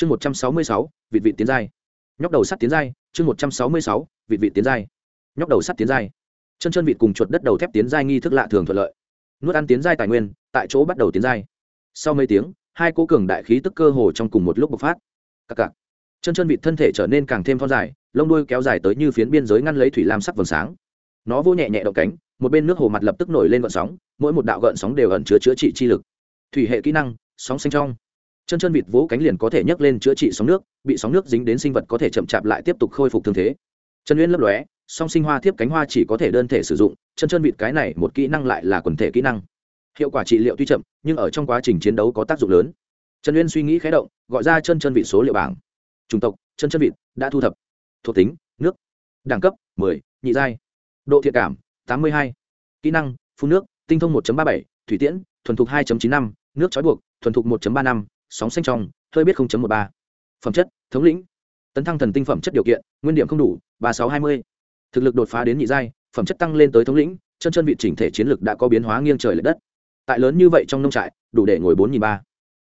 chương một trăm sáu mươi sáu, vịt vị tiến giai. Nhóc đầu sắt tiến giai, chương một trăm sáu mươi sáu, vịt vị tiến giai. Nhóc đầu sắt tiến giai. Chân chân vịt cùng chuột đất đầu thép tiến giai nghi thức lạ thường thuận lợi. Nuốt ăn tiến giai tài nguyên, tại chỗ bắt đầu tiến giai. Sau mấy tiếng, hai cố cường đại khí tức cơ hồ trong cùng một lúc bộc phát. Cặc cặc. Chân chân vịt thân thể trở nên càng thêm thon dài, lông đuôi kéo dài tới như phiến biên giới ngăn lấy thủy lam sắc vầng sáng. Nó vô nhẹ nhẹ động cánh, một bên nước hồ mặt lập tức nổi lên gợn sóng, mỗi một đạo gợn sóng đều ẩn chứa chữa trị chi lực. Thủy hệ kỹ năng, sóng xanh trong chân chân vịt vỗ cánh liền có thể nhấc lên chữa trị sóng nước bị sóng nước dính đến sinh vật có thể chậm chạp lại tiếp tục khôi phục thương thế. Chân nguyên lấp lóe song sinh hoa thiếp cánh hoa chỉ có thể đơn thể sử dụng chân chân vịt cái này một kỹ năng lại là quần thể kỹ năng. Hiệu quả trị liệu tuy chậm nhưng ở trong quá trình chiến đấu có tác dụng lớn. Trần uyên suy nghĩ khé động gọi ra chân chân vịt số liệu bảng. Chủng tộc chân chân vịt đã thu thập. Thuộc tính nước. Đẳng cấp 10, nhị giai. Độ thiện cảm 82. kỹ năng phun nước tinh thông 1.37, thủy tiễn thuần thục 2.95, nước trói buộc thuần thục 1.35, sóng xanh trong, hơi biết 0.13. phẩm chất, thống lĩnh. Tấn thăng thần tinh phẩm chất điều kiện, nguyên điểm không đủ, ba sáu hai mươi. Thực lực đột phá đến nhị giai, phẩm chất tăng lên tới thống lĩnh, chân chân vị chỉnh thể chiến lực đã có biến hóa nghiêng trời l ệ đất. Tại lớn như vậy trong nông trại, đủ để ngồi bốn nghìn ba.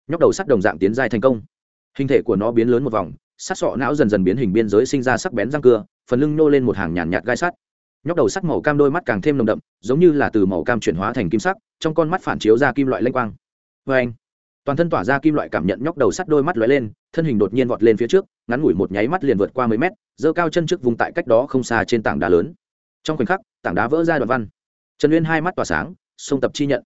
Nhóc đầu sắt đồng dạng tiến giai thành công. Hình thể của nó biến lớn một vòng, sắt sọ não dần dần biến hình biên giới sinh ra sắc bén răng cưa, phần lưng nô lên một hàng nhàn nhạt gai sắt. Nhóc đầu sắt màu cam đôi mắt càng thêm nồng đậm, giống như là từ màu cam chuyển hóa thành kim sắc, trong con mắt phản chiếu ra kim loại lênh quang. Vê anh toàn thân tỏa ra kim loại cảm nhận nhóc đầu sắt đôi mắt lóe lên thân hình đột nhiên vọt lên phía trước ngắn ngủi một nháy mắt liền vượt qua mấy mét giơ cao chân trước vùng tại cách đó không xa trên tảng đá lớn. Trong khoảnh khắc tảng đá vỡ ra đoạn văn. Trần uyên hai mắt tỏa sáng sông tập chi nhận.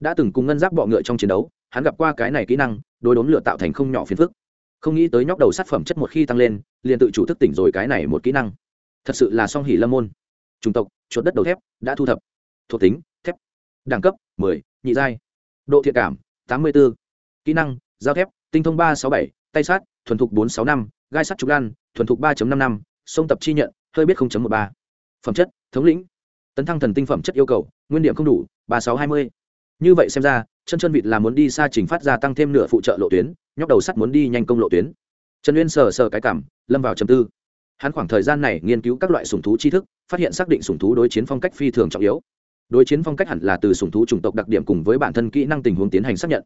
Đã từng cùng ngân giáp bọ ngựa trong chiến đấu hắn gặp qua cái này kỹ năng đối đốn lửa tạo thành không nhỏ phiền phức. Không nghĩ tới nhóc đầu sát phẩm chất một khi tăng lên liền tự chủ thức tỉnh rồi cái này một kỹ năng. Thật sự là song hỉ lâm môn. Chủng tộc chuột đất đầu thép đã thu thập. Thuộc tính thép. Đẳng cấp 10, nhị giai. Độ thiện cảm 84 kỹ năng giao thép tinh thông 367, tay sát thuần thục 465, gai sắt trục lan thuần thục 3.55, sông tập chi nhận hơi biết 0.13. phẩm chất thống lĩnh. Tấn thăng thần tinh phẩm chất yêu cầu nguyên điểm không đủ 3620. như vậy xem ra chân chân vịt là muốn đi xa trình phát ra tăng thêm nửa phụ trợ lộ tuyến nhóc đầu sắt muốn đi nhanh công lộ tuyến. Trần uyên sờ sờ cái cảm lâm vào trầm tư. Hắn khoảng thời gian này nghiên cứu các loại sùng thú tri thức phát hiện xác định sùng thú đối chiến phong cách phi thường trọng yếu. Đối chiến phong cách hẳn là từ sùng thú chủng tộc đặc điểm cùng với bản thân kỹ năng tình huống tiến hành xác nhận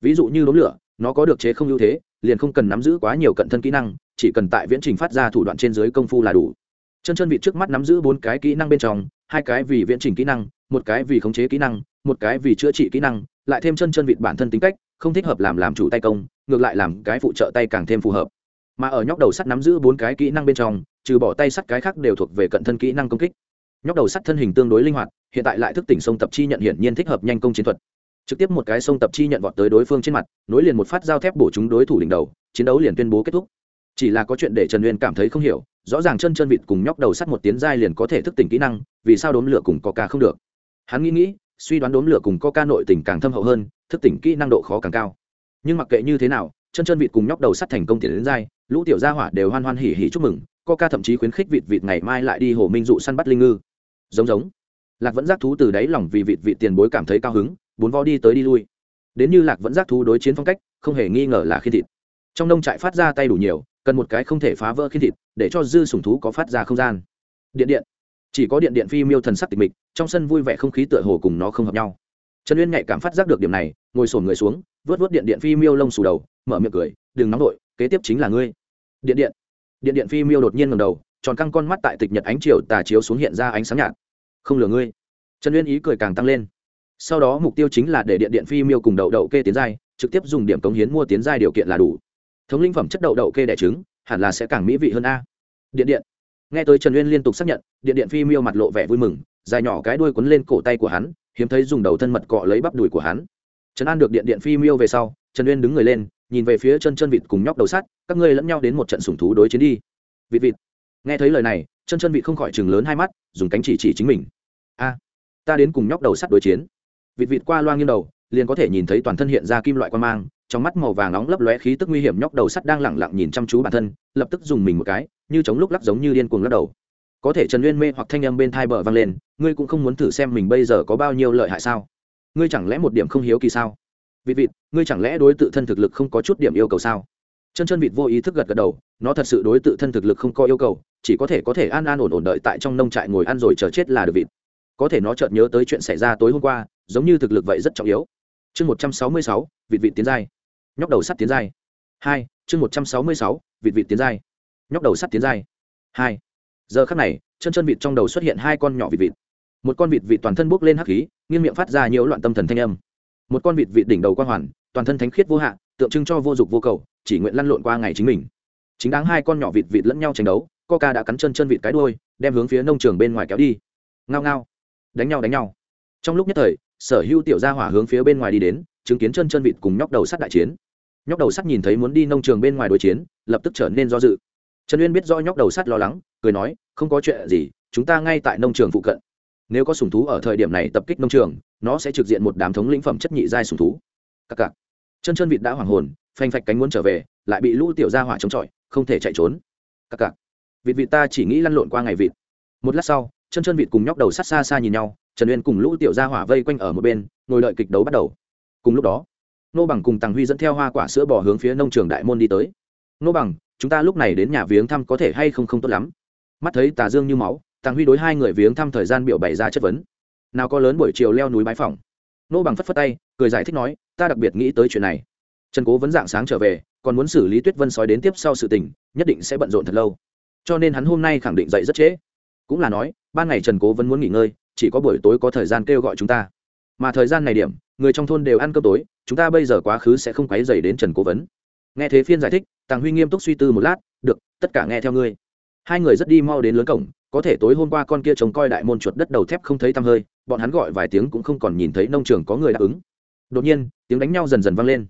ví dụ như đốm lửa, nó có được chế không ưu thế, liền không cần nắm giữ quá nhiều cận thân kỹ năng, chỉ cần tại viễn trình phát ra thủ đoạn trên dưới công phu là đủ. Chân chân vị trước mắt nắm giữ bốn cái kỹ năng bên trong, hai cái vì viễn trình kỹ năng, một cái vì khống chế kỹ năng, một cái vì chữa trị kỹ năng, lại thêm chân chân vịt bản thân tính cách, không thích hợp làm làm chủ tay công, ngược lại làm cái phụ trợ tay càng thêm phù hợp. Mà ở nhóc đầu sắt nắm giữ bốn cái kỹ năng bên trong, trừ bỏ tay sắt cái khác đều thuộc về cận thân kỹ năng công kích. Nhóc đầu sắt thân hình tương đối linh hoạt, hiện tại lại thức tỉnh sông tập chi nhận hiển nhiên thích hợp nhanh công chiến thuật trực tiếp một cái sông tập chi nhận vọt tới đối phương trên mặt nối liền một phát giao thép bổ chúng đối thủ đỉnh đầu chiến đấu liền tuyên bố kết thúc. Chỉ là có chuyện để trần uyên cảm thấy không hiểu rõ ràng chân chân vịt cùng nhóc đầu sắt một tiếng dai liền có thể thức tỉnh kỹ năng vì sao đốm lửa cùng coca không được? Hắn nghĩ nghĩ suy đoán đốm lửa cùng coca nội tình càng thâm hậu hơn thức tỉnh kỹ năng độ khó càng cao. Nhưng mặc kệ như thế nào chân chân vịt cùng nhóc đầu sắt thành công tiền đến dai, lũ tiểu gia hỏa đều hoan hoan hỉ hỉ chúc mừng coca thậm chí khuyến khích vịt vịt ngày mai lại đi hồ minh dụ săn bắt linh ngư. Giống giống. Lạc vẫn giác thú từ đáy lòng vì vịt vịt tiền bối cảm thấy cao hứng bốn vo đi tới đi lui. Đến như lạc vẫn giác thú đối chiến phong cách, không hề nghi ngờ là khi thịt. Trong nông trại phát ra tay đủ nhiều, cần một cái không thể phá vỡ khi thịt, để cho dư sùng thú có phát ra không gian. Điện điện. Chỉ có điện điện phi miêu thần sắc tịch mịch, trong sân vui vẻ không khí tựa hồ cùng nó không hợp nhau. Trần uyên nhạy cảm phát giác được điểm này, ngồi sổn người xuống, vớt vớt điện điện phi miêu lông xù đầu, mở miệng cười, đừng nóng đội kế tiếp chính là ngươi. Điện điện. Điện điện phi miêu đột nhiên ngầm đầu, tròn căng con mắt tại tịch nhật ánh chiều tà chiếu xuống hiện ra ánh sáng nhạt. Không lừa ngươi. Trần uyên ý cười càng tăng lên sau đó mục tiêu chính là để điện điện phi miêu cùng đậu đậu kê tiến giai, trực tiếp dùng điểm cống hiến mua tiến giai điều kiện là đủ. Thống linh phẩm chất đậu đậu kê đẻ trứng, hẳn là sẽ càng mỹ vị hơn a. Điện điện. Nghe tới trần uyên liên tục xác nhận, điện điện phi miêu mặt lộ vẻ vui mừng, dài nhỏ cái đuôi quấn lên cổ tay của hắn, hiếm thấy dùng đầu thân mật cọ lấy bắp đùi của hắn. Trần an được điện điện phi miêu về sau, trần uyên đứng người lên, nhìn về phía chân chân vịt cùng nhóc đầu sắt, các ngươi lẫn nhau đến một trận sủng thú đối chiến đi. Vịt vịt. Nghe thấy lời này, chân chân vịt không khỏi chừng lớn hai mắt, dùng cánh chỉ chỉ chính mình. A, ta đến cùng nhóc đầu sắt đối chiến vịt vịt qua loa nghiêng đầu, liền có thể nhìn thấy toàn thân hiện ra kim loại quan mang, trong mắt màu vàng nóng lấp lóe khí tức nguy hiểm nhóc đầu sắt đang lẳng lặng nhìn chăm chú bản thân, lập tức dùng mình một cái, như chống lúc lắc giống như điên cuồng lắc đầu. Có thể trần uyên mê hoặc thanh âm bên thai bờ vang lên, ngươi cũng không muốn thử xem mình bây giờ có bao nhiêu lợi hại sao? Ngươi chẳng lẽ một điểm không hiếu kỳ sao? Vịt vịt, ngươi chẳng lẽ đối tự thân thực lực không có chút điểm yêu cầu sao? Chân chân vịt vô ý thức gật gật đầu, nó thật sự đối tự thân thực lực không có yêu cầu, chỉ có thể có thể an an ổn ổn đợi tại trong nông trại ngồi ăn rồi chờ chết là được vịt. Có thể nó chợt nhớ tới chuyện xảy ra tối hôm qua giống như thực lực vậy rất trọng yếu. Chương một trăm sáu mươi sáu, vịt vịt tiến giai. Nhóc đầu sắt tiến giai. Hai, chương một trăm sáu mươi sáu, vịt vịt tiến giai. Nhóc đầu sắt tiến giai. Hai, giờ khắc này, chân chân vịt trong đầu xuất hiện hai con nhỏ vịt vịt. Một con vịt vịt toàn thân bốc lên hắc khí, nghiêng miệng phát ra nhiều loạn tâm thần thanh âm. Một con vịt vịt đỉnh đầu quan hoàn, toàn thân thánh khiết vô hạn tượng trưng cho vô dụng vô cầu, chỉ nguyện lăn lộn qua ngày chính mình. Chính đáng hai con nhỏ vịt vịt lẫn nhau tranh đấu, coca đã cắn chân chân vịt cái đuôi, đem hướng phía nông trường bên ngoài kéo đi. Ngao ngao. Đánh nhau đánh nhau. Trong lúc nhất thời sở hữu tiểu gia hỏa hướng phía bên ngoài đi đến, chứng kiến chân chân vịt cùng nhóc đầu sắt đại chiến. Nhóc đầu sắt nhìn thấy muốn đi nông trường bên ngoài đối chiến, lập tức trở nên do dự. Trần uyên biết do nhóc đầu sắt lo lắng, cười nói, không có chuyện gì, chúng ta ngay tại nông trường phụ cận. Nếu có sùng thú ở thời điểm này tập kích nông trường, nó sẽ trực diện một đám thống lĩnh phẩm chất nhị giai sùng thú. Cặc cặc. Chân chân vịt đã hoảng hồn, phanh phạch cánh muốn trở về, lại bị lũ tiểu gia hỏa chống chọi, không thể chạy trốn. Cặc cặc. Vịt vịt ta chỉ nghĩ lăn lộn qua ngày vịt. Một lát sau, chân chân vịt cùng nhóc đầu sắt xa xa nhìn nhau trần uyên cùng lũ tiểu gia hỏa vây quanh ở một bên, ngồi đợi kịch đấu bắt đầu. Cùng lúc đó, nô bằng cùng tàng huy dẫn theo hoa quả sữa bò hướng phía nông trường đại môn đi tới. Nô bằng, chúng ta lúc này đến nhà viếng thăm có thể hay không không tốt lắm? Mắt thấy tà dương như máu tàng huy đối hai người viếng thăm thời gian biểu bày ra chất vấn. Nào có lớn buổi chiều leo núi bãi phòng nô bằng phất phất tay, cười giải thích nói, ta đặc biệt nghĩ tới chuyện này. Trần cố vẫn dạng sáng trở về, còn muốn xử lý tuyết vân sói đến tiếp sau sự tình, nhất định sẽ bận rộn thật lâu. Cho nên hắn hôm nay khẳng định dậy rất trễ. Cũng là nói, ban ngày trần cố vẫn muốn nghỉ ngơi chỉ có buổi tối có thời gian kêu gọi chúng ta. Mà thời gian này điểm, người trong thôn đều ăn cơm tối, chúng ta bây giờ quá khứ sẽ không quấy dày đến trần cố vấn. Nghe thế phiên giải thích, tàng huy nghiêm túc suy tư một lát, được, tất cả nghe theo ngươi. Hai người rất đi mau đến lớn cổng, có thể tối hôm qua con kia trông coi đại môn chuột đất đầu thép không thấy tăm hơi, bọn hắn gọi vài tiếng cũng không còn nhìn thấy nông trường có người đáp ứng. Đột nhiên, tiếng đánh nhau dần dần vang lên.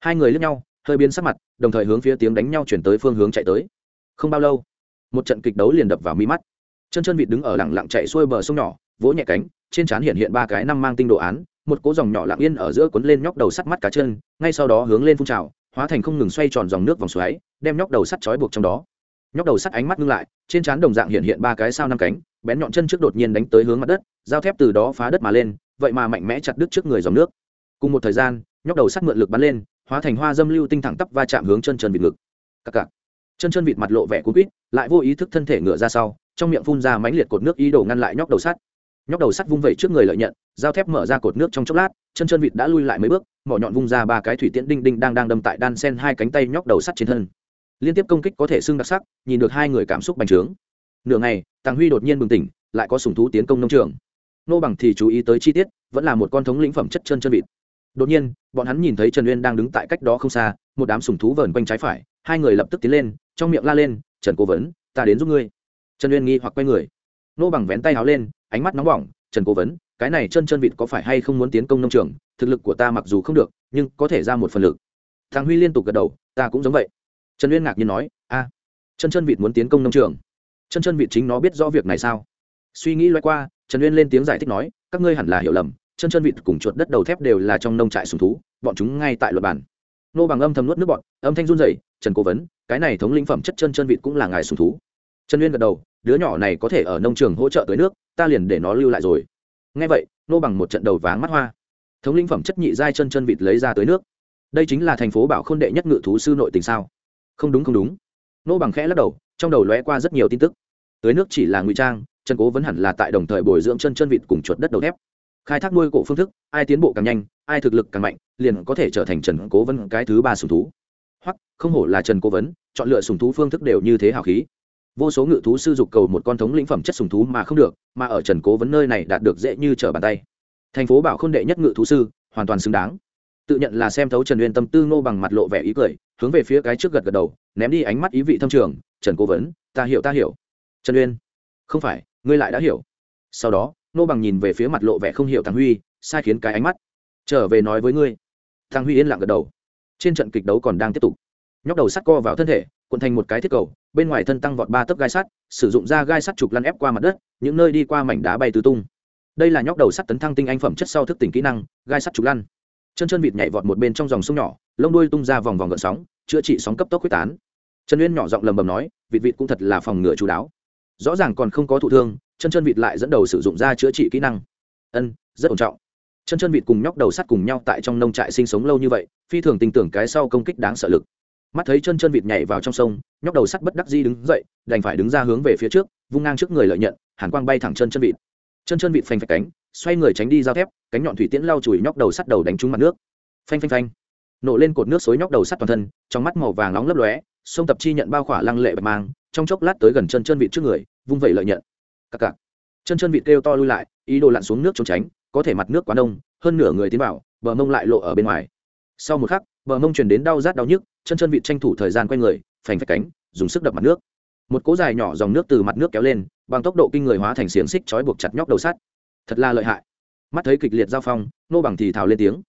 Hai người lướt nhau, hơi biến sắc mặt, đồng thời hướng phía tiếng đánh nhau chuyển tới phương hướng chạy tới. Không bao lâu, một trận kịch đấu liền đập vào mi mắt. Chân chân vịt đứng ở lẳng lặng chạy xuôi bờ sông nhỏ vỗ nhẹ cánh, trên trán hiện hiện ba cái năm mang tinh đồ án, một cỗ dòng nhỏ lặng yên ở giữa cuốn lên nhóc đầu sắt mắt cá chân, ngay sau đó hướng lên phun trào, hóa thành không ngừng xoay tròn dòng nước vòng xoáy, đem nhóc đầu sắt trói buộc trong đó. Nhóc đầu sắt ánh mắt ngưng lại, trên trán đồng dạng hiện hiện ba cái sao năm cánh, bén nhọn chân trước đột nhiên đánh tới hướng mặt đất dao thép từ đó phá đất mà lên, vậy mà mạnh mẽ chặt đứt trước người dòng nước. Cùng một thời gian, nhóc đầu sắt mượn lực bắn lên, hóa thành hoa dâm lưu tinh thẳng tắp va chạm hướng chân chân vịt ngực. Cặc cặc. Chân chân vịt mặt lộ vẻ cú quýt, lại vô ý thức thân thể ngựa ra sau, trong miệng phun ra mãnh liệt cột nước ý đồ ngăn lại nhóc đầu sắt nhóc đầu sắt vung vẩy trước người lợi nhận, dao thép mở ra cột nước trong chốc lát, chân chân vịt đã lui lại mấy bước, mỏ nhọn vung ra ba cái thủy tiễn đinh đinh đang đang đâm tại đan sen hai cánh tay nhóc đầu sắt trên thân. Liên tiếp công kích có thể xưng đặc sắc, nhìn được hai người cảm xúc bành trướng. Nửa ngày, tàng huy đột nhiên bừng tỉnh, lại có sùng thú tiến công nông trường. Nô bằng thì chú ý tới chi tiết, vẫn là một con thống lĩnh phẩm chất chân chân vịt. Đột nhiên, bọn hắn nhìn thấy trần uyên đang đứng tại cách đó không xa, một đám sùng thú vờn quanh trái phải, hai người lập tức tiến lên, trong miệng la lên, trần cố vấn, ta đến giúp ngươi. Trần uyên nghi hoặc quay người nô bằng vén tay áo lên, ánh mắt nóng bỏng, trần cố vấn, cái này chân chân vịt có phải hay không muốn tiến công nông trường? Thực lực của ta mặc dù không được, nhưng có thể ra một phần lực. Thằng huy liên tục gật đầu, ta cũng giống vậy. Trần uyên ngạc nhiên nói, a, chân chân vịt muốn tiến công nông trường? Chân chân vịt chính nó biết rõ việc này sao? Suy nghĩ loay qua, trần uyên lên tiếng giải thích nói, các ngươi hẳn là hiểu lầm, chân chân vịt cùng chuột đất đầu thép đều là trong nông trại sùng thú, bọn chúng ngay tại luật bản. Nô bằng âm thầm nuốt nước bọn âm thanh run rẩy, trần cố vấn, cái này thống lĩnh phẩm chất chân chân vịt cũng là ngài sùng thú. Trần uyên gật đầu đứa nhỏ này có thể ở nông trường hỗ trợ tới nước, ta liền để nó lưu lại rồi. Ngay vậy, nô bằng một trận đầu váng mắt hoa. Thống linh phẩm chất nhị giai chân chân vịt lấy ra tới nước. Đây chính là thành phố bảo khôn đệ nhất ngự thú sư nội tình sao? Không đúng không đúng. Nô bằng khẽ lắc đầu, trong đầu lóe qua rất nhiều tin tức. Tới nước chỉ là ngụy trang, chân cố vẫn hẳn là tại đồng thời bồi dưỡng chân chân vịt cùng chuột đất đầu thép. Khai thác nuôi cổ phương thức, ai tiến bộ càng nhanh, ai thực lực càng mạnh, liền có thể trở thành trần cố vấn cái thứ ba sùng thú. Hoặc, không hổ là trần cố vấn chọn lựa sùng thú phương thức đều như thế hào khí vô số ngự thú sư dục cầu một con thống lĩnh phẩm chất sùng thú mà không được, mà ở trần cố vấn nơi này đạt được dễ như trở bàn tay. Thành phố bảo k h ô n đệ nhất ngự thú sư, hoàn toàn xứng đáng. Tự nhận là xem thấu trần uyên tâm tư ngô bằng mặt lộ vẻ ý cười, hướng về phía cái trước gật gật đầu, ném đi ánh mắt ý vị thâm trường, trần cố vấn, ta hiểu ta hiểu. Trần uyên, không phải, ngươi lại đã hiểu. Sau đó, ngô bằng nhìn về phía mặt lộ vẻ không hiểu thằng huy, sai khiến cái ánh mắt. Trở về nói với ngươi. Thằng huy yên lặng gật đầu. Trên trận kịch đấu còn đang tiếp tục. Nhóc đầu sắt co vào thân thể cuộn thành một cái thiết cầu, bên ngoài thân tăng vọt ba tấc gai sắt, sử dụng ra gai sắt trục lăn ép qua mặt đất, những nơi đi qua mảnh đá bay tứ tung. Đây là nhóc đầu sắt tấn thăng tinh anh phẩm chất sau thức tỉnh kỹ năng, gai sắt trục lăn. Chân chân vịt nhảy vọt một bên trong dòng sông nhỏ, lông đuôi tung ra vòng vòng gợn sóng, chữa trị sóng cấp tốc quyết tán. Trần uyên nhỏ giọng lầm bầm nói, vịt vịt cũng thật là phòng ngựa chú đáo. Rõ ràng còn không có thụ thương, chân chân vịt lại dẫn đầu sử dụng ra chữa trị kỹ năng. Ân, rất ổn trọng. Chân chân vịt cùng nhóc đầu sắt cùng nhau tại trong nông trại sinh sống lâu như vậy, phi thường tin tưởng cái sau công kích đáng sợ lực mắt thấy chân chân vịt nhảy vào trong sông, nhóc đầu sắt bất đắc di đứng dậy, đành phải đứng ra hướng về phía trước, vung ngang trước người lợi nhận, hàn quang bay thẳng chân chân vịt. Chân chân vịt phanh phạch cánh, xoay người tránh đi giao thép, cánh nhọn thủy tiễn lau chùi nhóc đầu sắt đầu đánh trúng mặt nước. Phanh phanh phanh. Nổ lên cột nước suối nhóc đầu sắt toàn thân, trong mắt màu vàng nóng lấp lóe, sông tập chi nhận bao khỏa lăng lệ bạch mang, trong chốc lát tới gần chân chân vịt trước người, vung vẩy lợi nhận. Cặc cặc. Chân chân vịt kêu to lui lại, ý đồ lặn xuống nước trốn tránh, có thể mặt nước quá đông, hơn nửa người tiến vào, bờ mông lại lộ ở bên ngoài. Sau một khắc, bờ mông truyền đến đau rát đau nhức chân chân vịt tranh thủ thời gian quay người, phành phạch cánh, dùng sức đập mặt nước. Một cỗ dài nhỏ dòng nước từ mặt nước kéo lên, bằng tốc độ kinh người hóa thành xiềng xích trói buộc chặt nhóc đầu sắt. Thật là lợi hại. Mắt thấy kịch liệt giao phong, nô bằng thì thào lên tiếng.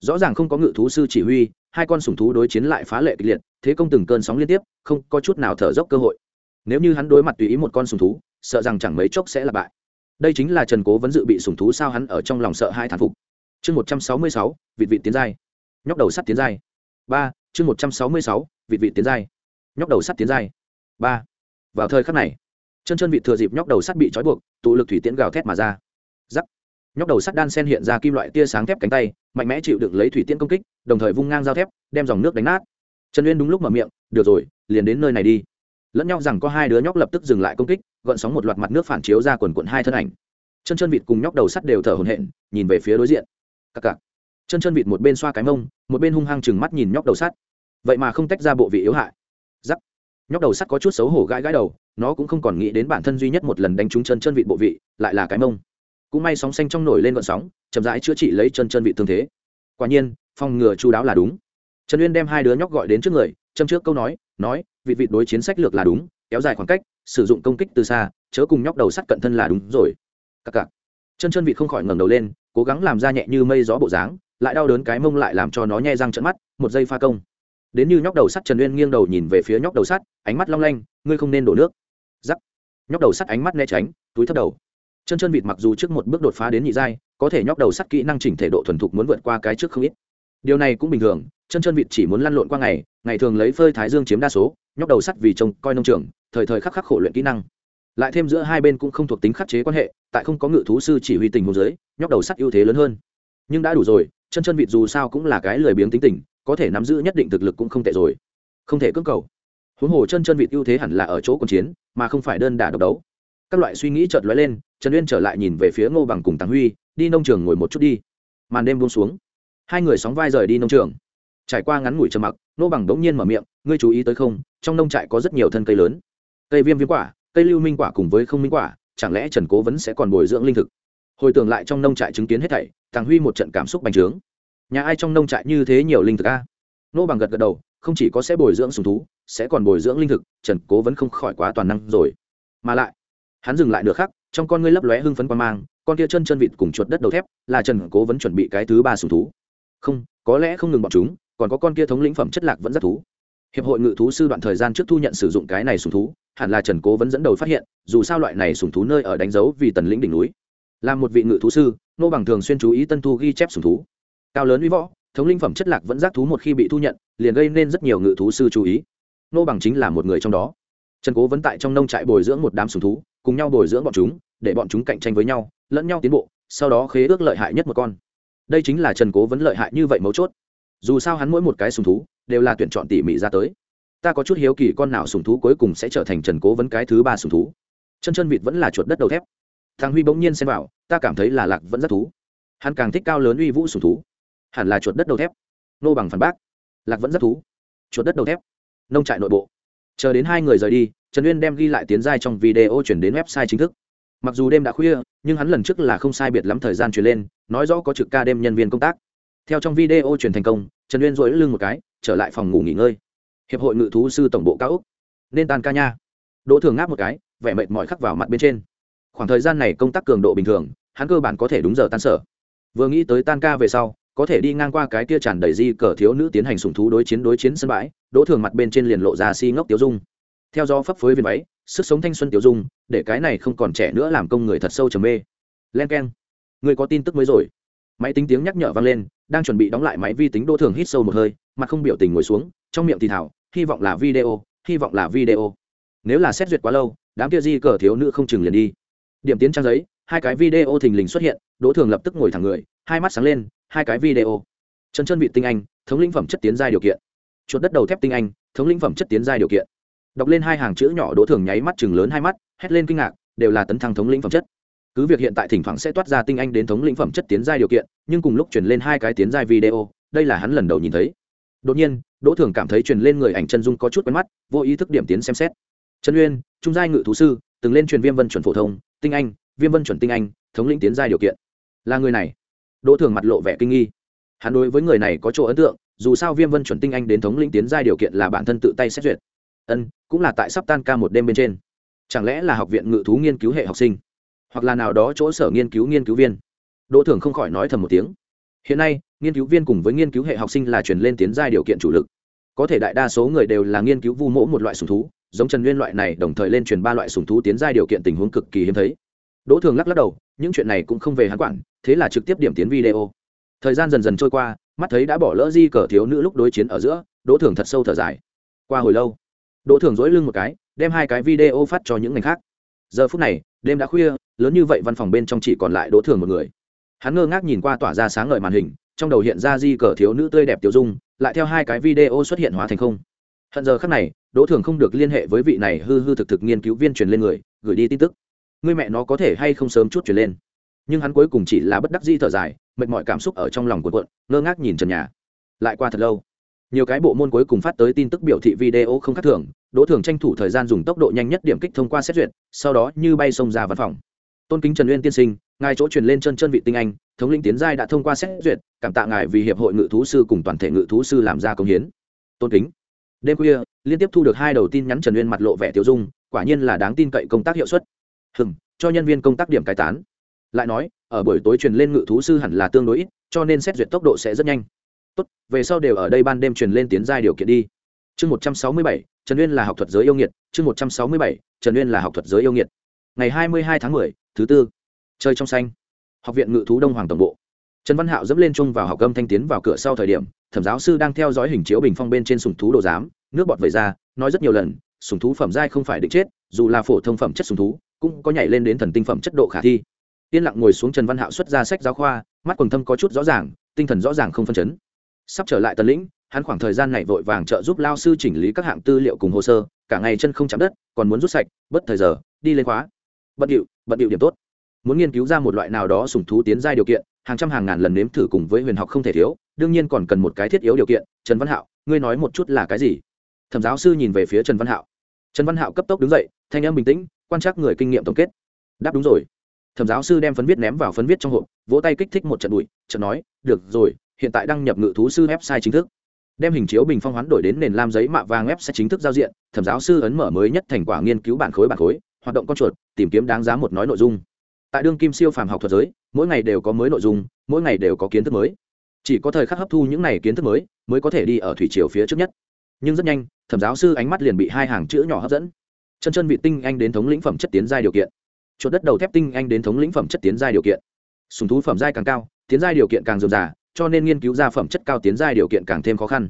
Rõ ràng không có ngự thú sư chỉ huy, hai con sùng thú đối chiến lại phá lệ kịch liệt, thế công từng cơn sóng liên tiếp, không có chút nào thở dốc cơ hội. Nếu như hắn đối mặt tùy ý một con sùng thú, sợ rằng chẳng mấy chốc sẽ là bại. Đây chính là trần cố vẫn dự bị sùng thú sao hắn ở trong lòng sợ hai thản phục. Chương một trăm sáu mươi sáu, vịt vị tiến giai. Nhóc đầu sắt tiến giai. Ba chương một trăm sáu mươi sáu vịt vị tiến giai. Nhóc đầu sắt tiến giai. Ba. Vào thời khắc này chân chân vịt thừa dịp nhóc đầu sắt bị trói buộc, tụ lực thủy tiễn gào thét mà ra. Giắc. Nhóc đầu sắt đan sen hiện ra kim loại tia sáng thép cánh tay, mạnh mẽ chịu đựng lấy thủy tiễn công kích, đồng thời vung ngang dao thép, đem dòng nước đánh nát. Trần uyên đúng lúc mở miệng, được rồi, liền đến nơi này đi. Lẫn nhau rằng có hai đứa nhóc lập tức dừng lại công kích gợn sóng một loạt mặt nước phản chiếu ra quần quận hai thân ảnh. Chân chân vịt cùng nhóc đầu sắt đều thở hổn hển, nhìn về phía đối diện. Cặc cặc. Chân chân vịt một bên xoa cái mông, một bên hung hăng chừng mắt nhìn nhóc đầu sắt vậy mà không tách ra bộ vị yếu hại. Giắc. Nhóc đầu sắt có chút xấu hổ gãi gãi đầu, nó cũng không còn nghĩ đến bản thân duy nhất một lần đánh trúng chân chân vị bộ vị, lại là cái mông. Cũng may sóng xanh trong nổi lên gọn sóng, chậm rãi chữa trị lấy chân chân vị tương thế. Quả nhiên, phòng ngừa chú đáo là đúng. Trần uyên đem hai đứa nhóc gọi đến trước người, châm trước câu nói nói vị vị đối chiến sách lược là đúng, kéo dài khoảng cách, sử dụng công kích từ xa, chớ cùng nhóc đầu sắt cận thân là đúng rồi. Cặc cặc. Chân chân vị không khỏi ngẩng đầu lên, cố gắng làm ra nhẹ như mây gió bộ dáng, lại đau đớn cái mông lại làm cho nó nhe răng trận mắt, một giây pha công đến như nhóc đầu sắt trần uyên nghiêng đầu nhìn về phía nhóc đầu sắt, ánh mắt long lanh, ngươi không nên đổ nước. Giắc nhóc đầu sắt ánh mắt né tránh, túi thấp đầu. Chân chân vịt mặc dù trước một bước đột phá đến nhị giai, có thể nhóc đầu sắt kỹ năng chỉnh thể độ thuần thục muốn vượt qua cái trước không ít. Điều này cũng bình thường, chân chân vịt chỉ muốn lăn lộn qua ngày ngày thường lấy phơi thái dương chiếm đa số, nhóc đầu sắt vì trông coi nông trường, thời thời khắc khắc khổ luyện kỹ năng. Lại thêm giữa hai bên cũng không thuộc tính khắc chế quan hệ, tại không có ngự thú sư chỉ huy tình hồ dưới, nhóc đầu sắt ưu thế lớn hơn. Nhưng đã đủ rồi, chân chân vịt dù sao cũng là cái lười biếng tính tình có thể nắm giữ nhất định thực lực cũng không tệ rồi. Không thể cưỡng cầu. Huống hồ chân chân vịt ưu thế hẳn là ở chỗ quân chiến, mà không phải đơn đả độc đấu. Các loại suy nghĩ chợt lóe lên, trần uyên trở lại nhìn về phía ngô bằng cùng tàng huy, đi nông trường ngồi một chút đi. Màn đêm buông xuống. Hai người sóng vai rời đi nông trường. Trải qua ngắn ngủi trầm mặc, ngô bằng đống nhiên mở miệng, ngươi chú ý tới không? Trong nông trại có rất nhiều thân cây lớn. Cây viêm viêm quả, cây lưu minh quả cùng với không minh quả, chẳng lẽ trần cố vẫn sẽ còn bồi dưỡng linh thực? Hồi tưởng lại trong nông trại chứng kiến hết thảy tàng huy một trận cảm xúc bành trướng nhà ai trong nông trại như thế nhiều linh thực a? Nô bằng gật gật đầu, không chỉ có sẽ bồi dưỡng sùng thú, sẽ còn bồi dưỡng linh thực, trần cố vẫn không khỏi quá toàn năng rồi. Mà lại, hắn dừng lại nửa khắc, trong con ngươi lấp lóe hưng phấn quan mang, con kia chân chân vịt cùng chuột đất đầu thép, là trần cố vẫn chuẩn bị cái thứ ba sùng thú. Không, có lẽ không ngừng bọn chúng, còn có con kia thống lĩnh phẩm chất lạc vẫn rất thú. Hiệp hội ngự thú sư đoạn thời gian trước thu nhận sử dụng cái này sùng thú, hẳn là trần cố vẫn dẫn đầu phát hiện, dù sao loại này sùng thú nơi ở đánh dấu vì tần lĩnh đỉnh núi. Là một vị ngự thú sư, nô bằng thường xuyên chú ý tân thu ghi chép sùng thú cao lớn uy võ, thống linh phẩm chất lạc vẫn giác thú một khi bị thu nhận, liền gây nên rất nhiều ngự thú sư chú ý. Nô bằng chính là một người trong đó. Trần cố vẫn tại trong nông trại bồi dưỡng một đám sùng thú, cùng nhau bồi dưỡng bọn chúng, để bọn chúng cạnh tranh với nhau, lẫn nhau tiến bộ, sau đó khế ước lợi hại nhất một con. Đây chính là trần cố vẫn lợi hại như vậy mấu chốt. Dù sao hắn mỗi một cái sùng thú, đều là tuyển chọn tỉ mỉ ra tới. Ta có chút hiếu kỳ con nào sùng thú cuối cùng sẽ trở thành trần cố vấn cái thứ ba sùng thú. Chân chân vịt vẫn là chuột đất đầu thép. Thằng huy bỗng nhiên xem vào, ta cảm thấy là lạc vẫn rất thú. Hắn càng thích cao lớn uy vũ sùng thú hẳn là chuột đất đầu thép. Nô bằng phản bác, lạc vẫn rất thú. Chuột đất đầu thép, nông trại nội bộ. Chờ đến hai người rời đi, trần uyên đem ghi lại tiến giai trong video chuyển đến website chính thức. Mặc dù đêm đã khuya, nhưng hắn lần trước là không sai biệt lắm thời gian truyền lên, nói rõ có trực ca đêm nhân viên công tác. Theo trong video truyền thành công, trần uyên dội lưng một cái, trở lại phòng ngủ nghỉ ngơi. Hiệp hội ngự thú sư tổng bộ cao úc nên tan ca nha. Đỗ thường ngáp một cái, vẻ mệt mỏi khắc vào mặt bên trên. Khoảng thời gian này công tác cường độ bình thường, hắn cơ bản có thể đúng giờ tan sở. Vừa nghĩ tới tan ca về sau có thể đi ngang qua cái kia tràn đầy di cờ thiếu nữ tiến hành sùng thú đối chiến đối chiến sân bãi, đỗ thường mặt bên trên liền lộ ra si ngốc tiêu dung. Theo do phấp phới viên váy, sức sống thanh xuân tiêu dung, để cái này không còn trẻ nữa làm công người thật sâu trầm mê. Len k e n người có tin tức mới rồi. Máy tính tiếng nhắc nhở vang lên, đang chuẩn bị đóng lại máy vi tính đỗ thường hít sâu một hơi mặt không biểu tình ngồi xuống, trong miệng thì thảo hy vọng là video, hy vọng là video. Nếu là xét duyệt quá lâu, đám kia di cờ thiếu nữ không chừng liền đi. Điểm tiến trang giấy, hai cái video thình lình xuất hiện, đỗ thường lập tức ngồi thẳng người, hai mắt sáng lên hai cái video. Chân chân vị tinh anh, thống lĩnh phẩm chất tiến giai điều kiện. Chuột đất đầu thép tinh anh, thống lĩnh phẩm chất tiến giai điều kiện. Đọc lên hai hàng chữ nhỏ đỗ thường nháy mắt chừng lớn hai mắt, hét lên kinh ngạc, đều là tấn thăng thống lĩnh phẩm chất. Cứ việc hiện tại thỉnh thoảng sẽ toát ra tinh anh đến thống lĩnh phẩm chất tiến giai điều kiện, nhưng cùng lúc truyền lên hai cái tiến giai video, đây là hắn lần đầu nhìn thấy. Đột nhiên, đỗ thường cảm thấy truyền lên người ảnh chân dung có chút quen mắt, vô ý thức điểm tiến xem xét. Trần uyên, trung giai ngự thú sư, từng lên truyền viêm vân chuẩn phổ thông, tinh anh, viêm vân chuẩn tinh anh, thống lĩnh tiến giai điều kiện. Là người này đỗ thường mặt lộ vẻ kinh nghi. Hắn đối với người này có chỗ ấn tượng, dù sao viêm vân chuẩn tinh anh đến thống lĩnh tiến giai điều kiện là bản thân tự tay xét duyệt. Ân, cũng là tại sắp tan ca một đêm bên trên. Chẳng lẽ là học viện ngự thú nghiên cứu hệ học sinh? Hoặc là nào đó chỗ sở nghiên cứu nghiên cứu viên? Đỗ thường không khỏi nói thầm một tiếng. Hiện nay, nghiên cứu viên cùng với nghiên cứu hệ học sinh là chuyển lên tiến giai điều kiện chủ lực. Có thể đại đa số người đều là nghiên cứu vu mỗ một loại sùng thú, giống trần nguyên loại này đồng thời lên truyền ba loại sùng thú tiến giai điều kiện tình huống cực kỳ hiếm thấy đỗ thường lắc lắc đầu, những chuyện này cũng không về hắn quản, thế là trực tiếp điểm tiến video. Thời gian dần dần trôi qua, mắt thấy đã bỏ lỡ di cờ thiếu nữ lúc đối chiến ở giữa, đỗ thường thật sâu thở dài. Qua hồi lâu, đỗ thường dỗi lưng một cái, đem hai cái video phát cho những ngành khác. Giờ phút này, đêm đã khuya, lớn như vậy văn phòng bên trong chỉ còn lại đỗ thường một người. Hắn ngơ ngác nhìn qua tỏa ra sáng ngời màn hình, trong đầu hiện ra di cờ thiếu nữ tươi đẹp tiêu dung, lại theo hai cái video xuất hiện hóa thành không. Hận giờ khắc này, đỗ thường không được liên hệ với vị này hư hư thực thực nghiên cứu viên truyền lên người, gửi đi tin tức người mẹ nó có thể hay không sớm chút truyền lên. Nhưng hắn cuối cùng chỉ là bất đắc di thở dài, mệt mỏi cảm xúc ở trong lòng cuộn cuộn, ngơ ngác nhìn trần nhà. Lại qua thật lâu, nhiều cái bộ môn cuối cùng phát tới tin tức biểu thị video không khác thường, đỗ thường tranh thủ thời gian dùng tốc độ nhanh nhất điểm kích thông qua xét duyệt, sau đó như bay xông ra văn phòng. Tôn kính trần uyên tiên sinh, ngài chỗ truyền lên chân chân vị tinh anh, thống lĩnh tiến giai đã thông qua xét duyệt, cảm tạ ngài vì hiệp hội ngự thú sư cùng toàn thể ngự thú sư làm ra công hiến. Tôn kính, đêm khuya, liên tiếp thu được hai đầu tin nhắn trần uyên mặt lộ vẻ tiêu dung, quả nhiên là đáng tin cậy công tác hiệu suất hừng cho nhân viên công tác điểm cải tán. Lại nói, ở buổi tối truyền lên ngự thú sư hẳn là tương đối ít, cho nên xét duyệt tốc độ sẽ rất nhanh. Tốt, về sau đều ở đây ban đêm truyền lên tiến giai điều kiện đi. Chương một trăm sáu mươi bảy, trần uyên là học thuật giới yêu nghiệt. Chương một trăm sáu mươi bảy, trần uyên là học thuật giới yêu nghiệt. Ngày hai mươi hai tháng mười, thứ tư. Chơi trong xanh. Học viện ngự thú đông hoàng tổng bộ. Trần văn hạo dẫm lên chung vào học âm thanh tiến vào cửa sau thời điểm, thẩm giáo sư đang theo dõi hình chiếu bình phong bên trên sùng thú đồ giám, nước bọt vẩy ra, nói rất nhiều lần, sùng thú phẩm giai không phải định chết, dù là phổ thông phẩm chất sùng thú cũng có nhảy lên đến thần tinh phẩm chất độ khả thi. Yên lặng ngồi xuống trần văn hạo xuất ra sách giáo khoa, mắt quần thâm có chút rõ ràng, tinh thần rõ ràng không phân chấn. Sắp trở lại tần lĩnh, hắn khoảng thời gian này vội vàng trợ giúp lao sư chỉnh lý các hạng tư liệu cùng hồ sơ, cả ngày chân không chạm đất, còn muốn rút sạch, bất thời giờ, đi lên khóa. Bận điệu bận điệu điểm tốt. Muốn nghiên cứu ra một loại nào đó sùng thú tiến giai điều kiện, hàng trăm hàng ngàn lần nếm thử cùng với huyền học không thể thiếu, đương nhiên còn cần một cái thiết yếu điều kiện, trần văn hạo, ngươi nói một chút là cái gì? Thẩm giáo sư nhìn về phía trần văn hạo. Trần văn hạo cấp tốc đứng dậy, thanh em bình tĩnh quan trắc người kinh nghiệm tổng kết. Đáp đúng rồi. Thẩm giáo sư đem phấn viết ném vào phấn viết trong hộp, vỗ tay kích thích một trận bụi trận nói, được rồi, hiện tại đăng nhập ngự thú sư website chính thức. Đem hình chiếu bình phong hoán đổi đến nền lam giấy mạ vàng website chính thức giao diện, thẩm giáo sư ấn mở mới nhất thành quả nghiên cứu bản khối bản khối, hoạt động con chuột, tìm kiếm đáng giá một nói nội dung. Tại đương kim siêu phàm học thuật giới, mỗi ngày đều có mới nội dung, mỗi ngày đều có kiến thức mới. Chỉ có thời khắc hấp thu những này kiến thức mới mới có thể đi ở thủy triều phía trước nhất. Nhưng rất nhanh, thẩm giáo sư ánh mắt liền bị hai hàng chữ nhỏ hấp dẫn chân chân vị tinh anh đến thống lĩnh phẩm chất tiến giai điều kiện. Chuột đất đầu thép tinh anh đến thống lĩnh phẩm chất tiến giai điều kiện. Sùng thú phẩm giai càng cao, tiến giai điều kiện càng dườm già cho nên nghiên cứu ra phẩm chất cao tiến giai điều kiện càng thêm khó khăn.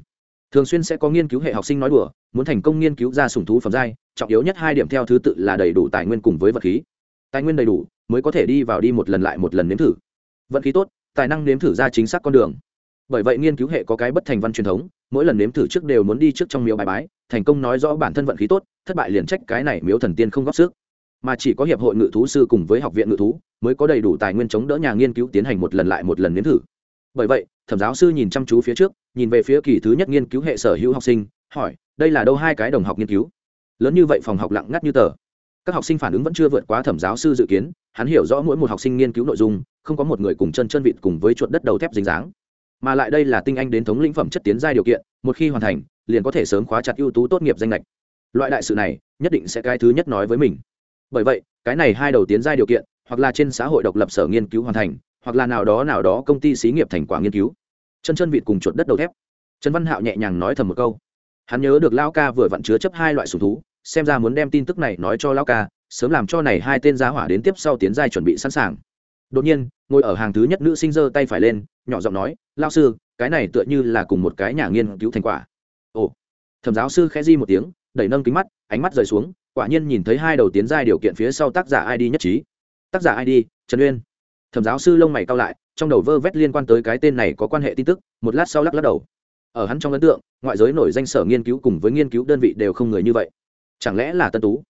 Thường xuyên sẽ có nghiên cứu hệ học sinh nói đùa, muốn thành công nghiên cứu ra sùng thú phẩm giai, trọng yếu nhất hai điểm theo thứ tự là đầy đủ tài nguyên cùng với vật khí. Tài nguyên đầy đủ, mới có thể đi vào đi một lần lại một lần nếm thử. Vận khí tốt, tài năng nếm thử ra chính xác con đường bởi vậy nghiên cứu hệ có cái bất thành văn truyền thống, mỗi lần nếm thử trước đều muốn đi trước trong miếu bài bái, thành công nói rõ bản thân vận khí tốt, thất bại liền trách cái này miếu thần tiên không góp sức. Mà chỉ có hiệp hội ngự thú sư cùng với học viện ngự thú mới có đầy đủ tài nguyên chống đỡ nhà nghiên cứu tiến hành một lần lại một lần nếm thử. Bởi vậy, thẩm giáo sư nhìn chăm chú phía trước, nhìn về phía kỳ thứ nhất nghiên cứu hệ sở hữu học sinh, hỏi, đây là đâu hai cái đồng học nghiên cứu? Lớn như vậy phòng học lặng ngắt như tờ. Các học sinh phản ứng vẫn chưa vượt quá thẩm giáo sư dự kiến, hắn hiểu rõ mỗi một học sinh nghiên cứu nội dung, không có một người cùng chân chân vịt cùng với chuột đất đầu thép dính dáng mà lại đây là tinh anh đến thống lĩnh phẩm chất tiến giai điều kiện, một khi hoàn thành, liền có thể sớm khóa chặt ưu tú tốt nghiệp danh lệch loại đại sự này, nhất định sẽ cái thứ nhất nói với mình. Bởi vậy, cái này hai đầu tiến giai điều kiện, hoặc là trên xã hội độc lập sở nghiên cứu hoàn thành, hoặc là nào đó nào đó công ty xí nghiệp thành quả nghiên cứu. Chân chân vịt cùng chuột đất đầu thép. Trần văn hạo nhẹ nhàng nói thầm một câu. Hắn nhớ được lao ca vừa vặn chứa chấp hai loại sùng thú, xem ra muốn đem tin tức này nói cho lao ca, sớm làm cho này hai tên giá hỏa đến tiếp sau tiến giai chuẩn bị sẵn sàng. Đột nhiên ngồi ở hàng thứ nhất nữ sinh giơ tay phải lên, nhỏ giọng nói lao sư, cái này tựa như là cùng một cái nhà nghiên cứu thành quả. Ồ. Thẩm giáo sư khẽ di một tiếng, đẩy nâng kính mắt, ánh mắt rời xuống, quả nhiên nhìn thấy hai đầu tiến giai điều kiện phía sau tác giả id nhất trí. Tác giả id trần uyên. Thẩm giáo sư lông mày cao lại, trong đầu vơ vét liên quan tới cái tên này có quan hệ tin tức, một lát sau lắc lắc đầu. Ở hắn trong ấn tượng, ngoại giới nổi danh sở nghiên cứu cùng với nghiên cứu đơn vị đều không người như vậy. Chẳng lẽ là tân tú?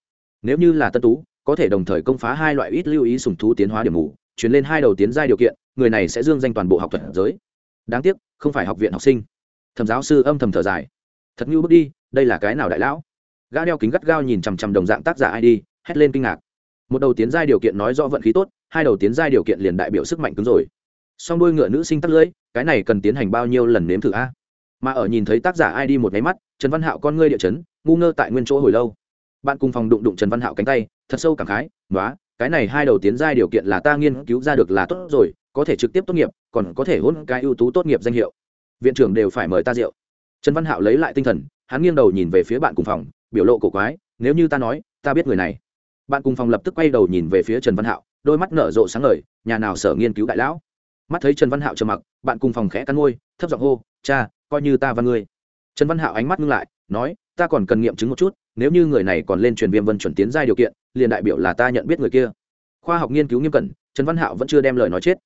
Nếu như là tân tú, có thể đồng thời công phá hai loại ít lưu ý sùng thú tiến hóa điểm mù chuyển lên hai đầu tiến giai điều kiện, người này sẽ dương danh toàn bộ học thuật giới. Đáng tiếc, không phải học viện học sinh. Thẩm giáo sư âm thầm thở dài. Thật như bước đi, đây là cái nào đại lão? Gã đeo kính gắt gao nhìn chằm chằm đồng dạng tác giả id hét lên kinh ngạc. Một đầu tiến giai điều kiện nói rõ vận khí tốt, hai đầu tiến giai điều kiện liền đại biểu sức mạnh cứng rồi. Song đuôi ngựa nữ sinh tắt lưỡi, cái này cần tiến hành bao nhiêu lần nếm thử a? Mà ở nhìn thấy tác giả id một máy mắt, trần văn hạo con ngươi địa chấn, ngu ngơ tại nguyên chỗ hồi lâu. Bạn cùng phòng đụng đụng trần văn hạo cánh tay, thật sâu cảm khái nói cái này hai đầu tiến giai điều kiện là ta nghiên cứu ra được là tốt rồi, có thể trực tiếp tốt nghiệp, còn có thể hôn cái ưu tú tốt nghiệp danh hiệu. Viện trưởng đều phải mời ta rượu. Trần văn hạo lấy lại tinh thần, hắn nghiêng đầu nhìn về phía bạn cùng phòng, biểu lộ cổ quái, nếu như ta nói, ta biết người này. Bạn cùng phòng lập tức quay đầu nhìn về phía trần văn hạo, đôi mắt nở rộ sáng ngời, nhà nào sở nghiên cứu đại lão? Mắt thấy trần văn hạo trầm mặc, bạn cùng phòng khẽ cắn môi, thấp giọng hô, cha, coi như ta và ngươi. Trần văn hạo ánh mắt ngưng lại, nói, ta còn cần nghiệm chứng một chút nếu như người này còn lên truyền viêm vân chuẩn tiến giai điều kiện, liền đại biểu là ta nhận biết người kia. Khoa học nghiên cứu nghiêm cẩn, trần văn hạo vẫn chưa đem lời nói chết.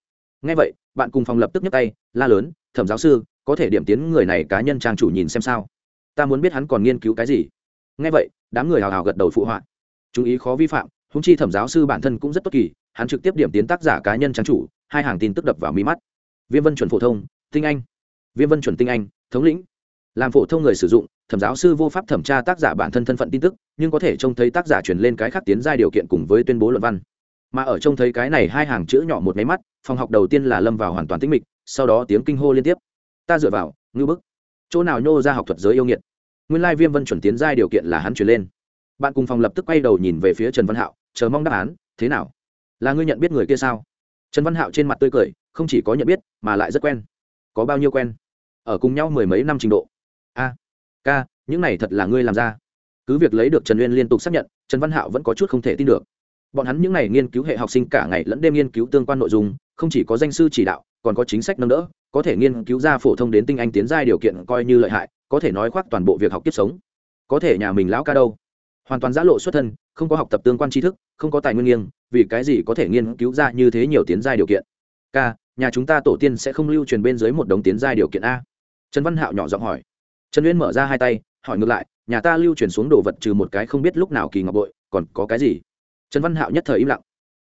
Ngay vậy, bạn cùng phòng lập tức nhấc tay, la lớn, thẩm giáo sư, có thể điểm tiến người này cá nhân trang chủ nhìn xem sao? Ta muốn biết hắn còn nghiên cứu cái gì. Ngay vậy, đám người hào hào gật đầu phụ họa. Chú ý khó vi phạm húng chi thẩm giáo sư bản thân cũng rất tốt kỳ, hắn trực tiếp điểm tiến tác giả cá nhân trang chủ, hai hàng tin tức đập vào mí mắt. Viêm vân chuẩn phổ thông, tinh anh. Viêm vân chuẩn tinh anh, thống lĩnh. Làm phổ thông người sử dụng thẩm giáo sư vô pháp thẩm tra tác giả bản thân thân phận tin tức nhưng có thể trông thấy tác giả truyền lên cái khác tiến ra điều kiện cùng với tuyên bố luận văn. Mà ở trông thấy cái này hai hàng chữ nhỏ một máy mắt phòng học đầu tiên là lâm vào hoàn toàn tĩnh mịch sau đó tiếng kinh hô liên tiếp. Ta dựa vào ngư bức. Chỗ nào nhô ra học thuật giới yêu nghiệt. Nguyên lai viêm vân chuẩn tiến giai điều kiện là hắn truyền lên. Bạn cùng phòng lập tức quay đầu nhìn về phía trần văn hạo chờ mong đáp án thế nào? Là ngươi nhận biết người kia sao? Trần văn hạo trên mặt tươi cười không chỉ có nhận biết mà lại rất quen. Có bao nhiêu quen? Ở cùng nhau mười mấy năm trình độ. A à, ca, những này thật là ngươi làm ra. Cứ việc lấy được trần uyên liên tục xác nhận, trần văn hạo vẫn có chút không thể tin được. Bọn hắn những n à y nghiên cứu hệ học sinh cả ngày lẫn đêm nghiên cứu tương quan nội dung, không chỉ có danh sư chỉ đạo, còn có chính sách nâng đỡ, có thể nghiên cứu ra phổ thông đến tinh anh tiến giai điều kiện coi như lợi hại, có thể nói khoác toàn bộ việc học kiếp sống. Có thể nhà mình lão ca đâu? Hoàn toàn giã lộ xuất thân, không có học tập tương quan tri thức, không có tài nguyên nghiêng, vì cái gì có thể nghiên cứu ra như thế nhiều tiến giai điều kiện? Ca, nhà chúng ta tổ tiên sẽ không lưu truyền bên dưới một đống tiến giai điều kiện a. Trần văn hạo nhỏ giọng hỏi trần uyên mở ra hai tay, hỏi ngược lại, nhà ta lưu truyền xuống đồ vật trừ một cái không biết lúc nào kỳ ngọc bội, còn có cái gì? Trần văn hạo nhất thời im lặng.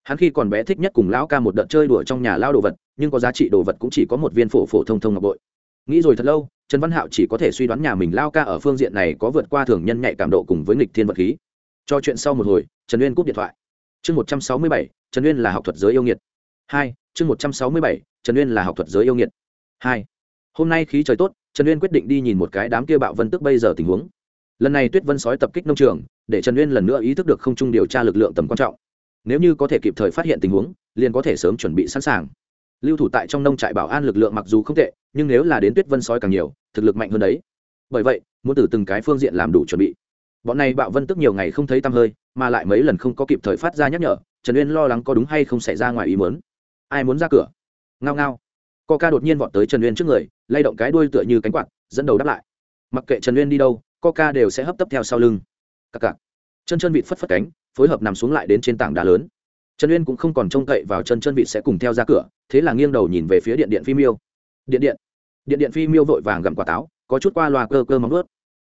Hắn khi còn bé thích nhất cùng lão ca một đợt chơi đùa trong nhà lao đồ vật, nhưng có giá trị đồ vật cũng chỉ có một viên phổ phổ thông thông ngọc bội. Nghĩ rồi thật lâu, trần văn hạo chỉ có thể suy đoán nhà mình lao ca ở phương diện này có vượt qua thường nhân nhạy cảm độ cùng với nghịch thiên vật khí. Cho chuyện sau một hồi, trần uyên cúp điện thoại. Chương một trăm sáu mươi bảy, trần uyên là học thuật giới yêu nghiệt. Hai, chương một trăm sáu mươi bảy, trần uyên là học thuật giới yêu nghiệt. Hai, hôm nay khí trời tốt trần uyên quyết định đi nhìn một cái đám kia bạo vân tức bây giờ tình huống. Lần này tuyết vân sói tập kích nông trường, để trần uyên lần nữa ý thức được không chung điều tra lực lượng tầm quan trọng. Nếu như có thể kịp thời phát hiện tình huống, liền có thể sớm chuẩn bị sẵn sàng. Lưu thủ tại trong nông trại bảo an lực lượng mặc dù không tệ, nhưng nếu là đến tuyết vân sói càng nhiều, thực lực mạnh hơn đấy. Bởi vậy, muốn từ từng cái phương diện làm đủ chuẩn bị. Bọn này bạo vân tức nhiều ngày không thấy tăm hơi, mà lại mấy lần không có kịp thời phát ra nhắc nhở, trần uyên lo lắng có đúng hay không xảy ra ngoài ý muốn. Ai muốn ra cửa? Ngao ngao co ca đột nhiên vọt tới trần uyên trước người, lay động cái đuôi tựa như cánh quạt, dẫn đầu đáp lại. Mặc kệ trần uyên đi đâu co ca đều sẽ hấp tấp theo sau lưng. Cặc cặc. Chân chân vịt phất phất cánh, phối hợp nằm xuống lại đến trên tảng đá lớn. Trần uyên cũng không còn trông cậy vào chân chân vịt sẽ cùng theo ra cửa, thế là nghiêng đầu nhìn về phía điện điện phi miêu. Điện điện. Điện điện phi miêu vội vàng gặm quả táo, có chút qua loa cơ cơ móng ướt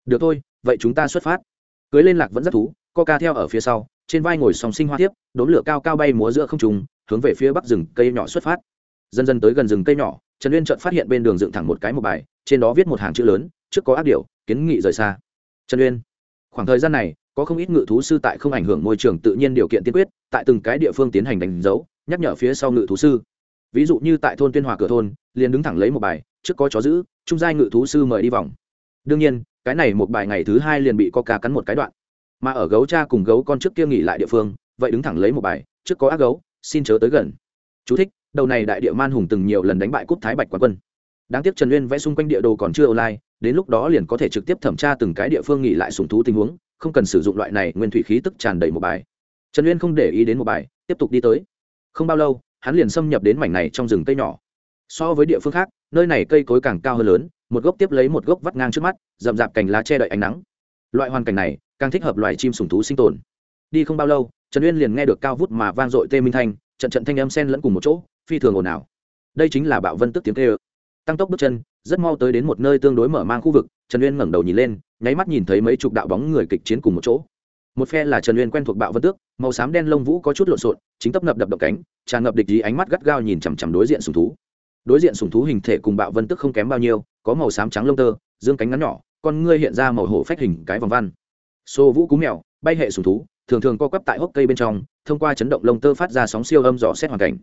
được thôi, vậy chúng ta xuất phát. Cưới lên lạc vẫn rất thú co ca theo ở phía sau, trên vai ngồi sòng sinh hoa tiếp đốn lửa cao cao bay múa giữa không trùng hướng về phía bắc rừng cây nhỏ xuất phát dần dần tới gần rừng cây nhỏ trần uyên chợt phát hiện bên đường dựng thẳng một cái một bài trên đó viết một hàng chữ lớn trước có ác điều kiến nghị rời xa. Trần uyên khoảng thời gian này có không ít ngự thú sư tại không ảnh hưởng môi trường tự nhiên điều kiện tiên quyết tại từng cái địa phương tiến hành đánh dấu nhắc nhở phía sau ngự thú sư. Ví dụ như tại thôn tuyên hòa cửa thôn liền đứng thẳng lấy một bài trước có chó giữ trung giai ngự thú sư mời đi vòng. Đương nhiên cái này một bài ngày thứ hai liền bị coca cắn một cái đoạn. Mà ở gấu cha cùng gấu con trước kia nghỉ lại địa phương vậy đứng thẳng lấy một bài trước có ác gấu xin chớ tới gần. Chú thích, đầu này đại địa man hùng từng nhiều lần đánh bại cúp thái bạch quán quân. Đáng tiếc trần uyên vẽ xung quanh địa đồ còn chưa online, đến lúc đó liền có thể trực tiếp thẩm tra từng cái địa phương nghỉ lại sùng thú tình huống, không cần sử dụng loại này nguyên thủy khí tức tràn đầy một bài. Trần uyên không để ý đến một bài, tiếp tục đi tới. Không bao lâu, hắn liền xâm nhập đến mảnh này trong rừng cây nhỏ. So với địa phương khác, nơi này cây cối càng cao hơn lớn, một gốc tiếp lấy một gốc vắt ngang trước mắt, rậm rạp cành lá che đậy ánh nắng. Loại hoàn cảnh này, càng thích hợp loài chim sùng thú sinh tồn. Đi không bao lâu, trần uyên liền nghe được cao vút mà vang dội tê minh thanh, trận trận thanh âm sen lẫn cùng một chỗ phi thường ồn ào. Đây chính là bạo vân tức tiếng kê ơ tăng tốc bước chân, rất mau tới đến một nơi tương đối mở mang khu vực, trần uyên ngẩng đầu nhìn lên, nháy mắt nhìn thấy mấy chục đạo bóng người kịch chiến cùng một chỗ. Một phe là trần uyên quen thuộc bạo vân tước, màu xám đen lông vũ có chút lộn xộn, chính tấp ngập đập động cánh, tràn ngập địch ý ánh mắt gắt gao nhìn chằm chằm đối diện sùng thú. Đối diện sùng thú hình thể cùng bạo vân tức không kém bao nhiêu, có màu xám trắng lông tơ, dương cánh ngắn nhỏ, con ngươi hiện ra màu hổ phách hình cái vòng văn. Xô vũ cú mèo, bay hệ sùng thú, thường thường co quắp tại hốc cây bên trong, thông qua chấn động lông tơ phát ra sóng siêu âm dò xét hoàn cảnh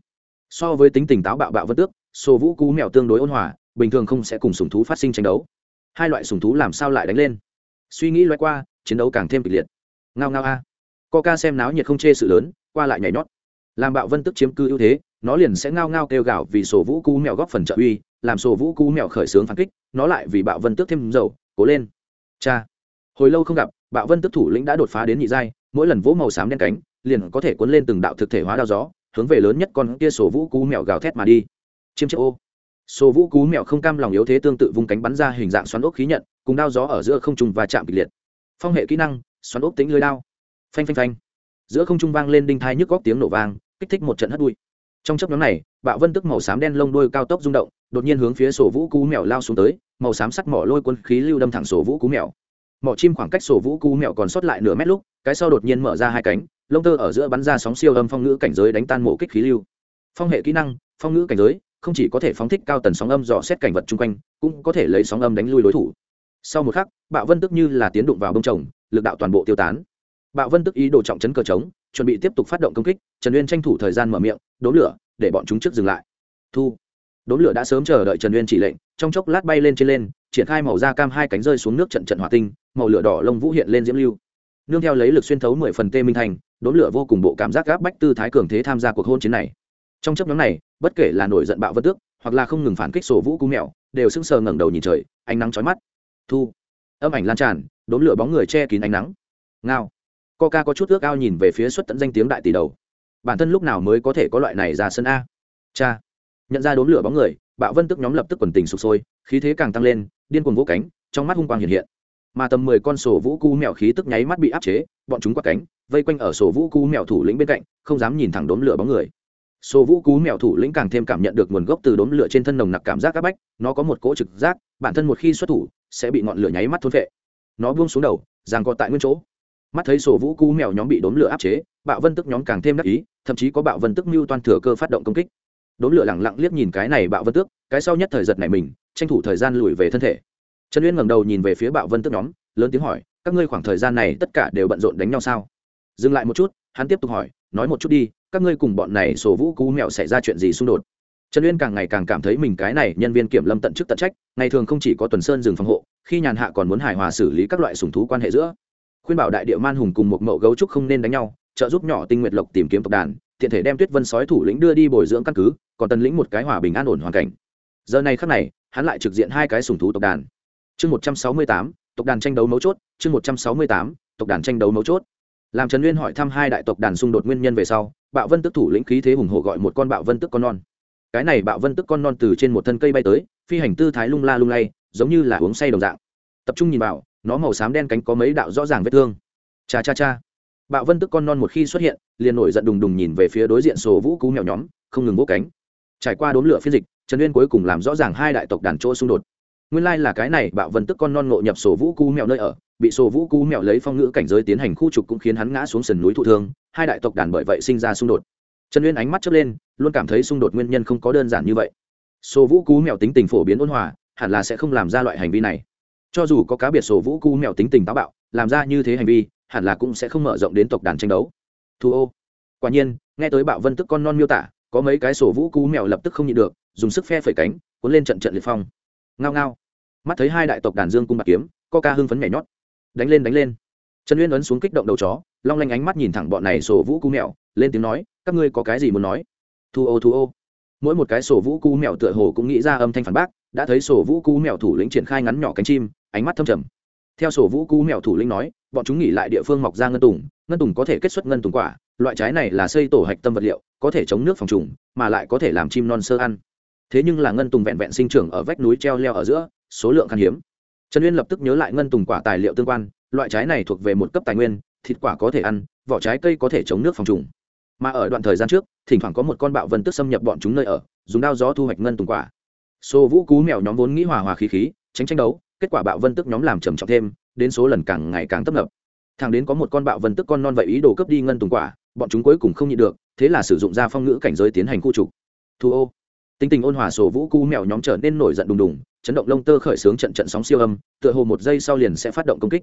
so với tính tình táo bạo bạo vân tước sổ vũ cú mèo tương đối ôn hòa, bình thường không sẽ cùng sùng thú phát sinh tranh đấu. Hai loại sùng thú làm sao lại đánh lên? Suy nghĩ loay qua, chiến đấu càng thêm kịch liệt. Ngao ngao a. Co ca xem náo nhiệt không chê sự lớn, qua lại nhảy nhót. Làm bạo vân tức chiếm cư ưu thế, nó liền sẽ ngao ngao kêu gào vì sổ vũ cú mèo góp phần trợ uy, làm sổ vũ cú mèo khởi xướng phản kích, nó lại vì bạo vân tước thêm dầu, cố lên. Cha. Hồi lâu không gặp, bạo vân tức thủ lĩnh đã đột phá đến nhị giai, mỗi lần vỗ màu xám đen cánh, liền có thể cuốn lên từng đạo thực thể hóa đao gió hướng về lớn nhất con kia sổ vũ cú mèo gào thét mà đi. Chiêm chiếc ô. Sổ vũ cú mèo không cam lòng yếu thế tương tự vung cánh bắn ra hình dạng xoắn ốc khí nhận, cùng đao gió ở giữa không trung và chạm kịch liệt. Phong hệ kỹ năng, xoắn ốc tính lưới đao. Phanh phanh phanh. Giữa không trung vang lên đinh thai nhức góc tiếng nổ vang, kích thích một trận hất bụi. Trong chấp nhóm này, bạo vân tức màu xám đen lông đôi cao tốc rung động, đột nhiên hướng phía sổ vũ cú mèo lao xuống tới, màu xám sắc mỏ lôi quân khí lưu đâm thẳng sổ vũ cú mèo. Mỏ chim khoảng cách sổ vũ cú mèo còn sót lại nửa mét lúc, cái sau đột nhiên mở ra hai cánh lông tơ ở giữa bắn ra sóng siêu âm phong ngữ cảnh giới đánh tan mổ kích khí lưu. Phong hệ kỹ năng, phong ngữ cảnh giới, không chỉ có thể phóng thích cao tần sóng âm dò xét cảnh vật chung quanh, cũng có thể lấy sóng âm đánh lui đối thủ. Sau một khắc, bạo vân tức như là tiến đụng vào bông trồng lực đạo toàn bộ tiêu tán. Bạo vân tức ý đồ trọng chấn cờ trống, chuẩn bị tiếp tục phát động công kích, trần uyên tranh thủ thời gian mở miệng, đốn lửa, để bọn chúng trước dừng lại. Thu. Đốn lửa đã sớm chờ đợi trần uyên chỉ lệnh, trong chốc lát bay lên trên lên, triển khai màu da cam hai cánh rơi xuống nước trận trận hỏa tinh, màu lửa đỏ lông vũ hiện lên diễm lưu. Nương theo lấy lực xuyên thấu mười phần tê minh thành đốn lửa vô cùng bộ cảm giác gáp bách tư thái cường thế tham gia cuộc hôn chiến này. Trong chấp nhóm này, bất kể là nổi giận bạo vân tước, hoặc là không ngừng phản kích sổ vũ cú mèo, đều sững sờ ngẩng đầu nhìn trời, ánh nắng chói mắt. Thu. Âm ảnh lan tràn, đốn lửa bóng người che kín ánh nắng. Ngao. Coca có chút ước ao nhìn về phía xuất tận danh tiếng đại tỷ đầu. Bản thân lúc nào mới có thể có loại này ra sân a? Cha. Nhận ra đốn lửa bóng người, bạo vân tức nhóm lập tức quần tình sụp sôi, khí thế càng tăng lên, điên cuồng vỗ cánh, trong mắt hung quang hiện hiện mà tầm mười con sổ vũ cu mèo khí tức nháy mắt bị áp chế, bọn chúng quạt cánh, vây quanh ở sổ vũ cu mèo thủ lĩnh bên cạnh, không dám nhìn thẳng đốn lửa bóng người. Sổ vũ cú mèo thủ lĩnh càng thêm cảm nhận được nguồn gốc từ đốn lửa trên thân nồng nặc cảm giác áp bách, nó có một cỗ trực giác, bản thân một khi xuất thủ, sẽ bị ngọn lửa nháy mắt thôn vệ nó buông xuống đầu, giằng co tại nguyên chỗ. Mắt thấy sổ vũ cú mèo nhóm bị đốn lửa áp chế, bạo vân tức nhóm càng thêm đắc ý, thậm chí có bạo vân tức mưu toan thừa cơ phát động công kích. Đốn lửa lẳng lặng liếc nhìn cái này bạo vân tước cái sau nhất thời giật này mình, tranh thủ thời gian lùi về thân thể trần uyên ngẩng đầu nhìn về phía bạo vân tước nhóm, lớn tiếng hỏi, các ngươi khoảng thời gian này tất cả đều bận rộn đánh nhau sao? Dừng lại một chút, hắn tiếp tục hỏi, nói một chút đi, các ngươi cùng bọn này sổ vũ cú mèo xảy ra chuyện gì xung đột? Trần uyên càng ngày càng cảm thấy mình cái này nhân viên kiểm lâm tận chức tận trách, ngày thường không chỉ có tuần sơn rừng phòng hộ, khi nhàn hạ còn muốn hài hòa xử lý các loại sùng thú quan hệ giữa. Khuyên bảo đại địa man hùng cùng một mậu gấu trúc không nên đánh nhau, trợ giúp nhỏ tinh nguyệt lộc tìm kiếm tộc đàn, tiện thể đem tuyết vân sói thủ lĩnh đưa đi bồi dưỡng căn cứ, còn tần lĩnh một cái hòa bình an ổn hoàn cảnh. Giờ này khắc này, hắn lại trực diện hai cái sùng thú tộc đàn chương một trăm sáu mươi tám, tộc đàn tranh đấu mấu chốt, chương một trăm sáu mươi tám, tộc đàn tranh đấu mấu chốt. Làm trần Nguyên hỏi thăm hai đại tộc đàn xung đột nguyên nhân về sau, bạo vân tức thủ lĩnh khí thế hùng hổ gọi một con bạo vân tức con non. Cái này bạo vân tức con non từ trên một thân cây bay tới, phi hành tư thái lung la lung lay, giống như là uống say đồng dạng. Tập trung nhìn vào, nó màu xám đen cánh có mấy đạo rõ ràng vết thương. Cha cha cha. Bạo vân tức con non một khi xuất hiện, liền nổi giận đùng đùng nhìn về phía đối diện sổ vũ cú mèo nhóm, không ngừng vỗ cánh. Trải qua đốn lửa phiên dịch, trần uyên cuối cùng làm rõ ràng hai đại tộc đàn chỗ xung đột nguyên lai là cái này, bạo vân tức con non ngộ nhập sổ vũ cú mèo nơi ở. Bị sổ vũ cú mèo lấy phong ngữ cảnh giới tiến hành khu trục cũng khiến hắn ngã xuống sườn núi thụ thương. Hai đại tộc đàn bởi vậy sinh ra xung đột. Trần uyên ánh mắt chớp lên, luôn cảm thấy xung đột nguyên nhân không có đơn giản như vậy. Sổ vũ cú mèo tính tình phổ biến ôn hòa, hẳn là sẽ không làm ra loại hành vi này. Cho dù có cá biệt sổ vũ cú mèo tính tình táo bạo, làm ra như thế hành vi, hẳn là cũng sẽ không mở rộng đến tộc đàn tranh đấu. Thu ô. Quả nhiên, nghe tới bạo vân tức con non miêu tả, có mấy cái sổ vũ cú mèo lập tức không nhịn được, dùng sức phe phẩy cánh, cuốn lên trận trận liệt phong. Ngao ngao mắt thấy hai đại tộc đàn dương cung bạc kiếm, co ca hưng phấn nhảy nhót. Đánh lên đánh lên. Trần uyên ấn xuống kích động đầu chó, long lanh ánh mắt nhìn thẳng bọn này sổ vũ cú mèo, lên tiếng nói, các ngươi có cái gì muốn nói? Thu ô thu ô. Mỗi một cái sổ vũ cú mèo tựa hồ cũng nghĩ ra âm thanh phản bác, đã thấy sổ vũ cú mèo thủ lĩnh triển khai ngắn nhỏ cánh chim, ánh mắt thâm trầm. Theo sổ vũ cú mèo thủ lĩnh nói, bọn chúng nghỉ lại địa phương mọc ra ngân tùng ngân tùng có thể kết xuất ngân tùng quả, loại trái này là xây tổ hạch tâm vật liệu, có thể chống nước phòng trùng, mà lại có thể làm chim non sơ ăn. Thế nhưng là ngân tùng vẹn vẹn sinh trưởng ở vách núi treo leo ở giữa số lượng khan hiếm. Trần uyên lập tức nhớ lại ngân tùng quả tài liệu tương quan, loại trái này thuộc về một cấp tài nguyên, thịt quả có thể ăn, vỏ trái cây có thể chống nước phòng trùng. Mà ở đoạn thời gian trước, thỉnh thoảng có một con bạo vân tức xâm nhập bọn chúng nơi ở, dùng đao gió thu hoạch ngân tùng quả. Số vũ cú mèo nhóm vốn nghĩ hòa hòa khí khí, tránh tranh đấu, kết quả bạo vân tức nhóm làm trầm trọng thêm, đến số lần càng ngày càng tấp nập. Thằng đến có một con bạo vân tức con non vậy ý đồ cướp đi ngân tùng quả, bọn chúng cuối cùng không nhịn được, thế là sử dụng ra phong ngữ cảnh giới tiến hành khu trục. Thu ô. Tính tình ôn hòa sổ vũ cú mèo nhóm trở nên nổi giận đùng đùng chấn động lông tơ khởi xướng trận trận sóng siêu âm, tựa hồ một giây sau liền sẽ phát động công kích.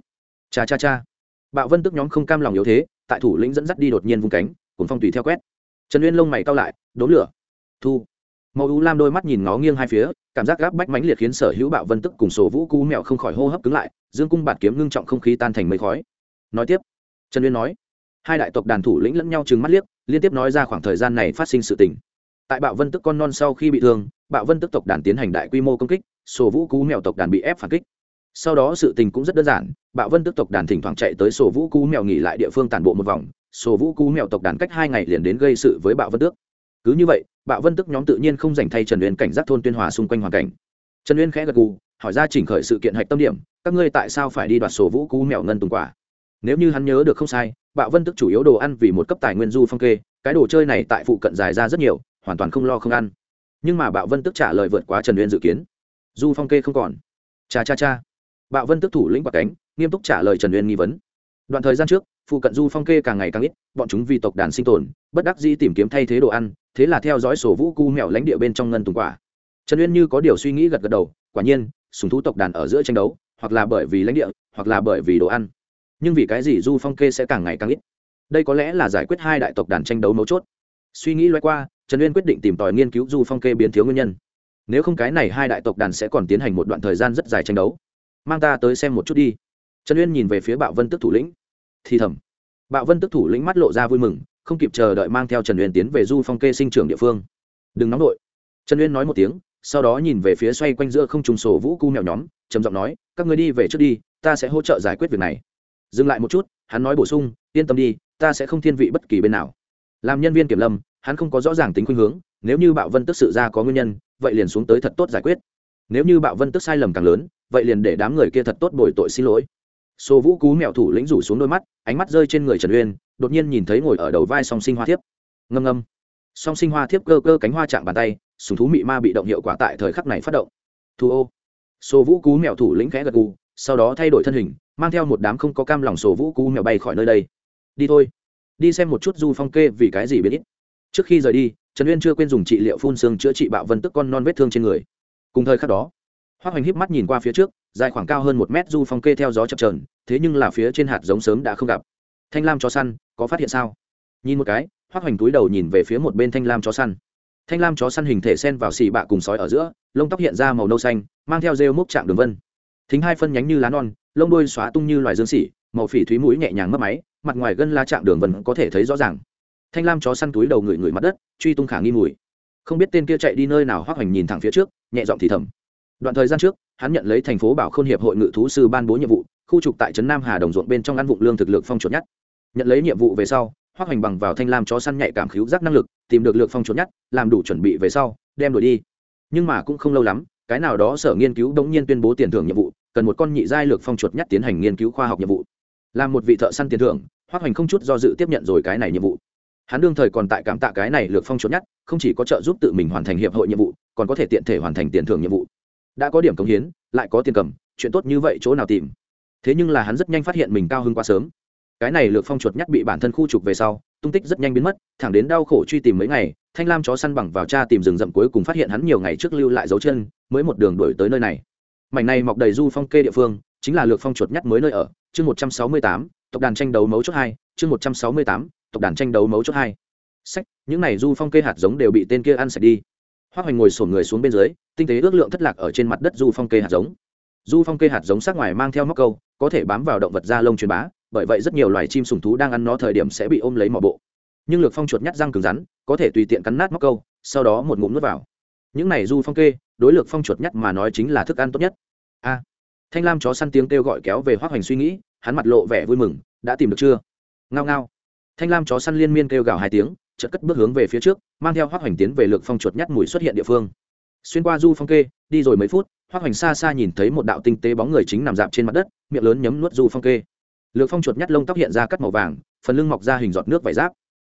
Cha cha cha. Bạo vân tức nhóm không cam lòng yếu thế, tại thủ lĩnh dẫn dắt đi đột nhiên vung cánh, cuốn phong tùy theo quét. Trần uyên lông mày cao lại, đốn lửa. Thu. Màu u lam đôi mắt nhìn ngó nghiêng hai phía, cảm giác gáp bách mãnh liệt khiến sở hữu bạo vân tức cùng sổ vũ cú mèo không khỏi hô hấp cứng lại, dương cung bạt kiếm ngưng trọng không khí tan thành mây khói. Nói tiếp. Trần uyên nói. Hai đại tộc đàn thủ lĩnh lẫn nhau trừng mắt liếc, liên tiếp nói ra khoảng thời gian này phát sinh sự tình. Tại bạo vân tức con non sau khi bị thương, bạo vân tức tộc đàn tiến hành đại quy mô công kích sổ vũ cú mèo tộc đàn bị ép phản kích. Sau đó sự tình cũng rất đơn giản, bạo vân tức tộc đàn thỉnh thoảng chạy tới sổ vũ cú mèo nghỉ lại địa phương tàn bộ một vòng, sổ vũ cú mèo tộc đàn cách hai ngày liền đến gây sự với bạo vân tước. Cứ như vậy, bạo vân tức nhóm tự nhiên không dành thay trần uyên cảnh giác thôn tuyên hòa xung quanh hoàn cảnh. Trần uyên khẽ gật gù, hỏi ra chỉnh khởi sự kiện hạch tâm điểm, các ngươi tại sao phải đi đoạt sổ vũ cú mèo ngân tùng quả? Nếu như hắn nhớ được không sai, bạo vân tức chủ yếu đồ ăn vì một cấp tài nguyên du phong kê, cái đồ chơi này tại phụ cận dài ra rất nhiều, hoàn toàn không lo không ăn. Nhưng mà bạo vân tức trả lời vượt quá trần uyên dự kiến du phong kê không còn. Cha cha cha. Bạo vân tức thủ lĩnh quả cánh, nghiêm túc trả lời trần uyên nghi vấn. Đoạn thời gian trước, phụ cận du phong kê càng ngày càng ít, bọn chúng vì tộc đàn sinh tồn, bất đắc dĩ tìm kiếm thay thế đồ ăn, thế là theo dõi sổ vũ cu mèo lãnh địa bên trong ngân tùng quả. Trần uyên như có điều suy nghĩ gật gật đầu, quả nhiên, sùng thú tộc đàn ở giữa tranh đấu, hoặc là bởi vì lãnh địa, hoặc là bởi vì đồ ăn. Nhưng vì cái gì du phong kê sẽ càng ngày càng ít? Đây có lẽ là giải quyết hai đại tộc đàn tranh đấu mấu chốt. Suy nghĩ loay qua, trần uyên quyết định tìm tòi nghiên cứu du phong kê biến thiếu nguyên nhân nếu không cái này hai đại tộc đàn sẽ còn tiến hành một đoạn thời gian rất dài tranh đấu. Mang ta tới xem một chút đi. Trần uyên nhìn về phía bạo vân tức thủ lĩnh. Thì thầm. Bạo vân tức thủ lĩnh mắt lộ ra vui mừng, không kịp chờ đợi mang theo trần uyên tiến về du phong kê sinh trưởng địa phương. Đừng nóng đội trần uyên nói một tiếng, sau đó nhìn về phía xoay quanh giữa không trùng sổ vũ cu mèo nhóm, trầm giọng nói, các người đi về trước đi, ta sẽ hỗ trợ giải quyết việc này. Dừng lại một chút, hắn nói bổ sung, yên tâm đi, ta sẽ không thiên vị bất kỳ bên nào. Làm nhân viên kiểm lâm, hắn không có rõ ràng tính khuynh hướng, nếu như bạo vân tức sự ra có nguyên nhân vậy liền xuống tới thật tốt giải quyết. Nếu như bạo vân tức sai lầm càng lớn, vậy liền để đám người kia thật tốt bồi tội xin lỗi. Xô vũ cú mèo thủ lĩnh rủ xuống đôi mắt, ánh mắt rơi trên người trần uyên, đột nhiên nhìn thấy ngồi ở đầu vai song sinh hoa thiếp. Ngâm ngâm. Song sinh hoa thiếp cơ cơ cánh hoa chạm bàn tay súng thú mị ma bị động hiệu quả tại thời khắc này phát động. Thu ô. Xô vũ cú mèo thủ lĩnh khẽ gật gù, sau đó thay đổi thân hình, mang theo một đám không có cam lòng sổ vũ cú mèo bay khỏi nơi đây. Đi thôi. Đi xem một chút du phong kê vì cái gì biết ít. Trước khi rời đi trần uyên chưa quên dùng trị liệu phun xương chữa trị bạo vân tức con non vết thương trên người. Cùng thời khắc đó hoa hoành híp mắt nhìn qua phía trước, dài khoảng cao hơn một mét du phong kê theo gió chập trờn thế nhưng là phía trên hạt giống sớm đã không gặp. Thanh lam chó săn, có phát hiện sao? Nhìn một cái hoa hoành túi đầu nhìn về phía một bên thanh lam chó săn. Thanh lam chó săn hình thể sen vào xì bạ cùng sói ở giữa, lông tóc hiện ra màu nâu xanh, mang theo rêu mốc chạm đường vân. Thính hai phân nhánh như lá non, lông đôi xóa tung như loài dương xỉ, màu phỉ thúy mũi nhẹ nhàng mất máy, mặt ngoài gân la chạm đường vân có thể thấy rõ ràng thanh lam chó săn túi đầu người người mặt đất, truy tung khả nghi mùi. Không biết tên kia chạy đi nơi nào hoác hoành nhìn thẳng phía trước, nhẹ giọng thì thầm. Đoạn thời gian trước, hắn nhận lấy thành phố bảo khôn hiệp hội ngự thú sư ban bố nhiệm vụ, khu trục tại trấn nam hà đồng ruộng bên trong ăn vụng lương thực lượng phong chuột nhất nhận lấy nhiệm vụ về sau hoác hoành bằng vào thanh lam chó săn nhạy cảm khíu giác năng lực, tìm được lượng phong chuột nhất làm đủ chuẩn bị về sau, đem đuổi đi. Nhưng mà cũng không lâu lắm, cái nào đó sở nghiên cứu đống nhiên tuyên bố tiền thưởng nhiệm vụ, cần một con nhị giai lược phong chuột nhất tiến hành nghiên cứu khoa học nhiệm vụ. Làm một vị thợ săn tiền thưởng hoác hoành không chút do dự tiếp nhận rồi cái này nhiệm vụ hắn đương thời còn tại cảm tạ cái này lược phong chuột nhất không chỉ có trợ giúp tự mình hoàn thành hiệp hội nhiệm vụ, còn có thể tiện thể hoàn thành tiền thưởng nhiệm vụ. Đã có điểm cống hiến, lại có tiền cầm, chuyện tốt như vậy chỗ nào tìm? Thế nhưng là hắn rất nhanh phát hiện mình cao hơn quá sớm. Cái này lược phong chuột nhắt bị bản thân khu trục về sau, tung tích rất nhanh biến mất, thẳng đến đau khổ truy tìm mấy ngày, thanh lam chó săn bằng vào cha tìm rừng rậm cuối cùng phát hiện hắn nhiều ngày trước lưu lại dấu chân, mới một đường đuổi tới nơi này. Mảnh này mọc đầy du phong kê địa phương, chính là lược phong chuột nhắt mới nơi ở, chương một trăm sáu mươi tám, tộc đàn tranh đấu mấu chốt hai, chương một trăm sáu mươi tám tộc đàn tranh đấu mấu chốt hai. Sách, những này du phong kê hạt giống đều bị tên kia ăn sạch đi. Hoa hoành ngồi sổn người xuống bên dưới, tinh tế ước lượng thất lạc ở trên mặt đất du phong kê hạt giống. Du phong kê hạt giống sát ngoài mang theo móc câu, có thể bám vào động vật da lông truyền bá, bởi vậy rất nhiều loài chim sùng thú đang ăn nó thời điểm sẽ bị ôm lấy mỏ bộ. Nhưng lược phong chuột nhát răng cứng rắn, có thể tùy tiện cắn nát móc câu, sau đó một ngụm nuốt vào. Những này du phong kê, đối lược phong chuột nhát mà nói chính là thức ăn tốt nhất. A. Thanh lam chó săn tiếng kêu gọi kéo về hoác hoành suy nghĩ, hắn mặt lộ vẻ vui mừng, đã tìm được chưa? Ngao ngao thanh lam chó săn liên miên kêu gào hai tiếng, chợt cất bước hướng về phía trước, mang theo hoác hoành tiến về lược phong chuột nhát mùi xuất hiện địa phương. Xuyên qua du phong kê, đi rồi mấy phút hoác hoành xa xa nhìn thấy một đạo tinh tế bóng người chính nằm dạp trên mặt đất, miệng lớn nhấm nuốt du phong kê. Lược phong chuột nhát lông tóc hiện ra cắt màu vàng, phần lưng mọc ra hình giọt nước vải giáp.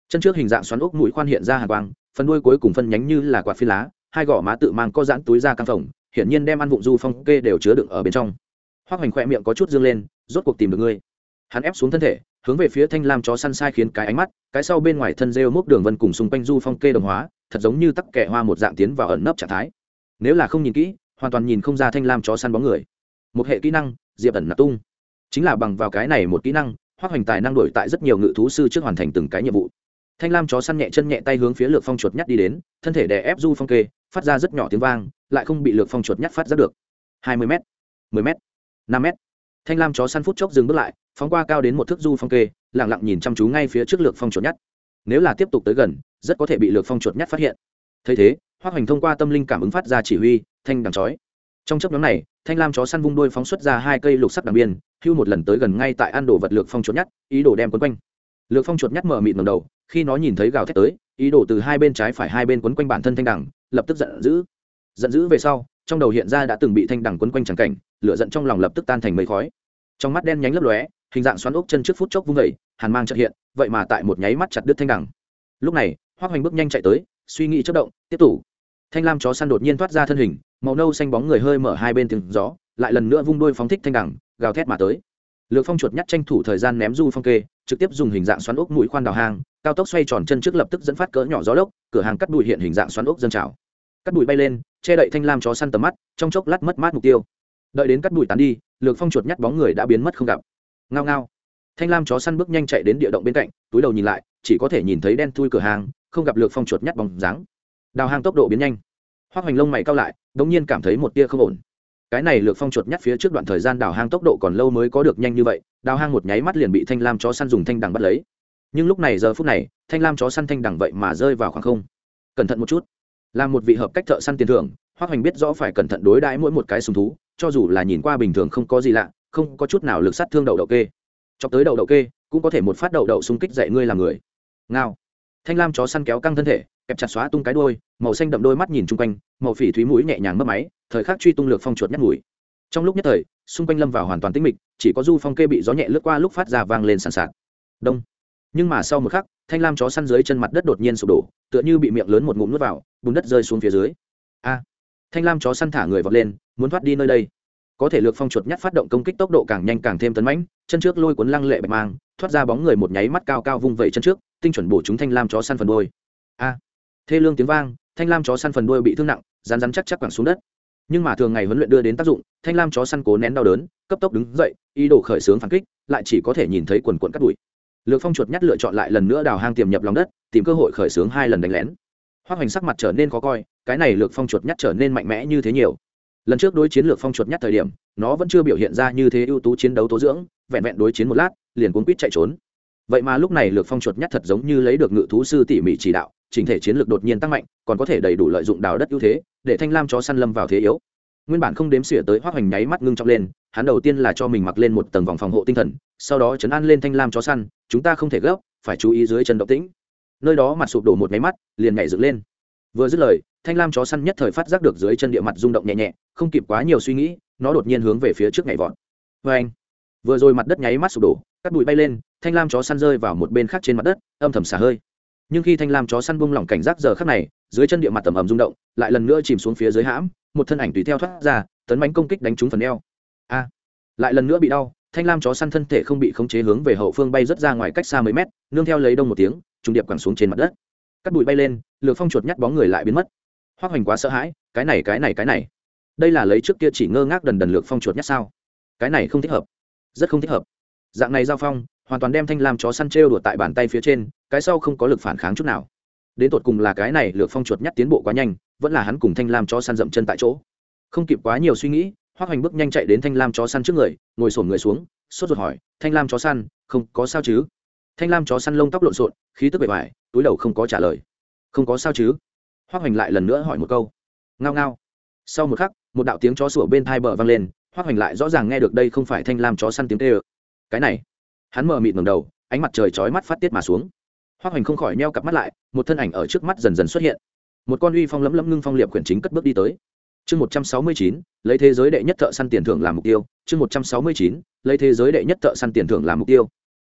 Chân trước hình dạng xoắn ốc mũi khoan hiện ra hàng quang, phần đuôi cuối cùng phân nhánh như là quạt phi lá, hai gò má tự mang có giãn túi ra căng phồng, hiển nhiên đem ăn vụng du phong kê đều chứa đựng ở bên trong. Hoác hoành khỏe miệng có chút dương lên, rốt cuộc tìm được ngươi. Hắn ép xuống thân thể hướng về phía thanh lam chó săn sai khiến cái ánh mắt, cái sau bên ngoài thân rêu mốc đường vân cùng xung quanh du phong kê đồng hóa, thật giống như tắc kẻ hoa một dạng tiến vào ẩn nấp trạng thái. Nếu là không nhìn kỹ, hoàn toàn nhìn không ra thanh lam chó săn bóng người. Một hệ kỹ năng, diệp ẩn nạp tung. Chính là bằng vào cái này một kỹ năng hoác hoành tài năng đổi tại rất nhiều ngự thú sư trước hoàn thành từng cái nhiệm vụ. Thanh lam chó săn nhẹ chân nhẹ tay hướng phía lược phong chuột nhắt đi đến, thân thể đè ép du phong kê, phát ra rất nhỏ tiếng vang, lại không bị lược phong chuột nhắt phát ra được. Hai mươi m mười m năm m thanh lam chó săn phút chốc dừng bước lại phóng qua cao đến một thước du phong kê lẳng lặng nhìn chăm chú ngay phía trước lược phong chuột nhát. nếu là tiếp tục tới gần rất có thể bị lược phong chuột nhát phát hiện. Thấy thế hoác hoành thông qua tâm linh cảm ứng phát ra chỉ huy thanh đằng chói. Trong chấp nhóm này thanh lam chó săn vung đôi phóng xuất ra hai cây lục sắc đằng biên hưu một lần tới gần ngay tại ăn đồ vật lược phong chuột nhát, ý đồ đem quấn quanh. Lược phong chuột nhát mở mịt ngầm đầu khi nó nhìn thấy gào thét tới ý đồ từ hai bên trái phải hai bên quấn quanh bản thân thanh đằng lập tức giận dữ. Giận dữ về sau trong đầu hiện ra đã từng bị thanh đằng quấn quanh trắng cảnh, lửa giận trong lòng lập tức tan thành mây khói. Trong mắt đen nhánh lấp lóe, hình dạng xoắn ốc chân trước phút chốc vung vẩy hàn mang trợ hiện, vậy mà tại một nháy mắt chặt đứt thanh đằng. Lúc này hoác hoành bước nhanh chạy tới, suy nghĩ chất động, tiếp tục. Thanh lam chó săn đột nhiên thoát ra thân hình, màu nâu xanh bóng người hơi mở hai bên tiếng gió, lại lần nữa vung đôi phóng thích thanh đằng, gào thét mà tới. Lược phong chuột nhắt tranh thủ thời gian ném du phong kê, trực tiếp dùng hình dạng xoắn ốc mũi khoan đào hang, cao tốc xoay tròn chân trước lập tức dẫn phát cỡ nhỏ gió lốc, cửa hàng cắt đuôi hiện hình dạng xoắn ốc dân trào cắt bụi bay lên, che đậy thanh lam chó săn tầm mắt, trong chốc lát mất mát mục tiêu. Đợi đến cắt bụi tán đi, lược phong chuột nhắt bóng người đã biến mất không gặp. Ngao ngao. Thanh lam chó săn bước nhanh chạy đến địa động bên cạnh, túi đầu nhìn lại, chỉ có thể nhìn thấy đen thui cửa hàng, không gặp lược phong chuột nhắt bóng dáng. Đào hang tốc độ biến nhanh. Hoác hoành lông mày cao lại đ ỗ n g nhiên cảm thấy một tia không ổn. Cái này lược phong chuột nhắt phía trước đoạn thời gian đào hang tốc độ còn lâu mới có được nhanh như vậy, đào hang một nháy mắt liền bị thanh lam chó săn dùng thanh đằng bắt lấy. Nhưng lúc này giờ phút này, thanh lam chó săn thanh đằng vậy mà rơi vào khoảng không. Cẩn thận một chút là một vị hợp cách thợ săn tiền thưởng hoác hoành biết rõ phải cẩn thận đối đãi mỗi một cái sùng thú, cho dù là nhìn qua bình thường không có gì lạ, không có chút nào lực sát thương đậu đậu kê. Chọc tới đậu đậu kê, cũng có thể một phát đậu đậu xung kích dạy ngươi làm người. Ngao. Thanh lam chó săn kéo căng thân thể, kẹp chặt xóa tung cái đôi màu xanh đậm đôi mắt nhìn chung quanh, màu phỉ thúy mũi nhẹ nhàng mất máy, thời khắc truy tung lược phong chuột nhắt mũi. Trong lúc nhất thời, xung quanh lâm vào hoàn toàn tĩnh mịch, chỉ có du phong kê bị gió nhẹ lướt qua lúc phát ra vang lên sàn sạt. Đông. Nhưng mà sau một khắc thanh lam chó săn dưới chân mặt đất đột nhiên sụp đổ, tựa như bị miệng lớn một ngụm nước vào, bùn đất rơi xuống phía dưới. A! Thanh lam chó săn thả người vọt lên, muốn thoát đi nơi đây. Có thể lược phong chuột nhát phát động công kích tốc độ càng nhanh càng thêm tấn mãnh, chân trước lôi cuốn lăng lệ bạch mang, thoát ra bóng người một nháy mắt cao cao vung vẩy chân trước, tinh chuẩn bổ chúng thanh lam chó săn phần đôi a! Thê lương tiếng vang, thanh lam chó săn phần đuôi bị thương nặng rán rán chắc chắc quẳng xuống đất. Nhưng mà thường ngày huấn luyện đưa đến tác dụng, thanh lam chó săn cố nén đau đớn, cấp tốc đứng dậy, ý đồ khởi xướng phản kích, lại chỉ có thể nhìn thấy quần quận cắt đùi lược phong chuột nhắt lựa chọn lại lần nữa đào hang tiềm nhập lòng đất, tìm cơ hội khởi xướng hai lần đánh lén. Hoác hoành sắc mặt trở nên khó coi, cái này lược phong chuột nhắt trở nên mạnh mẽ như thế nhiều. Lần trước đối chiến lược phong chuột nhắt thời điểm, nó vẫn chưa biểu hiện ra như thế ưu tú chiến đấu tố dưỡng, vẹn vẹn đối chiến một lát, liền cuốn quýt chạy trốn. Vậy mà lúc này lược phong chuột nhắt thật giống như lấy được ngự thú sư tỉ mỉ chỉ đạo, chỉnh thể chiến lược đột nhiên tăng mạnh, còn có thể đầy đủ lợi dụng đào đất ưu thế, để thanh lam chó săn lâm vào thế yếu. Nguyên bản không đếm xỉa tới hoác hoành nháy mắt ngưng trọng lên hắn đầu tiên là cho mình mặc lên một tầng vòng phòng hộ tinh thần, sau đó chấn an lên thanh lam chó săn, chúng ta không thể gấp, phải chú ý dưới chân động tĩnh. Nơi đó mặt sụp đổ một máy mắt, liền nhảy dựng lên. Vừa dứt lời, thanh lam chó săn nhất thời phát giác được dưới chân địa mặt rung động nhẹ nhẹ, không kịp quá nhiều suy nghĩ, nó đột nhiên hướng về phía trước nhảy vọt. Vê anh, vừa rồi mặt đất nháy mắt sụp đổ, cắt bụi bay lên, thanh lam chó săn rơi vào một bên khác trên mặt đất, âm thầm xả hơi. Nhưng khi thanh lam chó săn bung lỏng cảnh giác giờ khắc này, dưới chân địa mặt tầm ầm rung động, lại lần nữa chìm xuống phía dưới hãm, một thân ảnh tùy theo thoát ra, tấn bánh công kích đánh trúng phần eo a lại lần nữa bị đau, thanh lam chó săn thân thể không bị khống chế hướng về hậu phương bay rất ra ngoài cách xa mấy mét, nương theo lấy đông một tiếng, trùng điệp quẳng xuống trên mặt đất. Cắt bụi bay lên, lược phong chuột nhắt bóng người lại biến mất. Hoác hoành quá sợ hãi, cái này cái này cái này. Đây là lấy trước kia chỉ ngơ ngác đần đần lược phong chuột nhắt sao? Cái này không thích hợp. Rất không thích hợp. Dạng này giao phong, hoàn toàn đem thanh lam chó săn trêu đuổi tại bàn tay phía trên, cái sau không có lực phản kháng chút nào. Đến tột cùng là cái này lược phong chuột nhắt tiến bộ quá nhanh, vẫn là hắn cùng thanh lam chó săn dậm chân tại chỗ. Không kịp quá nhiều suy nghĩ hoác hoành bước nhanh chạy đến thanh lam chó săn trước người, ngồi sổn người xuống, sốt ruột hỏi, thanh lam chó săn, không có sao chứ? Thanh lam chó săn lông tóc lộn xộn, khí tức bề ngoài túi đầu không có trả lời. Không có sao chứ? Hoác hoành lại lần nữa hỏi một câu. Ngao ngao. Sau một khắc, một đạo tiếng chó sủa bên thai bờ vang lên hoác hoành lại rõ ràng nghe được đây không phải thanh lam chó săn tiếng tê ơ. Cái này, hắn mờ mịt ngầm đầu, ánh mặt trời chói mắt phát tiết mà xuống. Hoác hoành không khỏi neo cặp mắt lại, một thân ảnh ở trước mắt dần dần xuất hiện. Một con uy phong lấm lấm ngưng phong liệp quyển chính cất bước đi tới chương một trăm sáu mươi chín, lấy thế giới đệ nhất thợ săn tiền thưởng làm mục tiêu. Chương một trăm sáu mươi chín, lấy thế giới đệ nhất thợ săn tiền thưởng làm mục tiêu.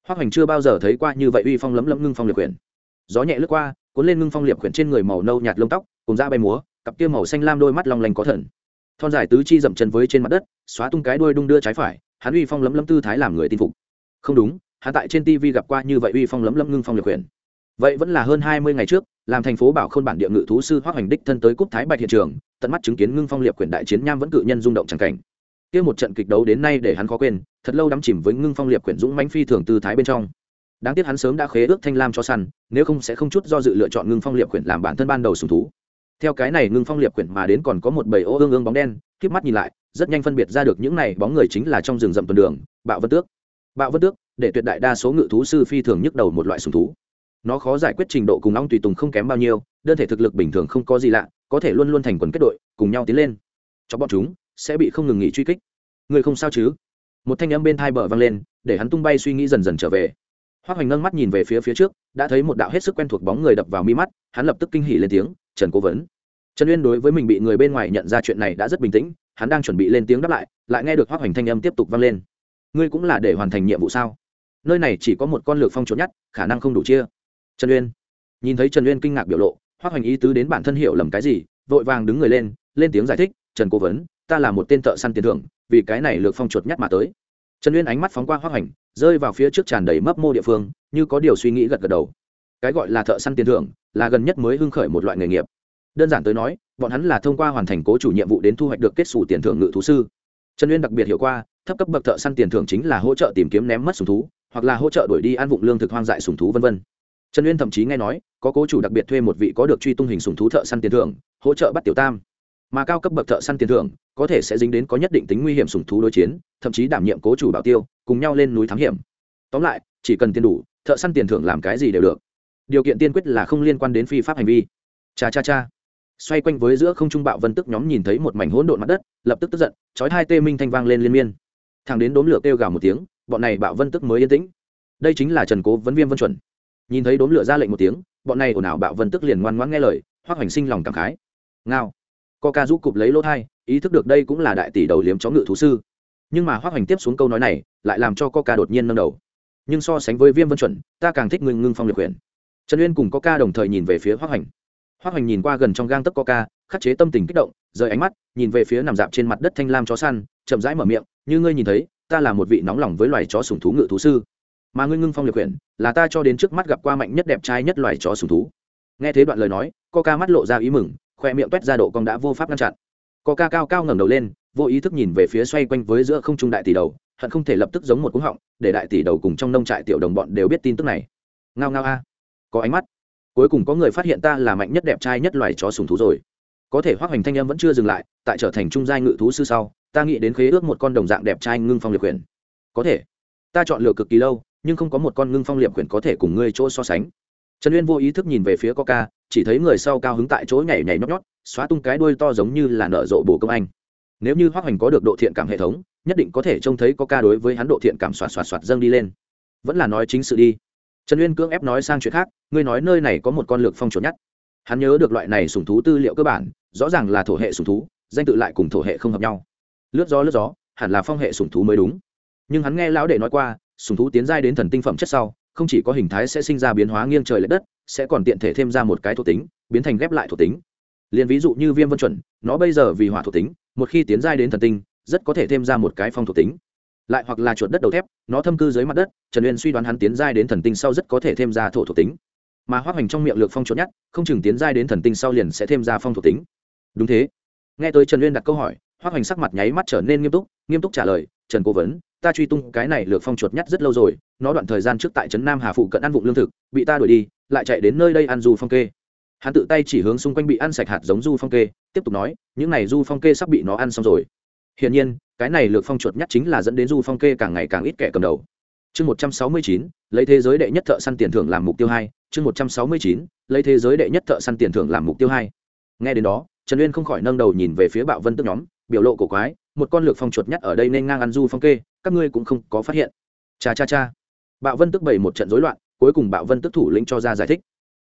Hoa hoành chưa bao giờ thấy qua như vậy uy phong lấm lấm ngưng phong liệt quyển. Gió nhẹ lướt qua, cuốn lên ngưng phong liệt quyển trên người màu nâu nhạt lông tóc, cùng da bay múa, cặp kia màu xanh lam đôi mắt long lanh có thần. Thon dài tứ chi dậm chân với trên mặt đất, xóa tung cái đuôi đung đưa trái phải, hắn uy phong lấm lấm tư thái làm người tin phục. Không đúng, hắn tại trên tv gặp qua như vậy uy phong lấm lấm ngưng phong liệt quyền vậy vẫn là hơn hai mươi ngày trước, làm thành phố bảo khôn bản địa ngự thú sư hoác hoành đích thân tới cúp thái bạch hiện trường tận mắt chứng kiến ngưng phong liệp quyển đại chiến nham vẫn cự nhân rung động c cảnh. Kia một trận kịch đấu đến nay để hắn khó quên, thật lâu đắm chìm với ngưng phong liệp quyển dũng mãnh phi thường tư thái bên trong. Đáng tiếc hắn sớm đã khế ước thanh lam cho săn, nếu không sẽ không chút do dự lựa chọn ngưng phong liệp quyển làm bản thân ban đầu sùng thú. Theo cái này ngưng phong liệp quyển mà đến còn có một bầy ô ương ương bóng đen k mắt nhìn lại, rất nhanh phân biệt ra được những này bóng người chính là trong rừng rậm tuần đường, bạo vân tước. Bạo vân tước, để tuyệt đại đa số ngự thú sư phi thường nhức đầu một loại sùng thú. Nó khó giải quyết trình độ cùng ong tùy tùng không kém bao nhiêu, đơn thể thực lực bình thường không có gì lạ có thể luôn luôn thành quần kết đội, cùng nhau tiến lên. Cho bọn chúng sẽ bị không ngừng nghỉ truy kích. Người không sao chứ? Một thanh âm bên thai bờ vang lên, để hắn tung bay suy nghĩ dần dần trở về. Hoa hoành nâng mắt nhìn về phía phía trước, đã thấy một đạo hết sức quen thuộc bóng người đập vào mi mắt, hắn lập tức kinh hỉ lên tiếng, trần cố vấn. Trần uyên đối với mình bị người bên ngoài nhận ra chuyện này đã rất bình tĩnh, hắn đang chuẩn bị lên tiếng đáp lại lại nghe được hoa hoành thanh âm tiếp tục vang lên. Ngươi cũng là để hoàn thành nhiệm vụ sao? Nơi này chỉ có một con lược phong trốn nhất, khả năng không đủ chia. Trần uyên nhìn thấy trần uyên kinh ngạc biểu lộ Hoắc hoành ý tứ đến bản thân hiểu lầm cái gì, vội vàng đứng người lên lên tiếng giải thích, trần cố vấn, ta là một tên thợ săn tiền thưởng, vì cái này lược phong chuột nhắt mà tới. Trần uyên ánh mắt phóng qua hoắc hoành, rơi vào phía trước tràn đầy mấp mô địa phương, như có điều suy nghĩ gật gật đầu. Cái gọi là thợ săn tiền thưởng, là gần nhất mới hưng khởi một loại nghề nghiệp. Đơn giản tới nói, bọn hắn là thông qua hoàn thành cố chủ nhiệm vụ đến thu hoạch được kết xù tiền thưởng ngự thú sư. Trần uyên đặc biệt hiểu qua, thấp cấp bậc thợ săn tiền thưởng chính là hỗ trợ tìm kiếm ném mất sùng thú, hoặc là hỗ trợ đuổi đi ăn vụng lương thực hoang dại sùng thú v v trần uyên thậm chí nghe nói, có cố chủ đặc biệt thuê một vị có được truy tung hình sùng thú thợ săn tiền thưởng, hỗ trợ bắt tiểu tam. Mà cao cấp bậc thợ săn tiền thưởng, có thể sẽ dính đến có nhất định tính nguy hiểm sùng thú đối chiến, thậm chí đảm nhiệm cố chủ bảo tiêu, cùng nhau lên núi thám hiểm. Tóm lại, chỉ cần tiền đủ, thợ săn tiền thưởng làm cái gì đều được. Điều kiện tiên quyết là không liên quan đến phi pháp hành vi. Cha cha cha. Xoay quanh với giữa không trung bạo vân tức nhóm nhìn thấy một mảnh hỗn độn mặt đất, lập tức tức giận, chói hai tê minh thanh vang lên liên miên. Thằng đến đốm lửa kêu gào một tiếng, bọn này bạo vân tức mới yên tĩnh. Đây chính là trần cố vấn viêm vân chuẩn nhìn thấy đốm lửa ra lệnh một tiếng bọn này ồn ào bạo vân tức liền ngoan ngoãn nghe lời hoác hoành sinh lòng cảm khái. Ngao. Ca giúp cụp lấy lỗ thai ý thức được đây cũng là đại tỷ đầu liếm chó ngự thú sư. Nhưng mà hoác hoành tiếp xuống câu nói này lại làm cho ca đột nhiên nâng đầu. Nhưng so sánh với viêm vân chuẩn ta càng thích ngưng ngưng phong liệt quyền trần uyên cùng ca đồng thời nhìn về phía hoác hoành. Hoác hoành nhìn qua gần trong gang tấc ca, khắc chế tâm tình kích động rời ánh mắt nhìn về phía nằm dạp trên mặt đất thanh lam chó săn chậm rãi mở miệng như ngươi nhìn thấy ta là một vị nóng lòng với loài chó sùng thú ngự thú sư mà ngươi ngưng phong liệt quyển, là ta cho đến trước mắt gặp qua mạnh nhất đẹp trai nhất loài chó sùng thú. Nghe thế đoạn lời nói ca mắt lộ ra ý mừng, khoe miệng t ra độ cong đã vô pháp ngăn chặn. Ca cao cao ngẩng đầu lên, vô ý thức nhìn về phía xoay quanh với giữa không trung đại tỷ đầu, hận không thể lập tức giống một cúng họng, để đại tỷ đầu cùng trong nông trại tiểu đồng bọn đều biết tin tức này. Ngao ngao a. Có ánh mắt. Cuối cùng có người phát hiện ta là mạnh nhất đẹp trai nhất loài chó sùng thú rồi. Có thể hoác hoành thanh em vẫn chưa dừng lại, tại trở thành trung giai ngự thú sư sau, ta nghĩ đến khế ước một con đồng dạng đẹp trai ngưng phong liệt quyển. Có thể. Ta chọn lựa cực kỳ lâu nhưng không có một con ngưng phong liệm quyển có thể cùng ngươi chỗ so sánh. Trần uyên vô ý thức nhìn về phía coca, chỉ thấy người sau cao hứng tại chỗ nhảy nhảy nhót nhót, xóa tung cái đuôi to giống như là nở rộ bồ công anh. Nếu như hoác hoành có được độ thiện cảm hệ thống, nhất định có thể trông thấy có ca đối với hắn độ thiện cảm xoạt xoạt xoạt dâng đi lên. Vẫn là nói chính sự đi. Trần uyên cưỡng ép nói sang chuyện khác, ngươi nói nơi này có một con lược phong trốn nhất hắn nhớ được loại này sùng thú tư liệu cơ bản, rõ ràng là thổ hệ sùng thú, danh tự lại cùng thổ hệ không hợp nhau. Lướt gió lướt gió, hẳn là phong hệ sùng thú mới đúng. Nhưng hắn nghe lão đệ nói qua sùng thú tiến giai đến thần tinh phẩm chất sau, không chỉ có hình thái sẽ sinh ra biến hóa nghiêng trời l ệ đất, sẽ còn tiện thể thêm ra một cái thuộc tính, biến thành ghép lại thuộc tính. Liền ví dụ như viêm vân chuẩn, nó bây giờ vì hỏa thuộc tính, một khi tiến giai đến thần tinh, rất có thể thêm ra một cái phong thuộc tính. Lại hoặc là chuột đất đầu thép, nó thâm cư dưới mặt đất, trần uyên suy đoán hắn tiến giai đến thần tinh sau rất có thể thêm ra thổ thuộc tính. Mà hoác hành trong miệng lược phong chuột nhát không chừng tiến giai đến thần tinh sau liền sẽ thêm ra phong thuộc tính. Đúng thế. Nghe tới trần uyên đặt câu hỏi hoác hành sắc mặt nháy mắt trở nên nghiêm túc nghiêm túc trả lời trần cố vấn, ta truy tung cái này lược phong chuột nhắt rất lâu rồi, nó đoạn thời gian trước tại trấn nam hà phụ cận ăn vụng lương thực, bị ta đuổi đi, lại chạy đến nơi đây ăn du phong kê. Hắn tự tay chỉ hướng xung quanh bị ăn sạch hạt giống du phong kê, tiếp tục nói, những này du phong kê sắp bị nó ăn xong rồi. Hiển nhiên, cái này lược phong chuột nhắt chính là dẫn đến du phong kê càng ngày càng ít kẻ cầm đầu. Chương một trăm sáu mươi chín, lấy thế giới đệ nhất thợ săn tiền thưởng làm mục tiêu hai. Chương một trăm sáu mươi chín, lấy thế giới đệ nhất thợ săn tiền thưởng làm mục tiêu hai. Nghe đến đó, trần uyên không khỏi nâng đầu nhìn về phía bạo vân tức nhóm, biểu lộ cổ quái một con lược phong chuột nhắt ở đây nên ngang ăn du phong kê, các ngươi cũng không có phát hiện. Cha cha cha. Bạo vân tức bày một trận rối loạn, cuối cùng bạo vân tức thủ lĩnh cho ra giải thích.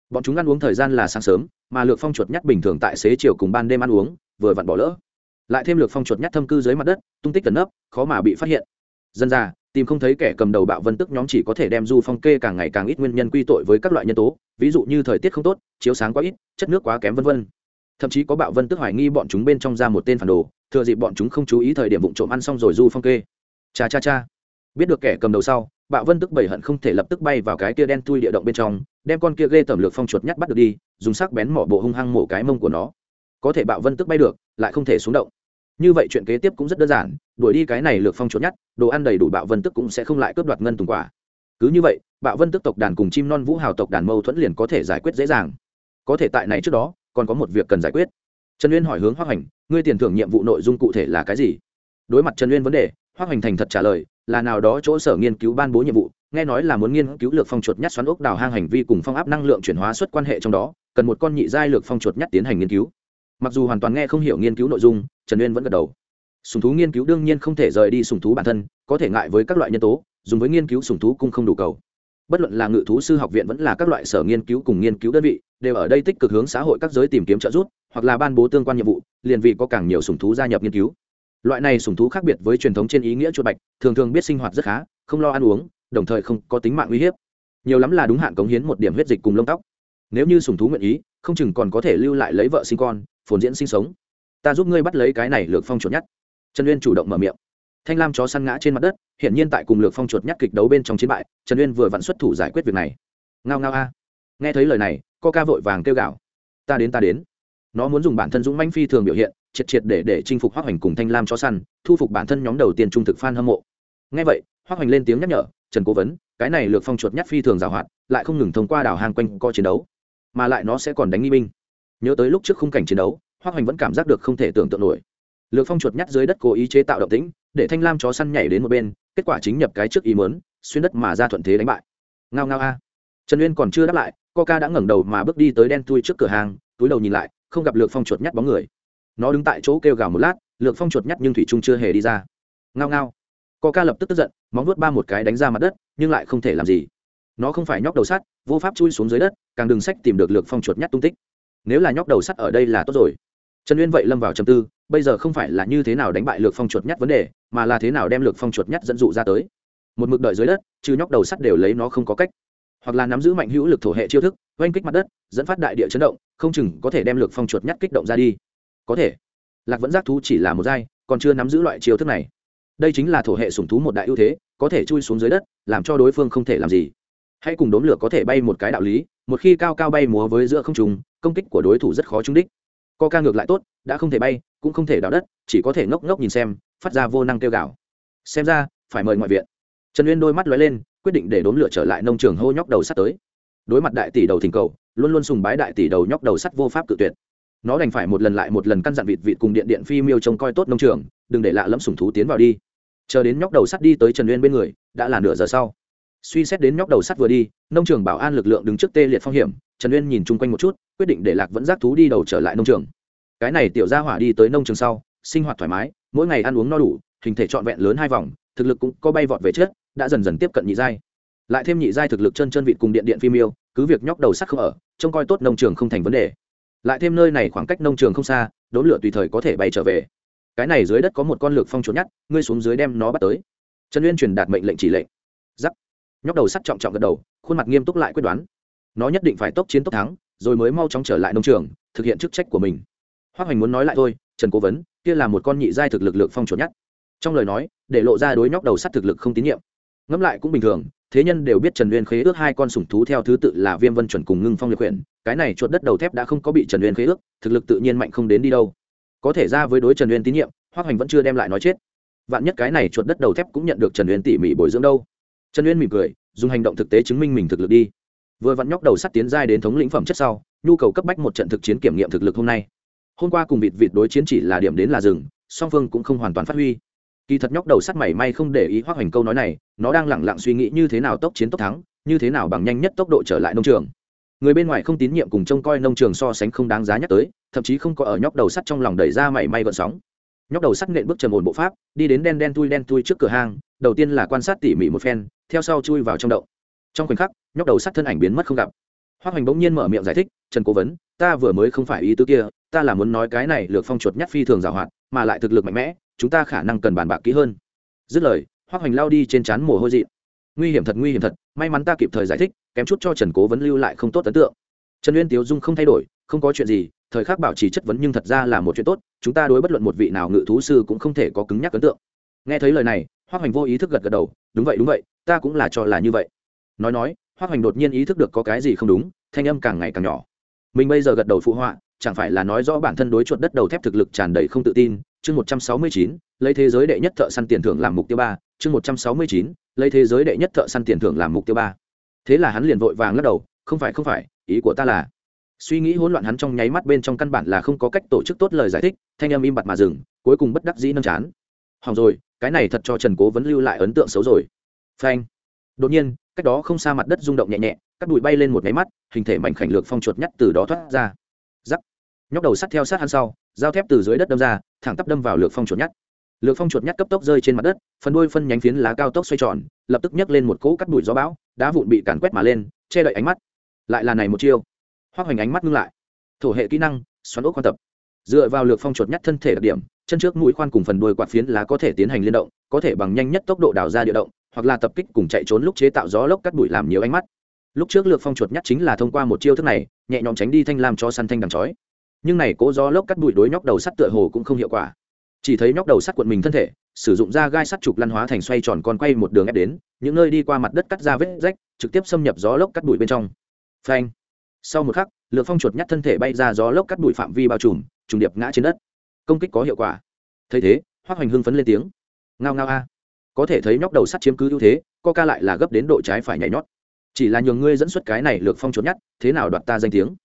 Bọn chúng ăn uống thời gian là sáng sớm, mà lược phong chuột nhắt bình thường tại xế chiều cùng ban đêm ăn uống, vừa vặn bỏ lỡ. Lại thêm lược phong chuột nhắt thâm cư dưới mặt đất, tung tích tấn nấp, khó mà bị phát hiện. Dân ra tìm không thấy kẻ cầm đầu bạo vân tức nhóm chỉ có thể đem du phong kê càng ngày càng ít nguyên nhân quy tội với các loại nhân tố, ví dụ như thời tiết không tốt, chiếu sáng quá ít, chất nước quá kém v v thậm chí có bạo vân tức hoài nghi bọn chúng bên trong ra một tên phản đồ thừa dịp bọn chúng không chú ý thời điểm vụ trộm ăn xong rồi du phong kê. Cha cha cha. Biết được kẻ cầm đầu sau bạo vân tức bảy hận không thể lập tức bay vào cái kia đen tui địa động bên trong đem con kia ghê tẩm lược phong chuột nhắt bắt được đi dùng sắc bén mỏ bộ hung hăng mổ cái mông của nó. Có thể bạo vân tức bay được lại không thể xuống động. Như vậy chuyện kế tiếp cũng rất đơn giản đuổi đi cái này lược phong chuột nhắt, đồ ăn đầy đủ bạo vân tức cũng sẽ không lại cướp đoạt ngân tùng quả. Cứ như vậy bạo vân tức tộc đàn cùng chim non vũ hào tộc đàn mâu thuẫn liền có thể giải quyết dễ dàng. Có thể tại này trước đó còn có một việc cần giải quyết trần uyên hỏi hướng hoác hành ngươi tiền thưởng nhiệm vụ nội dung cụ thể là cái gì? Đối mặt trần uyên vấn đề hoác hành thành thật trả lời, là nào đó chỗ sở nghiên cứu ban bố nhiệm vụ, nghe nói là muốn nghiên cứu lược phong chuột nhát xoắn ốc đào hang hành vi cùng phong áp năng lượng chuyển hóa xuất quan hệ trong đó, cần một con nhị giai lược phong chuột nhát tiến hành nghiên cứu. Mặc dù hoàn toàn nghe không hiểu nghiên cứu nội dung, trần uyên vẫn gật đầu. Sùng thú nghiên cứu đương nhiên không thể rời đi sùng thú bản thân, có thể ngại với các loại nhân tố, dùng với nghiên cứu sùng thú cũng không đủ cầu. Bất luận là ngự thú sư học viện vẫn là các loại sở nghiên cứu cùng nghiên cứu đơn vị, đều ở đây tích cực hướng xã hội các giới tìm kiếm trợ giúp hoặc là ban bố tương quan nhiệm vụ, liền vì có càng nhiều sùng thú gia nhập nghiên cứu. Loại này sùng thú khác biệt với truyền thống trên ý nghĩa chuột bạch, thường thường biết sinh hoạt rất khá, không lo ăn uống, đồng thời không có tính mạng uy hiếp. Nhiều lắm là đúng hạn cống hiến một điểm huyết dịch cùng lông tóc. Nếu như sùng thú nguyện ý, không chừng còn có thể lưu lại lấy vợ sinh con, phồn diễn sinh sống. Ta giúp ngươi bắt lấy cái này lược phong chuột nhát. trần uyên chủ động mở miệng. Thanh lam chó săn ngã trên mặt đất hiện nhiên tại cùng lược phong chuột nhắt kịch đấu bên trong chiến bại, trần uyên vừa vặn xuất thủ giải quyết việc này. Ngao ngao a. Nghe thấy lời này co ca vội vàng kêu gào. Ta đến ta đến nó muốn dùng bản thân dũng manh phi thường biểu hiện, triệt triệt để để chinh phục hoác hoành cùng thanh lam chó săn, thu phục bản thân nhóm đầu tiên trung thực f a n hâm mộ. Ngay vậy hoác hoành lên tiếng nhắc nhở, trần cố vấn, cái này lược phong chuột nhát phi thường g hoạt lại không ngừng thông qua đảo hàng quanh co chiến đấu, mà lại nó sẽ còn đánh nghi binh. Nhớ tới lúc trước khung cảnh chiến đấu hoác hoành vẫn cảm giác được không thể tưởng tượng nổi. Lược phong chuột nhát dưới đất cố ý chế tạo động tĩnh, để thanh lam chó săn nhảy đến một bên, kết quả chính nhập cái trước ý mớn xuyên đất mà ra thuận thế đánh bại. Ngao ngao a. Trần uyên còn chưa đáp lại, coca đã ngẩng đầu mà bước đi tới đen tui trước cửa hàng, túi đầu nhìn lại không gặp lược phong chuột nhắt bóng người. Nó đứng tại chỗ kêu gào một lát, lược phong chuột nhắt nhưng thủy trung chưa hề đi ra. Ngao ngao. Coca lập tức tức giận, móng nuốt ba một cái đánh ra mặt đất, nhưng lại không thể làm gì. Nó không phải nhóc đầu sắt, vô pháp chui xuống dưới đất, càng đừng sách tìm được lược phong chuột nhắt tung tích. Nếu là nhóc đầu sắt ở đây là tốt rồi. Trần uyên vậy lâm vào trầm tư, bây giờ không phải là như thế nào đánh bại lược phong chuột nhắt vấn đề, mà là thế nào đem lược phong chuột nhắt dẫn dụ ra tới. Một mực đợi dưới đất trừ nhóc đầu sắt đều lấy nó không có cách. Hoặc là nắm giữ mạnh hữu lực thổ hệ chiêu thức oanh kích mặt đất, dẫn phát đại địa chấn động, không chừng có thể đem lược phong chuột nhắt kích động ra đi. Có thể. Lạc vẫn giác thú chỉ là một giai, còn chưa nắm giữ loại chiêu thức này. Đây chính là thổ hệ sủng thú một đại ưu thế, có thể chui xuống dưới đất, làm cho đối phương không thể làm gì. Hãy cùng đốm lửa có thể bay một cái đạo lý, một khi cao cao bay múa với giữa không trùng công kích của đối thủ rất khó trúng đích. Co ca ngược lại tốt, đã không thể bay, cũng không thể đào đất, chỉ có thể ngốc ngốc nhìn xem, phát ra vô năng kêu gào. Xem ra, phải mời ngoại viện. Trần uyên đôi mắt lóe lên, quyết định để đốm lửa trở lại nông trường hô nhóc đầu sắt tới đối mặt đại tỷ đầu thỉnh cầu, luôn luôn sùng bái đại tỷ đầu nhóc đầu sắt vô pháp tự tuyệt. Nó đành phải một lần lại một lần căn dặn vịt vịt cùng điện điện phi miêu trông coi tốt nông trường, đừng để lạ lẫm sùng thú tiến vào đi. Chờ đến nhóc đầu sắt đi tới trần uyên bên người, đã là nửa giờ sau. Suy xét đến nhóc đầu sắt vừa đi, nông trường bảo an lực lượng đứng trước tê liệt phong hiểm, trần uyên nhìn chung quanh một chút, quyết định để lạc vẫn giác thú đi đầu trở lại nông trường. Cái này tiểu gia hỏa đi tới nông trường sau, sinh hoạt thoải mái, mỗi ngày ăn uống no đủ, hình thể trọn vẹn lớn hai vòng, thực lực cũng có bay vọt về trước, đã dần dần tiếp cận nhị giai. Lại thêm nhị giai thực lực chân chân vịt cùng điện điện phim yêu cứ việc nhóc đầu sắt không ở, trông coi tốt nông trường không thành vấn đề. Lại thêm nơi này khoảng cách nông trường không xa, đốn lửa tùy thời có thể bay trở về. Cái này dưới đất có một con lược phong trốn nhắt, ngươi xuống dưới đem nó bắt tới. Trần uyên truyền đạt mệnh lệnh chỉ lệnh. Giắc. Nhóc đầu sắt trọng trọng gật đầu, khuôn mặt nghiêm túc lại quyết đoán. Nó nhất định phải tốc chiến tốc thắng, rồi mới mau chóng trở lại nông trường, thực hiện chức trách của mình. Hoác hoành muốn nói lại thôi, trần cố vấn, kia là một con nhị giai thực lực lượng phong trốn nhát trong lời nói, để lộ ra đối nhóc đầu sắt thực lực không tín nhiệm. Ngẫm lại cũng bình thường thế nhân đều biết trần uyên khế ước hai con sủng thú theo thứ tự là viêm vân chuẩn cùng ngưng phong liệt quyển. Cái này chuột đất đầu thép đã không có bị trần uyên khế ước, thực lực tự nhiên mạnh không đến đi đâu. Có thể ra với đối trần uyên tín nhiệm hoác hoành vẫn chưa đem lại nói chết. Vạn nhất cái này chuột đất đầu thép cũng nhận được trần uyên tỉ mỉ bồi dưỡng đâu. Trần uyên mỉm cười, dùng hành động thực tế chứng minh mình thực lực đi. Vừa vặn nhóc đầu sắt tiến giai đến thống lĩnh phẩm chất sau, nhu cầu cấp bách một trận thực chiến kiểm nghiệm thực lực hôm nay. Hôm qua cùng vịt vịt đối chiến chỉ là điểm đến là rừng song phương cũng không hoàn toàn phát huy kỳ thật nhóc đầu sắt mảy may không để ý hoác hoành câu nói này, nó đang lẳng lặng suy nghĩ như thế nào tốc chiến tốc thắng, như thế nào bằng nhanh nhất tốc độ trở lại nông trường. Người bên ngoài không tín nhiệm cùng trông coi nông trường so sánh không đáng giá nhắc tới, thậm chí không có ở nhóc đầu sắt trong lòng đẩy ra mảy may gợn sóng. Nhóc đầu sắt nện bước trầm ổn bộ pháp, đi đến đen đen tui đen tui trước cửa hàng đầu tiên là quan sát tỉ mỉ một phen, theo sau chui vào trong đậu trong khoảnh khắc, nhóc đầu sắt thân ảnh biến mất không gặp. Hoác hoành bỗng nhiên mở miệng giải thích, trần cố vấn, ta vừa mới không phải ý tứ kia, ta là muốn nói cái này lược phong chuột nhát phi thường giảo hoạt, mà lại thực lực mạnh mẽ chúng ta khả năng cần bàn bạc kỹ hơn. Dứt lời hoác hoành lao đi trên trán mồ hôi dị. Nguy hiểm thật, nguy hiểm thật, may mắn ta kịp thời giải thích, kém chút cho trần cố vấn lưu lại không tốt ấn tượng. Trần uyên tiếu dung không thay đổi, không có chuyện gì, thời khắc bảo trì chất vấn nhưng thật ra là một chuyện tốt, chúng ta đối bất luận một vị nào ngự thú sư cũng không thể có cứng nhắc ấn tượng. Nghe thấy lời này hoác hoành vô ý thức gật gật đầu, đúng vậy đúng vậy, ta cũng là cho là như vậy. Nói nói hoác hoành đột nhiên ý thức được có cái gì không đúng, thanh âm càng ngày càng nhỏ. Mình bây giờ gật đầu phụ họa chẳng phải là nói rõ bản thân đối chuột đất đầu thép thực lực tràn đầy không tự tin. Chương một trăm sáu mươi chín, lấy thế giới đệ nhất thợ săn tiền thưởng làm mục tiêu ba. Chương một trăm sáu mươi chín, lấy thế giới đệ nhất thợ săn tiền thưởng làm mục tiêu ba. Thế là hắn liền vội vàng lắc đầu, không phải không phải, ý của ta là suy nghĩ hỗn loạn hắn trong nháy mắt bên trong căn bản là không có cách tổ chức tốt lời giải thích, thanh âm im bặt mà dừng, cuối cùng bất đắc dĩ nâng chán. Hỏng rồi, cái này thật cho trần cố vẫn lưu lại ấn tượng xấu rồi. Phanh. Đột nhiên, cách đó không xa mặt đất rung động nhẹ nhẹ các bụi bay lên một máy mắt, hình thể mảnh khảnh lược phong chuột nhắt từ đó thoát ra nhóc đầu sắt theo sát hắn sau dao thép từ dưới đất đâm ra, thẳng tắp đâm vào lược phong chuột nhát. lược phong chuột nhát cấp tốc rơi trên mặt đất, phần đuôi phân nhánh phiến lá cao tốc xoay tròn, lập tức nhấc lên một cỗ cắt bụi gió bão, đá vụn bị càn quét mà lên, che đậy ánh mắt. Lại là này một chiêu. Hoác hoành ánh mắt ngưng lại. Thổ hệ kỹ năng, xoắn ốc quan tập. Dựa vào lược phong chuột nhát thân thể đặc điểm, chân trước mũi khoan cùng phần đuôi quạt phiến lá có thể tiến hành liên động, có thể bằng nhanh nhất tốc độ đào ra địa động, hoặc là tập kích cùng chạy trốn lúc chế tạo gió lốc cắt bụi làm nhiều ánh mắt. Lúc trước lược phong chuột nhát chính là thông qua một chiêu thức này, nhẹ nhõm tránh đi thanh lam cho săn thanh đằng chói nhưng này cố gió lốc cắt bụi đối nhóc đầu sắt tựa hồ cũng không hiệu quả. Chỉ thấy nhóc đầu sắt cuộn mình thân thể, sử dụng da gai sắt trục lăn hóa thành xoay tròn con quay một đường ép đến, những nơi đi qua mặt đất cắt ra vết rách, trực tiếp xâm nhập gió lốc cắt bụi bên trong. Phanh! Sau một khắc lược phong chuột nhắt thân thể bay ra gió lốc cắt bụi phạm vi bao trùm, trùng điệp ngã trên đất. Công kích có hiệu quả. Thấy thế hoác hoành hưng phấn lên tiếng. Ngao ngao a. Có thể thấy nhóc đầu sắt chiếm cứ ưu thế, co ca lại là gấp đến độ trái phải nhảy nhót. Chỉ là nhường ngươi dẫn xuất cái này lược phong chuột nhắt, thế nào đoạt ta danh tiếng?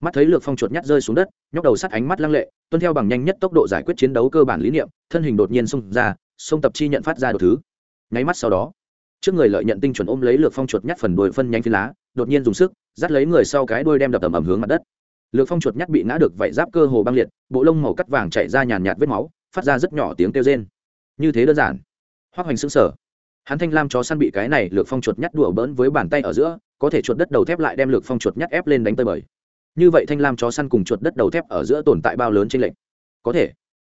Mắt thấy lược phong chuột nhát rơi xuống đất, nhóc đầu sắt ánh mắt lăng lệ, tuân theo bằng nhanh nhất tốc độ giải quyết chiến đấu cơ bản lý niệm, thân hình đột nhiên xông ra, xông tập chi nhận phát ra đồ thứ. Nháy mắt sau đó, trước người lợi nhận tinh chuẩn ôm lấy lược phong chuột nhát phần đuôi phân nhánh phi lá, đột nhiên dùng sức, dắt lấy người sau cái đuôi đem đập ầm ầm hướng mặt đất. Lược phong chuột nhát bị ngã được vảy giáp cơ hồ băng liệt, bộ lông màu cắt vàng chảy ra nhàn nhạt vết máu, phát ra rất nhỏ tiếng kêu rên. Như thế đơn giản. Hoác hoành xứng sở hắn thanh lam chó săn bị cái này lược phong chuột nhát đùa bỡn với bàn tay ở giữa, có thể chuột đất đầu thép lại đem lược phong chuột nhát ép lên đánh tơi bời như vậy thanh lam chó săn cùng chuột đất đầu thép ở giữa tồn tại bao lớn trên lệnh có thể.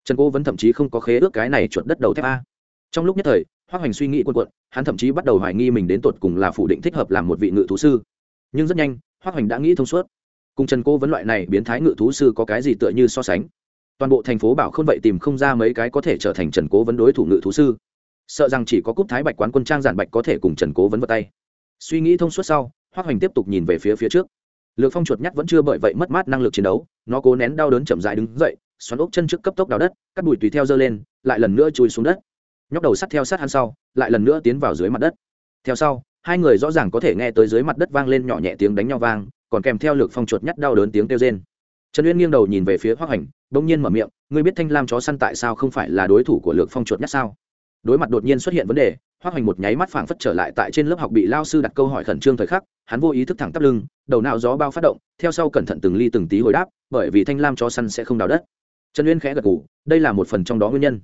Trần cố vẫn thậm chí không có khế ước cái này chuột đất đầu thép a. Trong lúc nhất thời hoác hoành suy nghĩ quân quận hắn thậm chí bắt đầu hoài nghi mình đến tột cùng là phủ định thích hợp làm một vị ngự thú sư. Nhưng rất nhanh hoác hoành đã nghĩ thông suốt. Cùng trần cố vấn loại này biến thái ngự thú sư có cái gì tựa như so sánh? Toàn bộ thành phố bảo không vậy tìm không ra mấy cái có thể trở thành trần cố vấn đối thủ ngự thú sư. Sợ rằng chỉ có cúp thái bạch quán quân trang giản bạch có thể cùng trần cố vấn vật tay. Suy nghĩ thông suốt sau hoác hoành tiếp tục nhìn về phía phía trước lược phong chuột nhắt vẫn chưa bởi vậy mất mát năng lực chiến đấu, nó cố nén đau đớn chậm dại đứng dậy, xoắn ốc chân trước cấp tốc đào đất, cắt bụi tùy theo dơ lên, lại lần nữa chui xuống đất. Nhóc đầu sắt theo sát hắn sau, lại lần nữa tiến vào dưới mặt đất. Theo sau, hai người rõ ràng có thể nghe tới dưới mặt đất vang lên nhỏ nhẹ tiếng đánh nhau vang, còn kèm theo lược phong chuột nhắt đau đớn tiếng kêu rên. Trần uyên nghiêng đầu nhìn về phía hoác hành, bỗng nhiên mở miệng, ngươi biết thanh lam chó săn tại sao không phải là đối thủ của lược phong chuột nhắt sao? Đối mặt đột nhiên xuất hiện vấn đề hoác hoành một nháy mắt phảng phất trở lại tại trên lớp học bị lao sư đặt câu hỏi khẩn trương thời khắc, hắn vô ý thức thẳng tắp lưng, đầu não gió bao phát động, theo sau cẩn thận từng ly từng tí hồi đáp, bởi vì thanh lam chó săn sẽ không đào đất. Trần uyên khẽ gật ngủ đây là một phần trong đó nguyên nhân.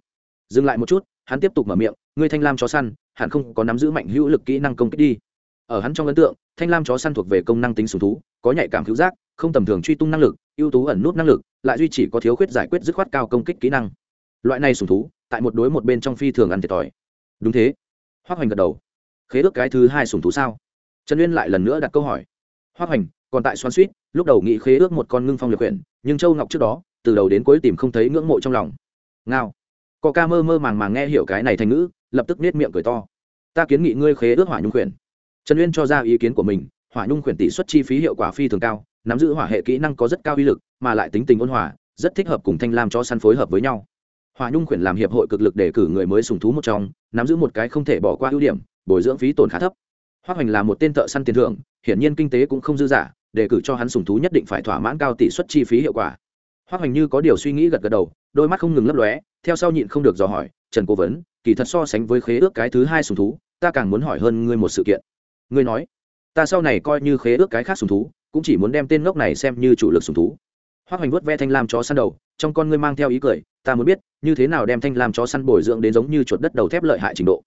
Dừng lại một chút, hắn tiếp tục mở miệng, ngươi thanh lam chó săn, hẳn không có nắm giữ mạnh hữu lực kỹ năng công kích đi. Ở hắn trong ấn tượng, thanh lam chó săn thuộc về công năng tính sùng thú, có nhạy cảm cứu giác, không tầm thường truy tung năng lực, ưu tú ẩn nút năng lực, lại duy chỉ có thiếu khuyết giải quyết dứt khoát cao công kích kỹ năng. Loại này sùng thú, tại một đối một bên trong phi thường ăn thiệt thòi. Đúng thế hoác hoành gật đầu. Khế ước cái thứ hai sùng thú sao? Trần uyên lại lần nữa đặt câu hỏi. Hoác hoành, còn tại xoắn suýt lúc đầu nghĩ khế ước một con ngưng phong liệt quyển, nhưng châu ngọc trước đó, từ đầu đến cuối tìm không thấy ngưỡng mộ trong lòng. Ngao. Có ca mơ mơ màng màng nghe hiểu cái này thành ngữ, lập tức nết miệng cười to. Ta kiến nghị ngươi khế ước hỏa nhung quyển. Trần uyên cho ra ý kiến của mình, hỏa nhung quyển tỷ suất chi phí hiệu quả phi thường cao, nắm giữ hỏa hệ kỹ năng có rất cao uy lực, mà lại tính tình ôn hòa, rất thích hợp cùng thanh lam cho săn phối hợp với nhau hòa nhung khuyển làm hiệp hội cực lực để cử người mới sùng thú một trong, nắm giữ một cái không thể bỏ qua ưu điểm, bồi dưỡng phí tổn khá thấp. Hoa hoành là một tên thợ săn tiền thưởng, hiển nhiên kinh tế cũng không dư giả để cử cho hắn sùng thú nhất định phải thỏa mãn cao tỷ suất chi phí hiệu quả. Hoa hoành như có điều suy nghĩ gật gật đầu, đôi mắt không ngừng lấp lóe, theo sau nhịn không được dò hỏi, trần cố vấn, kỳ thật so sánh với khế ước cái thứ hai sùng thú, ta càng muốn hỏi hơn ngươi một sự kiện. Ngươi nói, ta sau này coi như khế ước cái khác sùng thú, cũng chỉ muốn đem tên ngốc này xem như chủ lực sùng thú hoa hoành vuốt ve thanh lam chó săn đầu trong con ngươi mang theo ý cười ta muốn biết như thế nào đem thanh lam chó săn bồi dưỡng đến giống như chuột đất đầu thép lợi hại trình độ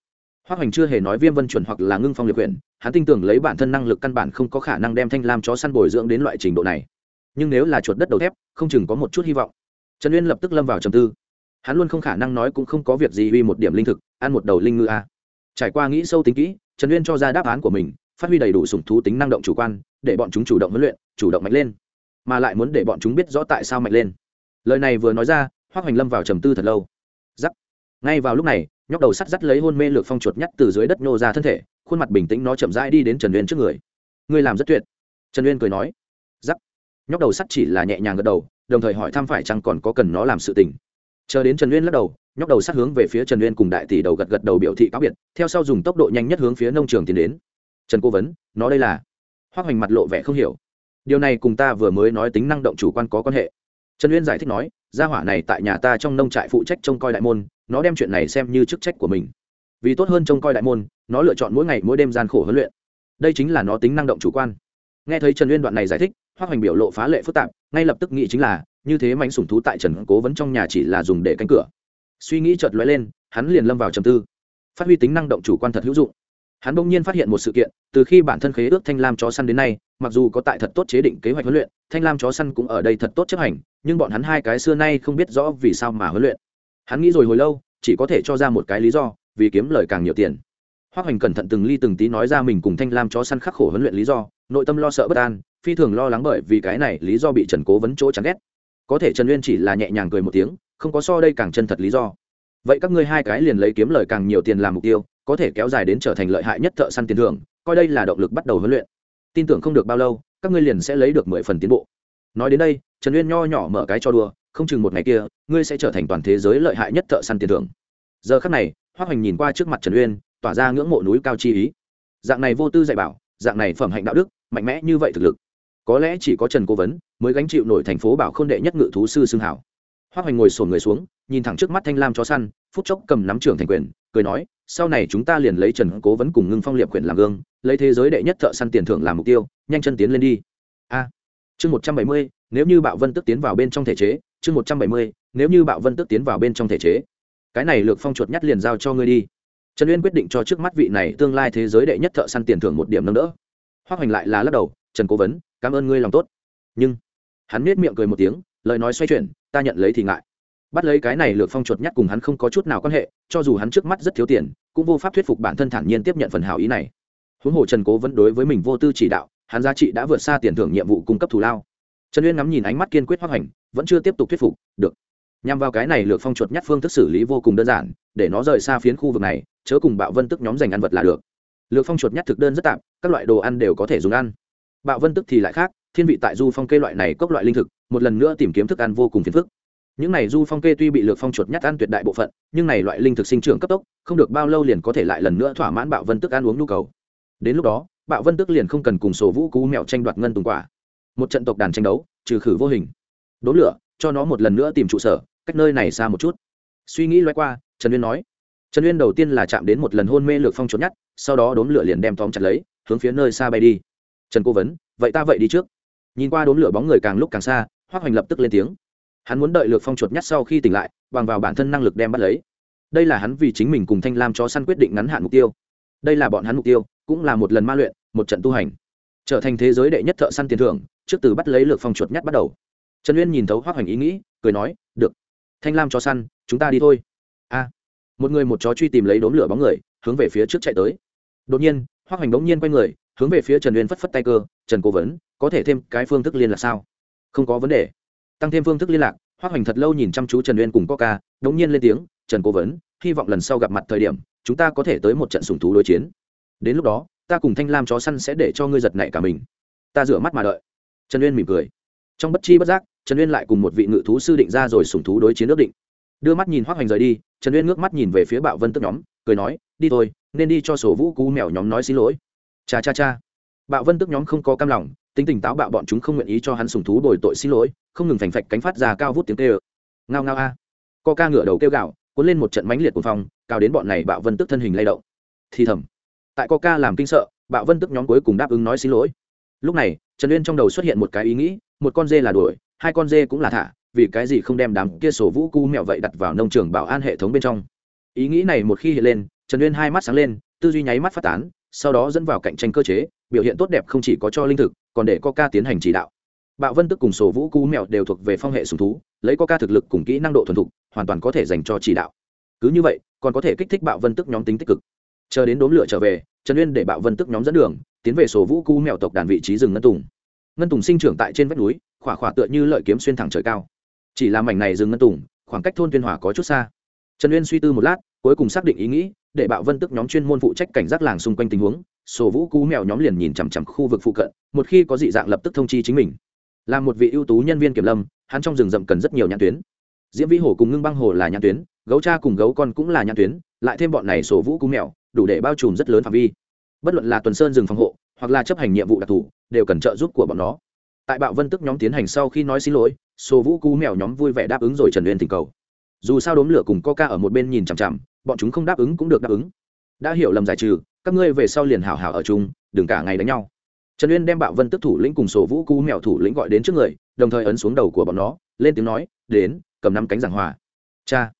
Hoắc Hoành chưa hề nói Viêm Vân chuẩn hoặc là Ngưng Phong Liệt Quyền, hắn tin tưởng lấy bản thân năng lực căn bản không có khả năng đem Thanh Lam chó săn bồi dưỡng đến loại trình độ này. Nhưng nếu là chuột đất đầu thép, không chừng có một chút hy vọng. Trần Uyên lập tức lâm vào trầm tư. Hắn luôn không khả năng nói cũng không có việc gì uy một điểm linh thực, ăn một đầu linh ngư a. Trải qua nghĩ sâu tính kỹ, Trần Uyên cho ra đáp án của mình, phát huy đầy đủ sủng thú tính năng động chủ quan, để bọn chúng chủ động huấn luyện, chủ động mạnh lên, mà lại muốn để bọn chúng biết rõ tại sao mạnh lên. Lời này vừa nói ra, Hoắc Hoành lâm vào trầm tư thật lâu. giắc Ngay vào lúc này, nhóc đầu sắt dắt lấy hôn mê lược phong chuột nhắt từ dưới đất nhô ra thân thể khuôn mặt bình tĩnh nó chậm rãi đi đến trần uyên trước người. Ngươi làm rất tuyệt. Trần uyên cười nói. Giắc nhóc đầu sắt chỉ là nhẹ nhàng gật đầu đồng thời hỏi thăm phải chăng còn có cần nó làm sự tình. Chờ đến trần uyên lắc đầu nhóc đầu sát hướng về phía trần uyên cùng đại tỷ đầu gật gật đầu biểu thị cáo biệt theo sau dùng tốc độ nhanh nhất hướng phía nông trường tiến đến. Trần cố vấn nó đây là? Hoác hoành mặt lộ vẻ không hiểu điều này cùng ta vừa mới nói tính năng động chủ quan có quan hệ. Trần uyên giải thích nói, gia hỏa này tại nhà ta trong nông trại phụ trách trông coi đại môn, nó đem chuyện này xem như chức trách của mình. Vì tốt hơn trông coi đại môn, nó lựa chọn mỗi ngày mỗi đêm gian khổ huấn luyện. Đây chính là nó tính năng động chủ quan. Nghe thấy trần uyên đoạn này giải thích hoác hoành biểu lộ phá lệ phức tạp, ngay lập tức nghĩ chính là, như thế mánh sủng thú tại trần cố vấn trong nhà chỉ là dùng để cánh cửa. Suy nghĩ chợt lóe lên, hắn liền lâm vào trầm tư. Phát huy tính năng động chủ quan thật hữu dụng. Hắn bỗng nhiên phát hiện một sự kiện, từ khi bản thân khế ước thanh lam chó săn đến nay mặc dù có tại thật tốt chế định kế hoạch huấn luyện thanh lam chó săn cũng ở đây thật tốt chấp hành nhưng bọn hắn hai cái xưa nay không biết rõ vì sao mà huấn luyện hắn nghĩ rồi hồi lâu chỉ có thể cho ra một cái lý do vì kiếm lời càng nhiều tiền Hoắc Hoành cẩn thận từng ly từng tí nói ra mình cùng Thanh Lam chó săn khắc khổ huấn luyện lý do, nội tâm lo sợ bất an, phi thường lo lắng bởi vì cái này lý do bị Trần Cố vấn chỗ chán ghét. Có thể Trần Uyên chỉ là nhẹ nhàng cười một tiếng, không có so đây càng chân thật lý do. Vậy các ngươi hai cái liền lấy kiếm lời càng nhiều tiền làm mục tiêu, có thể kéo dài đến trở thành lợi hại nhất thợ săn tiền thưởng, coi đây là động lực bắt đầu huấn luyện. Tin tưởng không được bao lâu, các ngươi liền sẽ lấy được mười phần tiến bộ. Nói đến đây, Trần Uyên nho nhỏ mở cái cho đùa, không chừng một ngày kia, ngươi sẽ trở thành toàn thế giới lợi hại nhất thợ săn tiền thưởng. Giờ khắc này, hoác Hoành nhìn qua trước mặt Trần Uyên, tỏa ra ngưỡng mộ núi cao chi ý dạng này vô tư dạy bảo dạng này phẩm hạnh đạo đức mạnh mẽ như vậy thực lực có lẽ chỉ có trần cố vấn mới gánh chịu nổi thành phố bảo k h ô n đệ nhất ngự thú sư xương hảo hoa hoành ngồi sổn người xuống nhìn thẳng trước mắt thanh lam chó săn phút chốc cầm nắm trưởng thành quyền cười nói sau này chúng ta liền lấy trần cố vấn cùng ngưng phong liệp quyền làm gương, lấy thế giới đệ nhất thợ săn tiền thưởng làm mục tiêu, nhanh chân tiến lên đi. A. Chương một trăm bảy mươi, nếu như bạo vân tức tiến vào bên trong thể chế, chương một trăm bảy mươi, nếu như bạo vân tức tiến vào bên trong thể chế. Cái này lược phong chuột nhắt liền giao cho ngươi đi. Trần uyên quyết định cho trước mắt vị này tương lai thế giới đệ nhất thợ săn tiền thưởng một điểm nâng đỡ. Hoác hoành lại là lắc đầu, trần cố vấn, cảm ơn ngươi lòng tốt. Nhưng hắn nết miệng cười một tiếng, lời nói xoay chuyển, ta nhận lấy thì ngại bắt lấy cái này lược phong chuột nhắt cùng hắn không có chút nào quan hệ cho dù hắn trước mắt rất thiếu tiền cũng vô pháp thuyết phục bản thân thản nhiên tiếp nhận phần hảo ý này. Huống hồ trần cố vẫn đối với mình vô tư chỉ đạo hắn giá trị đã vượt xa tiền thưởng nhiệm vụ cung cấp thù lao. Trần uyên ngắm nhìn ánh mắt kiên quyết hoác hành, vẫn chưa tiếp tục thuyết phục được. Nhằm vào cái này lược phong chuột nhắt phương thức xử lý vô cùng đơn giản để nó rời xa phiến khu vực này chớ cùng bạo vân tức nhóm dành ăn vật là được. Lược phong chuột nhắt thực đơn rất tạm các loại đồ ăn đều có thể dùng ăn. Bạo vân tức thì lại khác thiên vị tại du phong kê loại này cốc loại linh thực một lần nữa tìm kiếm thức ăn vô cùng phiền phức những này du phong kê tuy bị lược phong chuột nhát ăn tuyệt đại bộ phận, nhưng này loại linh thực sinh trưởng cấp tốc, không được bao lâu liền có thể lại lần nữa thỏa mãn bạo vân tức ăn uống nhu cầu. Đến lúc đó, bạo vân tức liền không cần cùng sổ vũ cú mèo tranh đoạt ngân tùng quả. Một trận tộc đàn tranh đấu, trừ khử vô hình. Đốn lửa, cho nó một lần nữa tìm trụ sở, cách nơi này xa một chút. Suy nghĩ loay qua, trần uyên nói. Trần uyên đầu tiên là chạm đến một lần hôn mê lược phong chuột nhát sau đó đốn lửa liền đem tóm chặt lấy, hướng phía nơi xa bay đi. Trần cố vấn, vậy ta vậy đi trước. Nhìn qua đốn lửa bóng người càng lúc càng xa hoác hoành lập tức lên tiếng hắn muốn đợi lược phong chuột nhất sau khi tỉnh lại, bằng vào bản thân năng lực đem bắt lấy. Đây là hắn vì chính mình cùng thanh lam cho săn quyết định ngắn hạn mục tiêu. Đây là bọn hắn mục tiêu, cũng là một lần ma luyện, một trận tu hành. Trở thành thế giới đệ nhất thợ săn tiền thưởng, trước từ bắt lấy lược phong chuột nhất bắt đầu. Trần uyên nhìn thấu hoác hoành ý nghĩ, cười nói, được, thanh lam cho săn, chúng ta đi thôi. A. Một người một chó truy tìm lấy đốm lửa bóng người, hướng về phía trước chạy tới. Đột nhiên hoác hoành bỗng nhiên quay người, hướng về phía trần uyên phất phất tay cơ, trần cố vấn, có thể thêm cái phương thức liên là sao? Không có vấn đề tăng thêm phương thức liên lạc hoác hoành thật lâu nhìn chăm chú trần uyên cùng coca, đống nhiên lên tiếng, trần cố vấn, hy vọng lần sau gặp mặt thời điểm, chúng ta có thể tới một trận sùng thú đối chiến. Đến lúc đó, ta cùng thanh lam chó săn sẽ để cho ngươi giật nảy cả mình. Ta rửa mắt mà đợi. Trần uyên mỉm cười. Trong bất chi bất giác, trần uyên lại cùng một vị ngự thú sư định ra rồi sùng thú đối chiến ước định. Đưa mắt nhìn hoác hoành rời đi, trần uyên ngước mắt nhìn về phía bạo vân tức nhóm, cười nói, đi thôi, nên đi cho sổ vũ cú mèo nhóm nói xin lỗi. Cha cha cha. Bạo vân tức nhóm không có cam lòng tính tình táo bạo bọn chúng không nguyện ý cho hắn sùng thú đổi tội xin lỗi không ngừng phành phạch cánh phát ra cao vút tiếng kêu. Ngao ngao a. Co ca ngựa đầu kêu gạo cuốn lên một trận mãnh liệt của phong, cao đến bọn này bạo vân tức thân hình lay động. Thì thầm. Tại co ca làm kinh sợ bạo vân tức nhóm cuối cùng đáp ứng nói xin lỗi. Lúc này trần uyên trong đầu xuất hiện một cái ý nghĩ một con dê là đuổi hai con dê cũng là thả vì cái gì không đem đám kia sổ vũ cu mẹo vậy đặt vào nông trường bảo an hệ thống bên trong. Ý nghĩ này một khi hiện lên trần uyên hai mắt sáng lên tư duy nháy mắt phát tán sau đó dẫn vào cạnh tranh cơ chế biểu hiện tốt đẹp không chỉ có cho linh thực còn để coca tiến hành chỉ đạo. Bạo vân tức cùng sổ vũ cú mèo đều thuộc về phong hệ sùng thú, lấy coca thực lực cùng kỹ năng độ thuần thục, hoàn toàn có thể dành cho chỉ đạo. Cứ như vậy, còn có thể kích thích bạo vân tức nhóm tính tích cực. Chờ đến đốm lửa trở về, trần uyên để bạo vân tức nhóm dẫn đường, tiến về sổ vũ cú mèo tộc đàn vị trí rừng ngân tùng. Ngân tùng sinh trưởng tại trên vách núi, khỏa khỏa tựa như lợi kiếm xuyên thẳng trời cao. Chỉ là mảnh này rừng ngân tùng, khoảng cách thôn tuyên hòa có chút xa. Trần uyên suy tư một lát, cuối cùng xác định ý nghĩ để bạo vân tức nhóm chuyên môn phụ trách cảnh giác làng xung quanh tình huống, sổ vũ cú mèo nhóm liền nhìn chằm chằm khu vực phụ cận, một khi có dị dạng lập tức thông chi chính mình. Là một vị ưu tú nhân viên kiểm lâm, hắn trong rừng rậm cần rất nhiều nhãn tuyến. Diễm vĩ hồ cùng ngưng băng hồ là nhãn tuyến, gấu cha cùng gấu con cũng là nhãn tuyến, lại thêm bọn này sổ vũ cú mèo, đủ để bao trùm rất lớn phạm vi. Bất luận là tuần sơn rừng phòng hộ, hoặc là chấp hành nhiệm vụ đặc thù, đều cần trợ giúp của bọn nó. Tại bạo vân tức nhóm tiến hành sau khi nói xin lỗi, sổ vũ cú mèo nhóm vui vẻ đáp ứng rồi trần uyên tình cầu dù sao đốm lửa cùng coca ở một bên nhìn chằm chằm, bọn chúng không đáp ứng cũng được đáp ứng. Đã hiểu lầm giải trừ, các ngươi về sau liền hảo hảo ở chung, đừng cả ngày đánh nhau. Trần uyên đem bạo vân tức thủ lĩnh cùng sổ vũ cú mèo thủ lĩnh gọi đến trước người, đồng thời ấn xuống đầu của bọn nó, lên tiếng nói, đến, cầm năm cánh giảng hòa. Cha.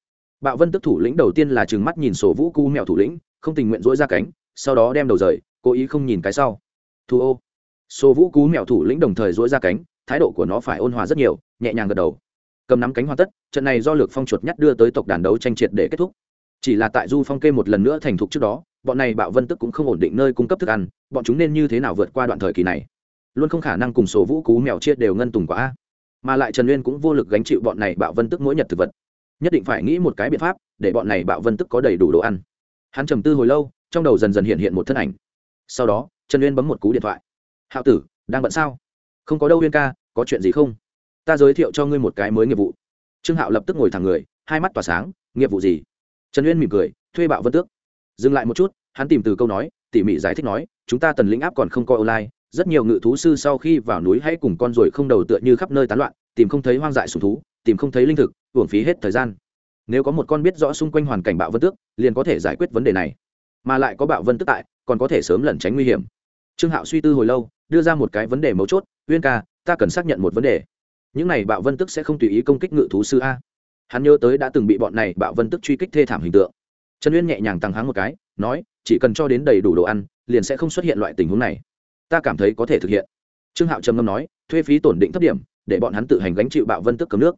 Bạo vân tức thủ lĩnh đầu tiên là trừng mắt nhìn sổ vũ cú mèo thủ lĩnh, không tình nguyện dỗi ra cánh, sau đó đem đầu rời, cố ý không nhìn cái sau. Thu ô. Sổ vũ cú mèo thủ lĩnh đồng thời dỗi ra cánh, thái độ của nó phải ôn hòa rất nhiều, nhẹ nhàng gật đầu cầm nắm cánh hoàn tất, trận này do lược phong chuột nhắt đưa tới tộc đàn đấu tranh triệt để kết thúc. Chỉ là tại du phong kê một lần nữa thành thục trước đó, bọn này bạo vân tức cũng không ổn định nơi cung cấp thức ăn, bọn chúng nên như thế nào vượt qua đoạn thời kỳ này? Luôn không khả năng cùng số vũ cú mèo chia đều ngân tùng quá mà lại trần uyên cũng vô lực gánh chịu bọn này bạo vân tức mỗi nhật thực vật. Nhất định phải nghĩ một cái biện pháp để bọn này bạo vân tức có đầy đủ đồ ăn. Hắn trầm tư hồi lâu, trong đầu dần dần hiện hiện một thân ảnh. Sau đó, trần uyên bấm một cú điện thoại. Hạo tử, đang bận sao? Không có đâu uyên ca, có chuyện gì không? Ta giới thiệu cho ngươi một cái mới nghiệp vụ. Trương hạo lập tức ngồi thẳng người, hai mắt tỏa sáng, nghiệp vụ gì? Trần uyên mỉm cười, thuê bạo vân tước. Dừng lại một chút, hắn tìm từ câu nói, tỉ mỉ giải thích nói, chúng ta tần lĩnh áp còn không coi online, rất nhiều ngự thú sư sau khi vào núi hãy cùng con ruồi không đầu tựa như khắp nơi tán loạn, tìm không thấy hoang dại sùng thú, tìm không thấy linh thực, uổng phí hết thời gian. Nếu có một con biết rõ xung quanh hoàn cảnh bạo vân tước, liền có thể giải quyết vấn đề này. Mà lại có bạo vân tước tại, còn có thể sớm lẩn tránh nguy hiểm. Trương hạo suy tư hồi lâu, đưa ra một cái vấn đề mấu chốt, uyên ca, ta cần xác nhận một vấn đề những này bạo vân tức sẽ không tùy ý công kích ngự thú sư a. Hắn nhớ tới đã từng bị bọn này bạo vân tức truy kích thê thảm hình tượng. Trần uyên nhẹ nhàng tăng háng một cái, nói, chỉ cần cho đến đầy đủ đồ ăn, liền sẽ không xuất hiện loại tình huống này. Ta cảm thấy có thể thực hiện. Trương hạo trầm ngâm nói, thuê phí tổn định thấp điểm, để bọn hắn tự hành gánh chịu bạo vân tức cấm nước.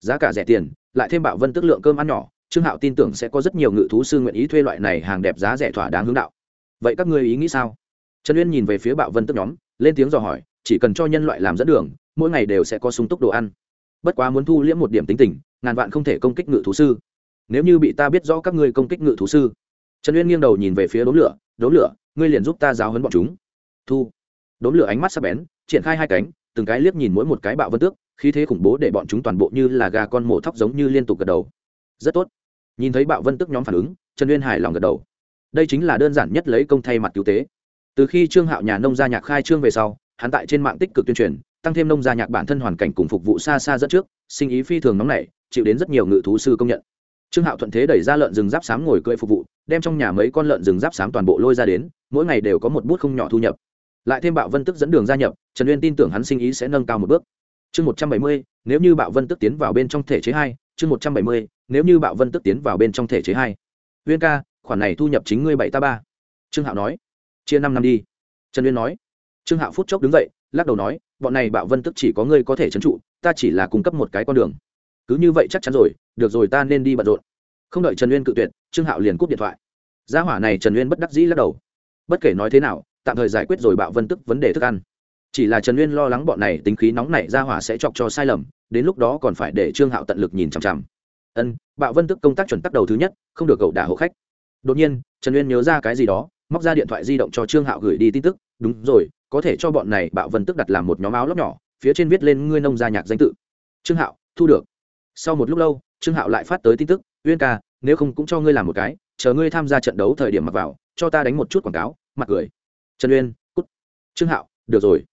Giá cả rẻ tiền, lại thêm bạo vân tức lượng cơm ăn nhỏ, trương hạo tin tưởng sẽ có rất nhiều ngự thú sư nguyện ý thuê loại này hàng đẹp giá rẻ thỏa đáng hướng đạo. Vậy các ngươi ý nghĩ sao? Trần uyên nhìn về phía bạo vân tức nhóm, lên tiếng dò hỏi, chỉ cần cho nhân loại làm dẫn đường mỗi ngày đều sẽ có sung túc đồ ăn. Bất quá muốn thu liễm một điểm tính tình, ngàn vạn không thể công kích ngự thú sư. Nếu như bị ta biết rõ các ngươi công kích ngự thú sư. Trần uyên nghiêng đầu nhìn về phía đốm lửa đốm lửa, ngươi liền giúp ta giáo hấn bọn chúng. Thu. Đốm lửa ánh mắt sắc bén, triển khai hai cánh, từng cái liếc nhìn mỗi một cái bạo vân tước, khí thế khủng bố để bọn chúng toàn bộ như là gà con mổ thóc giống như liên tục gật đầu. Rất tốt. Nhìn thấy bạo vân tước nhóm phản ứng, trần uyên hài lòng gật đầu. Đây chính là đơn giản nhất lấy công thay mặt cứu tế. Từ khi trương hạo nhà nông ra nhạc khai trương về sau, hắn tại trên mạng tích cực tuyên truyền tăng thêm nông gia nhạc bản thân hoàn cảnh cùng phục vụ xa xa dẫn trước, sinh ý phi thường nóng nảy, chịu đến rất nhiều ngự thú sư công nhận. Trương hạo thuận thế đẩy ra lợn rừng giáp sám ngồi cưỡi phục vụ, đem trong nhà mấy con lợn rừng giáp sám toàn bộ lôi ra đến, mỗi ngày đều có một bút không nhỏ thu nhập. Lại thêm bạo vân tức dẫn đường gia nhập, trần uyên tin tưởng hắn sinh ý sẽ nâng cao một bước. Chương một trăm bảy mươi, nếu như bạo vân tức tiến vào bên trong thể chế hai, chương một trăm bảy mươi, nếu như bạo vân tức tiến vào bên trong thể chế hai. Uyên ca, khoản này thu nhập chính ngươi bảy ta ba. Trương hạo nói. Chia năm năm đi. Trần uyên nói. Trương hạo phút chốc đứng dậy, lắc đầu nói bọn này bạo vân tức chỉ có ngươi có thể trấn trụ, ta chỉ là cung cấp một cái con đường. Cứ như vậy chắc chắn rồi, được rồi ta nên đi bận rộn. Không đợi trần uyên cự tuyệt, trương hạo liền cúp điện thoại. Gia hỏa này trần uyên bất đắc dĩ lắc đầu. Bất kể nói thế nào, tạm thời giải quyết rồi bạo vân tức vấn đề thức ăn. Chỉ là trần uyên lo lắng bọn này tính khí nóng này gia hỏa sẽ chọc cho sai lầm, đến lúc đó còn phải để trương hạo tận lực nhìn chằm chằm. Ân, bạo vân tức công tác chuẩn tắc đầu thứ nhất, không được cậu đả hộ khách. Đột nhiên, trần uyên nhớ ra cái gì đó, móc ra điện thoại di động cho trương hạo gửi đi tin tức. Đúng rồi có thể cho bọn này bạo vân tức đặt làm một nhóm áo lóc nhỏ, phía trên viết lên ngươi nông gia nhạc danh tự. Trương hạo, thu được. Sau một lúc lâu, trương hạo lại phát tới tin tức, uyên ca, nếu không cũng cho ngươi làm một cái, chờ ngươi tham gia trận đấu thời điểm mặc vào, cho ta đánh một chút quảng cáo. Mặt cười. Trần uyên, cút. Trương hạo, được rồi.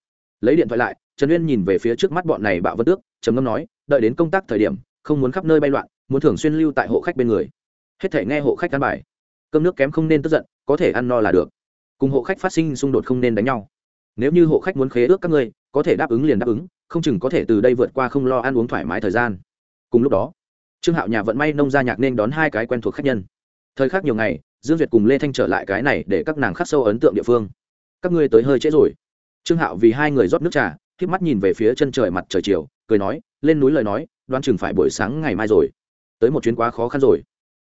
Lấy điện thoại lại, trần uyên nhìn về phía trước mắt bọn này bạo vân tước, trầm ngâm nói, đợi đến công tác thời điểm, không muốn khắp nơi bay loạn, muốn thường xuyên lưu tại hộ khách bên người. Hết thể nghe hộ khách ăn bài. Cơm nước kém không nên tức giận, có thể ăn no là được. Cùng hộ khách phát sinh xung đột không nên đánh nhau nếu như hộ khách muốn khế ước các ngươi, có thể đáp ứng liền đáp ứng, không chừng có thể từ đây vượt qua không lo ăn uống thoải mái thời gian. Cùng lúc đó, trương hạo nhà vận may nông gia nhạc nên đón hai cái quen thuộc khách nhân. Thời khắc nhiều ngày, dương duyệt cùng lê thanh trở lại cái này để các nàng khắc sâu ấn tượng địa phương. Các ngươi tới hơi trễ rồi. Trương hạo vì hai người rót nước trà k mắt nhìn về phía chân trời mặt trời chiều, cười nói, lên núi lời nói đoan chừng phải buổi sáng ngày mai rồi. Tới một chuyến quá khó khăn rồi.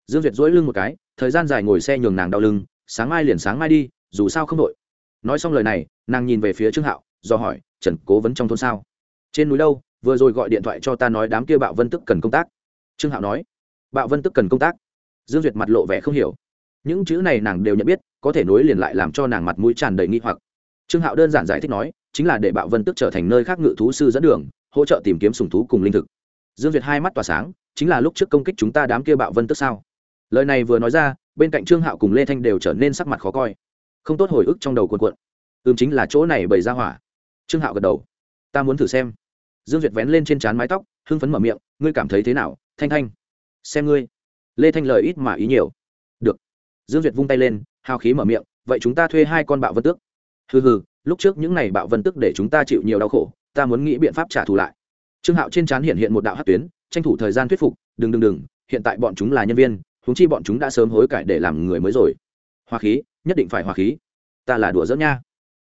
Dương duyệt dỗi lưng một cái, thời gian dài ngồi xe nhường nàng đau lưng, sáng mai liền sáng mai đi, dù sao không đội nói xong lời này, nàng nhìn về phía trương hạo, do hỏi, trần cố vấn trong thôn sao? Trên núi đâu, vừa rồi gọi điện thoại cho ta nói đám kia bạo vân tức cần công tác. Trương hạo nói, bạo vân tức cần công tác? Dương duyệt mặt lộ vẻ không hiểu. Những chữ này nàng đều nhận biết, có thể nối liền lại làm cho nàng mặt mũi tràn đầy nghi hoặc. Trương hạo đơn giản giải thích nói, chính là để bạo vân tức trở thành nơi khác ngự thú sư dẫn đường, hỗ trợ tìm kiếm sùng thú cùng linh thực. Dương duyệt hai mắt tỏa sáng, chính là lúc trước công kích chúng ta đám kia bạo vân tức sao? Lời này vừa nói ra, bên cạnh trương hạo cùng lê thanh đều trở nên sắc mặt khó coi không tốt hồi ức trong đầu cuộn cuộn. Ừm chính là chỗ này bày ra hỏa. Trương hạo gật đầu. Ta muốn thử xem. Dương duyệt vén lên trên trán mái tóc, hưng phấn mở miệng, ngươi cảm thấy thế nào, thanh thanh? Xem ngươi. Lê thanh lời ít mà ý nhiều. Được. Dương duyệt vung tay lên, hào khí mở miệng, vậy chúng ta thuê hai con bạo vân tước. Hừ hừ, lúc trước những ngày bạo vân tước để chúng ta chịu nhiều đau khổ, ta muốn nghĩ biện pháp trả thù lại. Trương hạo trên trán hiện hiện một đạo hát tuyến, tranh thủ thời gian thuyết phục, đừng đừng đừng, hiện tại bọn chúng là nhân viên húng chi bọn chúng đã sớm hối cải để làm người mới rồi. Hoa khí nhất định phải hòa khí. Ta là đùa dẫn nha.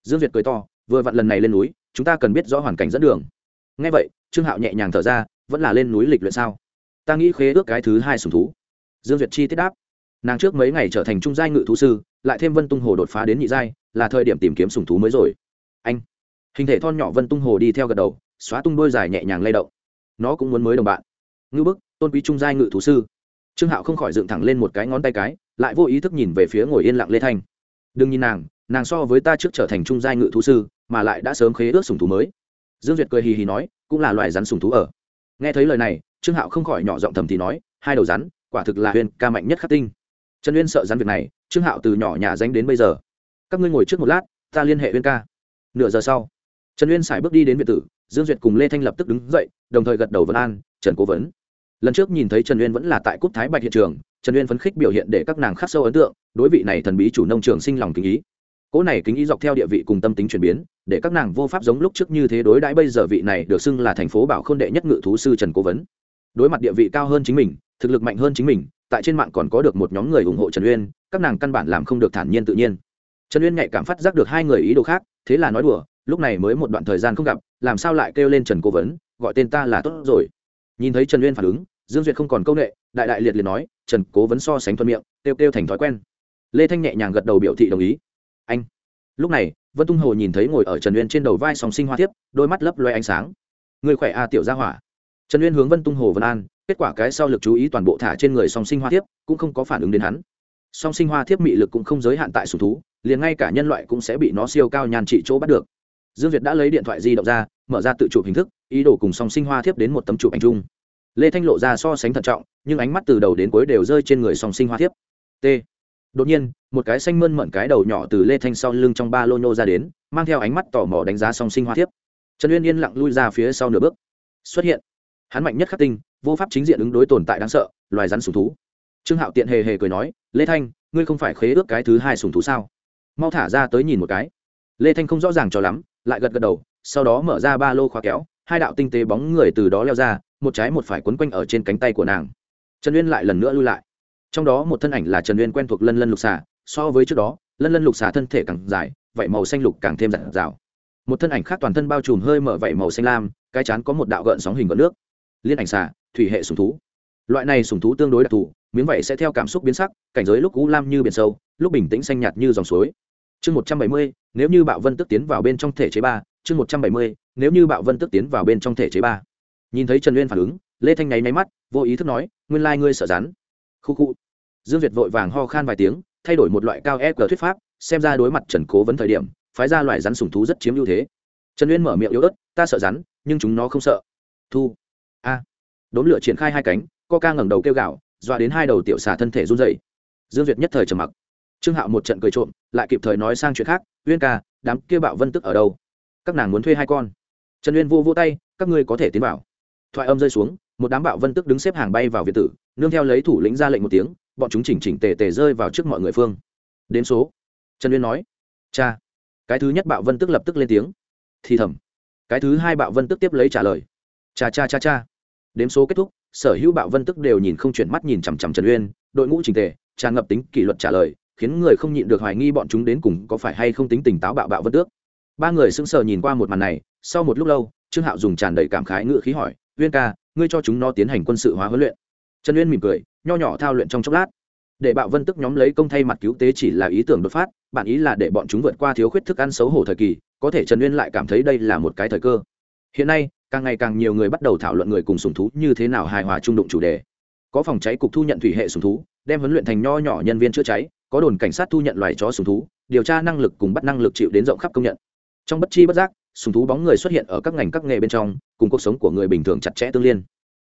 Dương việt cười to, vừa vặn lần này lên núi, chúng ta cần biết rõ hoàn cảnh dẫn đường. Ngay vậy, trương hạo nhẹ nhàng thở ra, vẫn là lên núi lịch luyện sao? Ta nghĩ khế ước cái thứ hai sùng thú. Dương duyệt chi tiết đáp, nàng trước mấy ngày trở thành trung giai ngự thú sư, lại thêm vân tung hồ đột phá đến nhị giai, là thời điểm tìm kiếm sùng thú mới rồi. Anh, hình thể thon nhỏ vân tung hồ đi theo gật đầu, xóa tung đôi dài nhẹ nhàng lay động. Nó cũng muốn mới đồng bạn. Ngư bức, tôn quý trung giai ngự thú sư. Trương hạo không khỏi dựng thẳng lên một cái ngón tay cái lại vô ý thức nhìn về phía ngồi yên lặng lê thanh. Đừng nhìn nàng nàng so với ta trước trở thành trung giai ngự thú sư, mà lại đã sớm khế ước sùng thú mới. Dương duyệt cười hì hì nói, cũng là loài rắn sùng thú ở. Nghe thấy lời này, trương hạo không khỏi nhỏ giọng thầm thì nói, hai đầu rắn, quả thực là huyền ca mạnh nhất khắc tinh. Trần uyên sợ rắn việc này, trương hạo từ nhỏ nhà danh đến bây giờ. Các ngươi ngồi trước một lát, ta liên hệ uyên ca. Nửa giờ sau, trần uyên xài bước đi đến biệt tử, dương duyệt cùng lê thanh lập tức đứng dậy, đồng thời gật đầu vân an, trần cố vấn. Lần trước nhìn thấy trần uyên vẫn là tại Cúp thái bạch hiện trường trần uyên phấn khích biểu hiện để các nàng khắc sâu ấn tượng, đối vị này thần bí chủ nông trường sinh lòng kính ý. Cỗ này kính ý dọc theo địa vị cùng tâm tính chuyển biến, để các nàng vô pháp giống lúc trước như thế đối đãi bây giờ vị này được xưng là thành phố bảo khôn đệ nhất ngự thú sư trần cố vấn. Đối mặt địa vị cao hơn chính mình, thực lực mạnh hơn chính mình, tại trên mạng còn có được một nhóm người ủng hộ trần uyên, các nàng căn bản làm không được thản nhiên tự nhiên. Trần uyên nhạy cảm phát giác được hai người ý đồ khác, thế là nói đùa, lúc này mới một đoạn thời gian không gặp, làm sao lại kêu lên trần cố vấn, gọi tên ta là tốt rồi. Nhìn thấy trần uyên phản ứng dương duyệt không còn câu n ệ đại đại liệt liệt nói, trần cố vấn so sánh thuận miệng, kêu kêu thành thói quen. Lê thanh nhẹ nhàng gật đầu biểu thị đồng ý. Anh. Lúc này, vân tung hồ nhìn thấy ngồi ở trần uyên trên đầu vai song sinh hoa thiếp, đôi mắt lấp loe ánh sáng. Người khỏe a tiểu gia hỏa? Trần uyên hướng vân tung hồ vân an, kết quả cái sau lực chú ý toàn bộ thả trên người song sinh hoa thiếp, cũng không có phản ứng đến hắn. Song sinh hoa thiếp mị lực cũng không giới hạn tại sùng thú, liền ngay cả nhân loại cũng sẽ bị nó siêu cao nhàn trị chỗ bắt được. Dương việt đã lấy điện thoại di động ra, mở ra tự chụp hình thức, ý đồ cùng song sinh hoa thiếp đến một tấm chụp ảnh chung lê thanh lộ ra so sánh thận trọng, nhưng ánh mắt từ đầu đến cuối đều rơi trên người song sinh hoa thiếp. T. Đột nhiên, một cái xanh mơn mận cái đầu nhỏ từ lê thanh sau lưng trong ba lô nhô ra đến, mang theo ánh mắt tò mò đánh giá song sinh hoa thiếp. Trần uyên yên lặng lui ra phía sau nửa bước. Xuất hiện. Hắn mạnh nhất khắc tinh, vô pháp chính diện ứng đối tồn tại đáng sợ, loài rắn sùng thú. Trương hạo tiện hề hề cười nói, lê thanh, ngươi không phải khế ước cái thứ hai sùng thú sao? Mau thả ra tới nhìn một cái. Lê thanh không rõ ràng cho lắm, lại gật gật đầu, sau đó mở ra ba lô khóa kéo, hai đạo tinh tế bóng người từ đó leo ra một trái một phải quấn quanh ở trên cánh tay của nàng. Trần uyên lại lần nữa lui lại. Trong đó một thân ảnh là trần uyên quen thuộc lân lân lục xà, so với trước đó, lân lân lục xà thân thể càng dài vậy màu xanh lục càng thêm dặn rào. một thân ảnh khác toàn thân bao trùm hơi mở vậy màu xanh lam, cái chán có một đạo gợn sóng hình gợn nước. Liên ảnh xà, thủy hệ sùng thú. Loại này sùng thú tương đối đặc thù, miếng vậy sẽ theo cảm xúc biến sắc, cảnh giới lúc cũ lam như biển sâu, lúc bình tĩnh xanh nhạt như dòng suối. Chương một trăm bảy mươi, nếu như bạo vân tức tiến vào bên trong thể chế ba, chương một trăm bảy mươi, nếu như bạo vân tức tiến vào bên trong thể chế ba nhìn thấy trần uyên phản ứng, lê thanh nháy máy mắt, vô ý thức nói, nguyên lai、like、ngươi sợ rắn. Khu khu. Dương việt vội vàng ho khan vài tiếng, thay đổi một loại cao e g thuyết pháp, xem ra đối mặt trần cố vấn thời điểm, phái ra loại rắn sùng thú rất chiếm ưu thế. Trần uyên mở miệng yếu ớt, ta sợ rắn, nhưng chúng nó không sợ. Thu. A. Đốn lửa triển khai hai cánh, co ca ngẩng đầu kêu gạo dọa đến hai đầu tiểu xà thân thể run dày dương việt nhất thời trầm mặc. Trương hạo một trận cười trộm, lại kịp thời nói sang chuyện khác, uyên ca, đám kia bạo vân tức ở đâu? Các nàng muốn thuê hai con. Trần uyên vô vô tay, các ngươi có thể tiến vào thoại âm rơi xuống, một đám bạo vân tức đứng xếp hàng bay vào việt tử, nương theo lấy thủ lĩnh ra lệnh một tiếng, bọn chúng chỉnh chỉnh tề tề rơi vào trước mọi người phương. Đến số. Trần uyên nói, cha. Cái thứ nhất bạo vân tức lập tức lên tiếng. Thì thầm. Cái thứ hai bạo vân tức tiếp lấy trả lời. Cha cha cha cha. Đếm số kết thúc, sở hữu bạo vân tức đều nhìn không chuyển mắt nhìn chằm chằm trần uyên, đội ngũ trình tề, tràn ngập tính kỷ luật trả lời, khiến người không nhịn được hoài nghi bọn chúng đến cùng có phải hay không tính tỉnh táo bạo bạo vân tước. Ba người sững sờ nhìn qua một màn này, sau một lúc lâu, trương hạo dùng tràn đầy cảm khái ngựa khí hỏi uyên ca, ngươi cho chúng nó tiến hành quân sự hóa huấn luyện. Trần uyên mỉm cười, nho nhỏ thao luyện trong chốc lát. Để bạo vân tức nhóm lấy công thay mặt cứu tế chỉ là ý tưởng đột phát, bản ý là để bọn chúng vượt qua thiếu khuyết thức ăn xấu hổ thời kỳ, có thể trần uyên lại cảm thấy đây là một cái thời cơ. Hiện nay, càng ngày càng nhiều người bắt đầu thảo luận người cùng sùng thú như thế nào hài hòa trung đụng chủ đề. Có phòng cháy cục thu nhận thủy hệ sùng thú, đem huấn luyện thành nho nhỏ nhân viên chữa cháy, có đồn cảnh sát thu nhận loài chó sùng thú, điều tra năng lực cùng bắt năng lực chịu đến rộng khắp công nhận. Trong bất chi bất giác sùng thú bóng người xuất hiện ở các ngành các nghề bên trong, cùng cuộc sống của người bình thường chặt chẽ tương liên.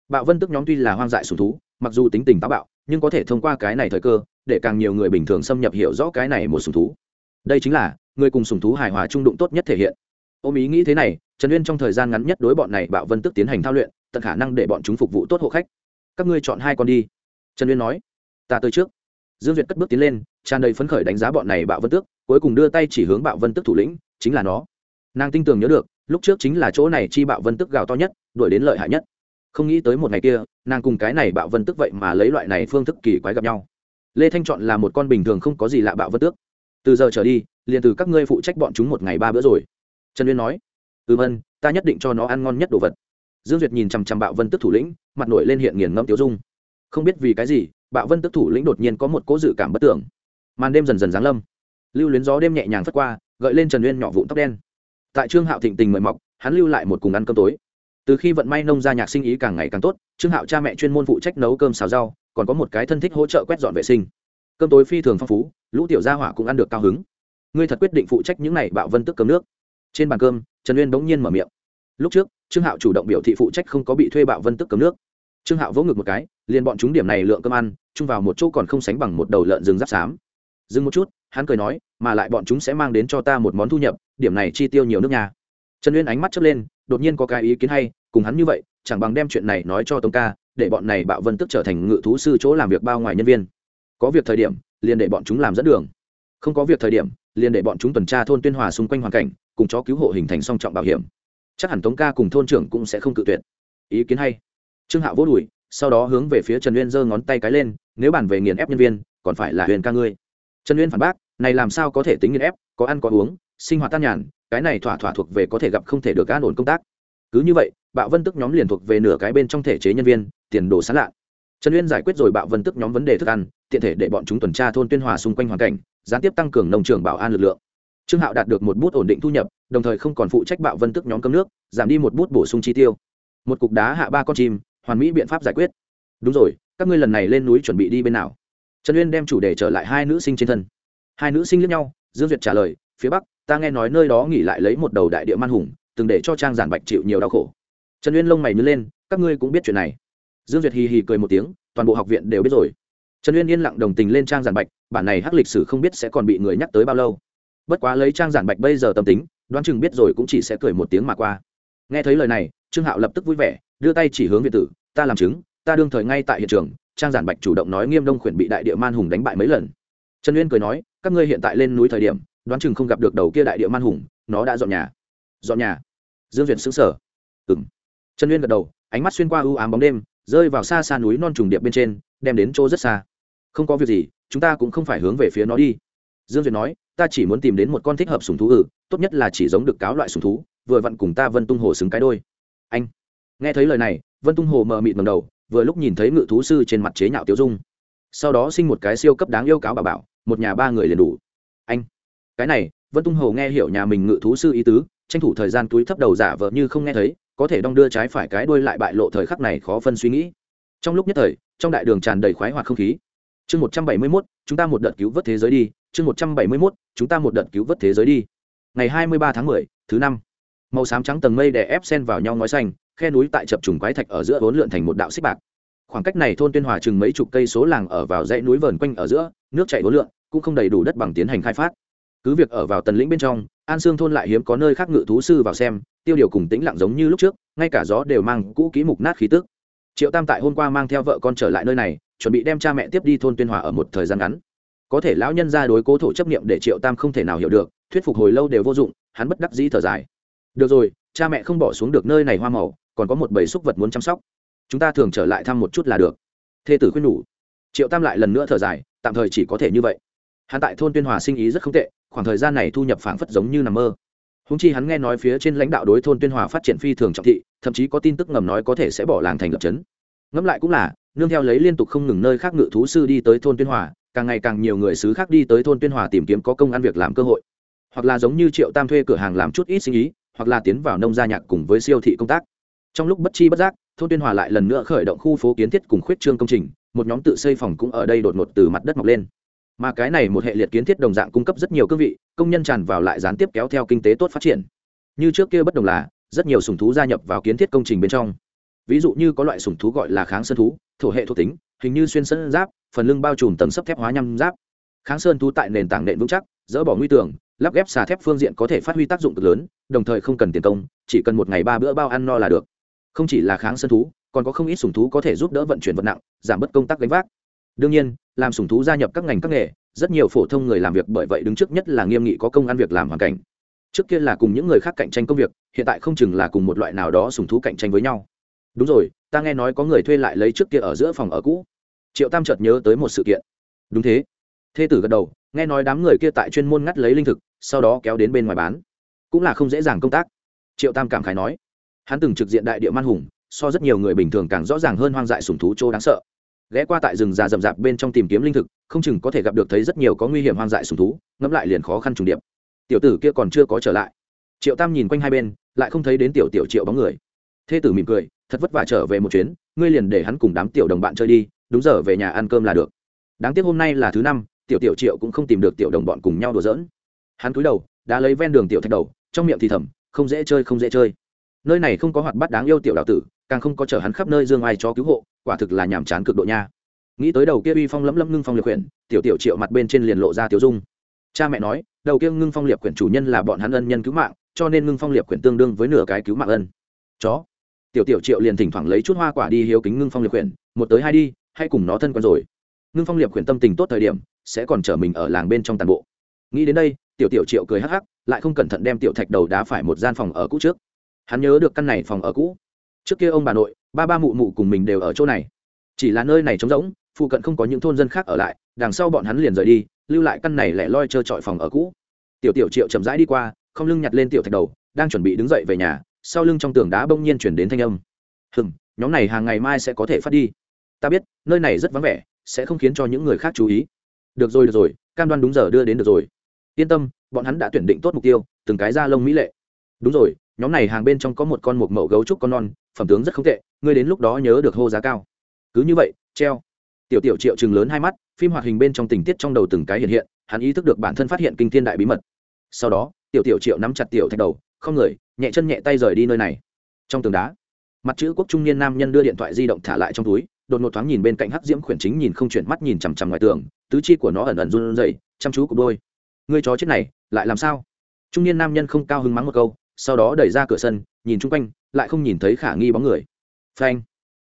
Bạo vân tức nhóm tuy là hoang dại sùng thú, mặc dù tính tình táo bạo, nhưng có thể thông qua cái này thời cơ, để càng nhiều người bình thường xâm nhập hiểu rõ cái này một sùng thú. Đây chính là, người cùng sùng thú hài hòa trung đụng tốt nhất thể hiện. Ôm ý nghĩ thế này, trần uyên trong thời gian ngắn nhất đối bọn này bạo vân tức tiến hành thao luyện, tận khả năng để bọn chúng phục vụ tốt hộ khách. Các ngươi chọn hai con đi. Trần uyên nói, ta tới trước. Dương duyệt cất bước tiến lên, tràn đầy phấn khởi đánh giá bọn này bạo vân tước cuối cùng đưa tay chỉ hướng bạo vân tức thủ lĩnh, chính là nó nàng tin tưởng nhớ được, lúc trước chính là chỗ này chi bạo vân tức gào to nhất, đuổi đến lợi hại nhất. Không nghĩ tới một ngày kia, nàng cùng cái này bạo vân tức vậy mà lấy loại này phương thức kỳ quái gặp nhau. Lê thanh chọn là một con bình thường không có gì lạ bạo vân tước. Từ giờ trở đi, liền từ các ngươi phụ trách bọn chúng một ngày ba bữa rồi. Trần uyên nói ừ vân, ta nhất định cho nó ăn ngon nhất đồ vật. Dương duyệt nhìn chằm chằm bạo vân tức thủ lĩnh, mặt nổi lên hiện nghiền ngẫm tiêu dung. Không biết vì cái gì, bạo vân tức thủ lĩnh đột nhiên có một cố dự cảm bất tưởng. Màn đêm dần dần giáng lâm. Lưu luyến gió đêm nhẹ nhàng phất qua, gợi lên trần uyên nhỏ vụn tóc đen tại trương hạo thịnh tình mời mọc, hắn lưu lại một cùng ăn cơm tối. Từ khi vận may nông gia nhạc sinh ý càng ngày càng tốt, trương hạo cha mẹ chuyên môn phụ trách nấu cơm xào rau, còn có một cái thân thích hỗ trợ quét dọn vệ sinh. Cơm tối phi thường phong phú, lũ tiểu gia hỏa cũng ăn được cao hứng. Ngươi thật quyết định phụ trách những này bạo vân tức cơm nước. Trên bàn cơm, trần uyên bỗng nhiên mở miệng. Lúc trước, trương hạo chủ động biểu thị phụ trách không có bị thuê bạo vân tức cơm nước. Trương hạo vỗ ngực một cái, liền bọn chúng điểm này lượng cơm ăn, chung vào một chỗ còn không sánh bằng một đầu lợn rừng giáp xám. Dừng một chút hắn cười nói, mà lại bọn chúng sẽ mang đến cho ta một món thu nhập, điểm này chi tiêu nhiều nước nhà. Trần uyên ánh mắt chớp lên, đột nhiên có cái ý kiến hay, cùng hắn như vậy, chẳng bằng đem chuyện này nói cho tống ca, để bọn này bạo vân tức trở thành ngự thú sư chỗ làm việc bao ngoài nhân viên. Có việc thời điểm, liền để bọn chúng làm dẫn đường. Không có việc thời điểm, liền để bọn chúng tuần tra thôn tuyên hòa xung quanh hoàn cảnh, cùng chó cứu hộ hình thành song trọng bảo hiểm. Chắc hẳn tống ca cùng thôn trưởng cũng sẽ không cự tuyệt. Ý kiến hay. Trương hạo vỗ đùi sau đó hướng về phía trần uyên giơ ngón tay cái lên, nếu bàn về nghiền ép nhân viên, còn phải là huyền ca ngươi trần uyên phản bác, này làm sao có thể tính nghiên ép, có ăn có uống, sinh hoạt tan nhàn, cái này thỏa thỏa thuộc về có thể gặp không thể được an ổn công tác. Cứ như vậy, bạo vân tức nhóm liền thuộc về nửa cái bên trong thể chế nhân viên, tiền đồ sán lạ. Trần uyên giải quyết rồi bạo vân tức nhóm vấn đề thức ăn, tiện thể để bọn chúng tuần tra thôn tuyên hòa xung quanh hoàn cảnh, gián tiếp tăng cường nông trường bảo an lực lượng. Trương hạo đạt được một bút ổn định thu nhập, đồng thời không còn phụ trách bạo vân tức nhóm cấm nước, giảm đi một bút bổ sung chi tiêu. Một cục đá hạ ba con chim, hoàn mỹ biện pháp giải quyết. Đúng rồi, các ngươi lần này lên núi chuẩn bị đi bên nào? Trần uyên đem chủ đề trở lại hai nữ sinh trên thân hai nữ sinh lẫn nhau dương duyệt trả lời phía bắc ta nghe nói nơi đó nghỉ lại lấy một đầu đại địa man hùng từng để cho trang giản bạch chịu nhiều đau khổ trần uyên lông mày nhớ lên các ngươi cũng biết chuyện này dương duyệt hì hì cười một tiếng toàn bộ học viện đều biết rồi trần uyên yên lặng đồng tình lên trang giản bạch bản này hắc lịch sử không biết sẽ còn bị người nhắc tới bao lâu bất quá lấy trang giản bạch bây giờ tâm tính đoán chừng biết rồi cũng chỉ sẽ cười một tiếng mà qua nghe thấy lời này trương hạo lập tức vui vẻ đưa tay chỉ hướng viện tử ta làm chứng ta đương thời ngay tại hiện trường trang giản bạch chủ động nói nghiêm đông khuyển bị đại địa man hùng đánh bại mấy lần. Trần uyên cười nói, các ngươi hiện tại lên núi thời điểm, đoán chừng không gặp được đầu kia đại địa man hùng, nó đã dọn nhà. Dọn nhà? Dương duyệt xứng sở ừng trần uyên gật đầu, ánh mắt xuyên qua ưu ám bóng đêm, rơi vào xa xa núi non trùng điệp bên trên, đem đến chỗ rất xa. Không có việc gì, chúng ta cũng không phải hướng về phía nó đi. Dương duyệt nói, ta chỉ muốn tìm đến một con thích hợp sùng thú ử tốt nhất là chỉ giống được cáo loại sùng thú, vừa vặn cùng ta vân tung hồ xứng cái đôi. Anh. Nghe thấy lời này, vân tung hồ mờ mịt ngầm đầu vừa lúc nhìn thấy ngự thú sư trên mặt chế nhạo tiêu dung. Sau đó sinh một cái siêu cấp đáng yêu cáo bà bảo, một nhà ba người liền đủ. Anh, cái này, vân tung hồ nghe hiểu nhà mình ngự thú sư ý tứ, tranh thủ thời gian túi thấp đầu giả vợ như không nghe thấy, có thể đong đưa trái phải cái đuôi lại bại lộ thời khắc này khó phân suy nghĩ. Trong lúc nhất thời, trong đại đường tràn đầy khoái hoạt không khí. Chương một trăm bảy mươi mốt, chúng ta một đợt cứu vớt thế giới đi. Chương một trăm bảy mươi mốt, chúng ta một đợt cứu vớt thế giới đi. Ngày hai mươi ba tháng mười, thứ năm. Màu xám trắng tầng mây đè ép sen vào nhau ngói xanh khe núi tại chập trùng quái thạch ở giữa vốn lượn thành một đạo xích bạc. Khoảng cách này thôn tuyên hòa chừng mấy chục cây số làng ở vào dãy núi vờn quanh ở giữa, nước chảy vốn lượn, cũng không đầy đủ đất bằng tiến hành khai phát. Cứ việc ở vào tần lĩnh bên trong, an sương thôn lại hiếm có nơi khác ngự thú sư vào xem, tiêu điều cùng tĩnh lặng giống như lúc trước, ngay cả gió đều mang cũ kỹ mục nát khí tức. Triệu tam tại hôm qua mang theo vợ con trở lại nơi này, chuẩn bị đem cha mẹ tiếp đi thôn tuyên hòa ở một thời gian ngắn. Có thể lão nhân ra đối cố thổ chấp nghiệm để triệu tam không thể nào hiểu được, thuyết phục hồi lâu đều vô dụng, hắn bất đắc dĩ thở dài. Được rồi, cha mẹ không bỏ xuống được nơi này hoa màu còn có một bầy súc vật muốn chăm sóc. Chúng ta thường trở lại thăm một chút là được. Thê tử khuyên nhủ. Triệu tam lại lần nữa thở dài, tạm thời chỉ có thể như vậy. Hắn tại thôn tuyên hòa sinh ý rất không tệ, khoảng thời gian này thu nhập phảng phất giống như nằm mơ. Húng chi hắn nghe nói phía trên lãnh đạo đối thôn tuyên hòa phát triển phi thường trọng thị, thậm chí có tin tức ngầm nói có thể sẽ bỏ làng thành lập trấn. Ngẫm lại cũng là, nương theo lấy liên tục không ngừng nơi khác ngự thú sư đi tới thôn tuyên hòa, càng ngày càng nhiều người xứ khác đi tới thôn tuyên hòa tìm kiếm có công ăn việc làm cơ hội. Hoặc là giống như triệu tam thuê cửa hàng làm chút ít sinh ý, hoặc là tiến vào nông gia nhạc cùng với siêu thị công tác trong lúc bất chi bất giác, thôn tuyên hòa lại lần nữa khởi động khu phố kiến thiết cùng khuyết trương công trình, một nhóm tự xây phòng cũng ở đây đột ngột từ mặt đất mọc lên. Mà cái này một hệ liệt kiến thiết đồng dạng cung cấp rất nhiều cương vị, công nhân tràn vào lại gián tiếp kéo theo kinh tế tốt phát triển. Như trước kia bất đồng là, rất nhiều sùng thú gia nhập vào kiến thiết công trình bên trong. Ví dụ như có loại sùng thú gọi là kháng sơn thú, thổ hệ thuộc tính, hình như xuyên sơn giáp, phần lưng bao trùm tầng sấp thép hóa nhăm giáp. Kháng sơn thú tại nền tảng nện vững chắc, dỡ bỏ nguy tưởng, lắp ghép xà thép phương diện có thể phát huy tác dụng cực lớn, đồng thời không cần tiền công, chỉ cần một ngày ba bữa bao ăn no là được không chỉ là kháng sân thú, còn có không ít sùng thú có thể giúp đỡ vận chuyển vật nặng, giảm bớt công tác gánh vác. Đương nhiên, làm sùng thú gia nhập các ngành các nghề, rất nhiều phổ thông người làm việc bởi vậy đứng trước nhất là nghiêm nghị có công ăn việc làm hoàn cảnh. Trước kia là cùng những người khác cạnh tranh công việc, hiện tại không chừng là cùng một loại nào đó sùng thú cạnh tranh với nhau. Đúng rồi, ta nghe nói có người thuê lại lấy trước kia ở giữa phòng ở cũ. Triệu tam chợt nhớ tới một sự kiện. Đúng thế. Thê tử gật đầu, nghe nói đám người kia tại chuyên môn ngắt lấy linh thực, sau đó kéo đến bên ngoài bán. Cũng là không dễ dàng công tác. Triệu tam cảm khái nói hắn từng trực diện đại địa man hùng, so rất nhiều người bình thường càng rõ ràng hơn hoang dại sùng thú chỗ đáng sợ. Ghé qua tại rừng già rậm rạp bên trong tìm kiếm linh thực, không chừng có thể gặp được thấy rất nhiều có nguy hiểm hoang dại sùng thú, ngẫm lại liền khó khăn trùng điệp. Tiểu tử kia còn chưa có trở lại. Triệu tam nhìn quanh hai bên, lại không thấy đến tiểu tiểu triệu bóng người. Thê tử mỉm cười, thật vất vả trở về một chuyến, ngươi liền để hắn cùng đám tiểu đồng bạn chơi đi, đúng giờ về nhà ăn cơm là được. Đáng tiếc hôm nay là thứ năm, tiểu tiểu triệu cũng không tìm được tiểu đồng bọn cùng nhau đùa giỡn. Hắn cúi đầu, đã lấy ven đường tiểu thạch đầu, trong miệng thì thầm, không dễ chơi, không dễ chơi nơi này không có hoạt bát đáng yêu tiểu đạo tử, càng không có chở hắn khắp nơi dương ai cho cứu hộ, quả thực là nhàm chán cực độ nha. Nghĩ tới đầu kia uy phong lẫm lẫm ngưng phong liệt quyển, tiểu tiểu triệu mặt bên trên liền lộ ra tiểu dung. Cha mẹ nói, đầu kia ngưng phong liệt quyển chủ nhân là bọn hắn ân nhân cứu mạng, cho nên ngưng phong liệt quyển tương đương với nửa cái cứu mạng ân. Chó. Tiểu tiểu triệu liền thỉnh thoảng lấy chút hoa quả đi hiếu kính ngưng phong liệt quyển, một tới hai đi, hay cùng nó thân quen rồi. Ngưng phong liệt quyển tâm tình tốt thời điểm, sẽ còn chở mình ở làng bên trong tàn bộ. Nghĩ đến đây, tiểu tiểu triệu cười hắc hắc, lại không cẩn thận đem tiểu thạch đầu đá phải một gian phòng ở cũ trước hắn nhớ được căn này phòng ở cũ. Trước kia ông bà nội, ba ba mụ mụ cùng mình đều ở chỗ này. Chỉ là nơi này trống rỗng, phụ cận không có những thôn dân khác ở lại, đằng sau bọn hắn liền rời đi, lưu lại căn này lẻ loi trơ trọi phòng ở cũ. Tiểu tiểu triệu chậm rãi đi qua, không lưng nhặt lên tiểu thạch đầu, đang chuẩn bị đứng dậy về nhà, sau lưng trong tường đá bỗng nhiên chuyển đến thanh âm. Hừng nhóm này hàng ngày mai sẽ có thể phát đi. Ta biết, nơi này rất vắng vẻ, sẽ không khiến cho những người khác chú ý. Được rồi được rồi, cam đoan đúng giờ đưa đến được rồi. Yên tâm, bọn hắn đã tuyển định tốt mục tiêu, từng cái da lông mỹ lệ. Đúng rồi nhóm này hàng bên trong có một con một mẫu gấu trúc con non, phẩm tướng rất không tệ, ngươi đến lúc đó nhớ được hô giá cao. Cứ như vậy, treo. Tiểu tiểu triệu chừng lớn hai mắt, phim hoạt hình bên trong tình tiết trong đầu từng cái hiện hiện, hắn ý thức được bản thân phát hiện kinh thiên đại bí mật. Sau đó, tiểu tiểu triệu nắm chặt tiểu thạch đầu, không người, nhẹ chân nhẹ tay rời đi nơi này. Trong tường đá, mặt chữ quốc trung niên nam nhân đưa điện thoại di động thả lại trong túi, đột ngột thoáng nhìn bên cạnh hắc diễm khuyển chính nhìn không chuyển mắt nhìn chằm chằm ngoài tường, tứ chi của nó ẩn ẩn run rẩy, chăm chú cục đôi. Ngươi chó chết này, lại làm sao? Trung niên nam nhân không cao hứng mắng một câu sau đó đẩy ra cửa sân, nhìn chung quanh, lại không nhìn thấy khả nghi bóng người. Phanh.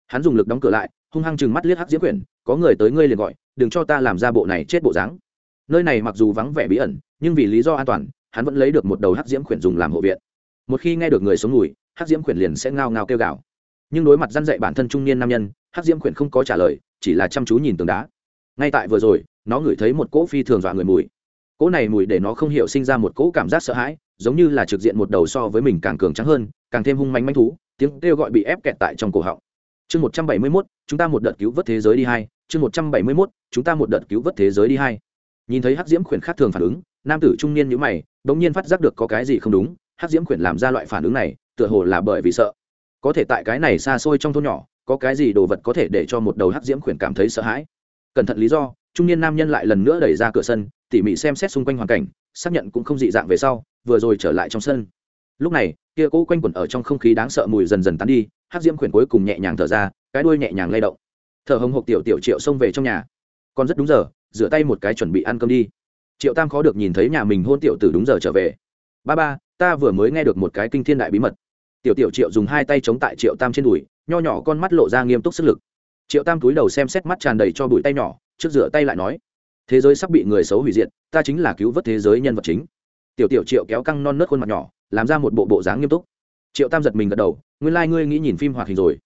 Hắn dùng lực đóng cửa lại, hung hăng chừng mắt liếc hắc diễm quyển, có người tới ngươi liền gọi, đừng cho ta làm ra bộ này chết bộ dáng. Nơi này mặc dù vắng vẻ bí ẩn, nhưng vì lý do an toàn, hắn vẫn lấy được một đầu hắc diễm quyển dùng làm hộ viện. Một khi nghe được người sống mùi hắc diễm quyển liền sẽ ngao ngao kêu gào. Nhưng đối mặt dăn dạy bản thân trung niên nam nhân, hắc diễm quyển không có trả lời, chỉ là chăm chú nhìn tường đá. Ngay tại vừa rồi, nó ngửi thấy một cỗ phi thường dọa người mùi. Cỗ này mùi để nó không hiểu sinh ra một cỗ cảm giác sợ hãi giống như là trực diện một đầu so với mình càng cường trắng hơn, càng thêm hung manh manh thú, tiếng kêu gọi bị ép kẹt tại trong cổ họng. Chương một trăm bảy mươi mốt, chúng ta một đợt cứu vớt thế giới đi hai. Chương một trăm bảy mươi mốt, chúng ta một đợt cứu vớt thế giới đi hai. Nhìn thấy hắc diễm khuyển khác thường phản ứng, nam tử trung niên nhữ mày đ ỗ n g nhiên phát giác được có cái gì không đúng, hắc diễm khuyển làm ra loại phản ứng này, tựa hồ là bởi vì sợ. Có thể tại cái này xa xôi trong thôn nhỏ, có cái gì đồ vật có thể để cho một đầu hắc diễm khuyển cảm thấy sợ hãi? Cẩn thận lý do, trung niên nam nhân lại lần nữa đẩy ra cửa sân, tỉ mỉ xem xét xung quanh hoàn cảnh xác nhận cũng không dị dạng về sau, vừa rồi trở lại trong sân. Lúc này, kia cỗ quanh quẩn ở trong không khí đáng sợ mùi dần dần tán đi hát diễm khuyển cuối cùng nhẹ nhàng thở ra, cái đuôi nhẹ nhàng lay động. Thở hồng hộc tiểu tiểu triệu xông về trong nhà. Còn rất đúng giờ, rửa tay một cái chuẩn bị ăn cơm đi. Triệu tam khó được nhìn thấy nhà mình hôn tiểu từ đúng giờ trở về. Ba ba, ta vừa mới nghe được một cái kinh thiên đại bí mật. Tiểu tiểu triệu dùng hai tay chống tại triệu tam trên đùi, nho nhỏ con mắt lộ ra nghiêm túc sức lực. Triệu tam túi đầu xem xét mắt tràn đầy cho bụi tay nhỏ, trước rửa tay lại nói thế giới sắp bị người xấu hủy diệt, ta chính là cứu vớt thế giới nhân vật chính. Tiểu tiểu triệu kéo căng non nớt khuôn mặt nhỏ, làm ra một bộ bộ dáng nghiêm túc. Triệu tam giật mình gật đầu, nguyên lai、like、ngươi nghĩ nhìn phim hoạt hình rồi.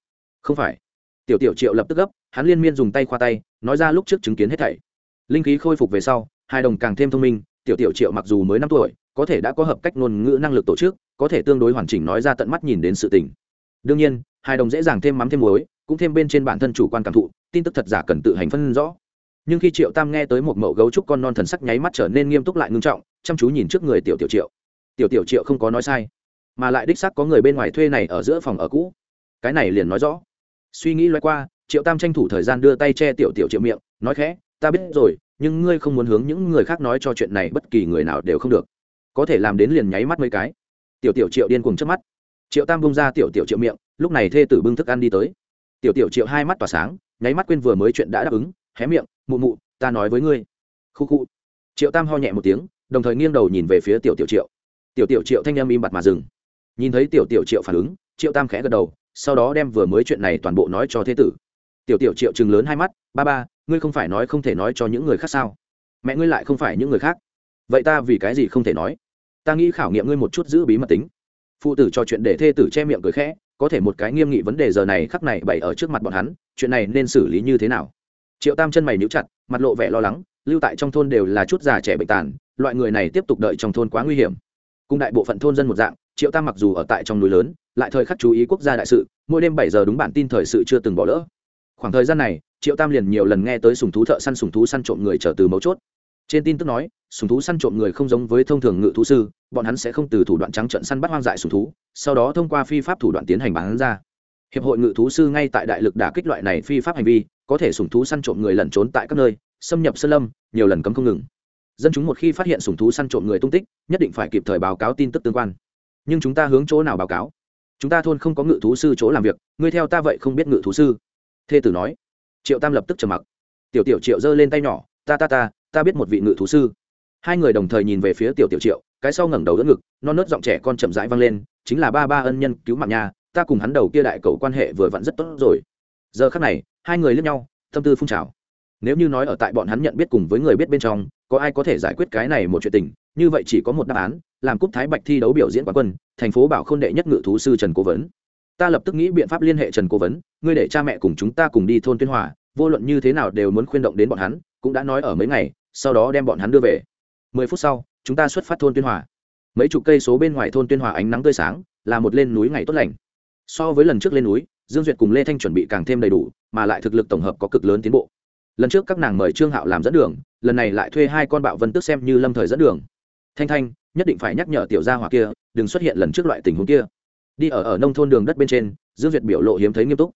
Không phải. Tiểu tiểu triệu lập tức gấp, hắn liên miên dùng tay khoa tay, nói ra lúc trước chứng kiến hết thảy. Linh khí khôi phục về sau, hai đồng càng thêm thông minh, tiểu tiểu triệu mặc dù mới năm tuổi, có thể đã có hợp cách ngôn ngữ năng lực tổ chức, có thể tương đối hoàn chỉnh nói ra tận mắt nhìn đến sự tình. Đương nhiên, hai đồng dễ dàng thêm mắm thêm muối, cũng thêm bên trên bản thân chủ quan cảm thụ, tin tức thật giả cần tự hành phân rõ nhưng khi triệu tam nghe tới một mẫu gấu trúc con non thần sắc nháy mắt trở nên nghiêm túc lại ngưng trọng, chăm chú nhìn trước người tiểu tiểu triệu. Tiểu tiểu triệu không có nói sai, mà lại đích sắc có người bên ngoài thuê này ở giữa phòng ở cũ. Cái này liền nói rõ. Suy nghĩ loay qua, triệu tam tranh thủ thời gian đưa tay che tiểu tiểu triệu miệng, nói khẽ, ta biết rồi, nhưng ngươi không muốn hướng những người khác nói cho chuyện này bất kỳ người nào đều không được. Có thể làm đến liền nháy mắt mấy cái. Tiểu tiểu triệu điên cuồng trước mắt. Triệu tam bung ra tiểu tiểu triệu miệng, lúc này thê tử bưng thức ăn đi tới. Tiểu tiểu triệu hai mắt tỏa sáng, nháy mắt quên vừa mới chuyện đã đáp ứng, hé miệng mụ mụ, ta nói với ngươi. Khu khu. Triệu tam ho nhẹ một tiếng, đồng thời nghiêng đầu nhìn về phía tiểu tiểu triệu. Tiểu tiểu triệu thanh em im bặt mà dừng. Nhìn thấy tiểu tiểu triệu phản ứng, triệu tam khẽ gật đầu, sau đó đem vừa mới chuyện này toàn bộ nói cho thế tử. Tiểu tiểu triệu chừng lớn hai mắt, ba ba, ngươi không phải nói không thể nói cho những người khác sao? Mẹ ngươi lại không phải những người khác. Vậy ta vì cái gì không thể nói? Ta nghĩ khảo nghiệm ngươi một chút giữ bí mật tính. Phụ tử cho chuyện để thê tử che miệng cười khẽ, có thể một cái nghiêm nghị vấn đề giờ này khắc này bày ở trước mặt bọn hắn, chuyện này nên xử lý như thế nào? Triệu tam chân mày níu chặt, mặt lộ vẻ lo lắng, lưu tại trong thôn đều là chút già trẻ bệnh tàn, loại người này tiếp tục đợi trong thôn quá nguy hiểm. Cùng đại bộ phận thôn dân một dạng, triệu tam mặc dù ở tại trong núi lớn, lại thời khắc chú ý quốc gia đại sự, mỗi đêm bảy giờ đúng bản tin thời sự chưa từng bỏ lỡ. Khoảng thời gian này, triệu tam liền nhiều lần nghe tới sùng thú thợ săn sùng thú săn trộm người trở từ mấu chốt. Trên tin tức nói, sùng thú săn trộm người không giống với thông thường ngự thú sư, bọn hắn sẽ không từ thủ đoạn trắng trận săn bắt hoang dại sùng thú, sau đó thông qua phi pháp thủ đoạn tiến hành bán ra. Hiệp hội ngự thú sư ngay tại đại lực đả kích loại này phi pháp hành vi có thể sùng thú săn trộm người lẩn trốn tại các nơi, xâm nhập sơn lâm, nhiều lần cấm không ngừng. Dân chúng một khi phát hiện sùng thú săn trộm người tung tích, nhất định phải kịp thời báo cáo tin tức tương quan. Nhưng chúng ta hướng chỗ nào báo cáo? Chúng ta thôn không có ngự thú sư chỗ làm việc, ngươi theo ta vậy không biết ngự thú sư. Thê tử nói. Triệu tam lập tức trầm mặc. Tiểu tiểu triệu giơ lên tay nhỏ, ta ta ta ta biết một vị ngự thú sư. Hai người đồng thời nhìn về phía tiểu tiểu triệu, cái sau ngẩng đầu đỡ ngực, non nớt giọng trẻ con chậm rãi vang lên, chính là ba ba ân nhân cứu mạng nhà, ta cùng hắn đầu kia đại cầu quan hệ vừa vặn rất tốt rồi giờ khắc này, hai người lướt nhau, tâm tư phun trào. Nếu như nói ở tại bọn hắn nhận biết cùng với người biết bên trong, có ai có thể giải quyết cái này một chuyện tình, như vậy chỉ có một đáp án, làm cúp thái bạch thi đấu biểu diễn quán quân, thành phố bảo khôn đệ nhất ngự thú sư trần cố vấn. Ta lập tức nghĩ biện pháp liên hệ trần cố vấn, ngươi để cha mẹ cùng chúng ta cùng đi thôn tuyên hòa, vô luận như thế nào đều muốn khuyên động đến bọn hắn, cũng đã nói ở mấy ngày, sau đó đem bọn hắn đưa về. Mười phút sau, chúng ta xuất phát thôn tuyên hòa. Mấy chục cây số bên ngoài thôn tuyên hòa ánh nắng tươi sáng, là một lên núi ngày tốt lành. So với lần trước lên núi dương duyệt cùng lê thanh chuẩn bị càng thêm đầy đủ, mà lại thực lực tổng hợp có cực lớn tiến bộ. Lần trước các nàng mời trương hạo làm dẫn đường, lần này lại thuê hai con bạo vân tức xem như lâm thời dẫn đường. Thanh thanh, nhất định phải nhắc nhở tiểu gia hỏa kia, đừng xuất hiện lần trước loại tình huống kia. Đi ở ở nông thôn đường đất bên trên, dương duyệt biểu lộ hiếm thấy nghiêm túc.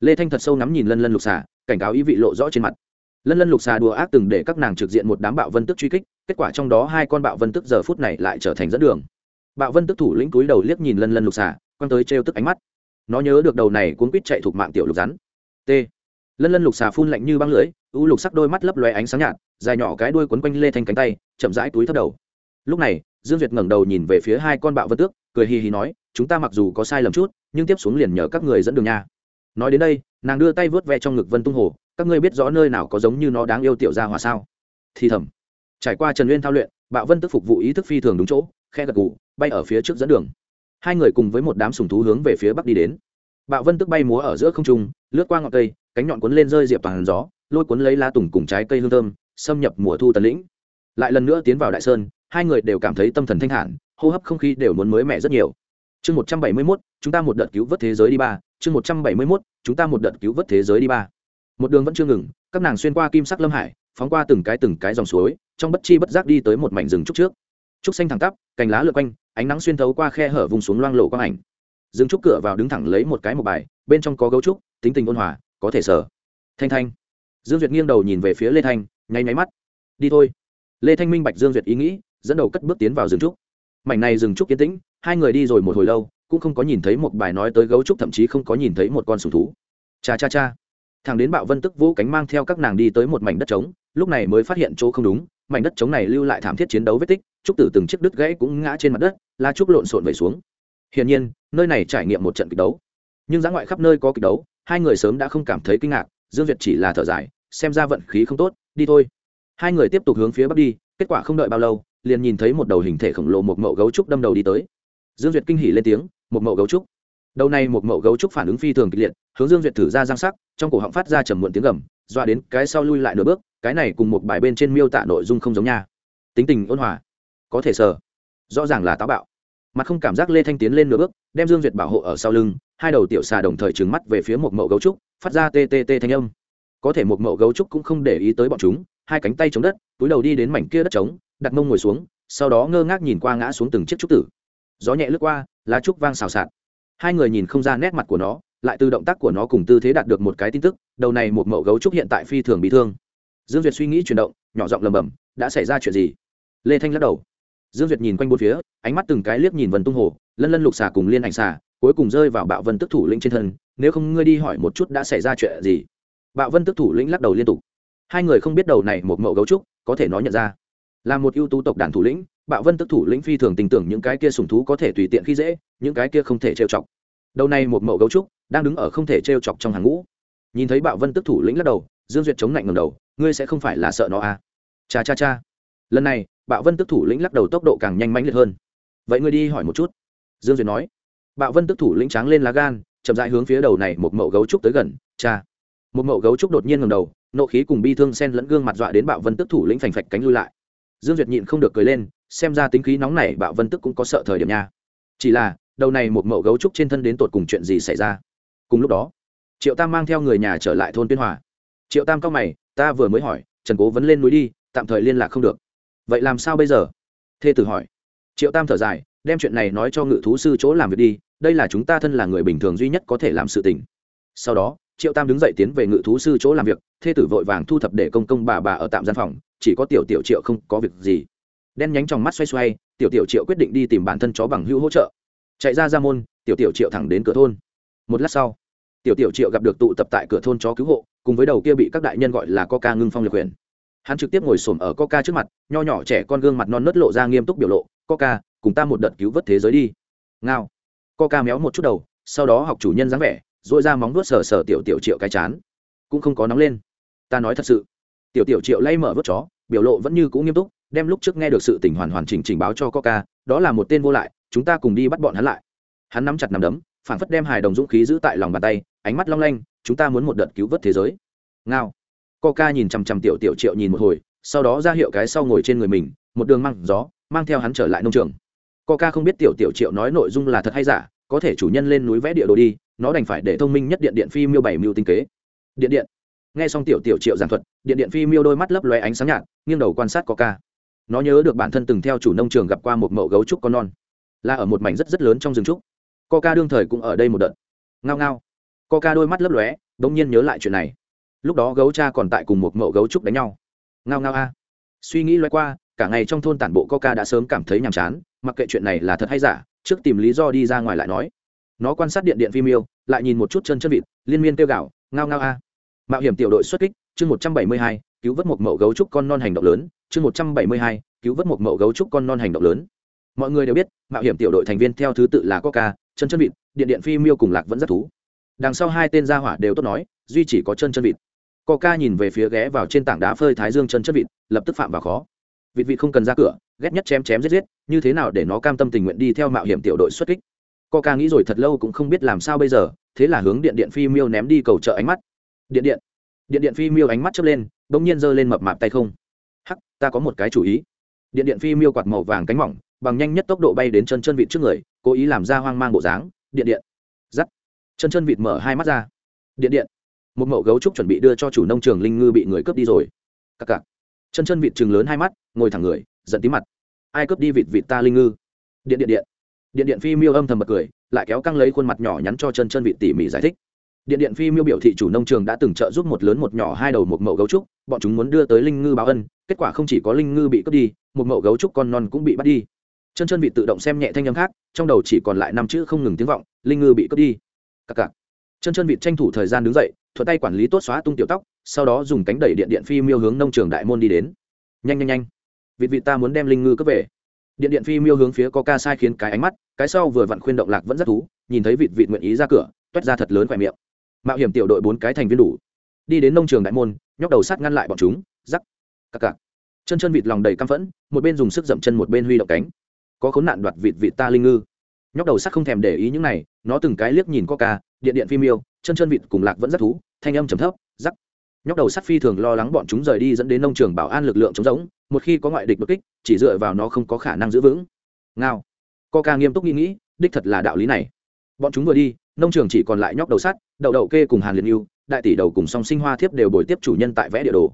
Lê thanh thật sâu nắm nhìn lân lân lục xà, cảnh cáo ý vị lộ rõ trên mặt. Lân lân lục xà đùa ác từng để các nàng trực diện một đám bạo vân tức truy kích, kết quả trong đó hai con bạo vân tức giờ phút này lại trở thành dẫn đường. Bạo vân tức thủ lĩnh cúi đầu liếc nhìn lân lân lục xà, quăng tới trêu tức ánh mắt nó nhớ được đầu này cuốn quýt chạy thuộc mạng tiểu lục rắn. T. Lân lân lục xà phun lạnh như băng lưỡi, u lục sắc đôi mắt lấp lóe ánh sáng nhạt, dài nhỏ cái đuôi quấn quanh lê thanh cánh tay, chậm rãi túi thấp đầu. Lúc này, dương duyệt ngẩng đầu nhìn về phía hai con bạo vân tước, cười hì hì nói, chúng ta mặc dù có sai lầm chút, nhưng tiếp xuống liền nhờ các người dẫn đường nha. Nói đến đây, nàng đưa tay vớt ve trong ngực vân tung hồ, các ngươi biết rõ nơi nào có giống như nó đáng yêu tiểu ra hòa sao? Thì thầm. Trải qua trần liên thao luyện, bạo vân tức phục vụ ý thức phi thường đúng chỗ, khe gật gù, bay ở phía trước dẫn đường hai người cùng với một đám sùng thú hướng về phía bắc đi đến. Bạo vân tức bay múa ở giữa không trung, lướt qua ngọn cây, cánh nhọn cuốn lên rơi diệp toàn gió, lôi cuốn lấy lá tùng cùng trái cây hương thơm, xâm nhập mùa thu tần lĩnh. Lại lần nữa tiến vào đại sơn, hai người đều cảm thấy tâm thần thanh thản, hô hấp không khí đều muốn mới mẻ rất nhiều. Chương một trăm bảy mươi mốt, chúng ta một đợt cứu vớt thế giới đi ba. Chương một trăm bảy mươi mốt, chúng ta một đợt cứu vớt thế giới đi ba. Một đường vẫn chưa ngừng, các nàng xuyên qua kim sắc lâm hải, phóng qua từng cái từng cái dòng suối, trong bất chi bất giác đi tới một mảnh rừng trúc trước trúc xanh thẳng tắp, cành lá lượt quanh, ánh nắng xuyên thấu qua khe hở vùng xuống loang lộ quang ảnh. Dương trúc cửa vào đứng thẳng lấy một cái một bài, bên trong có gấu trúc, tính tình ôn hòa, có thể sở thanh thanh. Dương duyệt nghiêng đầu nhìn về phía lê thanh, nháy máy mắt. Đi thôi. Lê thanh minh bạch dương duyệt ý nghĩ, dẫn đầu cất bước tiến vào rừng trúc. Mảnh này rừng trúc yên tĩnh, hai người đi rồi một hồi lâu, cũng không có nhìn thấy một bài nói tới gấu trúc, thậm chí không có nhìn thấy một con sùng thú. Cha cha cha. Thằng đến bạo vân tức vũ cánh mang theo các nàng đi tới một mảnh đất trống, lúc này mới phát hiện chỗ không đúng mảnh đất trống này lưu lại thảm thiết chiến đấu vết tích, trúc tử từng chiếc đứt gãy cũng ngã trên mặt đất la trúc lộn xộn về xuống. Hiển nhiên, nơi này trải nghiệm một trận kịch đấu. Nhưng giá ngoại khắp nơi có kịch đấu, hai người sớm đã không cảm thấy kinh ngạc, dương việt chỉ là thở dài, xem ra vận khí không tốt, đi thôi. Hai người tiếp tục hướng phía bắc đi, kết quả không đợi bao lâu, liền nhìn thấy một đầu hình thể khổng lồ một mậu gấu trúc đâm đầu đi tới. Dương duyệt kinh hỉ lên tiếng, một mậu gấu trúc. Đầu này một mậu gấu trúc phản ứng phi thường kịch liệt, hướng dương duyệt thử ra giang sắc, trong cổ họng phát ra trầm muộn tiếng gầm, dọa đến cái sau lui lại nửa bước cái này cùng một bài bên trên miêu tả nội dung không giống nha. Tính tình ôn hòa, có thể sờ, rõ ràng là táo bạo. Mặt không cảm giác lê thanh tiến lên nửa bước, đem dương duyệt bảo hộ ở sau lưng, hai đầu tiểu xà đồng thời trừng mắt về phía một mẫu gấu trúc, phát ra tê tê tê thanh âm. Có thể một mẫu gấu trúc cũng không để ý tới bọn chúng, hai cánh tay chống đất, túi đầu đi đến mảnh kia đất trống, đặt mông ngồi xuống, sau đó ngơ ngác nhìn qua ngã xuống từng chiếc trúc tử. Gió nhẹ lướt qua, lá trúc vang xào xạc. Hai người nhìn không ra nét mặt của nó, lại từ động tác của nó cùng tư thế đạt được một cái tin tức, đầu này một mẫu gấu trúc hiện tại phi thường bị thương dương duyệt suy nghĩ chuyển động, nhỏ giọng lầm bầm, đã xảy ra chuyện gì? Lê thanh lắc đầu. Dương duyệt nhìn quanh bốn phía, ánh mắt từng cái liếc nhìn vần tung hồ, lân lân lục xà cùng liên ảnh xà, cuối cùng rơi vào bạo vân tức thủ lĩnh trên thân, nếu không ngươi đi hỏi một chút đã xảy ra chuyện gì? Bạo vân tức thủ lĩnh lắc đầu liên tục. Hai người không biết đầu này một mẫu gấu trúc có thể nói nhận ra. Là một ưu tú tộc đàn thủ lĩnh, bạo vân tức thủ lĩnh phi thường tình tưởng những cái kia sùng thú có thể tùy tiện khi dễ, những cái kia không thể trêu chọc. Đầu này một mẫu gấu trúc đang đứng ở không thể trêu chọc trong hàng ngũ. Nhìn thấy bạo vân tức thủ lĩnh lắc đầu, dương duyệt chống lạnh ngầm đầu ngươi sẽ không phải là sợ nó à? Cha cha cha. Lần này, bạo vân tức thủ lĩnh lắc đầu tốc độ càng nhanh mãnh liệt hơn. Vậy ngươi đi hỏi một chút. Dương duyệt nói. Bạo vân tức thủ lĩnh tráng lên lá gan, chậm dại hướng phía đầu này một mẫu gấu trúc tới gần. Cha. Một mẫu gấu trúc đột nhiên ngầm đầu, nộ khí cùng bi thương sen lẫn gương mặt dọa đến bạo vân tức thủ lĩnh phành phạch cánh lui lại. Dương duyệt nhịn không được cười lên, xem ra tính khí nóng này bạo vân tức cũng có sợ thời điểm nha. Chỉ là, đầu này một mẫu gấu trúc trên thân đến tột cùng chuyện gì xảy ra? Cùng lúc đó, triệu tam mang theo người nhà trở lại thôn tuyên hòa. Triệu tam cao mày ta vừa mới hỏi, trần cố vấn lên núi đi, tạm thời liên lạc không được. Vậy làm sao bây giờ? Thê tử hỏi. Triệu tam thở dài, đem chuyện này nói cho ngự thú sư chỗ làm việc đi, đây là chúng ta thân là người bình thường duy nhất có thể làm sự tình. Sau đó, triệu tam đứng dậy tiến về ngự thú sư chỗ làm việc, thê tử vội vàng thu thập để công công bà bà ở tạm gian phòng, chỉ có tiểu tiểu triệu không có việc gì. Đen nhánh trong mắt xoay xoay, tiểu tiểu triệu quyết định đi tìm bản thân chó bằng hữu hỗ trợ. Chạy ra ra môn, tiểu tiểu triệu thẳng đến cửa thôn. Một lát sau tiểu tiểu triệu gặp được tụ tập tại cửa thôn chó cứu hộ, cùng với đầu kia bị các đại nhân gọi là coca ngưng phong liệt quyền. Hắn trực tiếp ngồi xổm ở coca trước mặt, nho nhỏ trẻ con gương mặt non nớt lộ ra nghiêm túc biểu lộ, coca, cùng ta một đợt cứu vớt thế giới đi. Ngao. Coca méo một chút đầu, sau đó học chủ nhân dáng vẻ dội ra móng vuốt sờ sờ tiểu tiểu triệu cái chán. Cũng không có nóng lên. Ta nói thật sự. Tiểu tiểu triệu lay mở vớt chó, biểu lộ vẫn như cũng nghiêm túc, đem lúc trước nghe được sự tình hoàn hoàn chỉnh trình báo cho coca, đó là một tên vô lại, chúng ta cùng đi bắt bọn hắn lại. Hắn nắm chặt nắm đấm phản phất đem hài đồng dũng khí giữ tại lòng bàn tay, ánh mắt long lanh, chúng ta muốn một đợt cứu vớt thế giới. Ngao. Coca nhìn chằm chằm tiểu tiểu triệu nhìn một hồi, sau đó ra hiệu cái sau ngồi trên người mình, một đường mang gió, mang theo hắn trở lại nông trường. Coca không biết tiểu tiểu triệu nói nội dung là thật hay giả, có thể chủ nhân lên núi vẽ địa đồ đi, nó đành phải để thông minh nhất điện điện phi miêu bảy mưu tinh kế. Điện điện. Nghe xong tiểu tiểu triệu giảng thuật, điện điện phi miêu đôi mắt lấp loe ánh sáng nhạt, nghiêng đầu quan sát coca. Nó nhớ được bản thân từng theo chủ nông trường gặp qua một mẫu gấu trúc con non. Là ở một mảnh rất rất lớn trong rừng trúc coca đương thời cũng ở đây một đợt. Ngao ngao. Coca đôi mắt lấp lóe đ ỗ n g nhiên nhớ lại chuyện này. Lúc đó gấu cha còn tại cùng một mẫu gấu trúc đánh nhau. Ngao ngao a. Suy nghĩ loay qua, cả ngày trong thôn tản bộ coca đã sớm cảm thấy nhàm chán, mặc kệ chuyện này là thật hay giả, trước tìm lý do đi ra ngoài lại nói. Nó quan sát điện điện phim yêu, lại nhìn một chút chân chân vịt, liên miên kêu gạo ngao ngao a. Mạo hiểm tiểu đội xuất kích, chương một trăm bảy mươi hai, cứu vớt một mẫu gấu trúc con non hành động lớn, chương một trăm bảy mươi hai, cứu vớt một mẫu gấu trúc con non hành động lớn. Mọi người đều biết, mạo hiểm tiểu đội thành viên theo thứ tự là coca chân chân vịt, điện điện phi miêu cùng lạc vẫn rất thú. Đằng sau hai tên gia hỏa đều tốt nói, duy chỉ có chân chân vịt. Coca nhìn về phía ghé vào trên tảng đá phơi thái dương chân chân vịt, lập tức phạm vào khó. Vịt vịt không cần ra cửa, ghét nhất chém chém giết giết, như thế nào để nó cam tâm tình nguyện đi theo mạo hiểm tiểu đội xuất kích. Coca nghĩ rồi thật lâu cũng không biết làm sao bây giờ, thế là hướng điện điện phi miêu ném đi cầu trợ ánh mắt. Điện điện điện điện phi miêu ánh mắt chớp lên, bỗng nhiên giơ lên mập mạp tay không. Hắc, ta có một cái chủ ý. Điện điện phi miêu quạt màu vàng cánh mỏng bằng nhanh nhất tốc độ bay đến chân chân vịt trước người, cố ý làm ra hoang mang bộ dáng, điện điện. Giắt chân chân vịt mở hai mắt ra. Điện điện. Một mẫu gấu trúc chuẩn bị đưa cho chủ nông trường linh ngư bị người cướp đi rồi. Cặc cặc. Chân chân vịt chừng lớn hai mắt, ngồi thẳng người, giận tí mặt. Ai cướp đi vịt vịt ta linh ngư? Điện điện điện. Điện điện phi miêu âm thầm bật cười, lại kéo căng lấy khuôn mặt nhỏ nhắn cho chân chân vịt tỉ mỉ giải thích. Điện điện phi miêu biểu thị chủ nông trường đã từng trợ giúp một lớn một nhỏ hai đầu một mẫu gấu trúc, bọn chúng muốn đưa tới linh ngư báo ân, kết quả không chỉ có linh ngư bị cướp đi, một mẫu gấu trúc con non cũng bị bắt đi chân chân vị tự động xem nhẹ thanh âm khác, trong đầu chỉ còn lại năm chữ không ngừng tiếng vọng, linh ngư bị cướp đi. Cặc cặc. Chân chân vịt tranh thủ thời gian đứng dậy, thuận tay quản lý tốt xóa tung tiểu tóc, sau đó dùng cánh đẩy điện điện phi miêu hướng nông trường đại môn đi đến. Nhanh nhanh nhanh. Vịt vịt ta muốn đem linh ngư cướp về. Điện điện phi miêu hướng phía có ca sai khiến cái ánh mắt, cái sau vừa vặn khuyên động lạc vẫn rất thú, nhìn thấy vịt vịt nguyện ý ra cửa, toét ra thật lớn khỏe miệng. Mạo hiểm tiểu đội bốn cái thành viên đủ. Đi đến nông trường đại môn, nhóc đầu sắt ngăn lại bọn chúng giắc cặc cặc. Chân chân vịt lòng đầy căm phẫn, một bên dùng sức dậm chân một bên huy động cánh có khốn nạn đoạt vịt vịt ta linh ngư. Nhóc đầu sắt không thèm để ý những này, nó từng cái liếc nhìn coca điện điện phim yêu, chân chân vịt cùng lạc vẫn rất thú, thanh âm trầm thấp giắc nhóc đầu sắt phi thường lo lắng bọn chúng rời đi dẫn đến nông trường bảo an lực lượng chống giống một khi có ngoại địch bất kích, chỉ dựa vào nó không có khả năng giữ vững. Ngao. Coca nghiêm túc nghĩ nghĩ, đích thật là đạo lý này. Bọn chúng vừa đi, nông trường chỉ còn lại nhóc đầu sắt, đậu đậu kê cùng hàn liền yêu, đại tỷ đầu cùng song sinh hoa thiếp đều bồi tiếp chủ nhân tại vẽ địa đồ.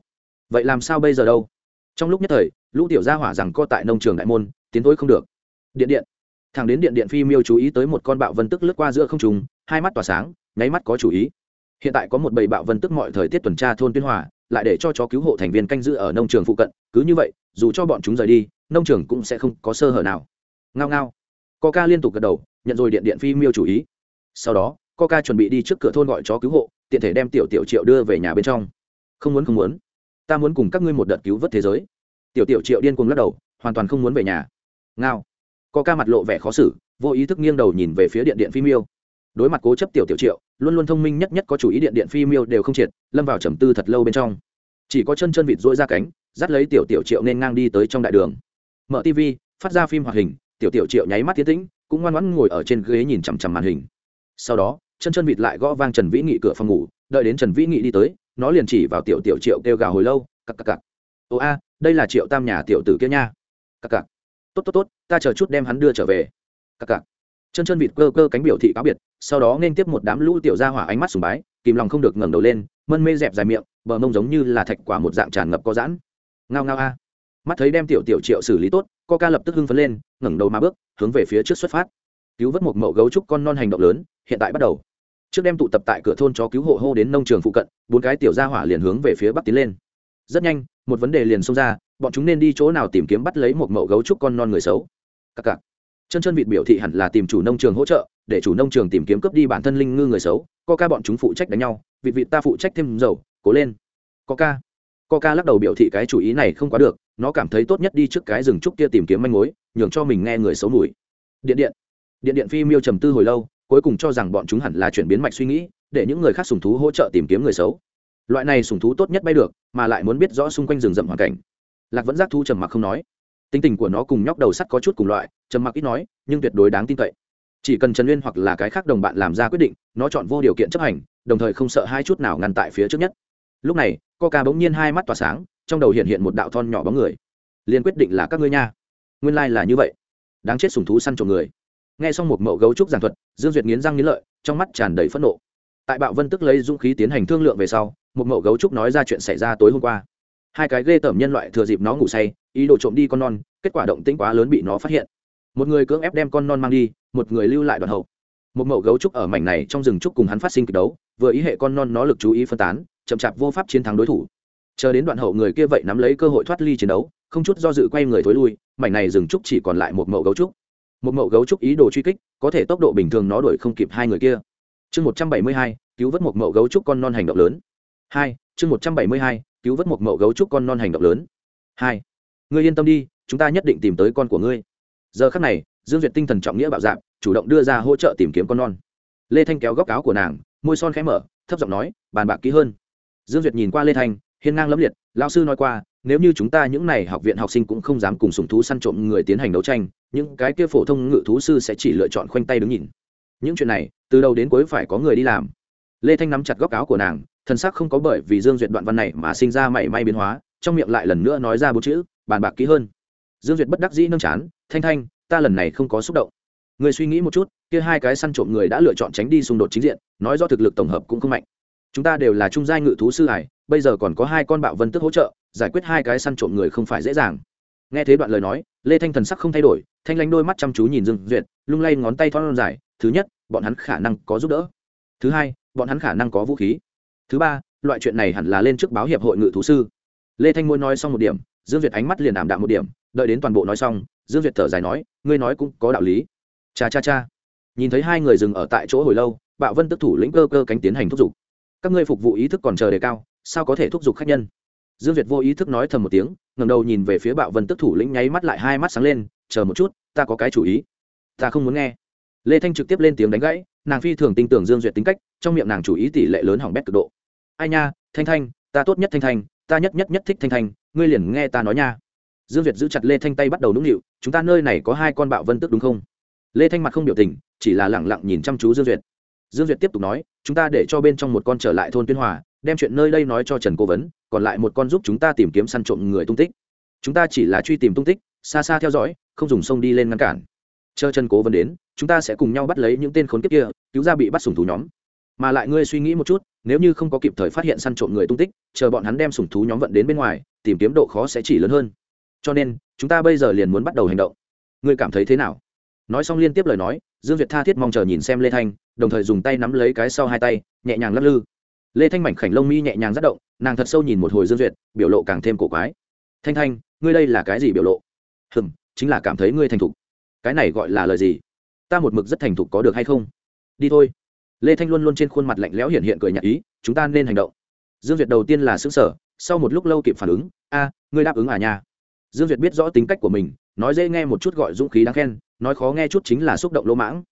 Vậy làm sao bây giờ đâu? Trong lúc nhất thời, lũ tiểu gia hỏa rằng co tại nông trường đại môn, tiến thối không được điện điện. Thằng đến điện điện phi miêu chú ý tới một con bạo vân tức lướt qua giữa không trùng hai mắt tỏa sáng, nháy mắt có chủ ý. Hiện tại có một bầy bạo vân tức mọi thời tiết tuần tra thôn tuyên hòa, lại để cho chó cứu hộ thành viên canh giữ ở nông trường phụ cận, cứ như vậy, dù cho bọn chúng rời đi, nông trường cũng sẽ không có sơ hở nào. Ngao ngao. Co ca liên tục gật đầu, nhận rồi điện điện phi miêu chủ ý. Sau đó, coca chuẩn bị đi trước cửa thôn gọi chó cứu hộ, tiện thể đem tiểu tiểu triệu đưa về nhà bên trong. Không muốn không muốn. Ta muốn cùng các ngươi một đợt cứu vớt thế giới. Tiểu tiểu triệu điên cuồng lắc đầu, hoàn toàn không muốn về nhà. Ngao coca mặt lộ vẻ khó xử, vô ý thức nghiêng đầu nhìn về phía điện điện phi miêu. Đối mặt cố chấp tiểu tiểu triệu, luôn luôn thông minh nhất nhất có chủ ý điện điện phi miêu đều không triệt, lâm vào trầm tư thật lâu bên trong. Chỉ có chân chân vịt dỗi ra cánh, dắt lấy tiểu tiểu triệu nên ngang đi tới trong đại đường. Mở tv phát ra phim hoạt hình, tiểu tiểu triệu nháy mắt tiến tĩnh, cũng ngoan ngoãn ngồi ở trên ghế nhìn chằm chằm màn hình. Sau đó, chân chân vịt lại gõ vang trần vĩ nghị cửa phòng ngủ, đợi đến trần vĩ nghị đi tới, nó liền chỉ vào tiểu tiểu triệu kêu gào hồi lâu, cặc cặc cặc. Ồ a, đây là triệu tam nhà tiểu tử kia nha. Cặc cặc tốt tốt tốt, ta chờ chút đem hắn đưa trở về. Cặc cặc. Chân chân vịt cơ cơ cánh biểu thị cáo biệt, sau đó nên tiếp một đám lũ tiểu ra hỏa ánh mắt sùng bái, kìm lòng không được ngẩng đầu lên, mân mê dẹp dài miệng, bờ mông giống như là thạch quả một dạng tràn ngập có giãn. Ngao ngao a. Mắt thấy đem tiểu tiểu triệu xử lý tốt co ca lập tức hưng phấn lên, ngẩng đầu mà bước, hướng về phía trước xuất phát. Cứu vớt một mẫu gấu trúc con non hành động lớn, hiện tại bắt đầu. Trước đem tụ tập tại cửa thôn cho cứu hộ hô đến nông trường phụ cận, bốn cái tiểu gia hỏa liền hướng về phía bắc tiến lên rất nhanh, một vấn đề liền xông ra, bọn chúng nên đi chỗ nào tìm kiếm bắt lấy một mẫu gấu trúc con non người xấu? Cặc cặc. Chân chân vịt biểu thị hẳn là tìm chủ nông trường hỗ trợ, để chủ nông trường tìm kiếm cướp đi bản thân linh ngư người xấu co ca bọn chúng phụ trách đánh nhau, vịt vịt ta phụ trách thêm dầu, cố lên. Co ca. Co ca lắc đầu biểu thị cái chủ ý này không quá được, nó cảm thấy tốt nhất đi trước cái rừng trúc kia tìm kiếm manh mối, nhường cho mình nghe người xấu mùi. Điện điện. Điện điện phi miêu trầm tư hồi lâu, cuối cùng cho rằng bọn chúng hẳn là chuyển biến mạch suy nghĩ, để những người khác sùng thú hỗ trợ tìm kiếm người xấu. Loại này sùng thú tốt nhất bay được mà lại muốn biết rõ xung quanh rừng rậm hoàn cảnh. Lạc vẫn giác thu trầm mặc không nói. Tính tình của nó cùng nhóc đầu sắt có chút cùng loại, trầm mặc ít nói, nhưng tuyệt đối đáng tin cậy. Chỉ cần trần uyên hoặc là cái khác đồng bạn làm ra quyết định, nó chọn vô điều kiện chấp hành, đồng thời không sợ hai chút nào ngăn tại phía trước nhất. Lúc này coca bỗng nhiên hai mắt tỏa sáng, trong đầu hiện hiện một đạo thon nhỏ bóng người. Liền quyết định là các ngươi nha. Nguyên lai、like、là như vậy. Đáng chết sùng thú săn trộm người. N g h e xong một mẫu gấu trúc giảng thuật, dương duyệt nghiến răng nghiến lợi, trong mắt tràn đầy phẫn nộ. Tại bạo vân tức lấy dũng khí tiến hành thương lượng về sau một mẫu gấu trúc nói ra chuyện xảy ra tối hôm qua. Hai cái ghê tởm nhân loại thừa dịp nó ngủ say, ý đồ trộm đi con non, kết quả động tĩnh quá lớn bị nó phát hiện. Một người cưỡng ép đem con non mang đi, một người lưu lại đoạn hậu. Một mẫu gấu trúc ở mảnh này trong rừng trúc cùng hắn phát sinh kịch đấu, vừa ý hệ con non nó lực chú ý phân tán, chậm chạp vô pháp chiến thắng đối thủ. Chờ đến đoạn hậu người kia vậy nắm lấy cơ hội thoát ly chiến đấu, không chút do dự quay người thối lui, mảnh này rừng trúc chỉ còn lại một mẫu gấu trúc. Một mẫu gấu trúc ý đồ truy kích, có thể tốc độ bình thường nó đuổi không kịp hai người kia. Chương một trăm bảy mươi hai, cứu vớt một mẫu gấu trúc con non hành động lớn hai, chương một trăm bảy mươi hai, cứu vớt một mẫu gấu trúc con non hành động lớn. Hai, ngươi yên tâm đi, chúng ta nhất định tìm tới con của ngươi. Giờ khắc này, dương duyệt tinh thần trọng nghĩa bạo dạn, chủ động đưa ra hỗ trợ tìm kiếm con non. Lê thanh kéo góc áo của nàng, môi son khẽ mở, thấp giọng nói, bàn bạc kỹ hơn. Dương duyệt nhìn qua lê thanh, hiên ngang lẫm liệt lao sư nói qua, nếu như chúng ta những n à y học viện học sinh cũng không dám cùng sùng thú săn trộm người tiến hành đấu tranh, những cái kia phổ thông ngự thú sư sẽ chỉ lựa chọn khoanh tay đứng nhìn. Những chuyện này, từ đầu đến cuối phải có người đi làm. Lê thanh nắm chặt góc áo của nàng thân xác không có bởi vì dương duyệt đoạn văn này mà sinh ra mảy may biến hóa, trong miệng lại lần nữa nói ra bốn chữ, bàn bạc kỹ hơn. Dương duyệt bất đắc dĩ nâng chán, thanh thanh, ta lần này không có xúc động. Người suy nghĩ một chút, kia hai cái săn trộm người đã lựa chọn tránh đi xung đột chính diện, nói do thực lực tổng hợp cũng không mạnh. Chúng ta đều là trung giai ngự thú sư hải, bây giờ còn có hai con bạo vân tức hỗ trợ, giải quyết hai cái săn trộm người không phải dễ dàng. Nghe thế đoạn lời nói, lê thanh thần sắc không thay đổi, thanh lánh đôi mắt chăm chú nhìn dương duyệt, lung lay ngón tay thon dài, thứ nhất, bọn hắn khả năng có giúp đỡ. Thứ hai, bọn hắn khả năng có vũ khí thứ ba, loại chuyện này hẳn là lên trước báo hiệp hội ngự thú sư. Lê thanh môi nói xong một điểm, dương duyệt ánh mắt liền đảm đạm một điểm, đợi đến toàn bộ nói xong, dương duyệt thở dài nói, ngươi nói cũng có đạo lý. Cha cha cha. Nhìn thấy hai người dừng ở tại chỗ hồi lâu, bạo vân tức thủ lĩnh cơ cơ cánh tiến hành thúc giục. Các ngươi phục vụ ý thức còn chờ đề cao, sao có thể thúc giục khách nhân? Dương duyệt vô ý thức nói thầm một tiếng ngầm đầu nhìn về phía bạo vân tức thủ lĩnh nháy mắt lại hai mắt sáng lên, chờ một chút, ta có cái chủ ý. Ta không muốn nghe. Lê thanh trực tiếp lên tiếng đánh gãy, nàng phi thường tin tưởng dương duyệt tính cách, trong miệng nàng chủ ý tỷ lệ lớn hỏng bét cực độ ai nha, thanh thanh, ta tốt nhất thanh thanh, ta nhất nhất nhất thích thanh thanh, ngươi liền nghe ta nói nha. Dương duyệt giữ chặt lê thanh tay bắt đầu nũng nịu, chúng ta nơi này có hai con bạo vân tức đúng không? Lê thanh mặt không biểu tình, chỉ là lẳng lặng nhìn chăm chú dương duyệt. Dương duyệt tiếp tục nói, chúng ta để cho bên trong một con trở lại thôn tuyên hòa, đem chuyện nơi đây nói cho trần cố vấn, còn lại một con giúp chúng ta tìm kiếm săn trộm người tung tích. Chúng ta chỉ là truy tìm tung tích, xa xa theo dõi, không dùng sông đi lên ngăn cản. Chờ trần cố vấn đến, chúng ta sẽ cùng nhau bắt lấy những tên khốn kiếp kia, cứu ra bị bắt sùng thú nhóm mà lại ngươi suy nghĩ một chút, nếu như không có kịp thời phát hiện săn trộm người tung tích, chờ bọn hắn đem sủng thú nhóm vận đến bên ngoài, tìm kiếm độ khó sẽ chỉ lớn hơn. Cho nên, chúng ta bây giờ liền muốn bắt đầu hành động. Ngươi cảm thấy thế nào? Nói xong liên tiếp lời nói, dương việt tha thiết mong chờ nhìn xem lê thanh, đồng thời dùng tay nắm lấy cái sau hai tay, nhẹ nhàng lắc lư. Lê thanh mảnh khảnh lông mi nhẹ nhàng rất động, nàng thật sâu nhìn một hồi dương duyệt biểu lộ càng thêm cổ quái. Thanh thanh, ngươi đây là cái gì biểu lộ? Hừm, chính là cảm thấy ngươi thành thục. Cái này gọi là lời gì? Ta một mực rất thành thục có được hay không? Đi thôi lê thanh luôn luôn trên khuôn mặt lạnh lẽo hiện hiện cười nhạt ý, chúng ta nên hành động. Dương duyệt đầu tiên là xứng sở sau một lúc lâu kịp phản ứng, a, ngươi đáp ứng à nha? Dương duyệt biết rõ tính cách của mình, nói dễ nghe một chút gọi dũng khí đáng khen, nói khó nghe chút chính là xúc động lỗ mãng.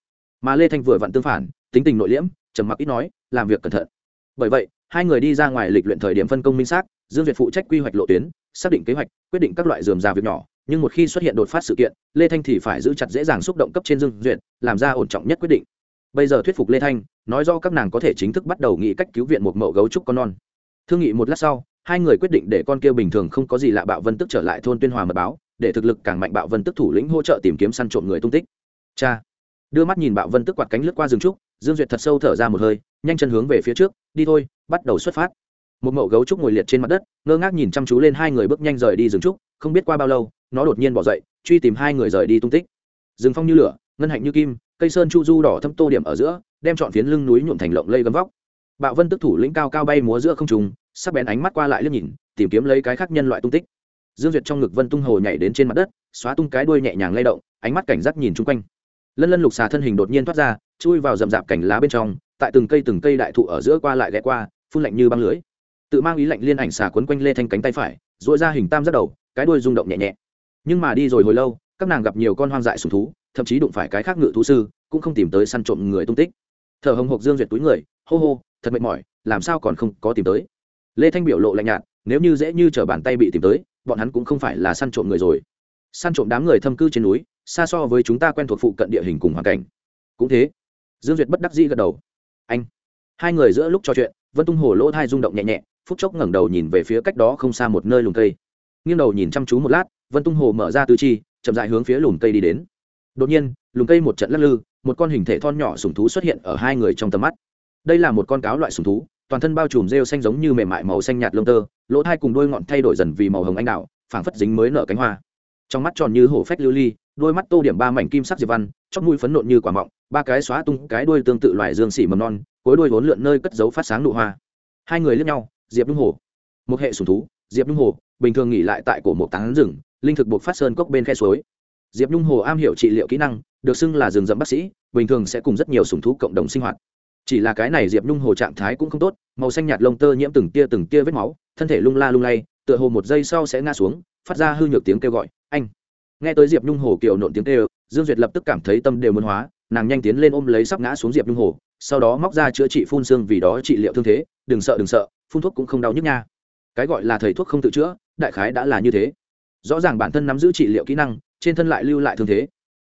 Mà lê thanh vừa vặn tương phản, tính tình nội liễm, trầm mặc ít nói, làm việc cẩn thận. Bởi vậy, hai người đi ra ngoài lịch luyện thời điểm phân công minh xác, dương duyệt phụ trách quy hoạch lộ tuyến, xác định kế hoạch, quyết định các loại dườm già việc nhỏ, nhưng một khi xuất hiện đột phát sự kiện, lê thanh thì phải giữ chặt dễ dàng xúc động cấp trên dương duyệt, làm ra ổn trọng nhất quyết định bây giờ thuyết phục lê thanh, nói do các nàng có thể chính thức bắt đầu nghĩ cách cứu viện một mẫu gấu trúc con non. Thương nghị một lát sau, hai người quyết định để con kia bình thường không có gì lạ bạo vân tức trở lại thôn tuyên hòa mật báo, để thực lực càng mạnh bạo vân tức thủ lĩnh hỗ trợ tìm kiếm săn trộm người tung tích. Cha! Đưa mắt nhìn bạo vân tức quạt cánh lướt qua rừng trúc, dương duyệt thật sâu thở ra một hơi, nhanh chân hướng về phía trước, đi thôi, bắt đầu xuất phát. Một mẫu gấu trúc ngồi liệt trên mặt đất, ngơ ngác nhìn chăm chú lên hai người bước nhanh rời đi rừng trúc, không biết qua bao lâu, nó đột nhiên bỏ dậy, truy tìm hai người rời đi tung tích. Rừng phong như lửa, ngân hạnh như kim cây sơn chu du đỏ thâm tô điểm ở giữa, đem trọn phiến lưng núi nhuộm thành lộng lây gấm vóc. Bạo vân tức thủ lĩnh cao cao bay múa giữa không trùng sắc bén ánh mắt qua lại liếc nhìn, tìm kiếm lấy cái khác nhân loại tung tích. Dương duyệt trong ngực vân tung hồ nhảy đến trên mặt đất, xóa tung cái đuôi nhẹ nhàng lay động, ánh mắt cảnh giác nhìn chung quanh. Lân lân lục xà thân hình đột nhiên thoát ra, chui vào rậm rạp cảnh lá bên trong, tại từng cây từng cây đại thụ ở giữa qua lại ghé qua, phun lạnh như băng lưới. Tự mang ý lạnh liên ảnh xà quấn quanh lê thanh cánh tay phải dội ra hình tam rất đầu, cái đuôi rung động nhẹ nhẹ. Nhưng mà đi rồi hồi lâu, các nàng gặp nhiều con hoang dại sùng thú thậm chí đụng phải cái khác ngự thú sư, cũng không tìm tới săn trộm người tung tích. Thở hồng hộc dương duyệt túi người, hô hô, thật mệt mỏi, làm sao còn không có tìm tới? Lê thanh biểu lộ lạnh nhạt, nếu như dễ như t r ở bàn tay bị tìm tới, bọn hắn cũng không phải là săn trộm người rồi. Săn trộm đám người thâm cư trên núi, xa so với chúng ta quen thuộc phụ cận địa hình cùng hoàn cảnh. Cũng thế, dương duyệt bất đắc dĩ gật đầu. Anh, hai người giữa lúc trò chuyện, vân tung hồ lỗ thai rung động nhẹ nhẹ, phút chốc ngẩng đầu nhìn về phía cách đó không xa một nơi lùm cây. Nghiêng đầu nhìn chăm chú một lát, vân tung hồ mở ra tư chi, chậm dại hướng phía lùm cây đi đến đột nhiên, lùm cây một trận lắc lư, một con hình thể thon nhỏ sùng thú xuất hiện ở hai người trong tầm mắt. Đây là một con cáo loại sùng thú, toàn thân bao trùm rêu xanh giống như mềm mại màu xanh nhạt lông tơ, lỗ thai cùng đôi ngọn thay đổi dần vì màu hồng anh đạo phảng phất dính mới nở cánh hoa. Trong mắt tròn như hổ phách lưu ly, đôi mắt tô điểm ba mảnh kim sắc diệp văn, chóp mũi phấn nộn như quả mọng, ba cái xóa tung, cái đuôi tương tự loài dương xỉ mầm non cối đuôi vốn lượn nơi cất dấu phát sáng nụ hoa. Hai người lướt nhau, diệp nhung hồ. Một hệ sùng thú, diệp nhung hồ, bình thường nghỉ lại tại cổ một tán rừng, linh thực buộc phát sơn cốc bên khe suối diệp nhung hồ am hiểu trị liệu kỹ năng, được xưng là rừng rậm bác sĩ, bình thường sẽ cùng rất nhiều sùng thú cộng đồng sinh hoạt. Chỉ là cái này diệp nhung hồ trạng thái cũng không tốt, màu xanh nhạt lông tơ nhiễm từng tia từng tia vết máu, thân thể lung la lung lay, tựa hồ một giây sau sẽ ngã xuống, phát ra hư nhược tiếng kêu gọi, anh! Nghe tới diệp nhung hồ kiều nộn tiếng kêu, dương duyệt lập tức cảm thấy tâm đều muốn hóa, nàng nhanh tiến lên ôm lấy sắp ngã xuống diệp nhung hồ, sau đó móc ra chữa trị phun xương vì đó trị liệu thương thế, đừng sợ đừng sợ, phun thuốc cũng không đau nhức nha. Cái gọi là thầy thuốc không tự chữa, đại khái đã là như thế. Rõ ràng bản thân nắm giữ trị liệu kỹ năng trên thân lại lưu lại thương thế.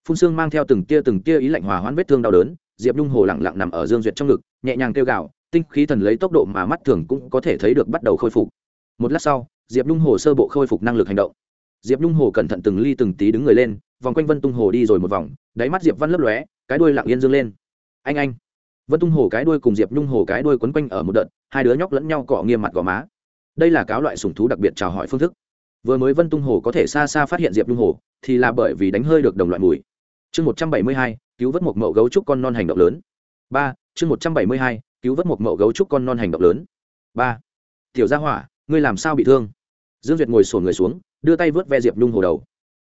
Phun xương mang theo từng tia từng tia ý lạnh hòa hoãn vết thương đau đớn, diệp nhung hồ lẳng lặng nằm ở dương duyệt trong ngực, nhẹ nhàng kêu gào, tinh khí thần lấy tốc độ mà mắt thường cũng có thể thấy được bắt đầu khôi phục. Một lát sau, diệp nhung hồ sơ bộ khôi phục năng lực hành động. Diệp nhung hồ cẩn thận từng ly từng tí đứng người lên, vòng quanh vân tung hồ đi rồi một vòng, đáy mắt diệp văn lấp lóe, cái đuôi lặng yên dương lên. Anh anh. Vân tung hồ cái đuôi cùng diệp nhung hồ cái đuôi quấn quanh ở một đợt, hai đứa nhóc lẫn nhau cọ nghiêm mặt gò má. Đây là cáo loại sùng thú đặc biệt chào hỏi phương thức vừa mới vân tung hồ có thể xa xa phát hiện diệp nhung hồ, thì là bởi vì đánh hơi được đồng loại mùi. Chương một trăm bảy mươi hai, cứu vớt một mẫu gấu trúc con non hành động lớn. Ba, chương một trăm bảy mươi hai, cứu vớt một mẫu gấu trúc con non hành động lớn. Ba, tiểu gia hỏa, ngươi làm sao bị thương? Dương duyệt ngồi sổn người xuống, đưa tay vớt ve diệp nhung hồ đầu.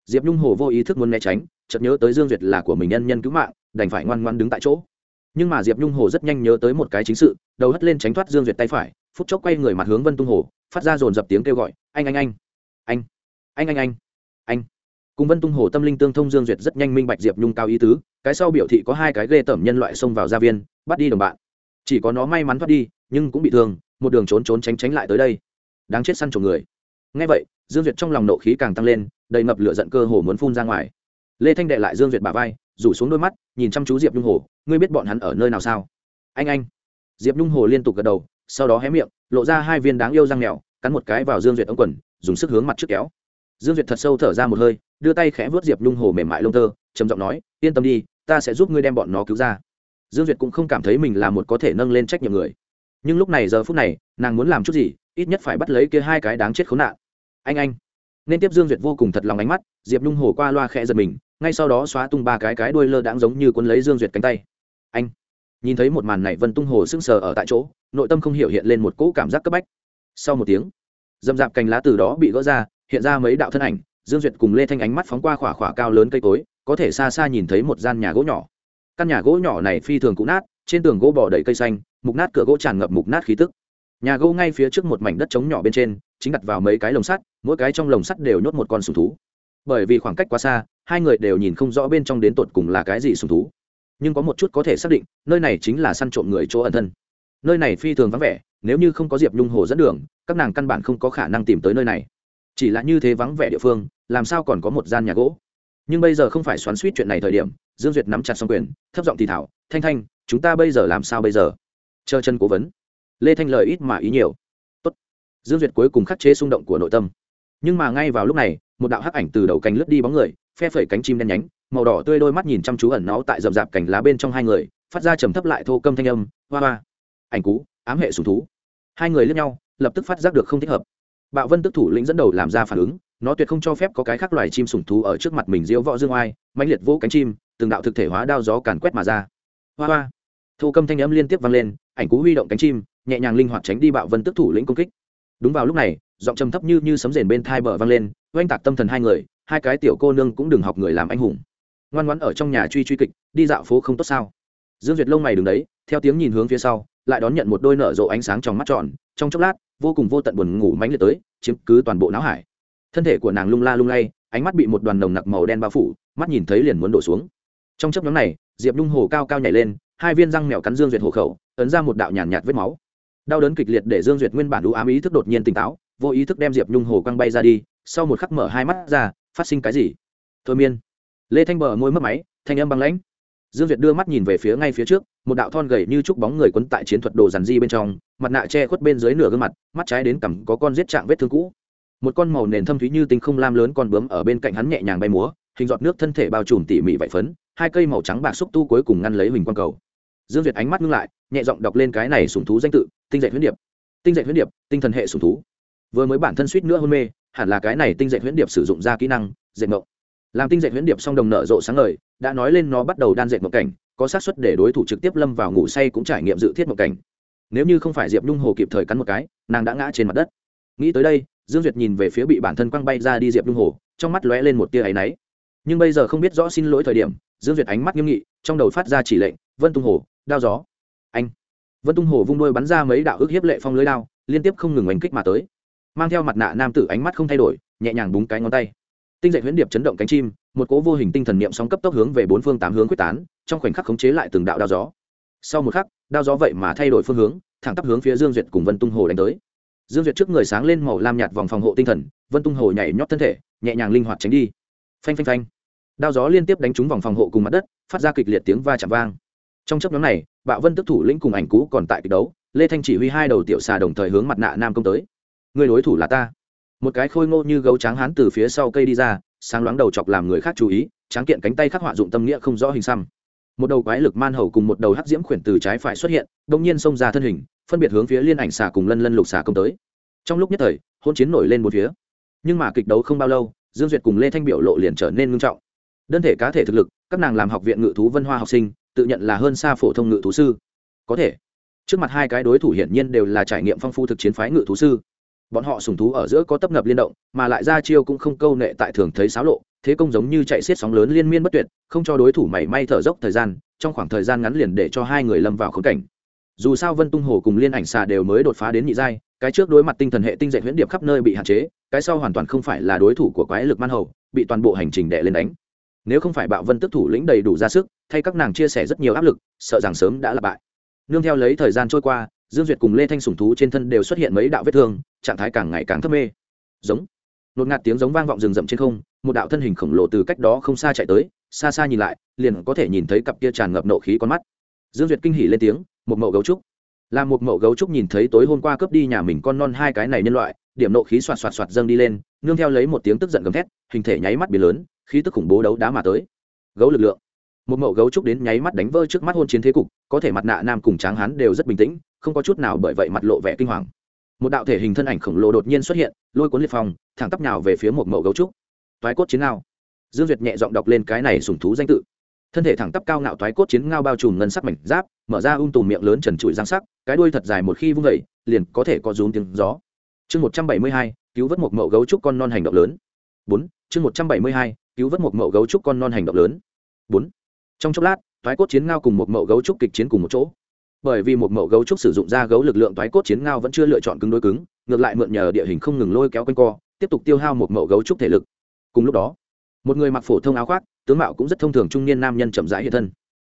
Diệp nhung hồ vô ý thức muốn né tránh, chợt nhớ tới dương duyệt là của mình nhân nhân cứu mạng, đành phải ngoan ngoan đứng tại chỗ. Nhưng mà diệp nhung hồ rất nhanh nhớ tới một cái chính sự, đầu hất lên tránh thoát dương duyệt tay phải, phút chốc quay người mặt hướng vân tung hồ, phát ra dồn dập tiếng kêu gọi, anh anh anh! Anh anh anh anh anh. Cùng vân tung hồ tâm linh tương thông dương duyệt rất nhanh minh bạch diệp nhung cao ý tứ, cái sau biểu thị có hai cái ghê tởm nhân loại xông vào gia viên, bắt đi đồng bạn. Chỉ có nó may mắn thoát đi, nhưng cũng bị thương, một đường trốn trốn tránh tránh lại tới đây. Đáng chết săn trộm người. Ngay vậy, dương duyệt trong lòng nộ khí càng tăng lên, đầy ngập lửa giận cơ hồ muốn phun ra ngoài. Lê thanh đệ lại dương duyệt bà vai, rủ xuống đôi mắt, nhìn chăm chú diệp nhung hồ, ngươi biết bọn hắn ở nơi nào sao? Anh anh. Diệp nhung hồ liên tục gật đầu, sau đó hé miệng, lộ ra hai viên đáng yêu răng mèo, cắn một cái vào dương duyệt ống quần dùng sức hướng mặt trước kéo. Dương duyệt thật sâu thở ra một hơi, đưa tay khẽ vớt diệp nhung hồ mềm mại lông tơ, trầm giọng nói, yên tâm đi, ta sẽ giúp ngươi đem bọn nó cứu ra. Dương duyệt cũng không cảm thấy mình là một có thể nâng lên trách nhiệm người. Nhưng lúc này giờ phút này, nàng muốn làm chút gì, ít nhất phải bắt lấy kia hai cái đáng chết khốn nạn. Anh anh. Nên tiếp dương duyệt vô cùng thật lòng ánh mắt, diệp nhung hồ qua loa khẽ giật mình, ngay sau đó xóa tung ba cái cái đuôi lơ đãng giống như cuốn lấy dương duyệt cánh tay. Anh. Nhìn thấy một màn này, vân tung hồ sững sờ ở tại chỗ, nội tâm không hiểu hiện lên một cỗ cảm giác cấp bách. Sau một tiếng dầm dạp cành lá từ đó bị gỡ ra, hiện ra mấy đạo thân ảnh, dương duyệt cùng lê thanh ánh mắt phóng qua khỏa khỏa cao lớn cây cối, có thể xa xa nhìn thấy một gian nhà gỗ nhỏ. Căn nhà gỗ nhỏ này phi thường cũ nát, trên tường gỗ bỏ đầy cây xanh, mục nát cửa gỗ tràn ngập mục nát khí tức. Nhà gỗ ngay phía trước một mảnh đất trống nhỏ bên trên, chính đặt vào mấy cái lồng sắt, mỗi cái trong lồng sắt đều nhốt một con sùng thú. Bởi vì khoảng cách quá xa, hai người đều nhìn không rõ bên trong đến tột cùng là cái gì sùng thú. Nhưng có một chút có thể xác định, nơi này chính là săn trộm người chỗ ẩn thân. Nơi này phi thường vắng vẻ nếu như không có diệp nhung hồ dẫn đường các nàng căn bản không có khả năng tìm tới nơi này chỉ là như thế vắng vẻ địa phương làm sao còn có một gian nhà gỗ nhưng bây giờ không phải xoắn suýt chuyện này thời điểm dương duyệt nắm chặt xong quyền thấp giọng thì thảo thanh thanh chúng ta bây giờ làm sao bây giờ chờ chân cố vấn lê thanh lời ít mà ý nhiều Tốt. dương duyệt cuối cùng khắc chế xung động của nội tâm nhưng mà ngay vào lúc này một đạo hắc ảnh từ đầu cánh lướt đi bóng người phe phẩy cánh chim đen nhánh màu đỏ tươi đôi mắt nhìn chăm chú ẩn náu tại rậm rạp cành lá bên trong hai người phát ra trầm thấp lại thô câm thanh âm hoa hoa ảnh cú ám hệ sùng thú. Hai người lướt nhau, lập tức phát giác được không thích hợp. Bạo vân tức thủ lĩnh dẫn đầu làm ra phản ứng, nó tuyệt không cho phép có cái khác loài chim sùng thú ở trước mặt mình diễu võ dương oai, mãnh liệt vỗ cánh chim, từng đạo thực thể hóa đao gió càn quét mà ra. Hoa hoa. Thô câm thanh âm liên tiếp vang lên, ảnh cú huy động cánh chim, nhẹ nhàng linh hoạt tránh đi bạo vân tức thủ lĩnh công kích. Đúng vào lúc này, giọng trầm thấp như như sấm rền bên thai bờ vang lên, oanh tạc tâm thần hai người, hai cái tiểu cô nương cũng đừng học người làm anh hùng. Ngoan ngoãn ở trong nhà truy truy kịch, đi dạo phố không tốt sao? Dương duyệt lông mày đứng đấy, theo tiếng nhìn hướng phía sau lại đón nhận một đôi nở rộ ánh sáng trong mắt tròn trong chốc lát vô cùng vô tận buồn ngủ mánh liệt tới chiếm cứ toàn bộ não hải. Thân thể của nàng lung la lung lay ánh mắt bị một đoàn nồng nặc màu đen bao phủ mắt nhìn thấy liền muốn đổ xuống. Trong chấp nhóm này diệp nhung hồ cao cao nhảy lên hai viên răng mèo cắn dương duyệt hộ khẩu ấn ra một đạo nhàn nhạt, nhạt vết máu. Đau đớn kịch liệt để dương duyệt nguyên bản đủ ám ý thức đột nhiên tỉnh táo vô ý thức đem diệp nhung hồ quăng bay ra đi sau một khắc mở hai mắt ra phát sinh cái gì? Thôi miên. Lê thanh bờ môi mất máy thanh âm băng lãnh dương duyệt đưa mắt nhìn về phía ngay phía trước, một đạo thon gầy như trúc bóng người quấn tại chiến thuật đồ dàn di bên trong, mặt nạ che khuất bên dưới nửa gương mặt, mắt trái đến cằm có con giết trạng vết thương cũ. Một con màu nền thâm thúy như tinh không lam lớn con bướm ở bên cạnh hắn nhẹ nhàng bay múa, hình giọt nước thân thể bao trùm tỉ mỉ vải phấn, hai cây màu trắng bạc xúc tu cuối cùng ngăn lấy huỳnh quang cầu. Dương duyệt ánh mắt ngưng lại, nhẹ giọng đọc lên cái này sùng thú danh tự, tinh dạy huyễn điệp. Tinh dạy huyễn điệp, tinh thần hệ sùng thú. Vừa mới bản thân suýt nữa hôn mê, hẳn là cái này tinh dạy huyễn điệp sử dụng ra kỹ năng, dạy mộng làm tinh Dệt huyễn điệp song đồng nở rộ sáng ngời, đã nói lên nó bắt đầu đan dệt một cảnh, có xác suất để đối thủ trực tiếp lâm vào ngủ say cũng trải nghiệm dự thiết một cảnh. Nếu như không phải diệp nhung hồ kịp thời cắn một cái, nàng đã ngã trên mặt đất. Nghĩ tới đây, dương duyệt nhìn về phía bị bản thân quăng bay ra đi diệp nhung hồ, trong mắt lóe lên một tia áy náy. Nhưng bây giờ không biết rõ xin lỗi thời điểm, dương duyệt ánh mắt nghiêm nghị, trong đầu phát ra chỉ lệnh, vân tung hồ, đao gió. Anh. Vân tung hồ vung đôi bắn ra mấy đạo ước hiếp lệ phong lưới đao, liên tiếp không ngừng oanh kích mà tới. Mang theo mặt nạ nam tử ánh mắt không thay đổi, nhẹ nhàng búng cái ngón tay tinh dạy huyễn điệp chấn động cánh chim, một cố vô hình tinh thần niệm sóng cấp tốc hướng về bốn phương tám hướng quyết tán, trong khoảnh khắc khống chế lại từng đạo đao gió. Sau một khắc, đao gió vậy mà thay đổi phương hướng, thẳng tắp hướng phía dương duyệt cùng vân tung hồ đánh tới. Dương duyệt trước người sáng lên màu lam nhạt vòng phòng hộ tinh thần, vân tung hồ nhảy nhót thân thể, nhẹ nhàng linh hoạt tránh đi. Phanh phanh phanh. Đao gió liên tiếp đánh trúng vòng phòng hộ cùng mặt đất, phát ra kịch liệt tiếng va chạm vang. Trong chấp nhóm này, bạo vân tức thủ lĩnh cùng ảnh cũ còn tại kịch đấu, lê thanh chỉ huy hai đầu tiểu xà đồng thời hướng mặt nạ nam công tới. Người đối thủ là ta một cái khôi ngô như gấu trắng hán từ phía sau cây đi ra, sáng loáng đầu chọc làm người khác chú ý, tráng kiện cánh tay khắc họa dụng tâm nghĩa không rõ hình xăm. Một đầu quái lực man hầu cùng một đầu hắc diễm khuyển từ trái phải xuất hiện đông nhiên xông ra thân hình, phân biệt hướng phía liên ảnh xà cùng lân lân lục xà công tới. Trong lúc nhất thời hôn chiến nổi lên một phía. Nhưng mà kịch đấu không bao lâu, dương duyệt cùng lê thanh biểu lộ liền trở nên ngưng trọng. Đơn thể cá thể thực lực, các nàng làm học viện ngự thú vân hoa học sinh, tự nhận là hơn xa phổ thông ngự thú sư. Có thể, trước mặt hai cái đối thủ hiển nhiên đều là trải nghiệm phong phu thực chiến phái ngự thú sư bọn họ sùng thú ở giữa có tấp nập liên động, mà lại ra chiêu cũng không câu nệ tại thường thấy xáo lộ, thế công giống như chạy xiết sóng lớn liên miên bất tuyệt, không cho đối thủ mảy may thở dốc thời gian, trong khoảng thời gian ngắn liền để cho hai người lâm vào khống cảnh. Dù sao vân tung hồ cùng liên ảnh xà đều mới đột phá đến nhị giai, cái trước đối mặt tinh thần hệ tinh dạy huyễn điệp khắp nơi bị hạn chế, cái sau hoàn toàn không phải là đối thủ của quái lực man hầu, bị toàn bộ hành trình đệ lên đánh. Nếu không phải bạo vân tức thủ lĩnh đầy đủ ra sức, thay các nàng chia sẻ rất nhiều áp lực, sợ rằng sớm đã là bại. Nương theo lấy thời gian trôi qua dương duyệt cùng lê thanh Sùng thú trên thân đều xuất hiện mấy đạo vết thương, trạng thái càng ngày càng thấp mê. Giống. Nột ngạt tiếng giống vang vọng rừng rậm trên không, một đạo thân hình khổng lồ từ cách đó không xa chạy tới, xa xa nhìn lại, liền có thể nhìn thấy cặp kia tràn ngập nộ khí con mắt. Dương duyệt kinh hỉ lên tiếng, một mậu gấu trúc. Là một mậu gấu trúc nhìn thấy tối hôm qua cướp đi nhà mình con non hai cái này nhân loại, điểm nộ khí xoạt xoạt xoạt dâng đi lên, nương theo lấy một tiếng tức giận gầm thét, hình thể nháy mắt biến lớn, khí tức khủng bố đấu đá mà tới. Gấu lực lượng. Một mậu gấu trúc đến nháy mắt đánh vỡ trước mắt hôn chiến thế cục, có thể mặt nạ nam cùng tráng hán đều rất bình tĩnh không có chút nào bởi vậy mặt lộ vẻ kinh hoàng. Một đạo thể hình thân ảnh khổng lồ đột nhiên xuất hiện, lôi cuốn liệt phong, thẳng tắp nhào về phía một mẫu gấu trúc. Toái cốt chiến ngao. Dương duyệt nhẹ giọng đọc lên cái này sùng thú danh tự. Thân thể thẳng tắp cao ngạo toái cốt chiến ngao bao trùm ngân sắc mảnh giáp, mở ra um tùm miệng lớn trần trụi giang sắc, cái đuôi thật dài một khi vung vẩy liền có thể có rúm tiếng gió. Chương một trăm bảy mươi hai, cứu vớt một mẫu gấu trúc con non hành động lớn. Bốn, chương một trăm bảy mươi hai, cứu vớt một mẫu gấu trúc con non hành động lớn. Bốn, trong chốc lát, toái cốt chiến ngao cùng một mẫu gấu trúc kịch chiến cùng một chỗ bởi vì một mậu gấu trúc sử dụng ra gấu lực lượng toái cốt chiến ngao vẫn chưa lựa chọn cứng đối cứng, ngược lại mượn nhờ địa hình không ngừng lôi kéo quanh co, tiếp tục tiêu hao một mậu gấu trúc thể lực. Cùng lúc đó, một người mặc phổ thông áo khoác, tướng mạo cũng rất thông thường trung niên nam nhân chậm rãi hiện thân.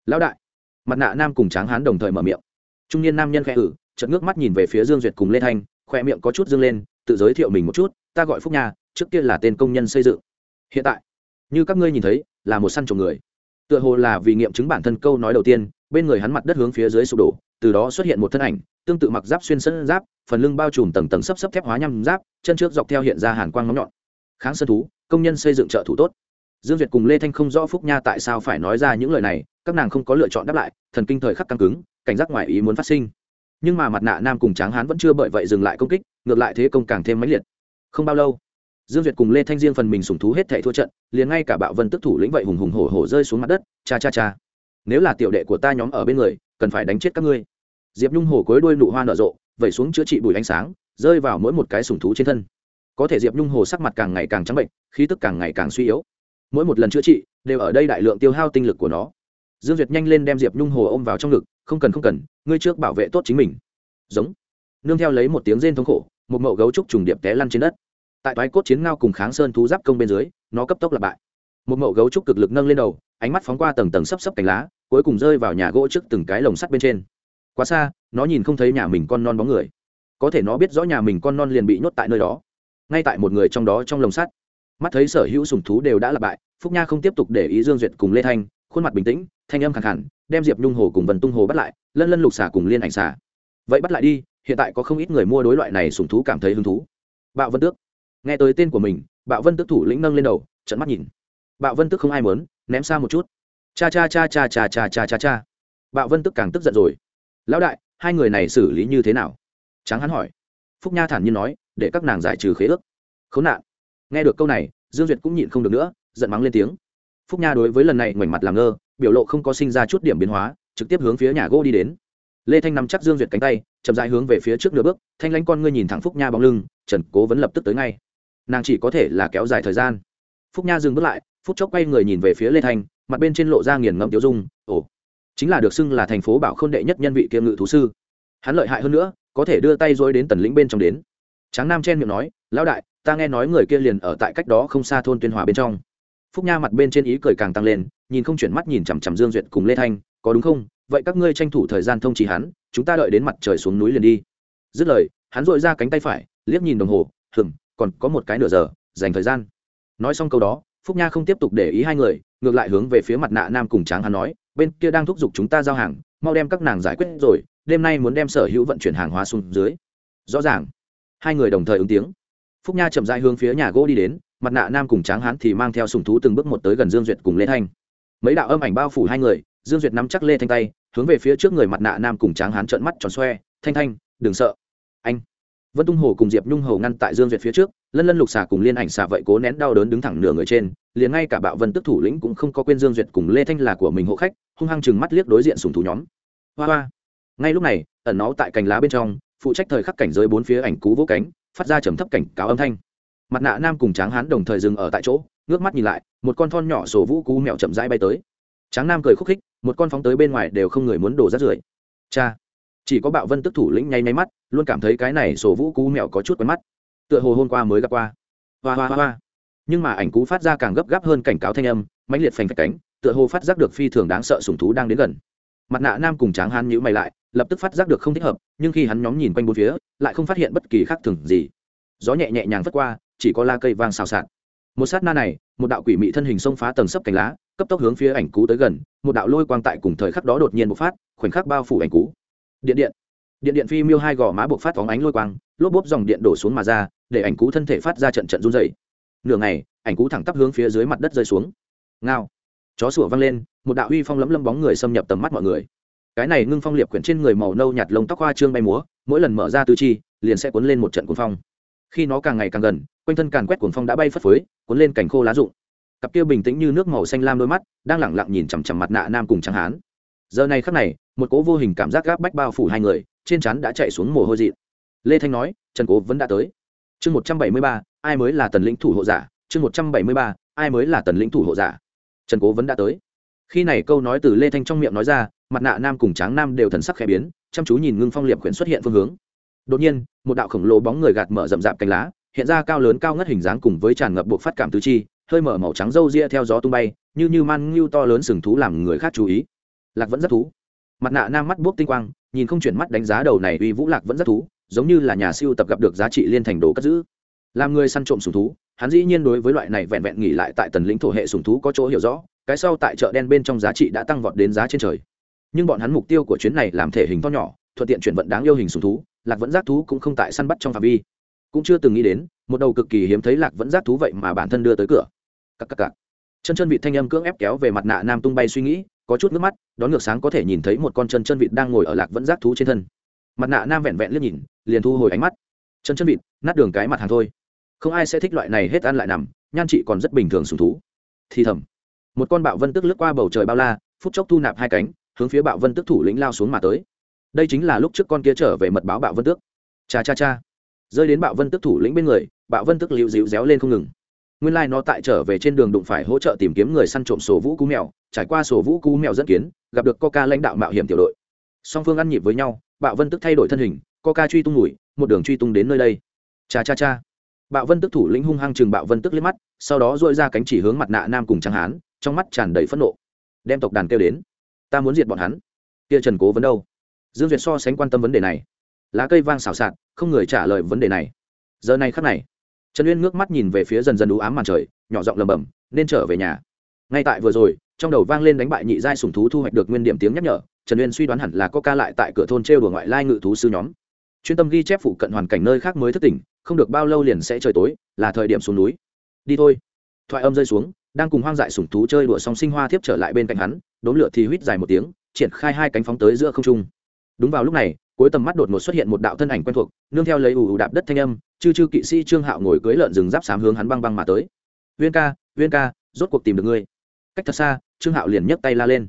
Lão đại. Mặt nạ nam cùng tráng hán đồng thời mở miệng. Trung niên nam nhân khẽ ử chợt ngước mắt nhìn về phía dương duyệt cùng lê thanh khoe miệng có chút dương lên, tự giới thiệu mình một chút, ta gọi phúc nha, trước kia là tên công nhân xây dựng. Hiện tại, như các ngươi nhìn thấy, là một săn trồng người. Tựa hồ là vì nghiệm chứng bản thân câu nói đầu tiên bên người hắn mặt đất hướng phía dưới sụp đổ, từ đó xuất hiện một thân ảnh, tương tự mặc giáp xuyên sân giáp, phần lưng bao trùm tầng tầng sấp sấp thép hóa nhăm giáp, chân trước dọc theo hiện ra hàn quang nóng nhọn. Kháng sơn thú, công nhân xây dựng trợ thủ tốt. Dương duyệt cùng lê thanh không rõ phúc nha tại sao phải nói ra những lời này, các nàng không có lựa chọn đáp lại, thần kinh thời khắc căng cứng, cảnh giác ngoài ý muốn phát sinh. Nhưng mà mặt nạ nam cùng tráng hán vẫn chưa bởi vậy dừng lại công kích, ngược lại thế công càng thêm mãnh liệt. Không bao lâu, dương duyệt cùng lê thanh riêng phần mình sùng thú hết thệ thua trận, liền ngay cả bạo vân tức thủ lĩnh vậy hùng hùng hổ hổ rơi xuống mặt đất, cha cha cha nếu là tiểu đệ của ta nhóm ở bên người, cần phải đánh chết các ngươi. Diệp nhung Hồ cối đuôi nụ hoa nở rộ, vẩy xuống chữa trị bùi ánh sáng, rơi vào mỗi một cái sùng thú trên thân. Có thể diệp nhung hồ sắc mặt càng ngày càng trắng bệnh, khí tức càng ngày càng suy yếu. Mỗi một lần chữa trị, đều ở đây đại lượng tiêu hao tinh lực của nó. Dương duyệt nhanh lên đem diệp nhung hồ ôm vào trong ngực, không cần không cần, ngươi trước bảo vệ tốt chính mình. Giống. Nương theo lấy một tiếng rên thống khổ, một mậu gấu trúc trùng điệp té lăn trên đất. Tại toái cốt chiến ngao cùng kháng sơn thú giáp công bên dưới, nó cấp tốc lặp bại. Một mậu gấu trúc cực lực nâng lên đầu, ánh mắt phóng qua tầng tầng sấp sấp cành lá cuối cùng rơi vào nhà gỗ trước từng cái lồng sắt bên trên. Quá xa, nó nhìn không thấy nhà mình con non bóng người. Có thể nó biết rõ nhà mình con non liền bị nhốt tại nơi đó. Ngay tại một người trong đó trong lồng sắt, mắt thấy sở hữu sùng thú đều đã lặp bại, phúc nha không tiếp tục để ý dương duyệt cùng lê thanh, khuôn mặt bình tĩnh, thanh âm khẳng hẳn đem diệp nhung hồ cùng vần tung hồ bắt lại, lân lân lục xả cùng liên ảnh xả vậy bắt lại đi, hiện tại có không ít người mua đối loại này sùng thú cảm thấy hứng thú. Bạo vân tước. Nghe tới tên của mình, bạo vân tước thủ lĩnh nâng lên đầu trận mắt nhìn. Bạo vân tước không ai mớn ném xa một chút cha cha cha cha cha cha cha cha cha. Bạo vân tức càng tức giận rồi. Lão đại, hai người này xử lý như thế nào? Tráng hắn hỏi. Phúc nha thản nhiên nói, để các nàng giải trừ khế ước. Khốn nạn. Nghe được câu này, dương duyệt cũng nhịn không được nữa, giận mắng lên tiếng. Phúc nha đối với lần này ngoảnh mặt làm ngơ, biểu lộ không có sinh ra chút điểm biến hóa, trực tiếp hướng phía nhà gỗ đi đến. Lê thanh nắm chắc dương duyệt cánh tay, chậm dãi hướng về phía trước nửa bước, thanh lãnh con ngươi nhìn thẳng phúc nha bóng lưng, trần cố vẫn lập tức tới ngay. Nàng chỉ có thể là kéo dài thời gian. Phúc nha dừng bước lại phúc chốc quay người nhìn về phía lê thanh mặt bên trên lộ ra nghiền ngẫm tiêu dung, ồ, chính là được xưng là thành phố bảo khôn đệ nhất nhân vị kiêm ngự thú sư. Hắn lợi hại hơn nữa, có thể đưa tay dối đến tần lĩnh bên trong đến. Tráng nam chen miệng nói, lão đại, ta nghe nói người kia liền ở tại cách đó không xa thôn tuyên hòa bên trong. Phúc nha mặt bên trên ý cười càng tăng lên, nhìn không chuyển mắt nhìn chằm chằm dương duyệt cùng lê thanh, có đúng không? Vậy các ngươi tranh thủ thời gian thông trì hắn, chúng ta đợi đến mặt trời xuống núi liền đi. Dứt lời, hắn dội ra cánh tay phải, liếc nhìn đồng hồ hừng còn có một cái nửa giờ, dành thời gian. Nói xong câu đó phúc nha không tiếp tục để ý hai người, ngược lại hướng về phía mặt nạ nam cùng tráng hắn nói, bên kia đang thúc giục chúng ta giao hàng, mau đem các nàng giải quyết rồi, đêm nay muốn đem sở hữu vận chuyển hàng hóa xuống dưới. Rõ ràng. Hai người đồng thời ứng tiếng. Phúc nha chậm dại hướng phía nhà gỗ đi đến, mặt nạ nam cùng tráng hán thì mang theo sùng thú từng bước một tới gần dương duyệt cùng lê thanh. Mấy đạo âm ảnh bao phủ hai người, dương duyệt nắm chắc lê thanh tay, hướng về phía trước người mặt nạ nam cùng tráng hán trợn mắt tròn xoe, thanh thanh, đừng sợ. Anh. Vân tung hồ cùng diệp nhung hầu ngăn tại dương duyệt phía trước lân lân lục xà cùng liên ảnh xà vậy cố nén đau đớn đứng thẳng nửa người trên, liền ngay cả bạo vân tức thủ lĩnh cũng không có quên dương duyệt cùng lê thanh là của mình hộ khách, hung hăng chừng mắt liếc đối diện sùng thủ nhóm. Hoa hoa. Ngay lúc này, ẩn nó tại cành lá bên trong, phụ trách thời khắc cảnh giới bốn phía ảnh cú vỗ cánh, phát ra trầm thấp cảnh cáo âm thanh. Mặt nạ nam cùng tráng hán đồng thời dừng ở tại chỗ, ngước mắt nhìn lại, một con thon nhỏ sổ vũ cú mèo chậm rãi bay tới. Tráng nam cười khúc khích, một con phóng tới bên ngoài đều không người muốn đổ rát rưởi. Cha. Chỉ có bạo vân tức thủ lĩnh nháy máy mắt, luôn cảm thấy cái này sổ vũ cú mèo có chút quen mắt tựa hồ hôm qua mới gặp qua. Hoa hoa hoa hoa. Nhưng mà ảnh cú phát ra càng gấp gáp hơn cảnh cáo thanh âm, mãnh liệt phành phạch cánh, tựa hồ phát giác được phi thường đáng sợ sùng thú đang đến gần. Mặt nạ nam cùng tráng hán nhữ mày lại, lập tức phát giác được không thích hợp, nhưng khi hắn nhóm nhìn quanh bốn phía, lại không phát hiện bất kỳ khác thường gì. Gió nhẹ nhẹ nhàng vất qua, chỉ có la cây vang xào xạc. Một sát na này, một đạo quỷ mị thân hình xông phá tầng sấp cành lá, cấp tốc hướng phía ảnh cú tới gần, một đạo lôi quang tại cùng thời khắc đó đột nhiên bộc phát, khoảnh khắc bao phủ ảnh cú. Điện điện. Điện điện phi miêu hai gò má bộc phát phóng ánh lôi quang, lốp bốp dòng điện đổ xuống mà ra để ảnh cú thân thể phát ra trận trận run dày nửa ngày, ảnh cú thẳng tắp hướng phía dưới mặt đất rơi xuống. Ngao. Chó sủa văng lên, một đạo uy phong lấm lâm bóng người xâm nhập tầm mắt mọi người. Cái này ngưng phong liệp quyển trên người màu nâu nhạt lông tóc hoa trương bay múa, mỗi lần mở ra tư chi, liền sẽ cuốn lên một trận cuốn phong. Khi nó càng ngày càng gần, quanh thân càng quét cuốn phong đã bay phất phới, cuốn lên cảnh khô lá rụng. Cặp kia bình tĩnh như nước màu xanh lam đôi mắt, đang lẳng lặng nhìn chằm chằm mặt nạ nam cùng trắng hán. Giờ này khắc này, một cố vô hình cảm giác gáp bách bao phủ hai người, trên chắn đã chạy xuống mồ hôi dị lê thanh nói, trần cố vẫn đã tới chương một trăm bảy mươi ba, ai mới là tần lĩnh thủ hộ giả? Chương một trăm bảy mươi ba, ai mới là tần lĩnh thủ hộ giả? Trần cố vẫn đã tới. Khi này câu nói từ lê thanh trong miệng nói ra, mặt nạ nam cùng tráng nam đều thần sắc khẽ biến, chăm chú nhìn ngưng phong liệp quyển xuất hiện phương hướng. Đột nhiên, một đạo khổng lồ bóng người gạt mở rậm rạp cánh lá, hiện ra cao lớn cao ngất hình dáng cùng với tràn ngập buộc phát cảm tứ chi, hơi mở màu trắng râu ria theo gió tung bay, như như man ngưu to lớn sừng thú làm người khác chú ý. Lạc vẫn rất thú. Mặt nạ nam mắt buốc tinh quang, nhìn không chuyển mắt đánh giá đầu này uy vũ lạc vẫn rất thú giống như là nhà siêu tập gặp được giá trị liên thành đồ cất giữ. Làm người săn trộm sùng thú, hắn dĩ nhiên đối với loại này vẹn vẹn nghỉ lại tại tần lĩnh thổ hệ sùng thú có chỗ hiểu rõ, cái sau tại chợ đen bên trong giá trị đã tăng vọt đến giá trên trời. Nhưng bọn hắn mục tiêu của chuyến này làm thể hình to nhỏ, thuận tiện chuyển vận đáng yêu hình sùng thú, lạc vẫn giác thú cũng không tại săn bắt trong phạm vi. Cũng chưa từng nghĩ đến, một đầu cực kỳ hiếm thấy lạc vẫn giác thú vậy mà bản thân đưa tới cửa. Cắc cắc cắc. chân chân vịt thanh âm cưỡng ép kéo về mặt nạ nam tung bay suy nghĩ, có chút nước mắt, đón ngược sáng có thể nhìn thấy một con chân chân vịt đang ngồi ở lạc vẫn giác thú trên thân mặt nạ nam vẹn vẹn liếc nhìn, liền thu hồi ánh mắt. Chân chân vịt, nát đường cái mặt hàng thôi. Không ai sẽ thích loại này hết ăn lại nằm, nhan chị còn rất bình thường sùng thú. Thì thầm, một con bạo vân tức lướt qua bầu trời bao la, phút chốc thu nạp hai cánh, hướng phía bạo vân tức thủ lĩnh lao xuống mà tới. Đây chính là lúc trước con kia trở về mật báo bạo vân tước. Cha cha cha. Rơi đến bạo vân tức thủ lĩnh bên người, bạo vân tức liễu dịu réo lên không ngừng. Nguyên lai、like、nó tại trở về trên đường đụng phải hỗ trợ tìm kiếm người săn trộm sổ vũ cú mèo, trải qua sổ vũ cú mèo dẫn kiến, gặp được coca lãnh đạo mạo hiểm tiểu đội song phương ăn nhịp với nhau, bạo vân tức thay đổi thân hình coca truy tung mùi một đường truy tung đến nơi đây. Cha cha cha. Bạo vân tức thủ lĩnh hung hăng chừng bạo vân tức liếc mắt, sau đó dội ra cánh chỉ hướng mặt nạ nam cùng trang hán, trong mắt tràn đầy phẫn nộ. Đem tộc đàn kêu đến. Ta muốn diệt bọn hắn. Kia trần cố vấn đâu? Dương duyệt so sánh quan tâm vấn đề này. Lá cây vang xào xạc, không người trả lời vấn đề này. Giờ này khắc này, trần uyên ngước mắt nhìn về phía dần dần đủ ám màn trời, nhỏ giọng lầm bầm nên trở về nhà. Ngay tại vừa rồi, trong đầu vang lên đánh bại nhị giai sùng thú thu hoạch được nguyên điểm tiếng nhắc nhở trần uyên suy đoán hẳn là có ca lại tại cửa thôn trêu đùa ngoại lai ngự thú sư nhóm. Chuyên tâm ghi chép phụ cận hoàn cảnh nơi khác mới thất tỉnh, không được bao lâu liền sẽ trời tối, là thời điểm xuống núi. Đi thôi. Thoại âm rơi xuống, đang cùng hoang dại sủng thú chơi đùa xong sinh hoa thiếp trở lại bên cạnh hắn, đốn lửa thì huýt dài một tiếng, triển khai hai cánh phóng tới giữa không trung. Đúng vào lúc này, cuối tầm mắt đột ngột xuất hiện một đạo thân ảnh quen thuộc, nương theo lấy ù ù đạp đất thanh âm, chư chư kỵ sĩ trương hạo ngồi cưới lợn rừng giáp sám hướng hắn băng băng mà tới. Uyên ca uyên ca, rốt cuộc tìm được ngươi. Cách thật xa, trương hạo liền nhấc tay la lên.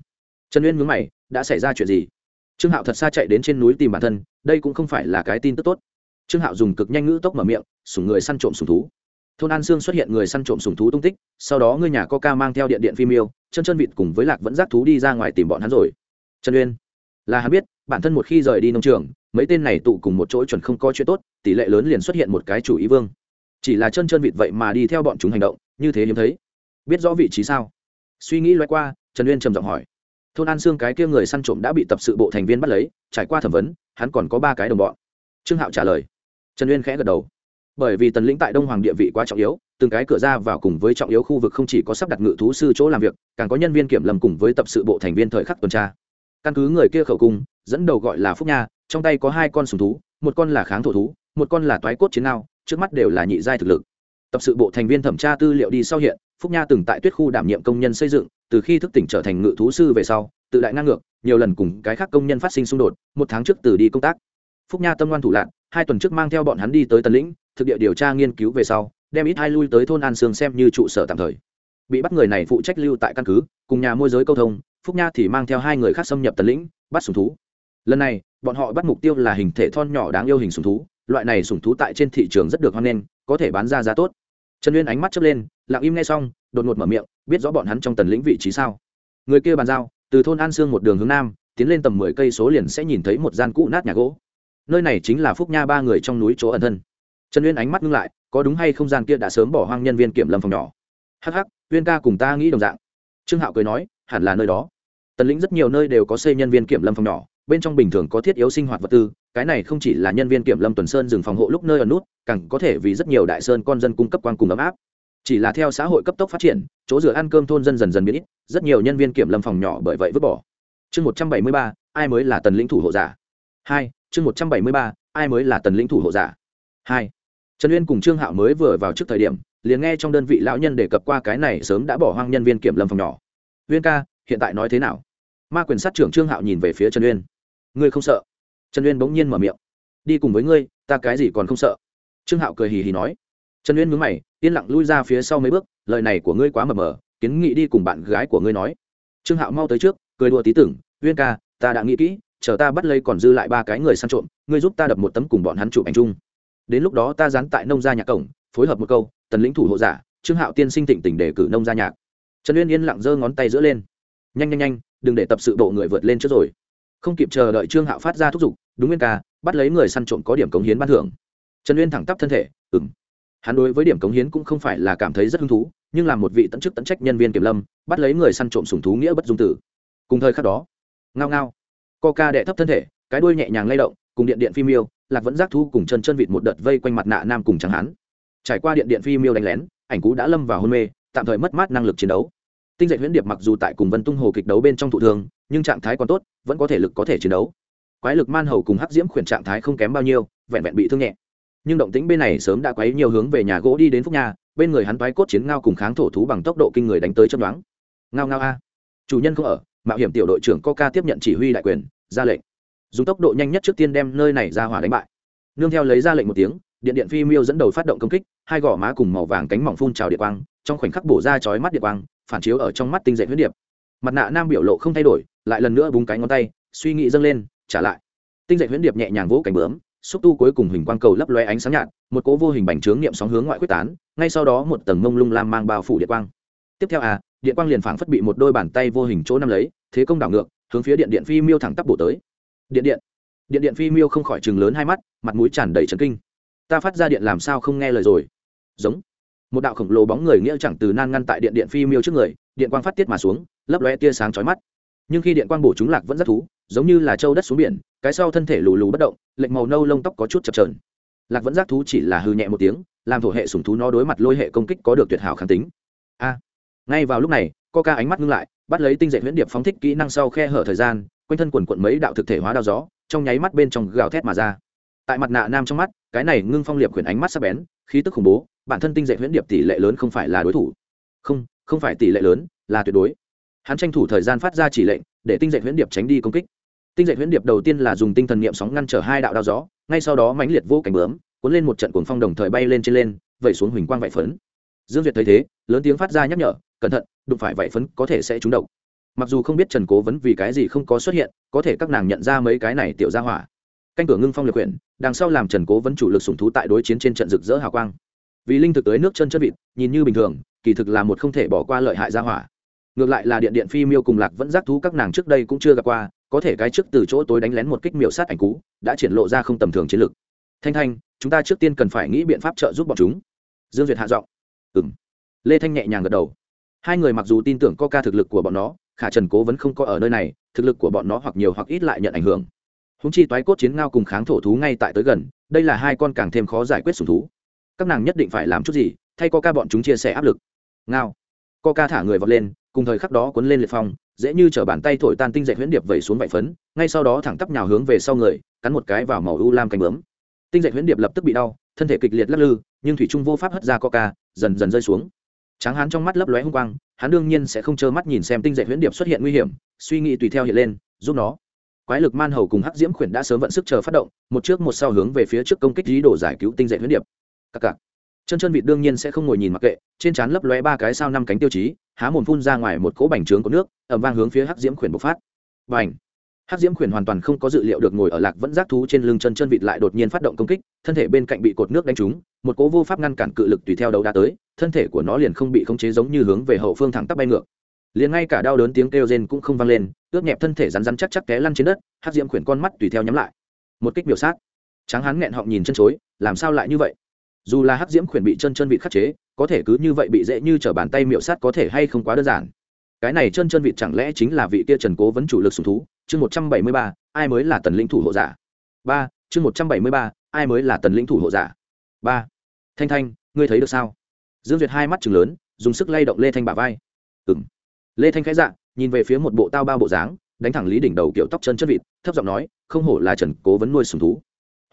Trần uyên mướn mày đã xảy ra chuyện gì? Trương hạo thật xa chạy đến trên núi tìm bản thân, đây cũng không phải là cái tin tức tốt. Trương hạo dùng cực nhanh ngữ tốc mở miệng, sủng người săn trộm sủng thú. Thôn an sương xuất hiện người săn trộm sủng thú tung tích, sau đó ngươi nhà coca mang theo điện điện phim yêu, chân chân vịt cùng với lạc vẫn giác thú đi ra ngoài tìm bọn hắn rồi. Trần uyên, là hắn biết, bản thân một khi rời đi nông trường, mấy tên này tụ cùng một chỗ chuẩn không có chuyện tốt, tỷ lệ lớn liền xuất hiện một cái chủ ý vương. Chỉ là chân chân vịt vậy mà đi theo bọn chúng hành động, như thế hiếm thấy. Biết rõ vị trí sao? Suy nghĩ loay qua, trần uyên trầm giọng hỏi thôn an sương cái kia người săn trộm đã bị tập sự bộ thành viên bắt lấy, trải qua thẩm vấn, hắn còn có ba cái đồng bọn. Trương hạo trả lời. Trần uyên khẽ gật đầu. Bởi vì tần lĩnh tại đông hoàng địa vị quá trọng yếu, từng cái cửa ra vào cùng với trọng yếu khu vực không chỉ có sắp đặt ngự thú sư chỗ làm việc, càng có nhân viên kiểm lâm cùng với tập sự bộ thành viên thời khắc tuần tra. Căn cứ người kia khẩu cung, dẫn đầu gọi là phúc nha, trong tay có hai con sùng thú, một con là kháng thổ thú, một con là toái cốt chiến nào trước mắt đều là nhị giai thực lực. Tập sự bộ thành viên thẩm tra tư liệu đi sau hiện, phúc nha từng tại tuyết khu đảm nhiệm công nhân xây dựng từ khi thức tỉnh trở thành ngự thú sư về sau, tự đại ngang ngược, nhiều lần cùng cái khác công nhân phát sinh xung đột, một tháng trước từ đi công tác. Phúc nha tâm ngoan thủ lạc hai tuần trước mang theo bọn hắn đi tới tần lĩnh, thực địa điều tra nghiên cứu về sau, đem ít hai lui tới thôn an sương xem như trụ sở tạm thời. Bị bắt người này phụ trách lưu tại căn cứ, cùng nhà môi giới câu thông, phúc nha thì mang theo hai người khác xâm nhập tần lĩnh, bắt sùng thú. Lần này, bọn họ bắt mục tiêu là hình thể thon nhỏ đáng yêu hình sùng thú, loại này sùng thú tại trên thị trường rất được hoan nghênh, có thể bán ra giá tốt. Trần uyên ánh mắt chớp lên lặng im nghe xong, đột ngột mở miệng, biết rõ bọn hắn trong tần lĩnh vị trí sao. Người kia bàn giao, từ thôn an sương một đường hướng nam, tiến lên tầm mười cây số liền sẽ nhìn thấy một gian cũ nát nhà gỗ. Nơi này chính là phúc nha ba người trong núi chỗ ẩn thân. Trần uyên ánh mắt ngưng lại, có đúng hay không gian kia đã sớm bỏ hoang nhân viên kiểm lâm phòng nhỏ. Hắc hắc, uyên ca cùng ta nghĩ đồng dạng. Trương hạo cười nói, hẳn là nơi đó. Tần lĩnh rất nhiều nơi đều có xây nhân viên kiểm lâm phòng nhỏ, bên trong bình thường có thiết yếu sinh hoạt vật tư, cái này không chỉ là nhân viên kiểm lâm tuần sơn dừng phòng hộ lúc nơi ở nút, càng có thể vì rất nhiều đại sơn con dân cung cấp quan cùng ấm áp chỉ là theo xã hội cấp tốc phát triển, chỗ dựa ăn cơm thôn dân dần dần biến ít, rất nhiều nhân viên kiểm lâm phòng nhỏ bởi vậy vứt bỏ. Chương một trăm bảy mươi ba, ai mới là tần lĩnh thủ hộ giả? Hai, chương một trăm bảy mươi ba, ai mới là tần lĩnh thủ hộ giả? Hai, trần uyên cùng trương hạo mới vừa vào trước thời điểm, liền nghe trong đơn vị lão nhân đề cập qua cái này sớm đã bỏ hoang nhân viên kiểm lâm phòng nhỏ. Uyên ca, hiện tại nói thế nào? Ma quyền sát trưởng trương hạo nhìn về phía trần uyên. Ngươi không sợ? Trần uyên bỗng nhiên mở miệng. Đi cùng với ngươi, ta cái gì còn không sợ? Trương hạo cười hì hì nói trần uyên mướn mày, yên lặng lui ra phía sau mấy bước, lời này của ngươi quá mờ mờ, kiến nghị đi cùng bạn gái của ngươi nói. Trương hạo mau tới trước, cười đùa tí tưởng, uyên ca, ta đã nghĩ kỹ, chờ ta bắt lấy còn dư lại ba cái người săn trộm, ngươi giúp ta đập một tấm cùng bọn hắn chụp ảnh chung. Đến lúc đó ta dán tại nông gia nhạc cổng, phối hợp một câu, tần lĩnh thủ hộ giả, trương hạo tiên sinh thịnh tỉnh để cử nông gia nhạc. Trần uyên yên lặng giơ ngón tay giữa lên. Nhanh nhanh nhanh, đừng để tập sự bộ người vượt lên trước rồi. Không kịp chờ đợi trương hạo phát ra thúc giục, đúng nguyên ca, bắt lấy người săn trộm có điểm cống hiến ban thưởng. Trần uyên thẳng tắp thân thể ừng hắn đối với điểm cống hiến cũng không phải là cảm thấy rất hứng thú, nhưng là một vị tận chức tận trách nhân viên kiểm lâm, bắt lấy người săn trộm sùng thú nghĩa bất dung tử. Cùng thời khắc đó, ngao ngao co ca đệ thấp thân thể, cái đuôi nhẹ nhàng lay động, cùng điện điện phim yêu lạc vẫn giác thu cùng chân chân vịt một đợt vây quanh mặt nạ nam cùng chẳng hắn. Trải qua điện điện phim yêu đánh lén, ảnh cú đã lâm vào hôn mê, tạm thời mất mát năng lực chiến đấu. Tinh dạy huyễn điệp mặc dù tại cùng vân tung hồ kịch đấu bên trong thụ thương, nhưng trạng thái còn tốt, vẫn có thể lực có thể chiến đấu. Quái lực man hầu cùng hắc diễm khuyển trạng thái không kém bao nhiêu, vẹn vẹn bị thương nhẹ nhưng động tĩnh bên này sớm đã quấy nhiều hướng về nhà gỗ đi đến phúc nhà, bên người hắn toái cốt chiến ngao cùng kháng thổ thú bằng tốc độ kinh người đánh tới chấm đoán ngao ngao a. Chủ nhân không ở, mạo hiểm tiểu đội trưởng coca tiếp nhận chỉ huy đại quyền, ra lệnh. Dùng tốc độ nhanh nhất trước tiên đem nơi này ra hỏa đánh bại. Nương theo lấy ra lệnh một tiếng, điện điện phi miêu dẫn đầu phát động công kích, hai gò má cùng màu vàng cánh mỏng phun trào địa quang, trong khoảnh khắc bổ ra chói mắt địa quang, phản chiếu ở trong mắt tinh dậy huyết điệp. Mặt nạ nam biểu lộ không thay đổi, lại lần nữa búng cái ngón tay, suy nghĩ dâng lên, trả lại. Tinh dậy huyễn điệp nhẹ nhàng vỗ cánh bướm xúc tu cuối cùng hình quang cầu lấp loe ánh sáng nhạt, một cỗ vô hình bành trướng niệm sóng hướng ngoại quyết tán, ngay sau đó một tầng mông lung lam mang bao phủ điện quang. Tiếp theo à điện quang liền phảng phất bị một đôi bàn tay vô hình chỗ nắm lấy, thế công đảo ngược, hướng phía điện điện phi miêu thẳng tắp bổ tới. Điện điện điện điện phi miêu không khỏi chừng lớn hai mắt, mặt mũi tràn đầy trấn kinh. Ta phát ra điện làm sao không nghe lời rồi? Giống. Một đạo khổng lồ bóng người nghĩa chẳng từ nan ngăn tại điện điện phi miêu trước người, điện quang phát tiết mà xuống, lấp lóe tia sáng chói mắt nhưng khi điện quang bổ chúng lạc vẫn rất thú, giống như là châu đất xuống biển, cái sau thân thể lù lù bất động, lệnh màu nâu lông tóc có chút chập trờn lạc vẫn giác thú chỉ là hư nhẹ một tiếng, làm thổ hệ sùng thú nó đối mặt lôi hệ công kích có được tuyệt hảo kháng tính. A! Ngay vào lúc này, coca ánh mắt ngưng lại, bắt lấy tinh dệ huyễn điệp phóng thích kỹ năng sau khe hở thời gian, quanh thân quần quận mấy đạo thực thể hóa đao gió, trong nháy mắt bên trong gào thét mà ra. Tại mặt nạ nam trong mắt, cái này ngưng phong liệp khuyển ánh mắt sắc bén, khí tức khủng bố, bản thân tinh dệ huyễn điệp tỷ lệ lớn không phải là đối thủ. Không không phải tỷ lệ lớn, là tuyệt đối hắn tranh thủ thời gian phát ra chỉ lệnh, để tinh dạy huyễn điệp tránh đi công kích. Tinh dạy huyễn điệp đầu tiên là dùng tinh thần niệm sóng ngăn trở hai đạo đao gió, ngay sau đó mãnh liệt vô cảnh bướm, cuốn lên một trận cuồng phong đồng thời bay lên trên lên, vẩy xuống huỳnh quang vạy phấn. Dương duyệt thấy thế, lớn tiếng phát ra nhắc nhở, cẩn thận, đụng phải vạy phấn có thể sẽ trúng độc. Mặc dù không biết trần cố vấn vì cái gì không có xuất hiện, có thể các nàng nhận ra mấy cái này tiểu ra hỏa. Canh cửa ngưng phong liệt quyển, đằng sau làm trần cố vấn chủ lực sùng thú tại đối chiến trên trận rực rỡ hào quang. Vì linh thực tới nước chân chân vịt, nhìn như bình thường, kỳ thực là một không thể bỏ qua lợi hại ra hỏa ngược lại là điện điện phi miêu cùng lạc vẫn giác thú các nàng trước đây cũng chưa gặp qua, có thể cái trước từ chỗ tối đánh lén một kích miểu sát ảnh cú, đã triển lộ ra không tầm thường chiến lược. Thanh thanh, chúng ta trước tiên cần phải nghĩ biện pháp trợ giúp bọn chúng. Dương duyệt hạ giọng. Ừ m lê thanh nhẹ nhàng gật đầu. Hai người mặc dù tin tưởng có ca thực lực của bọn nó, khả trần cố vẫn không có ở nơi này, thực lực của bọn nó hoặc nhiều hoặc ít lại nhận ảnh hưởng. Húng chi toái cốt chiến ngao cùng kháng thổ thú ngay tại tới gần, đây là hai con càng thêm khó giải quyết sùng thú. Các nàng nhất định phải làm chút gì, thay có ca bọn chúng chia sẻ áp lực. Ngao. Co ca thả người vọt lên cùng thời khắc đó cuốn lên liệt phong, dễ như trở bàn tay thổi tan tinh dậy huyễn điệp vẩy xuống vải phấn, ngay sau đó thẳng tắp nhào hướng về sau người, cắn một cái vào màu u lam cánh bướm. Tinh dậy huyễn điệp lập tức bị đau, thân thể kịch liệt lắc lư, nhưng thủy trung vô pháp hất ra coca, dần dần rơi xuống. Tráng hán trong mắt lấp lóe hung quang, hắn đương nhiên sẽ không trơ mắt nhìn xem tinh dậy huyễn điệp xuất hiện nguy hiểm, suy nghĩ tùy theo hiện lên, giúp nó. Quái lực man hầu cùng hắc diễm khuyển đã sớm vận sức chờ phát động, một trước một sau hướng về phía trước công kích dí đổ giải cứu tinh dậy huyễn điệp. Cặc cặc chân chân vịt đương nhiên sẽ không ngồi nhìn mặc kệ, trên trán lấp lóe ba cái sao năm cánh tiêu chí, há mồm phun ra ngoài một cỗ bành trướng có nước ẩm vang hướng phía hắc diễm khuyển bộc phát. Bành! Hắc diễm khuyển hoàn toàn không có dự liệu được ngồi ở lạc vẫn giác thú trên lưng chân chân vịt lại đột nhiên phát động công kích, thân thể bên cạnh bị cột nước đánh trúng, một cỗ vô pháp ngăn cản cự lực tùy theo đầu đã tới, thân thể của nó liền không bị khống chế giống như hướng về hậu phương thẳng tắp bay ngược. Liền ngay cả đau đớn tiếng kêu rên cũng không vang lên, ướt nhẹp thân thể rắn rắn chắc chắc té lăn trên đất, hắc diễm khuyển con mắt tùy theo nhắm lại. Một kích biểu sát. Tráng hắn nghẹn họng nhìn chân chối, làm sao lại như vậy? Dù là hắc diễm khuyển bị chân chân vịt khắc chế, có thể cứ như vậy bị dễ như t r ở bàn tay miệu sát có thể hay không quá đơn giản. Cái này chân chân vịt chẳng lẽ chính là vị kia trần cố vấn chủ lực sùng thú? Chương một trăm bảy mươi ba, ai mới là tần lĩnh thủ hộ giả? Ba, chương một trăm bảy mươi ba, ai mới là tần lĩnh thủ hộ giả? Ba. Thanh thanh, ngươi thấy được sao? Dương duyệt hai mắt chừng lớn, dùng sức lay động lê thanh bả vai. Ừ m lê thanh khẽ dạ nhìn về phía một bộ tao bao bộ dáng, đánh thẳng lý đỉnh đầu kiểu tóc chân chất vịt, thấp giọng nói, không hổ là trần cố vấn nuôi sùng thú.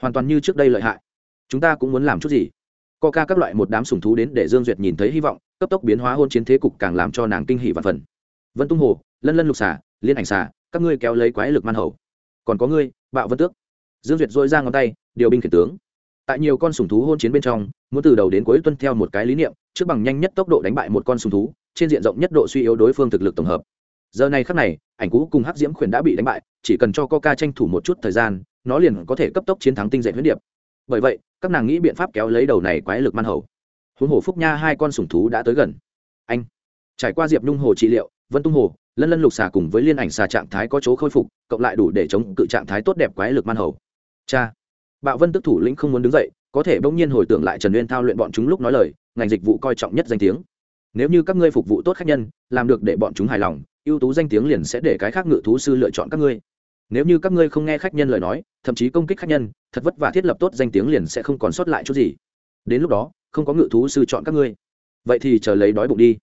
Hoàn toàn như trước đây lợi hại. Chúng ta cũng muốn làm chút gì? Co ca các loại một đám sùng thú đến để dương duyệt nhìn thấy hy vọng, cấp tốc biến hóa hôn chiến thế cục càng làm cho nàng kinh hỉ và phần. Vân tung hồ, lân lân lục xả liên ảnh xả các ngươi kéo lấy quái lực man hầu. Còn có ngươi, bạo vân tước. Dương duyệt dội ra ngón tay, điều binh khiển tướng. Tại nhiều con sùng thú hôn chiến bên trong, muốn từ đầu đến cuối tuân theo một cái lý niệm, trước bằng nhanh nhất tốc độ đánh bại một con sùng thú, trên diện rộng nhất độ suy yếu đối phương thực lực tổng hợp. Giờ này khắc này, ảnh cũ cùng hắc diễm khuyển đã bị đánh bại, chỉ cần cho coca tranh thủ một chút thời gian, nó liền có thể cấp tốc chiến thắng tinh dạy huyết điệp. Bởi vậy các nàng nghĩ biện pháp kéo lấy đầu này quái lực man hầu. Huống hồ phúc nha hai con sủng thú đã tới gần. Anh, trải qua diệp nhung hồ trị liệu, vân tung hồ, lân lân lục xà cùng với liên ảnh xà trạng thái có chỗ khôi phục, cộng lại đủ để chống cự trạng thái tốt đẹp quái lực man hầu. Cha, bạo vân tức thủ lĩnh không muốn đứng dậy, có thể bỗng nhiên hồi tưởng lại trần uyên thao luyện bọn chúng lúc nói lời, ngành dịch vụ coi trọng nhất danh tiếng. Nếu như các ngươi phục vụ tốt khách nhân, làm được để bọn chúng hài lòng, ưu tú danh tiếng liền sẽ để cái khác ngự thú sư lựa chọn các ngươi nếu như các ngươi không nghe khách nhân lời nói, thậm chí công kích khách nhân, thật vất vả thiết lập tốt danh tiếng liền sẽ không còn sót lại chút gì. Đến lúc đó, không có ngự thú sư chọn các ngươi. Vậy thì chờ lấy đói bụng đi.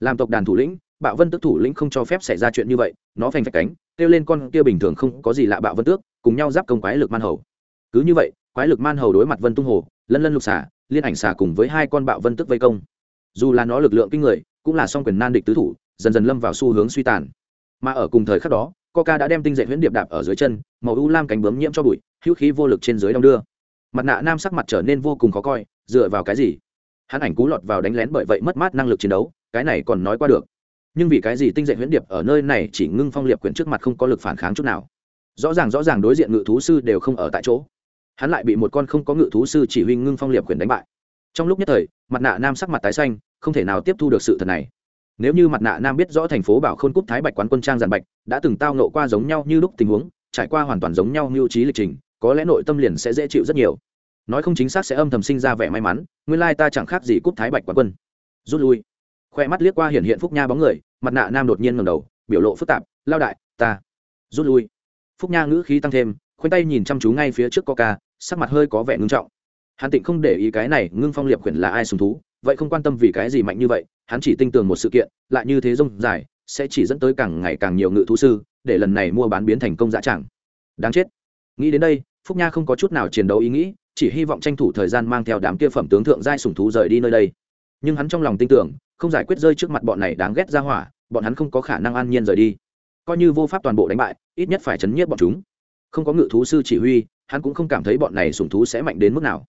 Làm tộc đàn thủ lĩnh, bạo vân tước thủ lĩnh không cho phép xảy ra chuyện như vậy, nó phanh phạch cánh, kêu lên con kia bình thường không có gì lạ bạo vân tước, cùng nhau giáp công quái lực man hầu. Cứ như vậy, quái lực man hầu đối mặt vân tung hồ, lân lân lục xả liên ảnh xả cùng với hai con bạo vân tước vây công. Dù là nó lực lượng kinh người, cũng là song quyền nan địch tứ thủ, dần dần lâm vào xu hướng suy tàn. Mà ở cùng thời khắc đó coca đã đem tinh dậy huyễn điệp đạp ở dưới chân, màu u lam cánh bướm nhiễm cho bụi, hữu khí vô lực trên dưới đong đưa. Mặt nạ nam sắc mặt trở nên vô cùng khó coi, dựa vào cái gì? Hắn ảnh cú lọt vào đánh lén bởi vậy mất mát năng lực chiến đấu, cái này còn nói qua được. Nhưng vì cái gì tinh dậy huyễn điệp ở nơi này chỉ ngưng phong liệp quyển trước mặt không có lực phản kháng chút nào? Rõ ràng rõ ràng đối diện ngự thú sư đều không ở tại chỗ. Hắn lại bị một con không có ngự thú sư chỉ huy ngưng phong liệp quyển đánh bại. Trong lúc nhất thời, mặt nạ nam sắc mặt tái xanh, không thể nào tiếp thu được sự thật này nếu như mặt nạ nam biết rõ thành phố bảo khôn cúp thái bạch quán quân trang giàn bạch, đã từng tao nộ qua giống nhau như lúc tình huống, trải qua hoàn toàn giống nhau mưu trí lịch trình, có lẽ nội tâm liền sẽ dễ chịu rất nhiều. Nói không chính xác sẽ âm thầm sinh ra vẻ may mắn, nguyên lai ta chẳng khác gì cúp thái bạch quán quân. Rút lui. Khoe mắt liếc qua hiện hiện phúc nha bóng người, mặt nạ nam đột nhiên ngầm đầu, biểu lộ phức tạp, lao đại, ta. Rút lui. Phúc nha ngữ khí tăng thêm, khoanh tay nhìn chăm chú ngay phía trước coca, sắc mặt hơi có vẻ ngưng trọng. Hàn tịnh không để ý cái này, ngưng phong liệp khuyển là ai sùng thú vậy không quan tâm vì cái gì mạnh như vậy, hắn chỉ tin tưởng một sự kiện, lại như thế rông dài, sẽ chỉ dẫn tới càng ngày càng nhiều ngự thú sư, để lần này mua bán biến thành công dã tràng. Đáng chết. Nghĩ đến đây, phúc nha không có chút nào chiến đấu ý nghĩ, chỉ hy vọng tranh thủ thời gian mang theo đám kia phẩm tướng thượng giai sùng thú rời đi nơi đây. Nhưng hắn trong lòng tin tưởng, không giải quyết rơi trước mặt bọn này đáng ghét ra hỏa, bọn hắn không có khả năng an nhiên rời đi. Coi như vô pháp toàn bộ đánh bại, ít nhất phải chấn nhiếp bọn chúng. Không có ngự thú sư chỉ huy, hắn cũng không cảm thấy bọn này sùng thú sẽ mạnh đến mức nào.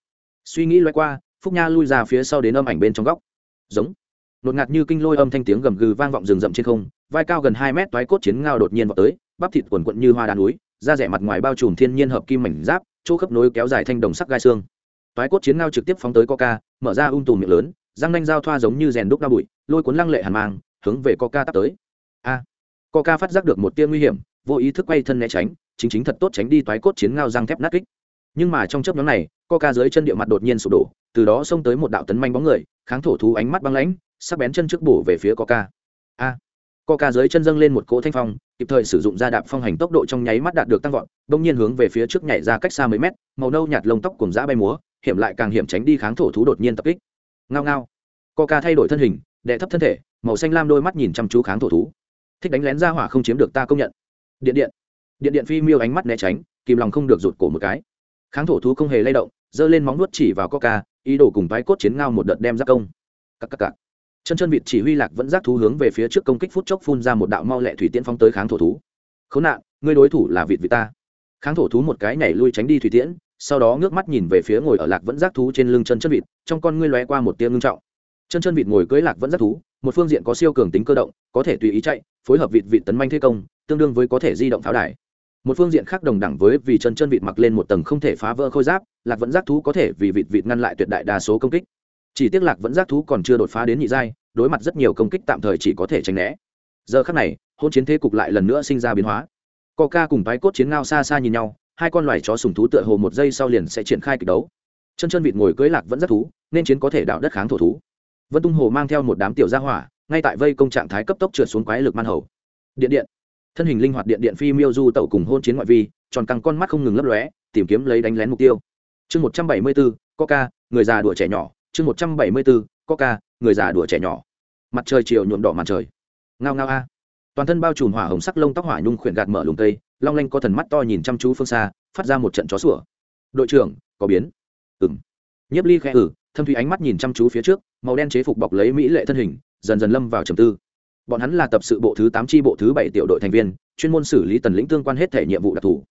Suy nghĩ loay qua phúc nha lui ra phía sau đến âm ảnh bên trong góc. Giống. Nột ngạt như kinh lôi âm thanh tiếng gầm gừ vang vọng rừng rậm trên không, vai cao gần hai mét toái cốt chiến ngao đột nhiên vào tới, bắp thịt quần quận như hoa đá núi, da rẻ mặt ngoài bao trùm thiên nhiên hợp kim mảnh giáp, chỗ khớp nối kéo dài thanh đồng sắc gai xương. Toái cốt chiến ngao trực tiếp phóng tới coca, mở ra ung tùm miệng lớn, răng nanh dao thoa giống như rèn đúc đa bụi, lôi cuốn lăng lệ hàn mang, hướng về coca tắt tới. A. Coca phát giác được một tia nguy hiểm, vô ý thức quay thân né tránh, chính chính thật tốt tránh đi toái cốt chiến ngao răng thép nát kích. Nhưng mà trong chớp nhóm này, coca dưới chân địa mặt đột nhiên sụp đổ từ đó xông tới một đạo tấn manh bóng người, kháng thổ thú ánh mắt băng lãnh, sắc bén chân trước bổ về phía coca. A! Coca dưới chân dâng lên một cỗ thanh phong, kịp thời sử dụng gia đạp phong hành tốc độ trong nháy mắt đạt được tăng vọt, bỗng nhiên hướng về phía trước nhảy ra cách xa mấy mét, màu nâu nhạt lông tóc cùng dã bay múa, hiểm lại càng hiểm tránh đi kháng thổ thú đột nhiên tập kích. Ngao ngao! Coca thay đổi thân hình đệ thấp thân thể, màu xanh lam đôi mắt nhìn chăm chú kháng thổ thú. Thích đánh lén ra hỏa không chiếm được ta công nhận. Điện điện! Điện điện phi miêu ánh mắt né tránh, kìm lòng không được rụt cổ một cái. Kháng thổ thú không hề lay động, giơ lên móng nuốt chỉ vào coca ý đồ cùng tái cốt chiến ngao một đợt đem giáp công. Các các các. chân chân vịt chỉ huy lạc vẫn giác thú hướng về phía trước công kích phút chốc phun ra một đạo mau lẹ thủy tiễn phóng tới kháng thổ thú. Khốn nạn, ngươi đối thủ là vịt vị ta. Kháng thổ thú một cái nhảy lui tránh đi thủy tiễn, sau đó ngước mắt nhìn về phía ngồi ở lạc vẫn giác thú trên lưng chân chân vịt, trong con ngươi lóe qua một tia ngưng trọng. Chân chân vịt ngồi cưới lạc vẫn giác thú, một phương diện có siêu cường tính cơ động, có thể tùy ý chạy, phối hợp vịt vịt tấn manh thế công, tương đương với có thể di động pháo đài một phương diện khác đồng đẳng với vì chân chân vịt mặc lên một tầng không thể phá vỡ khôi giáp, lạc vẫn giác thú có thể vì vịt vịt ngăn lại tuyệt đại đa số công kích. Chỉ tiếc lạc vẫn giác thú còn chưa đột phá đến nhị giai, đối mặt rất nhiều công kích tạm thời chỉ có thể tránh né. Giờ khác này hôn chiến thế cục lại lần nữa sinh ra biến hóa. Ca cùng tái cốt chiến ngao xa xa nhìn nhau, hai con loài chó sùng thú tựa hồ một giây sau liền sẽ triển khai kịch đấu. Chân chân vịt ngồi cưới lạc vẫn rất thú, nên chiến có thể đạo đất kháng thổ thú. Vân tung hồ mang theo một đám tiểu gia hỏa, ngay tại vây công trạng thái cấp tốc trượt xuống quái lực man hầu. Điện điện thân hình linh hoạt điện điện phi miêu du tẩu cùng hôn chiến ngoại vi, tròn căng con mắt không ngừng lấp lóe, tìm kiếm lấy đánh lén mục tiêu. Chương một trăm bảy mươi bốn coca, người già đùa trẻ nhỏ. Chương một trăm bảy mươi bốn coca, người già đùa trẻ nhỏ. Mặt trời chiều nhuộm đỏ màn trời. Ngao ngao a. Toàn thân bao trùm hỏa hồng sắc lông tóc hỏa nhung khuyển gạt mở lùng tây long lanh có thần mắt to nhìn chăm chú phương xa, phát ra một trận chó sủa. Đội trưởng, có biến. Ừng nhiếp ly khẽ ử thâm thủy ánh mắt nhìn chăm chú phía trước, màu đen chế phục bọc lấy mỹ lệ thân hình, dần dần lâm vào trầm tư bọn hắn là tập sự bộ thứ tám tri bộ thứ bảy tiểu đội thành viên, chuyên môn xử lý tần lĩnh tương quan hết thể nhiệm vụ đặc thù.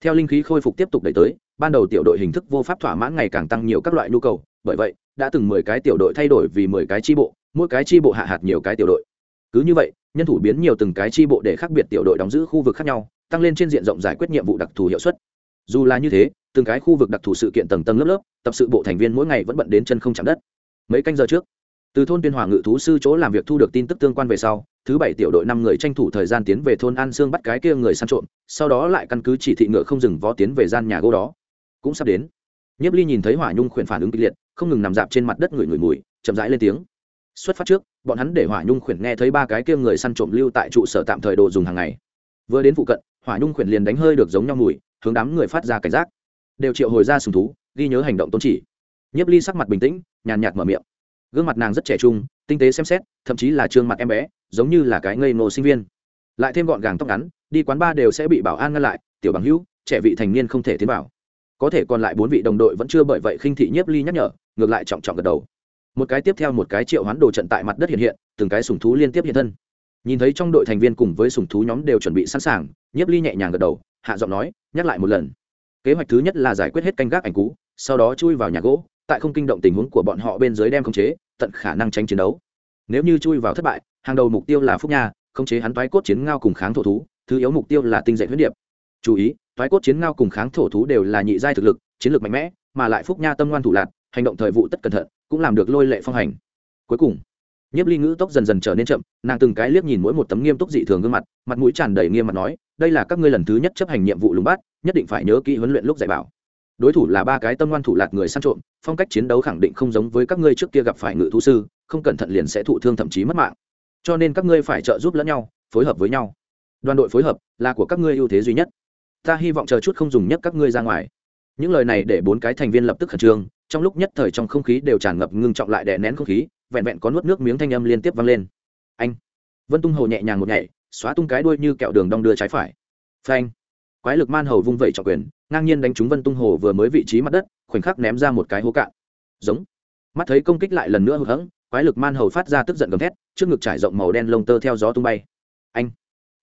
Theo linh khí khôi phục tiếp tục đẩy tới, ban đầu tiểu đội hình thức vô pháp thỏa mãn ngày càng tăng nhiều các loại nhu cầu, bởi vậy, đã từng mười cái tiểu đội thay đổi vì mười cái tri bộ, mỗi cái tri bộ hạ hạt nhiều cái tiểu đội. Cứ như vậy, nhân thủ biến nhiều từng cái tri bộ để khác biệt tiểu đội đóng giữ khu vực khác nhau, tăng lên trên diện rộng giải quyết nhiệm vụ đặc thù hiệu suất. Dù là như thế, từng cái khu vực đặc thù sự kiện tầng tầng lớp lớp, tập sự bộ thành viên mỗi ngày vẫn bận đến chân không chạm đất. Mấy canh giờ trước từ thôn tuyên hòa ngự thú sư chỗ làm việc thu được tin tức tương quan về sau, thứ bảy tiểu đội năm người tranh thủ thời gian tiến về thôn an sương bắt cái kia người săn trộm, sau đó lại căn cứ chỉ thị ngựa không dừng vó tiến về gian nhà gỗ đó. Cũng sắp đến. Nhiếp ly nhìn thấy hỏa nhung khuyển phản ứng kịch liệt, không ngừng nằm dạp trên mặt đất người người mùi, chậm rãi lên tiếng. Xuất phát trước, bọn hắn để hỏa nhung khuyển nghe thấy ba cái kia người săn trộm lưu tại trụ sở tạm thời đồ dùng hàng ngày. Vừa đến phụ cận, hỏa nhung khuyển liền đánh hơi được giống nhau mùi, hướng đám người phát ra cảnh giác. Đều triệu hồi ra sùng thú, ghi nhớ hành động tôn chỉ. Nhiếp ly sắc mặt bình tĩnh, nhàn nhạt mở miệng gương mặt nàng rất trẻ trung tinh tế xem xét thậm chí là trương mặt em bé giống như là cái ngây ngô sinh viên. Lại thêm gọn gàng tóc ngắn đi quán bar đều sẽ bị bảo an ngăn lại tiểu bằng hữu trẻ vị thành niên không thể tiến vào. Có thể còn lại bốn vị đồng đội vẫn chưa bởi vậy khinh thị nhiếp ly nhắc nhở ngược lại trọng trọng gật đầu. Một cái tiếp theo một cái triệu hoán đồ trận tại mặt đất hiện hiện từng cái sùng thú liên tiếp hiện thân. Nhìn thấy trong đội thành viên cùng với sùng thú nhóm đều chuẩn bị sẵn sàng nhiếp ly nhẹ nhàng gật đầu hạ giọng nói nhắc lại một lần. Kế hoạch thứ nhất là giải quyết hết canh gác ảnh cũ, sau đó chui vào nhà gỗ tại không kinh động tình huống của bọn họ bên dưới đem khống chế, tận khả năng tránh chiến đấu. Nếu như chui vào thất bại, hàng đầu mục tiêu là phúc nha, khống chế hắn toái cốt chiến ngao cùng kháng thổ thú, thứ yếu mục tiêu là tinh dạy huyết điệp. Chú ý, toái cốt chiến ngao cùng kháng thổ thú đều là nhị giai thực lực, chiến lược mạnh mẽ, mà lại phúc nha tâm ngoan thủ lạc hành động thời vụ tất cẩn thận, cũng làm được lôi lệ phong hành. Cuối cùng, nhiếp ly ngữ tốc dần dần trở nên chậm, nàng từng cái liếc nhìn mỗi một tấm nghiêm túc dị thường gương mặt mặt mũi tràn đầy nghiêm mặt nói, đây là các ngươi lần thứ nhất chấp hành nhiệm vụ lùng bát nhất định phải nhớ kỹ huấn luyện lúc dạy bảo đối thủ là ba cái tâm ngoan thủ lạc người săn trộm, phong cách chiến đấu khẳng định không giống với các ngươi trước kia gặp phải ngự thú sư, không cẩn thận liền sẽ thụ thương thậm chí mất mạng. Cho nên các ngươi phải trợ giúp lẫn nhau, phối hợp với nhau. Đoàn đội phối hợp là của các ngươi ưu thế duy nhất. Ta hy vọng chờ chút không dùng nhất các ngươi ra ngoài. Những lời này để bốn cái thành viên lập tức khẩn trương, trong lúc nhất thời trong không khí đều tràn ngập ngưng trọng lại đè nén không khí, vẹn vẹn có nuốt nước miếng thanh âm liên tiếp vang lên. Anh. Vân tung hầu nhẹ nhàng một nhảy, xóa tung cái đuôi như kẹo đường đong đưa trái phải. Phanh. Quái lực man hầu vung vẩy trọng quyền ngang nhiên đánh trúng vân tung hồ vừa mới vị trí mặt đất, khoảnh khắc ném ra một cái hố cạn. Giống. Mắt thấy công kích lại lần nữa hụt hẫng, quái lực man hầu phát ra tức giận gầm thét, trước ngực trải rộng màu đen lông tơ theo gió tung bay. Anh.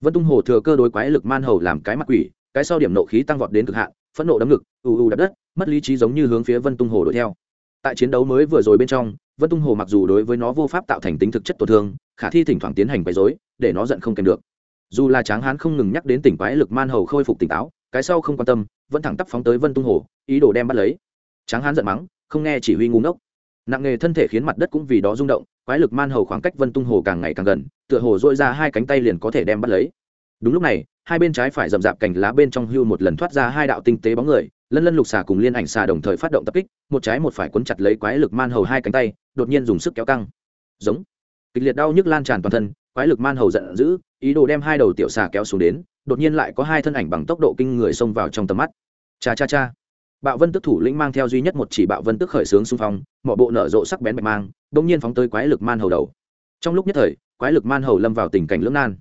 Vân tung hồ thừa cơ đối quái lực man hầu làm cái mặt quỷ, cái sau điểm nộ khí tăng vọt đến cực hạn, phẫn nộ đấm ngực, ù ù đập đất, mất lý trí giống như hướng phía vân tung hồ đuổi theo. Tại chiến đấu mới vừa rồi bên trong, vân tung hồ mặc dù đối với nó vô pháp tạo thành tính thực chất tổn thương, khả thi thỉnh thoảng tiến hành quấy dối để nó giận không kèm được. Dù là tráng hán không ngừng nhắc đến tỉnh quái lực man hầu khôi phục tỉnh táo cái sau không quan tâm, vẫn thẳng tắp phóng tới vân tung hồ, ý đồ đem bắt lấy. Tráng hán giận mắng, không nghe chỉ huy ngu ngốc. Nặng nghề thân thể khiến mặt đất cũng vì đó rung động, quái lực man hầu khoảng cách vân tung hồ càng ngày càng gần, tựa hồ dội ra hai cánh tay liền có thể đem bắt lấy. Đúng lúc này, hai bên trái phải rậm rạp cành lá bên trong hưu một lần thoát ra hai đạo tinh tế bóng người, lân lân lục xà cùng liên ảnh xà đồng thời phát động tập kích, một trái một phải quấn chặt lấy quái lực man hầu hai cánh tay, đột nhiên dùng sức kéo căng. Giống. Kịch liệt đau nhức lan tràn toàn thân quái lực man hầu giận dữ, ý đồ đem hai đầu tiểu xà kéo xuống đến, đột nhiên lại có hai thân ảnh bằng tốc độ kinh người xông vào trong tầm mắt. Cha cha cha. Bạo vân tức thủ lĩnh mang theo duy nhất một chỉ bạo vân tức khởi sướng xung phong mọi bộ nở rộ sắc bén bạch mang đông nhiên phóng tới quái lực man hầu đầu. Trong lúc nhất thời, quái lực man hầu lâm vào tình cảnh lưỡng nan.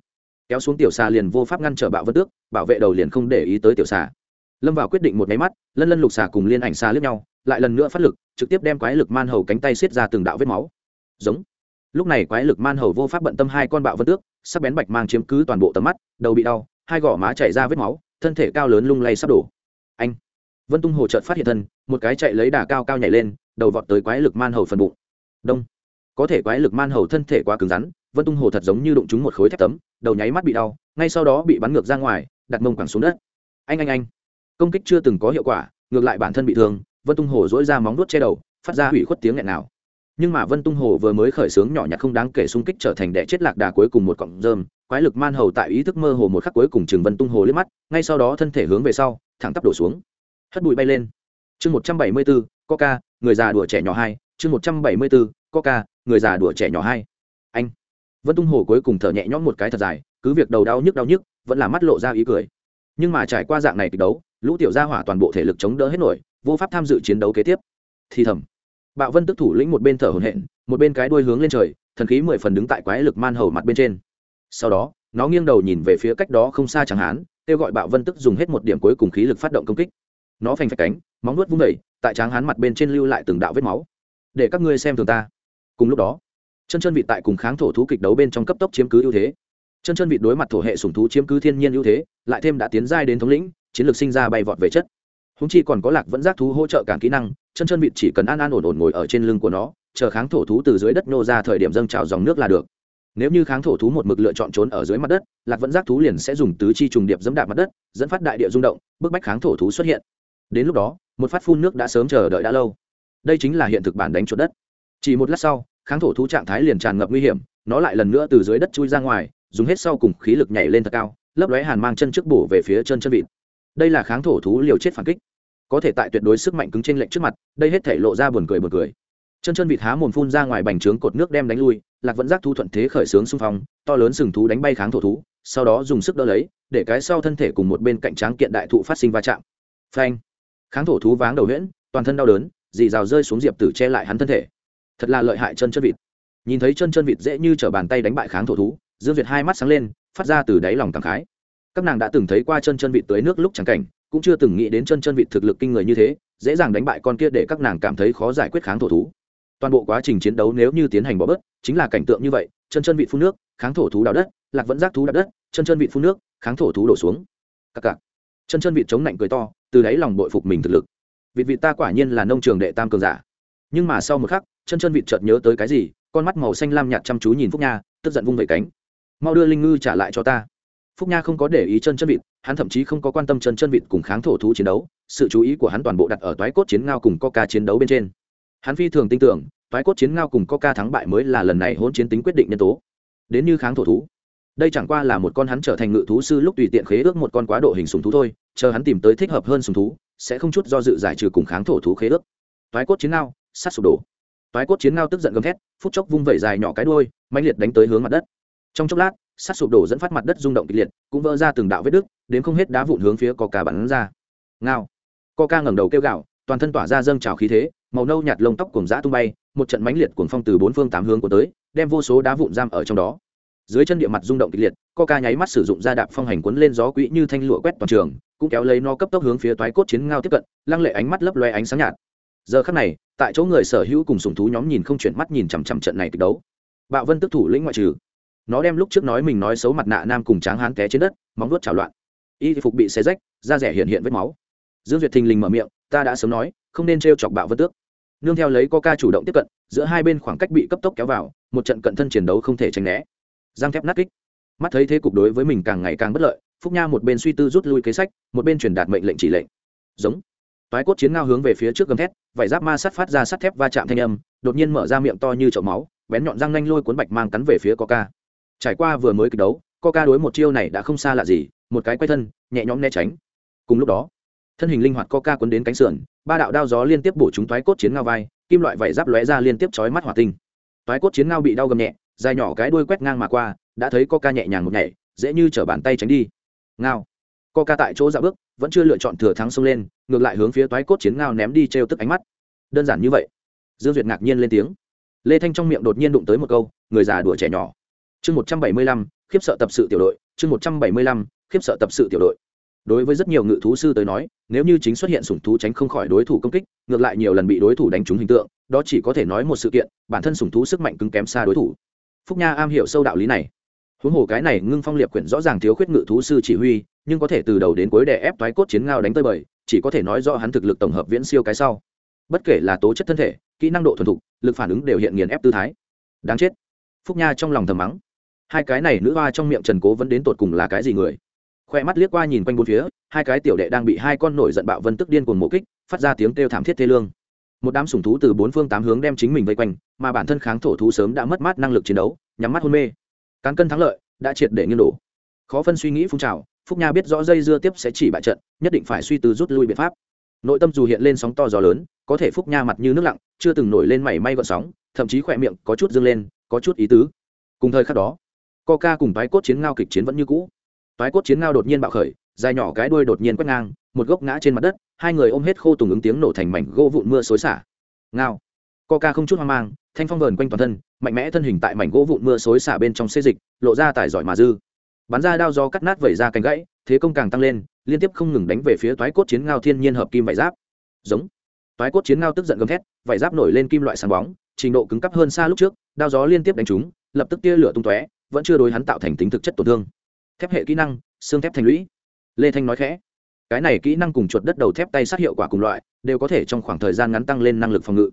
Kéo xuống tiểu xà liền vô pháp ngăn trở bạo vân tước bảo vệ đầu liền không để ý tới tiểu xà. Lâm vào quyết định một máy mắt, lân lân lục xà cùng liên ảnh xà lướt nhau, lại lần nữa phát lực, trực tiếp đem quái lực man hầu cánh tay xiết ra từng đạo vết máu. Giống lúc này quái lực man hầu vô pháp bận tâm hai con bạo vân tước, sắc bén bạch mang chiếm cứ toàn bộ tầm mắt, đầu bị đau, hai gò má chảy ra vết máu, thân thể cao lớn lung lay sắp đổ. Anh! Vân tung hồ chợt phát hiện thân, một cái chạy lấy đà cao cao nhảy lên, đầu vọt tới quái lực man hầu phần bụng. Đông! Có thể quái lực man hầu thân thể quá cứng rắn, vân tung hồ thật giống như đụng trúng một khối thép tấm, đầu nháy mắt bị đau, ngay sau đó bị bắn ngược ra ngoài, đặt mông quẳng xuống đất. Anh anh anh! Công kích chưa từng có hiệu quả, ngược lại bản thân bị thương, vân tung hồ dỗi ra móng nuốt che đầu, phát ra hủy khuất tiếng nghẹn nào nhưng mà vân tung hồ vừa mới khởi xướng nhỏ nhặt không đáng kể xung kích trở thành đẻ chết lạc đà cuối cùng một cọng rơm, quái lực man hầu tại ý thức mơ hồ một khắc cuối cùng chừng vân tung hồ liếc mắt, ngay sau đó thân thể hướng về sau, thẳng tắp đổ xuống. Hất bụi bay lên. Chương một trăm bảy mươi bốn coca, người già đùa trẻ nhỏ hai. Chương một trăm bảy mươi bốn coca, người già đùa trẻ nhỏ hai. Anh. Vân tung hồ cuối cùng thở nhẹ nhõm một cái thật dài, cứ việc đầu đau nhức đau nhức, vẫn là mắt lộ ra ý cười. Nhưng mà trải qua dạng này kịch đấu, lũ tiểu gia hỏa toàn bộ thể lực chống đỡ hết nổi, vô pháp tham dự chiến đấu kế tiếp. Thì thầm bạo vân tức thủ lĩnh một bên thở hổn hển, một bên cái đuôi hướng lên trời, thần khí mười phần đứng tại quái lực man hầu mặt bên trên. Sau đó, nó nghiêng đầu nhìn về phía cách đó không xa chẳng hán, kêu gọi bạo vân tức dùng hết một điểm cuối cùng khí lực phát động công kích. Nó phanh phạch cánh, móng nuốt vung vẩy tại tráng hán mặt bên trên lưu lại từng đạo vết máu. Để các ngươi xem thường ta. Cùng lúc đó, chân chân vị tại cùng kháng thổ thú kịch đấu bên trong cấp tốc chiếm cứ ưu thế. Chân chân vị đối mặt thổ hệ sùng thú chiếm cứ thiên nhiên ưu thế, lại thêm đã tiến giai đến thống lĩnh, chiến lược sinh ra bay vọt về chất. Húng chi còn có lạc vẫn giác thú hỗ trợ cản kỹ năng chân chân vịt chỉ cần an an ổn ổn ngồi ở trên lưng của nó, chờ kháng thổ thú từ dưới đất nô ra thời điểm dâng trào dòng nước là được. Nếu như kháng thổ thú một mực lựa chọn trốn ở dưới mặt đất, lạc vẫn giác thú liền sẽ dùng tứ chi trùng điệp dẫm đạp mặt đất, dẫn phát đại địa rung động, bức bách kháng thổ thú xuất hiện. Đến lúc đó, một phát phun nước đã sớm chờ đợi đã lâu. Đây chính là hiện thực bản đánh chuột đất. Chỉ một lát sau, kháng thổ thú trạng thái liền tràn ngập nguy hiểm, nó lại lần nữa từ dưới đất chui ra ngoài, dùng hết sau cùng khí lực nhảy lên thật cao, lấp lóe hàn mang chân trước bổ về phía chân chân vịt. Đây là kháng thổ thú liều chết phản kích có thể tại tuyệt đối sức mạnh cứng trên lệnh trước mặt, đây hết thể lộ ra buồn cười buồn cười. Chân chân vịt há mồm phun ra ngoài bành trướng cột nước đem đánh lui, lạc vẫn giác thu thuận thế khởi xướng xung phong, to lớn sừng thú đánh bay kháng thổ thú, sau đó dùng sức đỡ lấy, để cái sau thân thể cùng một bên cạnh tráng kiện đại thụ phát sinh va chạm. Phanh! Kháng thổ thú váng đầu huyễn, toàn thân đau đớn, dì rào rơi xuống diệp tử che lại hắn thân thể. Thật là lợi hại chân chân vịt. Nhìn thấy chân chân vịt dễ như trở bàn tay đánh bại kháng thổ thú, dương việt hai mắt sáng lên, phát ra từ đáy lòng cảm khái. Các nàng đã từng thấy qua chân chân vịt tới nước lúc chẳng cảnh cũng chưa từng nghĩ đến chân chân vịt thực lực kinh người như thế, dễ dàng đánh bại con kia để các nàng cảm thấy khó giải quyết kháng thổ thú. Toàn bộ quá trình chiến đấu nếu như tiến hành bỏ bớt, chính là cảnh tượng như vậy, chân chân vịt phun nước, kháng thổ thú đào đất, lạc vẫn giác thú đào đất, chân chân vịt phun nước, kháng thổ thú đổ xuống. Cặc cặc. Chân chân vịt chống lạnh cười to, từ đáy lòng bội phục mình thực lực. Vịt vịt ta quả nhiên là nông trường đệ tam cường giả. Nhưng mà sau một khắc, chân chân vịt chợt nhớ tới cái gì, con mắt màu xanh lam nhạt chăm chú nhìn phúc nha, tức giận vung vẩy cánh. Mau đưa linh ngư trả lại cho ta phúc nha không có để ý chân chân vịt, hắn thậm chí không có quan tâm chân chân vịt cùng kháng thổ thú chiến đấu, sự chú ý của hắn toàn bộ đặt ở toái cốt chiến ngao cùng coca chiến đấu bên trên. Hắn phi thường tin tưởng, toái cốt chiến ngao cùng coca thắng bại mới là lần này hôn chiến tính quyết định nhân tố. Đến như kháng thổ thú, đây chẳng qua là một con hắn trở thành ngự thú sư lúc tùy tiện khế ước một con quá độ hình sùng thú thôi, chờ hắn tìm tới thích hợp hơn sùng thú, sẽ không chút do dự giải trừ cùng kháng thổ thú khế ước. Toái cốt chiến ngao sát sụp đổ. Toái cốt chiến ngao tức giận gầm thét, phút chốc vung vẩy dài nhỏ cái đuôi mạnh liệt đánh tới hướng mặt đất. Trong chốc lát sát sụp đổ dẫn phát mặt đất rung động kịch liệt, cũng vỡ ra từng đạo vết đứt, đến không hết đá vụn hướng phía coca bắn ra. Ngao. Coca ngẩng đầu kêu gạo toàn thân tỏa ra dâng trào khí thế, màu nâu nhạt lông tóc cùng dã tung bay, một trận mãnh liệt cuồng phong từ bốn phương tám hướng của tới, đem vô số đá vụn giam ở trong đó. Dưới chân địa mặt rung động kịch liệt, coca nháy mắt sử dụng da đạp phong hành cuốn lên gió quỹ như thanh lụa quét toàn trường, cũng kéo lấy nó cấp tốc hướng phía toái cốt chiến ngao tiếp cận, lăng lệ ánh mắt lấp loe ánh sáng nhạt. Giờ khắc này, tại chỗ người sở hữu cùng sùng thú nhóm nhìn không chuyển mắt nhìn chằm chằm trận này kịch đấu. Bạo vân tức thủ lĩnh ngoại trừ nó đem lúc trước nói mình nói xấu mặt nạ nam cùng tráng hán té trên đất, móng vuốt chảo loạn. Y phục bị xé rách, da rẻ hiện hiện vết máu. Dương duyệt thình lình mở miệng, ta đã sớm nói, không nên t chọc bạo vân tước. Nương theo lấy coca chủ động tiếp cận, giữa hai bên khoảng cách bị cấp tốc kéo vào, một trận cận thân chiến đấu không thể tránh né. Giang thép nát kích. Mắt thấy thế cục đối với mình càng ngày càng bất lợi, phúc nha một bên suy tư rút lui kế sách, một bên truyền đạt mệnh lệnh chỉ lệnh. Giống. Toái cốt chiến ngao hướng về phía trước gầm thét, vải giáp ma sắt phát ra sắt thép va chạm thanh âm, đột nhiên mở ra miệng to như chậu máu, bén nhọn răng nanh lôi cuốn bạch mang cắn về phía coca trải qua vừa mới kịch đấu, coca đối một chiêu này đã không xa lạ gì, một cái quay thân, nhẹ nhõm né tránh. Cùng lúc đó, thân hình linh hoạt coca cuốn đến cánh sườn, ba đạo đao gió liên tiếp bổ chúng thoái cốt chiến ngao vai, kim loại vảy giáp lóe ra liên tiếp chói mắt hỏa tinh. Thoái cốt chiến ngao bị đau gầm nhẹ, dài nhỏ cái đuôi quét ngang mà qua, đã thấy coca nhẹ nhàng một nhảy, dễ như chở bàn tay tránh đi. Ngao. Coca tại chỗ dạ bước, vẫn chưa lựa chọn thừa thắng xông lên, ngược lại hướng phía toái cốt chiến ngao ném đi trêu tức ánh mắt. Đơn giản như vậy. Dương duyệt ngạc nhiên lên tiếng. Lê thanh trong miệng đột nhiên đụng tới một câu, người già đùa trẻ nhỏ chương một trăm bảy mươi lăm, khiếp sợ tập sự tiểu đội, chương một trăm bảy mươi lăm, khiếp sợ tập sự tiểu đội. Đối với rất nhiều ngự thú sư tới nói, nếu như chính xuất hiện sủng thú tránh không khỏi đối thủ công kích, ngược lại nhiều lần bị đối thủ đánh trúng hình tượng, đó chỉ có thể nói một sự kiện, bản thân sủng thú sức mạnh cứng kém xa đối thủ. Phúc nha am hiểu sâu đạo lý này. Huống hồ cái này ngưng phong liệp quyển rõ ràng thiếu khuyết ngự thú sư chỉ huy, nhưng có thể từ đầu đến cuối đè ép toái cốt chiến ngao đánh tới bời, chỉ có thể nói rõ hắn thực lực tổng hợp viễn siêu cái sau. Bất kể là tố chất thân thể, kỹ năng độ thuần thục, lực phản ứng đều hiện nghiền ép tư thái. Đáng chết. Phúc nha trong lòng thầm mắng hai cái này nữ hoa trong miệng trần cố vẫn đến tột cùng là cái gì người? Khoe mắt liếc qua nhìn quanh bốn phía, hai cái tiểu đệ đang bị hai con nổi giận bạo vân tức điên cuồng mộ kích, phát ra tiếng kêu thảm thiết thê lương. Một đám sủng thú từ bốn phương tám hướng đem chính mình vây quanh, mà bản thân kháng thổ thú sớm đã mất mát năng lực chiến đấu, nhắm mắt hôn mê. Cán cân thắng lợi, đã triệt để nghiêng đổ. Khó phân suy nghĩ phun trào, phúc nha biết rõ dây dưa tiếp sẽ chỉ bại trận, nhất định phải suy tư rút lui biện pháp. Nội tâm dù hiện lên sóng to gió lớn, có thể phúc nha mặt như nước lặng, chưa từng nổi lên mảy may gọn sóng, thậm chí khỏe miệng có chút dâng lên, có chút ý tứ. Cùng thời khắc đó coca cùng tái cốt chiến ngao kịch chiến vẫn như cũ. Tái cốt chiến ngao đột nhiên bạo khởi, dài nhỏ cái đuôi đột nhiên quét ngang, một gốc ngã trên mặt đất, hai người ôm hết khô tùng ứng tiếng nổ thành mảnh gỗ vụn mưa xối xả. Ngao. Coca không chút hoang mang, thanh phong vờn quanh toàn thân, mạnh mẽ thân hình tại mảnh gỗ vụn mưa xối xả bên trong xê dịch, lộ ra tài giỏi mà dư. Bắn ra đao do cắt nát vẩy ra cánh gãy, thế công càng tăng lên, liên tiếp không ngừng đánh về phía toái cốt chiến ngao thiên nhiên hợp kim vải giáp. Giống. Toái cốt chiến ngao tức giận gầm thét, vải giáp nổi lên kim loại sáng bóng, trình độ cứng cắp hơn xa lúc trước, đao gió liên tiếp đánh trúng, lập tức tia lửa tung tóe vẫn chưa đối hắn tạo thành tính thực chất tổn thương. Thép hệ kỹ năng, xương thép thành lũy. Lê thanh nói khẽ, cái này kỹ năng cùng chuột đất đầu thép tay sát hiệu quả cùng loại, đều có thể trong khoảng thời gian ngắn tăng lên năng lực phòng ngự.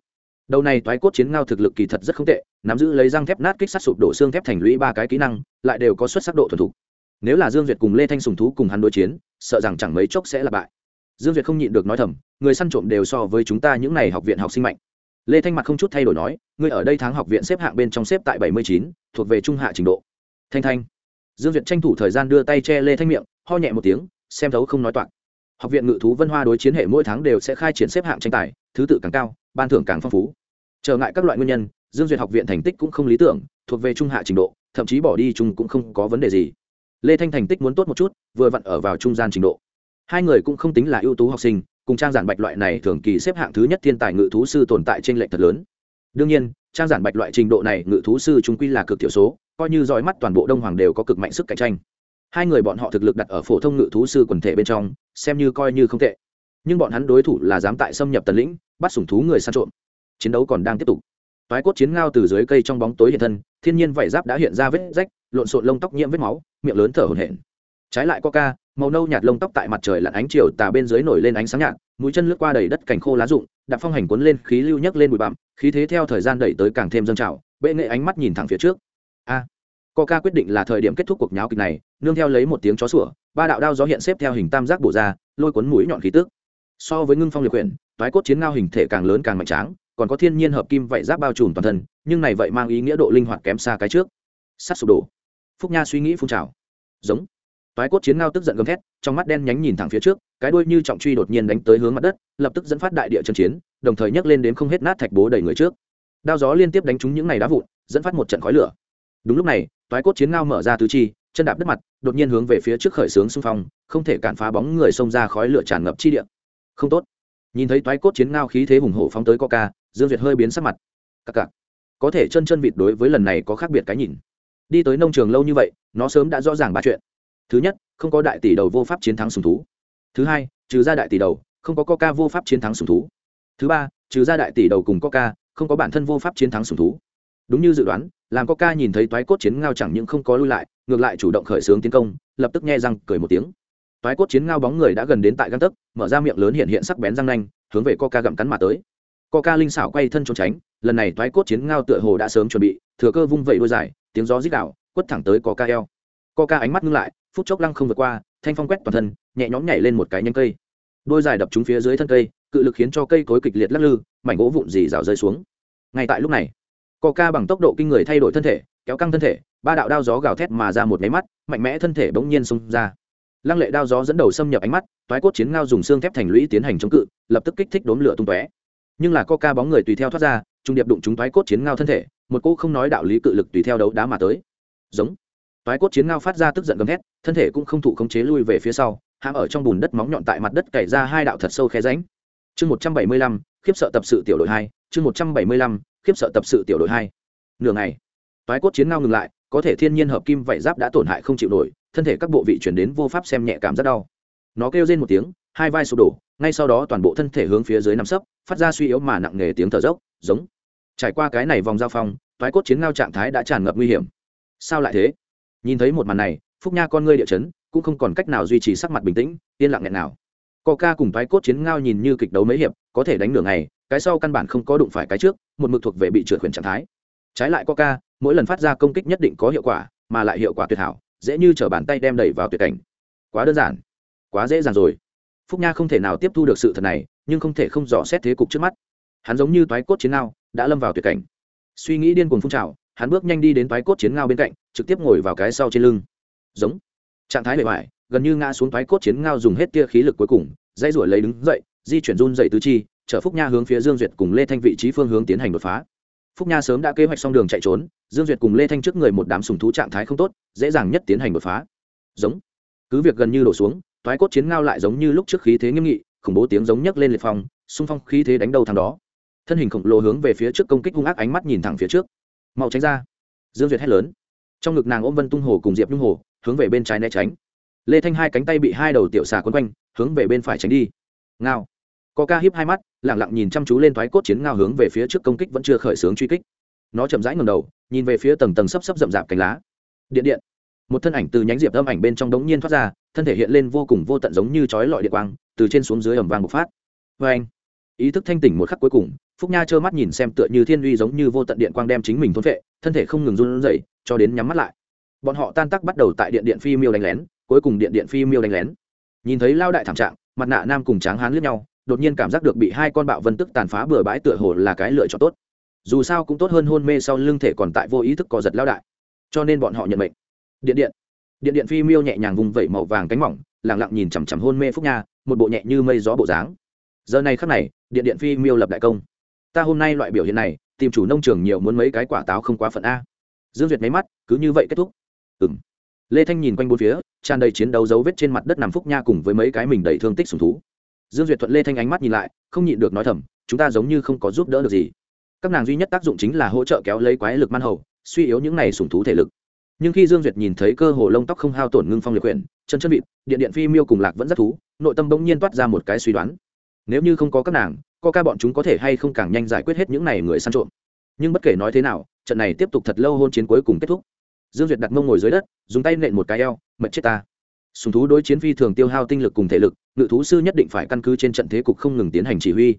Đầu này toái cốt chiến ngao thực lực kỳ thật rất không tệ, nắm giữ lấy răng thép nát kích sát sụp đổ xương thép thành lũy ba cái kỹ năng, lại đều có xuất sắc độ thuần thục. Nếu là dương duyệt cùng lê thanh sùng thú cùng hắn đối chiến, sợ rằng chẳng mấy chốc sẽ là bại. Dương duyệt không nhịn được nói thầm, người săn trộm đều so với chúng ta những n à y học viện học sinh mạnh lê thanh mặt không chút thay đổi nói, ngươi ở đây tháng học viện xếp hạng bên trong xếp tại bảy mươi chín, thuộc về trung hạ trình độ. Thanh thanh. Dương duyệt tranh thủ thời gian đưa tay che lê thanh miệng, ho nhẹ một tiếng, xem thấu không nói toạc. Học viện ngự thú vân hoa đối chiến hệ mỗi tháng đều sẽ khai triển xếp hạng tranh tài, thứ tự càng cao, ban thưởng càng phong phú. Trở ngại các loại nguyên nhân, dương duyệt học viện thành tích cũng không lý tưởng, thuộc về trung hạ trình độ, thậm chí bỏ đi chung cũng không có vấn đề gì. Lê thanh thành tích muốn tốt một chút, vừa vặn ở vào trung gian trình độ. Hai người cũng không tính là ưu tú học sinh cùng trang giản bạch loại này thường kỳ xếp hạng thứ nhất thiên tài ngự thú sư tồn tại trên lệnh thật lớn. Đương nhiên, trang giản bạch loại trình độ này ngự thú sư chúng quy là cực thiểu số, coi như dõi mắt toàn bộ đông hoàng đều có cực mạnh sức cạnh tranh. Hai người bọn họ thực lực đặt ở phổ thông ngự thú sư quần thể bên trong, xem như coi như không tệ. Nhưng bọn hắn đối thủ là dám tại xâm nhập tần lĩnh, bắt sủng thú người săn trộm. Chiến đấu còn đang tiếp tục. Toái cốt chiến ngao từ dưới cây trong bóng tối hiện thân, thiên nhiên vảy giáp đã hiện ra vết rách, lộn xộn lông tóc nhiễm vết máu, miệng lớn thở hổn hển. Trái lại coca màu nâu nhạt lông tóc tại mặt trời lặn ánh chiều tà bên dưới nổi lên ánh sáng nhạt, mũi chân lướt qua đầy đất cành khô lá rụng, đạp phong hành cuốn lên, khí lưu nhấc lên bụi bặm, khí thế theo thời gian đẩy tới càng thêm dâng trào, bệ nghệ ánh mắt nhìn thẳng phía trước. A! Coca quyết định là thời điểm kết thúc cuộc nháo kịch này, nương theo lấy một tiếng chó sủa, ba đạo đao gió hiện xếp theo hình tam giác bổ ra, lôi cuốn mũi nhọn khí tức. So với ngưng phong liệt quyển, toái cốt chiến ngao hình thể càng lớn càng mạnh tráng, còn có thiên nhiên hợp kim vậy giáp bao trùm toàn thân, nhưng này vậy mang ý nghĩa độ linh hoạt kém xa cái trước. Sắt sụp đổ. Phúc nha suy nghĩ phun trào. Giống toái cốt chiến ngao tức giận gầm thét, trong mắt đen nhánh nhìn thẳng phía trước, cái đuôi như trọng truy đột nhiên đánh tới hướng mặt đất, lập tức dẫn phát đại địa chân chiến, đồng thời nhấc lên đến không hết nát thạch bố đầy người trước. Đao gió liên tiếp đánh trúng những này đá vụn, dẫn phát một trận khói lửa. Đúng lúc này, toái cốt chiến ngao mở ra tứ chi, chân đạp đất mặt, đột nhiên hướng về phía trước khởi sướng xung phong, không thể cản phá bóng người xông ra khói lửa tràn ngập chi địa. Không tốt. Nhìn thấy toái cốt chiến ngao khí thế hùng hổ phóng tới coca, dương duyệt hơi biến sắc mặt. Cặc cặc. Có thể chân chân vịt đối với lần này có khác biệt cái nhìn. Đi tới nông trường lâu như vậy, nó sớm đã rõ ràng ba chuyện thứ nhất, không có đại tỷ đầu vô pháp chiến thắng sùng thú. Thứ hai, trừ ra đại tỷ đầu, không có coca vô pháp chiến thắng sùng thú. Thứ ba, trừ ra đại tỷ đầu cùng coca, không có bản thân vô pháp chiến thắng sùng thú. Đúng như dự đoán, làm coca nhìn thấy toái cốt chiến ngao chẳng những không có lui lại, ngược lại chủ động khởi xướng tiến công, lập tức nghe răng cười một tiếng. Toái cốt chiến ngao bóng người đã gần đến tại găng tấc, mở ra miệng lớn hiện hiện sắc bén răng nanh, hướng về coca gặm cắn mà tới. Coca linh xảo quay thân trốn tránh, lần này toái cốt chiến ngao tựa hồ đã sớm chuẩn bị, thừa cơ vung vẩy đôi dài, tiếng gió rít đạo quất thẳng tới coca eo. Coca ánh mắt ngưng lại phút chốc lăng không vượt qua, thanh phong quét toàn thân, nhẹ nhõm nhảy lên một cái nhánh cây. Đôi dài đập trúng phía dưới thân cây, cự lực khiến cho cây cối kịch liệt lắc lư, mảnh gỗ vụn dì rào rơi xuống. Ngay tại lúc này coca bằng tốc độ kinh người thay đổi thân thể, kéo căng thân thể, ba đạo đao gió gào thét mà ra một máy mắt, mạnh mẽ thân thể bỗng nhiên xông ra. Lăng lệ đao gió dẫn đầu xâm nhập ánh mắt, toái cốt chiến ngao dùng xương thép thành lũy tiến hành chống cự, lập tức kích thích đốm lửa tung tóe. Nhưng là coca bóng người tùy theo thoát ra, trung điệp đụng chúng toái cốt chiến ngao thân thể, một cô không nói đạo lý cự lực tùy theo đấu đá mà tới. Giống. Toái cốt chiến ngao phát ra tức giận gầm thét thân thể cũng không thụ khống chế lui về phía sau hãm ở trong bùn đất móng nhọn tại mặt đất cày ra hai đạo thật sâu khe ránh chương một trăm bảy mươi lăm, khiếp sợ tập sự tiểu đội hai, chương một trăm bảy mươi lăm, khiếp sợ tập sự tiểu đội hai. Nửa ngày, toái cốt chiến ngao ngừng lại, có thể thiên nhiên hợp kim vảy giáp đã tổn hại không chịu nổi, thân thể các bộ vị chuyển đến vô pháp xem nhẹ cảm rất đau. Nó kêu lên một tiếng, hai vai sụp đổ, ngay sau đó toàn bộ thân thể hướng phía dưới nằm sấp, phát ra suy yếu mà nặng nề tiếng thở dốc, giống. Trải qua cái này vòng giao phong, toái cốt chiến ngao trạng thái đã tràn ngập nguy hiểm. Sao lại thế? Nhìn thấy một màn này phúc nha con ngươi địa chấn, cũng không còn cách nào duy trì sắc mặt bình tĩnh, yên lặng nghẹn nào. Ca cùng toái cốt chiến ngao nhìn như kịch đấu mấy hiệp, có thể đánh nửa ngày, cái sau căn bản không có đụng phải cái trước, một mực thuộc về bị trượt khuyển trạng thái. Trái lại ca, mỗi lần phát ra công kích nhất định có hiệu quả, mà lại hiệu quả tuyệt hảo, dễ như chở bàn tay đem đẩy vào tuyệt cảnh. Quá đơn giản, quá dễ dàng rồi. Phúc nha không thể nào tiếp thu được sự thật này, nhưng không thể không dò xét thế cục trước mắt. Hắn giống như toái cốt chiến ngao, đã lâm vào tuyệt cảnh. Suy nghĩ điên cuồng phun trào, hắn bước nhanh đi đến toái cốt chiến ngao bên cạnh, trực tiếp ngồi vào cái sau trên lưng giống. Trạng thái bề ngoài, gần như ngã xuống thoái cốt chiến ngao dùng hết tia khí lực cuối cùng dây ruổi lấy đứng dậy, di chuyển run dậy tứ chi, chở phúc nha hướng phía dương duyệt cùng lê thanh vị trí phương hướng tiến hành đột phá. Phúc nha sớm đã kế hoạch xong đường chạy trốn, dương duyệt cùng lê thanh trước người một đám sùng thú trạng thái không tốt, dễ dàng nhất tiến hành đột phá. Giống. Cứ việc gần như đổ xuống, thoái cốt chiến ngao lại giống như lúc trước khí thế nghiêm nghị, khủng bố tiếng giống nhấc lên liệt phong, xung phong khí thế đánh đầu thằng đó. Thân hình khổng lồ hướng về phía trước công kích hung ác ánh mắt nhìn thẳng phía trước. Mau tránh ra. Dương duyệt hét lớn. Trong ngực nàng ôm vân tung hồ cùng diệp nhung hồ hướng về bên trái né tránh. Lê thanh hai cánh tay bị hai đầu tiểu xà quấn quanh, hướng về bên phải tránh đi. Ngao. Có ca hiếp hai mắt lẳng lặng nhìn chăm chú lên thoái cốt chiến ngao hướng về phía trước công kích vẫn chưa khởi xướng truy kích. Nó chậm rãi ngầm đầu, nhìn về phía tầng tầng sấp sấp rậm rạp cánh lá. Điện điện. Một thân ảnh từ nhánh diệp âm ảnh bên trong đống nhiên thoát ra, thân thể hiện lên vô cùng vô tận giống như chói lọi điện quang, từ trên xuống dưới ẩm vàng bộc phát. Vê anh ý thức thanh tỉnh một khắc cuối cùng, phúc nha trơ mắt nhìn xem tựa như thiên uy giống như vô tận điện quang đem chính mình thôn vệ thân thể không ngừng run rẩy, cho đến nhắm mắt lại bọn họ tan tác bắt đầu tại điện điện phi miêu đánh lén, cuối cùng điện điện phi miêu đánh lén. Nhìn thấy lao đại thảm trạng, mặt nạ nam cùng tráng hán lướt nhau, đột nhiên cảm giác được bị hai con bạo vân tức tàn phá bừa bãi tựa hồ là cái lựa chọn tốt. Dù sao cũng tốt hơn hôn mê sau lưng thể còn tại vô ý thức co giật lao đại. Cho nên bọn họ nhận mệnh. Điện điện. Điện điện phi miêu nhẹ nhàng vùng vẩy màu vàng cánh mỏng lẳng lặng nhìn chằm chằm hôn mê phúc nha, một bộ nhẹ như mây gió bộ dáng. Giờ này khắc này, điện điện phi miêu lập đại công. Ta hôm nay loại biểu hiện này, tìm chủ nông trường nhiều muốn mấy cái quả táo không quá phận a. Dương duyệt máy mắt, cứ như vậy kết thúc ừng lê thanh nhìn quanh bốn phía, tràn đầy chiến đấu dấu vết trên mặt đất nằm phúc nha cùng với mấy cái mình đầy thương tích sùng thú. Dương duyệt thuận lê thanh ánh mắt nhìn lại, không nhịn được nói thầm, chúng ta giống như không có giúp đỡ được gì. Các nàng duy nhất tác dụng chính là hỗ trợ kéo lấy quái lực man hầu, suy yếu những này sùng thú thể lực. Nhưng khi dương duyệt nhìn thấy cơ hồ lông tóc không hao tổn ngưng phong liệt quyển, chân chân vịt, điện điện phi miêu cùng lạc vẫn rất thú, nội tâm bỗng nhiên toát ra một cái suy đoán. Nếu như không có các nàng co ca bọn chúng có thể hay không càng nhanh giải quyết hết những này người săn trộm. Nhưng bất kể nói thế nào, trận này tiếp tục thật lâu hôn chiến cuối cùng kết thúc dương duyệt đặt mông ngồi dưới đất, dùng tay nện một cái eo, mệt chết ta. Sùng thú đối chiến phi thường tiêu hao tinh lực cùng thể lực, ngự thú sư nhất định phải căn cứ trên trận thế cục không ngừng tiến hành chỉ huy.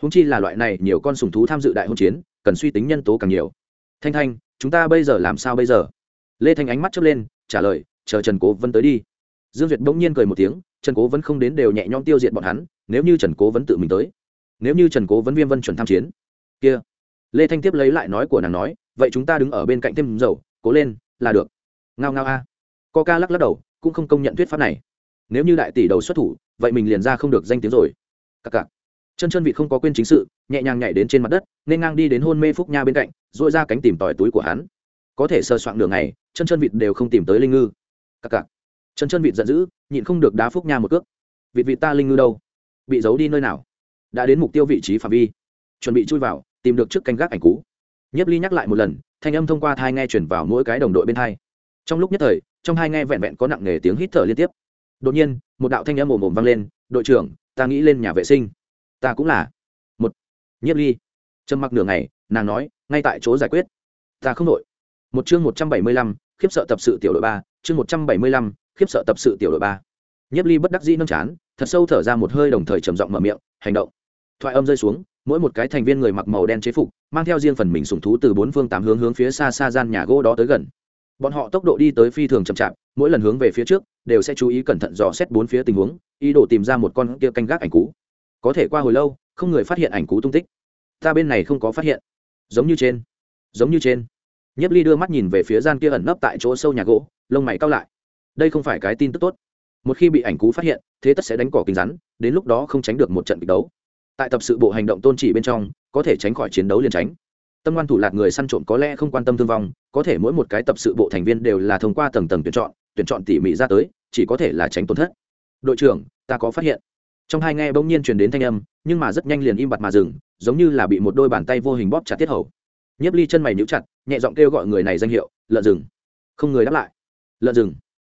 Húng chi là loại này, nhiều con sùng thú tham dự đại hôn chiến, cần suy tính nhân tố càng nhiều. Thanh thanh, chúng ta bây giờ làm sao bây giờ? Lê thanh ánh mắt chớp lên, trả lời, chờ trần cố vân tới đi. Dương duyệt bỗng nhiên cười một tiếng, trần cố vẫn không đến đều nhẹ nhõm tiêu diệt bọn hắn, nếu như trần cố vẫn tự mình tới, nếu như trần cố vẫn viêm vân chuẩn tham chiến. Kia. Lê thanh tiếp lấy lại nói của nàng nói, vậy chúng ta đứng ở bên cạnh thêm dầu, cố lên là được. Ngao ngao a. À. coca lắc lắc đầu, cũng không công nhận thuyết pháp này. Nếu như đại tỷ đầu xuất thủ, vậy mình liền ra không được danh tiếng rồi. Cặc cặc. Chân chân vị không có quên chính sự, nhẹ nhàng nhảy đến trên mặt đất, nên ngang đi đến hôn mê phúc nha bên cạnh dội ra cánh tìm tòi túi của hắn. Có thể sơ soạn đường này chân chân vịt đều không tìm tới linh ngư. Cặc cặc. Chân chân vịt giận dữ, nhịn không được đá phúc nha một cước. Vịt vịt ta linh ngư đâu? Bị giấu đi nơi nào? Đã đến mục tiêu vị trí phạm vi. Chuẩn bị chui vào, tìm được trước canh gác ảnh cú nhiếp ly nhắc lại một lần, thanh âm thông qua thai nghe chuyển vào mỗi cái đồng đội bên thai. Trong lúc nhất thời, trong hai nghe vẹn vẹn có nặng nề tiếng hít thở liên tiếp. Đột nhiên, một đạo thanh âm ồm ồm vang lên, đội trưởng, ta nghĩ lên nhà vệ sinh. Ta cũng là. Một, nhiếp ly trầm mặc nửa ngày, nàng nói, ngay tại chỗ giải quyết. Ta không đội. Một chương một trăm bảy mươi lăm, khiếp sợ tập sự tiểu đội ba, chương một trăm bảy mươi lăm, khiếp sợ tập sự tiểu đội ba. Nhiếp ly bất đắc dĩ nâng chán, thật sâu thở ra một hơi đồng thời trầm giọng mở miệng, hành động. Thoại âm rơi xuống mỗi một cái thành viên người mặc màu đen chế phục, mang theo riêng phần mình sùng thú từ bốn phương tám hướng hướng phía xa xa gian nhà gỗ đó tới gần. Bọn họ tốc độ đi tới phi thường chậm chạp, mỗi lần hướng về phía trước, đều sẽ chú ý cẩn thận dò xét bốn phía tình huống, ý đồ tìm ra một con kia canh gác ảnh cú. Có thể qua hồi lâu, không người phát hiện ảnh cú tung tích. Ta bên này không có phát hiện. Giống như trên, giống như trên. Nhiếp ly đưa mắt nhìn về phía gian kia ẩn nấp tại chỗ sâu nhà gỗ, lông mày cao lại. Đây không phải cái tin tức tốt. Một khi bị ảnh cú phát hiện, thế tất sẽ đánh cỏ kính rắn, đến lúc đó không tránh được một trận kịch đấu tại tập sự bộ hành động tôn chỉ bên trong, có thể tránh khỏi chiến đấu liền tránh. Tâm ngoan thủ lạc người săn trộm có lẽ không quan tâm thương vong, có thể mỗi một cái tập sự bộ thành viên đều là thông qua tầng tầng tuyển chọn tuyển chọn tỉ mỉ ra tới, chỉ có thể là tránh tổn thất. Đội trưởng, ta có phát hiện. Trong hai nghe bỗng nhiên truyền đến thanh âm, nhưng mà rất nhanh liền im bặt mà dừng, giống như là bị một đôi bàn tay vô hình bóp chặt tiết hầu. Nhiếp ly chân mày níu chặt, nhẹ giọng kêu gọi người này danh hiệu, lợn rừng. Không người đáp lại. Lợn rừng.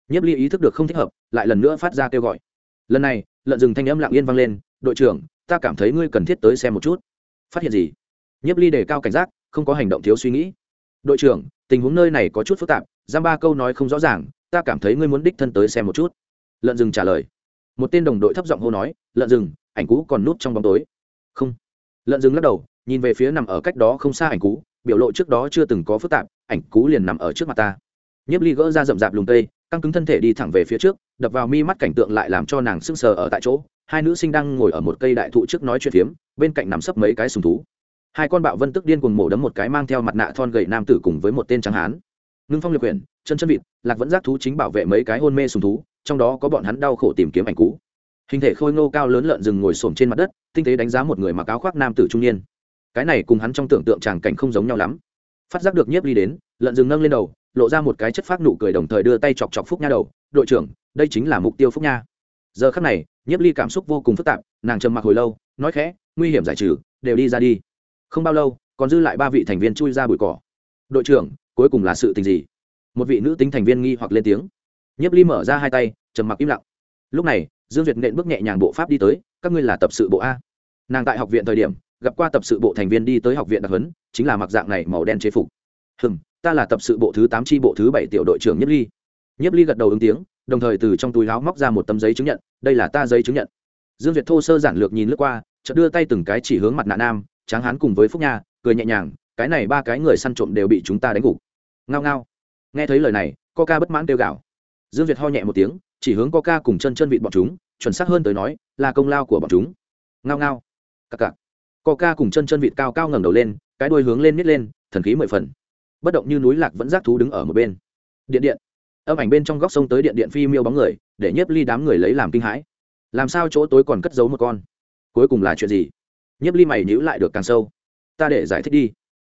Nhiếp ly ý thức được không thích hợp, lại lần nữa phát ra kêu gọi. Lần này, lợn rừng thanh âm lặng yên vang lên, đội trưởng ta cảm thấy ngươi cần thiết tới xem một chút. Phát hiện gì? Nhiếp ly đề cao cảnh giác không có hành động thiếu suy nghĩ. Đội trưởng tình huống nơi này có chút phức tạp giam ba câu nói không rõ ràng ta cảm thấy ngươi muốn đích thân tới xem một chút. Lợn rừng trả lời. Một tên đồng đội thấp giọng hô nói lợn rừng ảnh cũ còn núp trong bóng tối. Không. Lợn rừng lắc đầu nhìn về phía nằm ở cách đó không xa ảnh cũ, biểu lộ trước đó chưa từng có phức tạp ảnh cũ liền nằm ở trước mặt ta. Nhiếp ly gỡ ra rậm rạp lùng tây căng cứng thân thể đi thẳng về phía trước đập vào mi mắt cảnh tượng lại làm cho nàng sưng sờ ở tại chỗ hai nữ sinh đang ngồi ở một cây đại thụ trước nói chuyện phiếm, bên cạnh nằm sấp mấy cái sùng thú. Hai con bạo vân tức điên cuồng mổ đấm một cái mang theo mặt nạ thon gậy nam tử cùng với một tên trắng hán. Ngưng phong liệt quyển, chân chân vịt, lạc vẫn giác thú chính bảo vệ mấy cái hôn mê sùng thú, trong đó có bọn hắn đau khổ tìm kiếm ảnh cũ. hình thể khôi ngô cao lớn lợn rừng ngồi xổm trên mặt đất, tinh tế đánh giá một người mặc áo khoác nam tử trung niên. Cái này cùng hắn trong tưởng tượng tràng cảnh không giống nhau lắm. Phát giác được nhiếp ly đến, lợn rừng nâng lên đầu, lộ ra một cái chất phát nụ cười đồng thời đưa tay chọc chọc phúc nha đầu. Đội trưởng, đây chính là mục tiêu phúc nha. Giờ khắc này nhiếp ly cảm xúc vô cùng phức tạp, nàng trầm mặc hồi lâu, nói khẽ, nguy hiểm giải trừ, đều đi ra đi. Không bao lâu, còn dư lại ba vị thành viên chui ra bụi cỏ. Đội trưởng, cuối cùng là sự tình gì? Một vị nữ tính thành viên nghi hoặc lên tiếng. Nhiếp ly mở ra hai tay, trầm mặc im lặng. Lúc này, dương duyệt nện bước nhẹ nhàng bộ pháp đi tới, các ngươi là tập sự bộ a. Nàng tại học viện thời điểm, gặp qua tập sự bộ thành viên đi tới học viện đặc huấn, chính là mặc dạng này màu đen chế phục. Hừm, ta là tập sự bộ thứ tám tri bộ thứ bảy tiểu đội trưởng nhiếp ly. Nhiếp ly gật đầu ứng tiếng đồng thời từ trong túi láo móc ra một tấm giấy chứng nhận, đây là ta giấy chứng nhận. Dương duyệt thô sơ giản lược nhìn lướt qua, chợt đưa tay từng cái chỉ hướng mặt nạ nam, tráng hán cùng với phúc nha, cười nhẹ nhàng, cái này ba cái người săn trộm đều bị chúng ta đánh gục. Ngao ngao. Nghe thấy lời này, coca bất mãn kêu gạo. dương Việt ho nhẹ một tiếng, chỉ hướng coca cùng chân chân vịt bọn chúng, chuẩn xác hơn tới nói, là công lao của bọn chúng. Ngao ngao. Cặc cặc. Ca cùng chân chân vịt cao cao ngẩng đầu lên, cái đuôi hướng lên nít lên, thần khí mười phần. Bất động như núi lạc vẫn giác thú đứng ở một bên. Điện điện âm ảnh bên trong góc sông tới điện điện phi miêu bóng người, để nhiếp ly đám người lấy làm kinh hãi. Làm sao chỗ tối còn cất giấu một con? Cuối cùng là chuyện gì? Nhiếp ly mày nhữ lại được càng sâu. Ta để giải thích đi.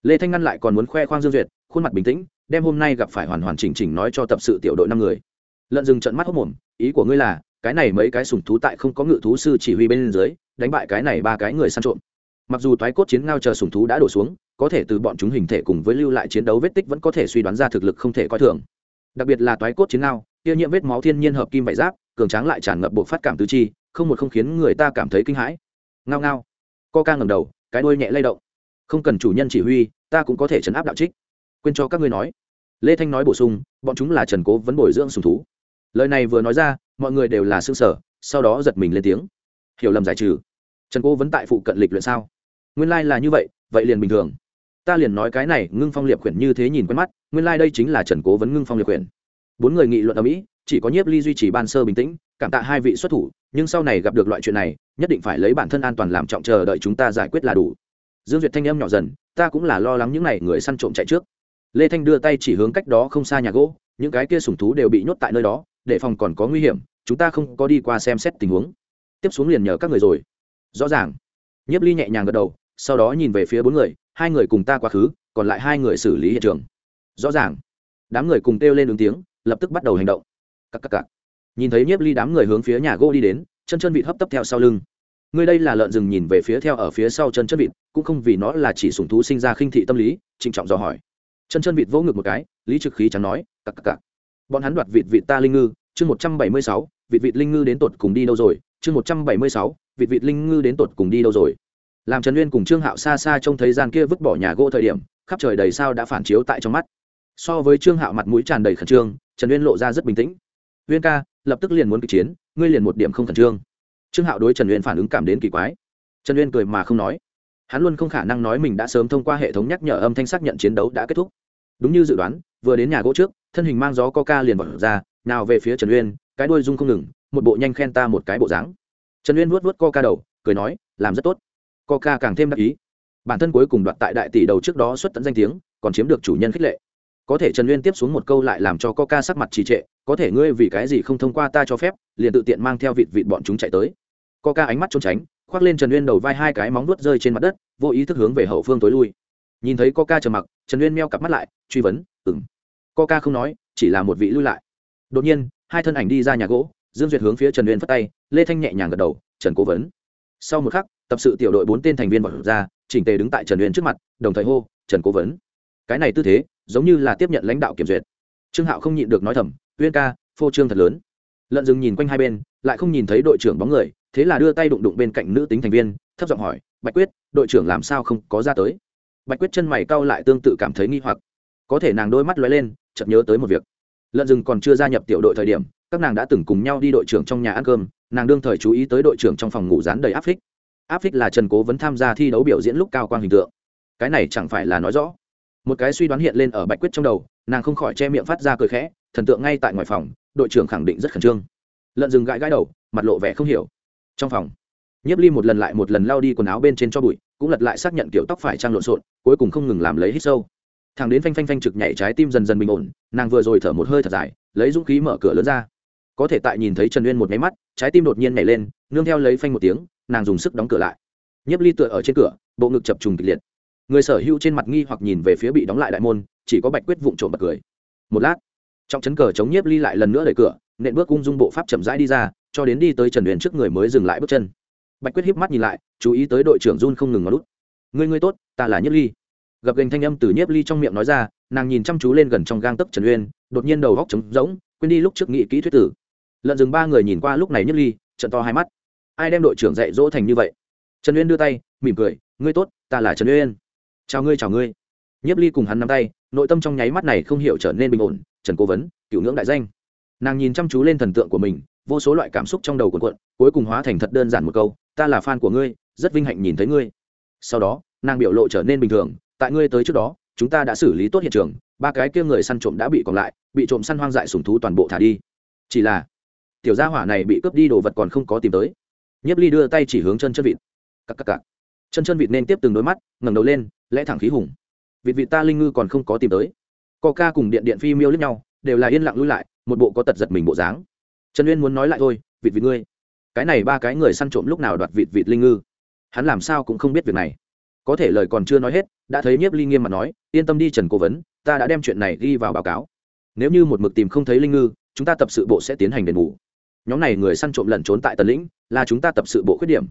Lê thanh ngăn lại còn muốn khoe khoang dương duyệt, khuôn mặt bình tĩnh, đem hôm nay gặp phải hoàn hoàn chỉnh chỉnh nói cho tập sự tiểu đội năm người. Lợn rừng trận mắt hốc mồm, ý của ngươi là, cái này mấy cái sùng thú tại không có ngự thú sư chỉ huy bên dưới, đánh bại cái này ba cái người săn trộm. Mặc dù toái cốt chiến ngao chờ sùng thú đã đổ xuống, có thể từ bọn chúng hình thể cùng với lưu lại chiến đấu vết tích vẫn có thể suy đoán ra thực lực không thể coi thường đặc biệt là toái cốt chiến ngao tiêu nhiễm vết máu thiên nhiên hợp kim vải giáp, cường tráng lại tràn ngập bộ phát cảm tứ chi, không một không khiến người ta cảm thấy kinh hãi. Ngao ngao. Co ca ngầm đầu, cái đuôi nhẹ lay động. Không cần chủ nhân chỉ huy, ta cũng có thể chấn áp đạo trích. Quên cho các ngươi nói. Lê thanh nói bổ sung, bọn chúng là trần cố vấn bồi dưỡng sùng thú. Lời này vừa nói ra, mọi người đều là xương sở sau đó giật mình lên tiếng. Hiểu lầm giải trừ. Trần cố vấn tại phụ cận lịch luyện sao? Nguyên lai、like、là như vậy vậy liền bình thường ta liền nói cái này, ngưng phong liệp quyển như thế nhìn quen mắt, nguyên lai、like、đây chính là trần cố vấn ngưng phong liệp quyển bốn người nghị luận ở mỹ, chỉ có nhiếp ly duy trì ban sơ bình tĩnh, cảm tạ hai vị xuất thủ, nhưng sau này gặp được loại chuyện này, nhất định phải lấy bản thân an toàn làm trọng chờ đợi chúng ta giải quyết là đủ. Dương duyệt thanh em nhỏ dần, ta cũng là lo lắng những n à y người săn trộm chạy trước. Lê thanh đưa tay chỉ hướng cách đó không xa nhà gỗ, những cái kia sùng thú đều bị nhốt tại nơi đó, để phòng còn có nguy hiểm, chúng ta không có đi qua xem xét tình huống. Tiếp xuống liền nhờ các người rồi. Rõ ràng. Nhiếp ly nhẹ nhàng gật đầu, sau đó nhìn về phía bốn người hai người cùng ta quá khứ, còn lại hai người xử lý hiện trường. Rõ ràng. Đám người cùng kêu lên ứng tiếng, lập tức bắt đầu hành động. Cắc cắc cắc. nhìn thấy nhiếp ly đám người hướng phía nhà gỗ đi đến, chân chân vịt hấp tấp theo sau lưng. Người đây là lợn rừng nhìn về phía theo ở phía sau chân chân vịt, cũng không vì nó là chỉ sùng thú sinh ra khinh thị tâm lý, trịnh trọng dò hỏi. Chân chân vịt vỗ ngực một cái, lý trực khí chẳng nói, cặc cặc cặc. Bọn hắn đoạt vịt vịt ta linh ngư, chương một trăm bảy mươi sáu, vịt vịt linh ngư đến tột cùng đi đâu rồi? Chương một trăm bảy mươi sáu, vịt vịt linh ngư đến tột cùng đi đâu rồi? Làm trần uyên cùng trương hạo xa xa trông thấy gian kia vứt bỏ nhà gỗ thời điểm, khắp trời đầy sao đã phản chiếu tại trong mắt. So với trương hạo mặt mũi tràn đầy khẩn trương, trần uyên lộ ra rất bình tĩnh. Uyên ca, lập tức liền muốn kịch chiến, ngươi liền một điểm không khẩn trương. Trương hạo đối trần uyên phản ứng cảm đến kỳ quái. Trần uyên cười mà không nói. Hắn luôn không khả năng nói mình đã sớm thông qua hệ thống nhắc nhở âm thanh xác nhận chiến đấu đã kết thúc. Đúng như dự đoán, vừa đến nhà gỗ trước, thân hình mang gió coca liền vọt ra, nào về phía trần uyên, cái đuôi rung không ngừng, một bộ nhanh khen ta một cái bộ dáng. Trần uyên vuốt vuốt coca đầu, cười nói, làm rất tốt coca càng thêm đắc ý. Bản thân cuối cùng đoạt tại đại tỷ đầu trước đó xuất tận danh tiếng, còn chiếm được chủ nhân khích lệ. Có thể trần uyên tiếp xuống một câu lại làm cho coca sắc mặt trì trệ, có thể ngươi vì cái gì không thông qua ta cho phép, liền tự tiện mang theo vịt vịt bọn chúng chạy tới. Coca ánh mắt trốn tránh, khoác lên trần uyên đầu vai hai cái móng nuốt rơi trên mặt đất, vô ý thức hướng về hậu phương tối lui. Nhìn thấy coca trầm mặc, trần uyên meo cặp mắt lại, truy vấn ừng coca không nói, chỉ là một vị lui lại. Đột nhiên, hai thân ảnh đi ra nhà gỗ, dương duyệt hướng phía trần uyên phất tay, lê thanh nhẹ nhàng gật đầu, trần cố vấn. Sau một khắc tập sự tiểu đội bốn tên thành viên bỏ ra, chỉnh tề đứng tại trần uyên trước mặt, đồng thời hô, trần cố vấn. Cái này tư thế, giống như là tiếp nhận lãnh đạo kiểm duyệt. Trương hạo không nhịn được nói thầm, uyên ca, phô trương thật lớn. Lợn rừng nhìn quanh hai bên, lại không nhìn thấy đội trưởng bóng người, thế là đưa tay đụng đụng bên cạnh nữ tính thành viên, thấp giọng hỏi, bạch quyết, đội trưởng làm sao không có ra tới? Bạch quyết chân mày cau lại tương tự cảm thấy nghi hoặc. Có thể nàng đôi mắt lóe lên, chợt nhớ tới một việc. Lợn rừng còn chưa gia nhập tiểu đội thời điểm, các nàng đã từng cùng nhau đi đội trưởng trong nhà ăn cơm, nàng đương thời chú ý tới đội trưởng trong phòng ngủ rán đầy áp phích áp phích là trần cố vẫn tham gia thi đấu biểu diễn lúc cao quang hình tượng. Cái này chẳng phải là nói rõ. Một cái suy đoán hiện lên ở bạch quyết trong đầu, nàng không khỏi che miệng phát ra cười khẽ, thần tượng ngay tại ngoài phòng, đội trưởng khẳng định rất khẩn trương. Lợn rừng gãi gãi đầu, mặt lộ vẻ không hiểu. Trong phòng, nhiếp ly một lần lại một lần lao đi quần áo bên trên cho bụi, cũng lật lại xác nhận kiểu tóc phải trang lộn xộn, cuối cùng không ngừng làm lấy hít sâu. Thằng đến phanh phanh phanh trực nhảy trái tim dần dần bình ổn, nàng vừa rồi thở một hơi thật dài, lấy dũng khí mở cửa lớn ra. Có thể tại nhìn thấy trần uyên một nháy mắt, trái tim đột nhiên nhảy lên, nương theo lấy phanh một tiếng nàng dùng sức đóng cửa lại. Nhiếp ly tựa ở trên cửa, bộ ngực chập trùng kịch liệt. Người sở hữu trên mặt nghi hoặc nhìn về phía bị đóng lại đại môn, chỉ có bạch quyết vụng trộm bật cười. Một lát, trong chấn cờ chống nhiếp ly lại lần nữa đẩy cửa, nện bước ung dung bộ pháp chậm rãi đi ra, cho đến đi tới trần huyền trước người mới dừng lại bước chân. Bạch quyết híp mắt nhìn lại, chú ý tới đội trưởng run không ngừng ngó lút. Người người tốt, ta là nhiếp ly. Gặp gành thanh âm từ nhiếp ly trong miệng nói ra, nàng nhìn chăm chú lên gần trong gang tấc trần uyên đột nhiên đầu góc trống rỗng, quên đi lúc trước nghị kỹ thuyết tử. Lợn rừng ba người nhìn qua lúc này nhiếp ly trận to hai mắt ai đem đội trưởng dạy dỗ thành như vậy? Trần uyên đưa tay, mỉm cười, ngươi tốt, ta là trần uyên. Chào ngươi chào ngươi. Nhiếp ly cùng hắn nắm tay, nội tâm trong nháy mắt này không hiểu trở nên bình ổn, trần cố vấn, cựu ngưỡng đại danh. Nàng nhìn chăm chú lên thần tượng của mình, vô số loại cảm xúc trong đầu cuộn cuộn, cuối cùng hóa thành thật đơn giản một câu, ta là fan của ngươi, rất vinh hạnh nhìn thấy ngươi. Sau đó, nàng biểu lộ trở nên bình thường, tại ngươi tới trước đó, chúng ta đã xử lý tốt hiện trường, ba cái kia người săn trộm đã bị còn lại, bị trộm săn hoang dại sùng thú toàn bộ thả đi. Chỉ là, tiểu gia hỏa này bị cướp đi đồ vật còn không có tìm tới nhiếp ly đưa tay chỉ hướng chân chân vịt. Cặp cặp cặp chân chân vịt nên tiếp từng đôi mắt, ngẩng đầu lên, lẽ thẳng khí hùng. Vịt vịt ta linh ngư còn không có tìm tới. Co ca cùng điện điện phi miêu lướt nhau, đều là yên lặng lui lại, một bộ có tật giật mình bộ dáng. Trần uyên muốn nói lại thôi, vịt vịt ngươi, cái này ba cái người săn trộm lúc nào đoạt vịt vịt linh ngư? Hắn làm sao cũng không biết việc này. Có thể lời còn chưa nói hết, đã thấy nhiếp ly nghiêm mặt nói, yên tâm đi trần cố vấn, ta đã đem chuyện này ghi vào báo cáo. Nếu như một mực tìm không thấy linh ngư, chúng ta tập sự bộ sẽ tiến hành đền bù nhóm này người săn trộm lẩn trốn tại tần lĩnh, là chúng ta tập sự bộ khuyết điểm.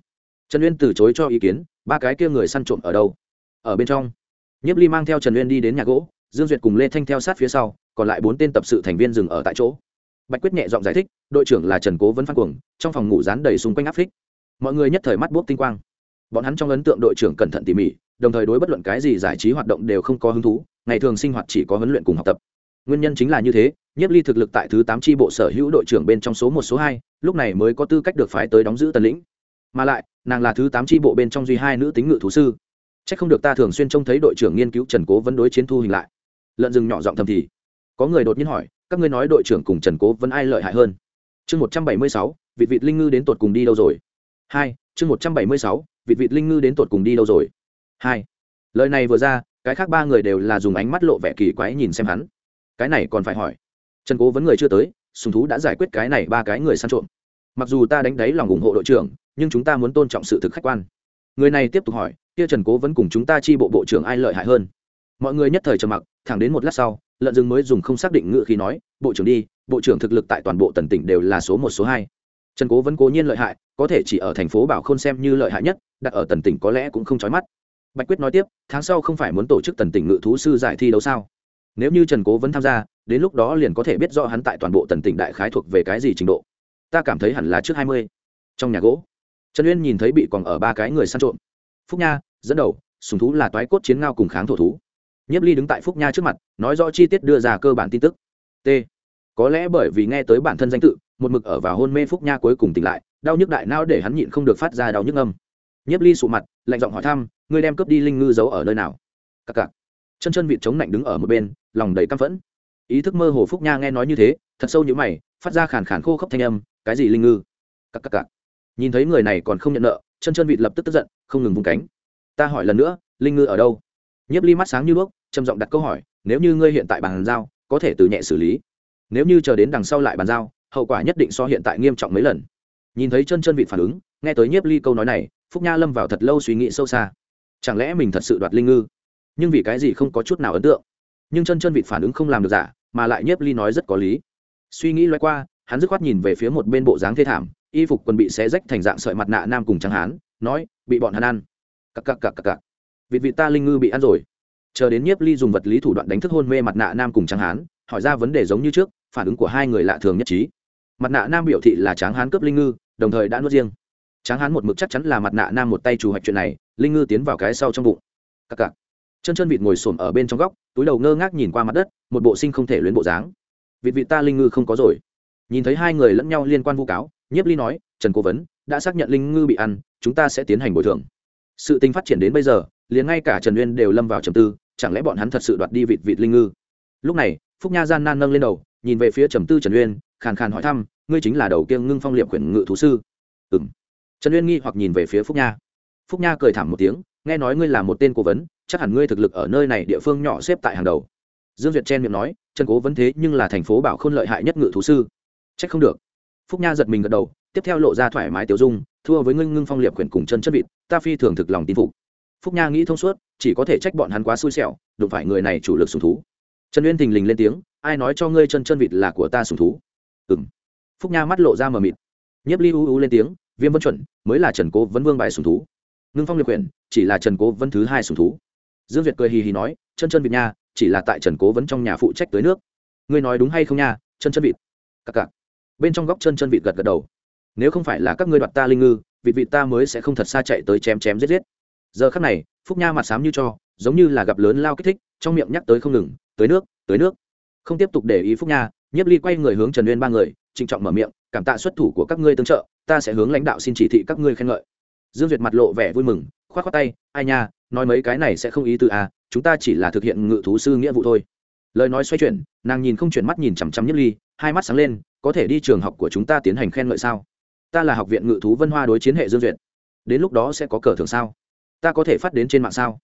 Trần uyên từ chối cho ý kiến, ba cái kia người săn trộm ở đâu? Ở bên trong. Nhiếp ly mang theo trần uyên đi đến nhà gỗ, dương duyệt cùng lê thanh theo sát phía sau, còn lại bốn tên tập sự thành viên dừng ở tại chỗ. Bạch quyết nhẹ giọng giải thích, đội trưởng là trần cố vấn phan cuồng, trong phòng ngủ dán đầy xung quanh áp phích. Mọi người nhất thời mắt bốc tinh quang. Bọn hắn trong ấn tượng đội trưởng cẩn thận tỉ mỉ, đồng thời đối bất luận cái gì giải trí hoạt động đều không có hứng thú, ngày thường sinh hoạt chỉ có huấn luyện cùng học tập nguyên nhân chính là như thế, nhiếp ly thực lực tại thứ tám tri bộ sở hữu đội trưởng bên trong số một, số hai, lúc này mới có tư cách được phái tới đóng giữ tần lĩnh. Mà lại, nàng là thứ tám tri bộ bên trong duy hai nữ tính ngự thú sư. C h ắ c không được ta thường xuyên trông thấy đội trưởng nghiên cứu trần cố vấn đối chiến thu hình lại. Lợn rừng nhỏ giọng thầm thì, có người đột nhiên hỏi, các ngươi nói đội trưởng cùng trần cố vấn ai lợi hại hơn? Chương một trăm bảy mươi sáu vị vị linh ngư đến tột cùng đi đâu rồi? Hai, chương một trăm bảy mươi sáu vị vị linh ngư đến tột cùng đi đâu rồi? Hai, lời này vừa ra, cái khác ba người đều là dùng ánh mắt lộ vẻ kỳ quái nhìn xem hắn cái này còn phải hỏi. Trần cố vấn người chưa tới, sùng thú đã giải quyết cái này ba cái người săn trộm. Mặc dù ta đánh đáy lòng ủng hộ đội trưởng, nhưng chúng ta muốn tôn trọng sự thực khách quan. Người này tiếp tục hỏi, kia trần cố vẫn cùng chúng ta chi bộ bộ trưởng ai lợi hại hơn? Mọi người nhất thời trầm mặc, thẳng đến một lát sau, lợn rừng mới dùng không xác định ngự khi nói, bộ trưởng đi, bộ trưởng thực lực tại toàn bộ tần tỉnh đều là số một, số hai. Trần cố vẫn cố nhiên lợi hại, có thể chỉ ở thành phố bảo khôn xem như lợi hại nhất, đặt ở tần tỉnh có lẽ cũng không trói mắt. Bạch quyết nói tiếp, tháng sau không phải muốn tổ chức tần tỉnh ngự thú sư giải thi đấu sao? Nếu như trần cố vẫn tham gia, đến lúc đó liền có thể biết rõ hắn tại toàn bộ tần tỉnh đại khái thuộc về cái gì trình độ. Ta cảm thấy hẳn là trước hai mươi. Trong nhà gỗ, trần uyên nhìn thấy bị còn ở ba cái người săn trộm. Phúc nha, dẫn đầu, sùng thú là toái cốt chiến ngao cùng kháng thổ thú. Nhiếp ly đứng tại phúc nha trước mặt, nói rõ chi tiết đưa ra cơ bản tin tức. T. Có lẽ bởi vì nghe tới bản thân danh tự, một mực ở vào hôn mê phúc nha cuối cùng tỉnh lại, đau nhức đại não để hắn nhịn không được phát ra đau nhức âm. Nhiếp ly sụ mặt, lạnh giọng hỏi thăm, ngươi đem cướp đi linh ngư giấu ở nơi nào? Cặc cặc. Chân chân vịt chống lạnh đứng ở một bên lòng đầy căm phẫn. Ý thức mơ hồ phúc nha nghe nói như thế thật sâu như mày phát ra khàn khàn khô khốc thanh âm cái gì linh ngư? Cắc cắc cắc, nhìn thấy người này còn không nhận nợ chân chân vịt lập tức tức giận không ngừng vùng cánh. Ta hỏi lần nữa linh ngư ở đâu? Nhiếp ly mắt sáng như đuốc trầm giọng đặt câu hỏi nếu như ngươi hiện tại bàn giao có thể từ nhẹ xử lý. Nếu như chờ đến đằng sau lại bàn giao hậu quả nhất định so hiện tại nghiêm trọng mấy lần. Nhìn thấy chân chân vịt phản ứng nghe tới nhiếp ly câu nói này phúc nha lâm vào thật lâu suy nghĩ sâu xa. Chẳng lẽ mình thật sự đoạt linh ngư? Nhưng vì cái gì không có chút nào ấn tượng? Nhưng chân chân vịt phản ứng không làm được giả, mà lại nhiếp ly nói rất có lý. Suy nghĩ loay qua, hắn dứt khoát nhìn về phía một bên bộ dáng thê thảm, y phục quần bị xé rách thành dạng sợi mặt nạ nam cùng trắng hán, nói, bị bọn hắn ăn. Cặc cặc cặc cặc cặc. Vịt vịt ta linh ngư bị ăn rồi. Chờ đến nhiếp ly dùng vật lý thủ đoạn đánh thức hôn mê mặt nạ nam cùng trắng hán, hỏi ra vấn đề giống như trước, phản ứng của hai người lạ thường nhất trí. Mặt nạ nam biểu thị là tráng hán cướp linh ngư, đồng thời đã nuốt riêng. Tráng hán một mực chắc chắn là mặt nạ nam một tay chủ hoạch chuyện này, linh ngư tiến vào cái sau trong bụng. Cặc cặc chân chân vịt ngồi xổm ở bên trong góc, túi đầu ngơ ngác nhìn qua mặt đất, một bộ sinh không thể luyến bộ dáng. Vịt vịt ta linh ngư không có rồi. Nhìn thấy hai người lẫn nhau liên quan vu cáo, nhiếp ly nói, trần cố vấn, đã xác nhận linh ngư bị ăn, chúng ta sẽ tiến hành bồi thường. Sự tình phát triển đến bây giờ, liền ngay cả trần uyên đều lâm vào trầm tư, chẳng lẽ bọn hắn thật sự đoạt đi vịt vịt linh ngư? Lúc này, phúc nha gian nan nâng lên đầu, nhìn về phía trầm tư trần uyên, khàn khàn hỏi thăm, ngươi chính là đầu kiêng ngưng phong liệm quyển ngự thú sư? Ừ m trần uyên nghi hoặc nhìn về phía phúc nha. Phúc nha cười thảm một tiếng, nghe nói ngươi là một tên cố vấn chắc hẳn ngươi thực lực ở nơi này địa phương nhỏ xếp tại hàng đầu. Dương duyệt chen miệng nói, trần cố vấn thế nhưng là thành phố bảo khôn lợi hại nhất ngự thú sư. C h ắ c không được. Phúc nha giật mình gật đầu, tiếp theo lộ ra thoải mái tiểu dung, thua với ngưng ngưng phong liệp quyển cùng chân chất vịt, ta phi thường thực lòng tin phục. Phúc nha nghĩ thông suốt, chỉ có thể trách bọn hắn quá xui xẻo, đụng phải người này chủ lực sùng thú. Trần uyên thình lình lên tiếng, ai nói cho ngươi chân chân vịt là của ta sùng thú? Ừ m phúc nha mắt lộ ra mờ mịt. Nhiếp ly u u lên tiếng, viêm vân chuẩn, mới là trần cố vấn vương bài sùng thú. Ngưng phong Liệp quyển chỉ là trần cố vấn thứ hai sùng thú dương việt cười hì hì nói, chân chân vịt nha, chỉ là tại trần cố vấn trong nhà phụ trách tưới nước. Ngươi nói đúng hay không nha, chân chân vịt? Cặc cặc. Bên trong góc chân chân vịt gật gật đầu. Nếu không phải là các ngươi đoạt ta linh ngư, vịt vịt ta mới sẽ không thật xa chạy tới chém chém giết giết. Giờ khắc này, phúc nha mặt xám như cho, giống như là gặp lớn lao kích thích, trong miệng nhắc tới không ngừng tới nước tới nước. Không tiếp tục để ý phúc nha, nhiếp ly quay người hướng trần uyên ba người, trịnh trọng mở miệng, cảm tạ xuất thủ của các ngươi tương trợ, ta sẽ hướng lãnh đạo xin chỉ thị các ngươi khen ngợi. Dương duyệt mặt lộ vẻ vui mừng k h o á t k h o á tay ai nha nói mấy cái này sẽ không ý từ à chúng ta chỉ là thực hiện ngự thú sư nghĩa vụ thôi. Lời nói xoay chuyển nàng nhìn không chuyển mắt nhìn chằm chằm nhất ly hai mắt sáng lên có thể đi trường học của chúng ta tiến hành khen ngợi sao? Ta là học viện ngự thú vân hoa đối chiến hệ dương duyệt. Đến lúc đó sẽ có cờ thường sao? Ta có thể phát đến trên mạng sao?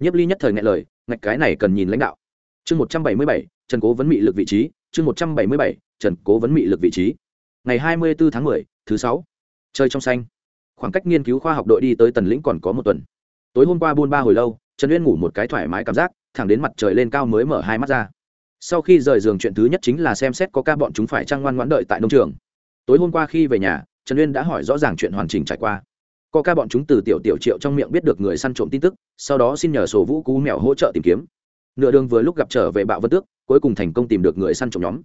Nhiếp ly nhất thời ngại lời ngạch cái này cần nhìn lãnh đạo. Chương một trăm bảy mươi bảy trần cố vấn mị lực vị trí chương một trăm bảy mươi bảy trần cố vấn mị lực vị trí. Ngày hai mươi bốn tháng 10, thứ sáu. Chơi trong xanh khoảng cách nghiên cứu khoa học đội đi tới tần lĩnh còn có một tuần. Tối hôm qua buôn ba hồi lâu, trần uyên ngủ một cái thoải mái cảm giác, thẳng đến mặt trời lên cao mới mở hai mắt ra. Sau khi rời giường chuyện thứ nhất chính là xem xét có ca bọn chúng phải trăng ngoan ngoãn đợi tại nông trường. Tối hôm qua khi về nhà, trần uyên đã hỏi rõ ràng chuyện hoàn chỉnh trải qua. Có ca bọn chúng từ tiểu tiểu triệu trong miệng biết được người săn trộm tin tức, sau đó xin nhờ sổ vũ cú mèo hỗ trợ tìm kiếm. Nửa đường vừa lúc gặp trở về bạo vân tước, cuối cùng thành công tìm được người săn trộm nhóm.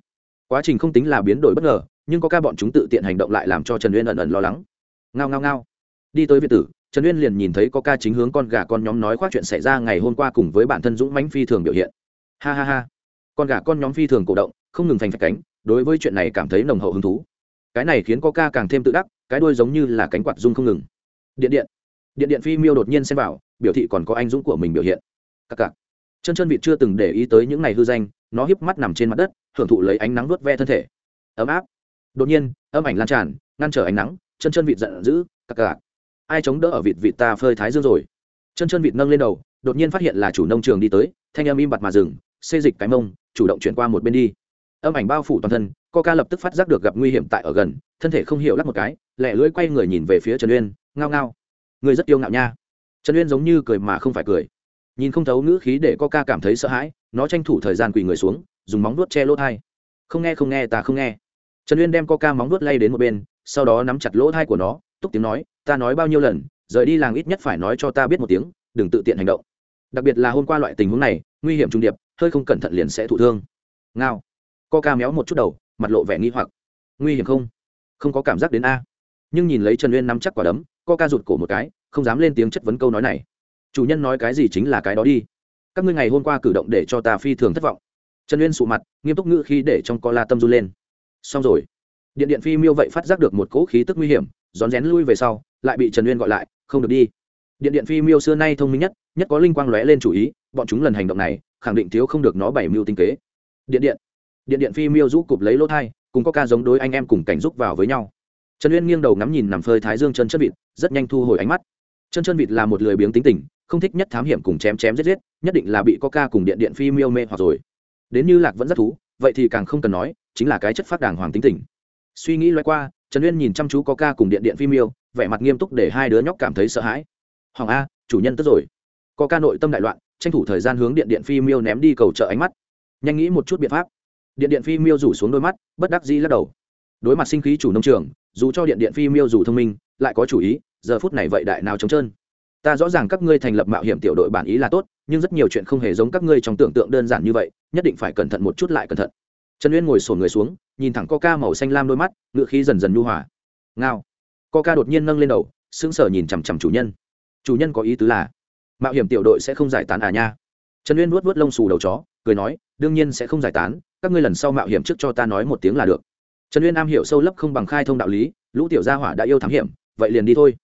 Quá trình không tính là biến đổi bất ngờ, nhưng có ca bọn chúng tự tiện hành động lại làm cho trần uyên ẩn ẩn lo lắng ngao ngao ngao. Đi tới viện tử, trần uyên liền nhìn thấy có ca chính hướng con gà con nhóm nói khoác chuyện xảy ra ngày hôm qua cùng với bản thân dũng mãnh phi thường biểu hiện. Ha ha ha. Con gà con nhóm phi thường cổ động, không ngừng phành phạch cánh, đối với chuyện này cảm thấy nồng hậu hứng thú. Cái này khiến có ca càng thêm tự đắc, cái đuôi giống như là cánh quạt rung không ngừng. Điện điện. Điện điện phi miêu đột nhiên xem vào, biểu thị còn có anh dũng của mình biểu hiện. Các cặc. Chân chân vịt chưa từng để ý tới những ngày hư danh, nó hiếp mắt nằm trên mặt đất, hưởng thụ lấy ánh nắng vuốt ve thân thể. Ấm áp. Đột nhiên, âm ảnh lan tràn, ngăn trở ánh nắng chân chân vịt giận dữ, cặc cặc. Ai chống đỡ ở vịt vịt ta phơi thái dương rồi. Chân chân vịt nâng lên đầu, đột nhiên phát hiện là chủ nông trường đi tới, thanh âm im bặt mà dừng, xê dịch cái mông, chủ động chuyển qua một bên đi. Âm ảnh bao phủ toàn thân, coca lập tức phát giác được gặp nguy hiểm tại ở gần, thân thể không hiểu lắc một cái, lẹ lưỡi quay người nhìn về phía trần uyên, ngao ngao. Người rất yêu ngạo nha. Trần uyên giống như cười mà không phải cười. Nhìn không thấu ngữ khí để coca cảm thấy sợ hãi, nó tranh thủ thời gian quỳ người xuống, dùng móng vuốt che lỗ thai không nghe không nghe ta không nghe. Trần uyên đem coca móng vuốt lay đến một bên sau đó nắm chặt lỗ thai của nó, túc tiếng nói, ta nói bao nhiêu lần, rời đi làng ít nhất phải nói cho ta biết một tiếng, đừng tự tiện hành động. Đặc biệt là hôm qua loại tình huống này, nguy hiểm trung điệp, hơi không cẩn thận liền sẽ thụ thương. Ngao. Co méo một chút đầu, mặt lộ vẻ nghi hoặc. Nguy hiểm không? Không có cảm giác đến a. Nhưng nhìn lấy trần uyên nắm chắc quả đấm co rụt cổ một cái, không dám lên tiếng chất vấn câu nói này. Chủ nhân nói cái gì chính là cái đó đi. Các ngươi ngày hôm qua cử động để cho ta phi thường thất vọng. Trần uyên sụ mặt, nghiêm túc ngữ khi để trong co la tâm run lên. Xong rồi điện điện phi miêu vậy phát giác được một cỗ khí tức nguy hiểm, rón rén lui về sau, lại bị trần uyên gọi lại, không được đi. Điện điện phi miêu xưa nay thông minh nhất nhất có linh quang lóe lên chủ ý, bọn chúng lần hành động này, khẳng định thiếu không được nó bảy mưu tinh kế. Điện điện điện điện phi miêu rũ cụp lấy lỗ thai, cùng có ca giống đối anh em cùng cảnh rúc vào với nhau. Trần uyên nghiêng đầu ngắm nhìn nằm phơi thái dương chân chân vịt, rất nhanh thu hồi ánh mắt. Chân chân vịt là một lười biếng tính tình, không thích nhất thám hiểm cùng chém chém giết giết, nhất định là bị có ca cùng điện điện phi miêu mê hoặc rồi. Đến như lạc vẫn rất thú, vậy thì càng không cần nói, chính là cái chất phát đàng hoàng tính tình suy nghĩ loay qua, trần uyên nhìn chăm chú có ca cùng điện điện phi miêu vẻ mặt nghiêm túc để hai đứa nhóc cảm thấy sợ hãi. Hoàng a, chủ nhân tức rồi. Có ca nội tâm đại loạn, tranh thủ thời gian hướng điện điện phi miêu ném đi cầu trợ ánh mắt. Nhanh nghĩ một chút biện pháp. Điện điện phi miêu rủ xuống đôi mắt, bất đắc dĩ lắc đầu. Đối mặt sinh khí chủ nông trường, dù cho điện điện phi miêu dù thông minh, lại có chủ ý, giờ phút này vậy đại nào trống trơn. Ta rõ ràng các ngươi thành lập mạo hiểm tiểu đội bản ý là tốt, nhưng rất nhiều chuyện không hề giống các ngươi trong tưởng tượng đơn giản như vậy, nhất định phải cẩn thận một chút lại cẩn thận trần uyên ngồi sổn người xuống, nhìn thẳng coca màu xanh lam đôi mắt, ngựa khí dần dần nhu hòa. Ngao. Coca đột nhiên nâng lên đầu, sững sờ nhìn chằm chằm chủ nhân. Chủ nhân có ý tứ là, mạo hiểm tiểu đội sẽ không giải tán à nha. Trần uyên vuốt vuốt lông xù đầu chó, cười nói, đương nhiên sẽ không giải tán, các ngươi lần sau mạo hiểm trước cho ta nói một tiếng là được. Trần uyên am hiểu sâu lấp không bằng khai thông đạo lý, lũ tiểu gia hỏa đã yêu thám hiểm, vậy liền đi thôi.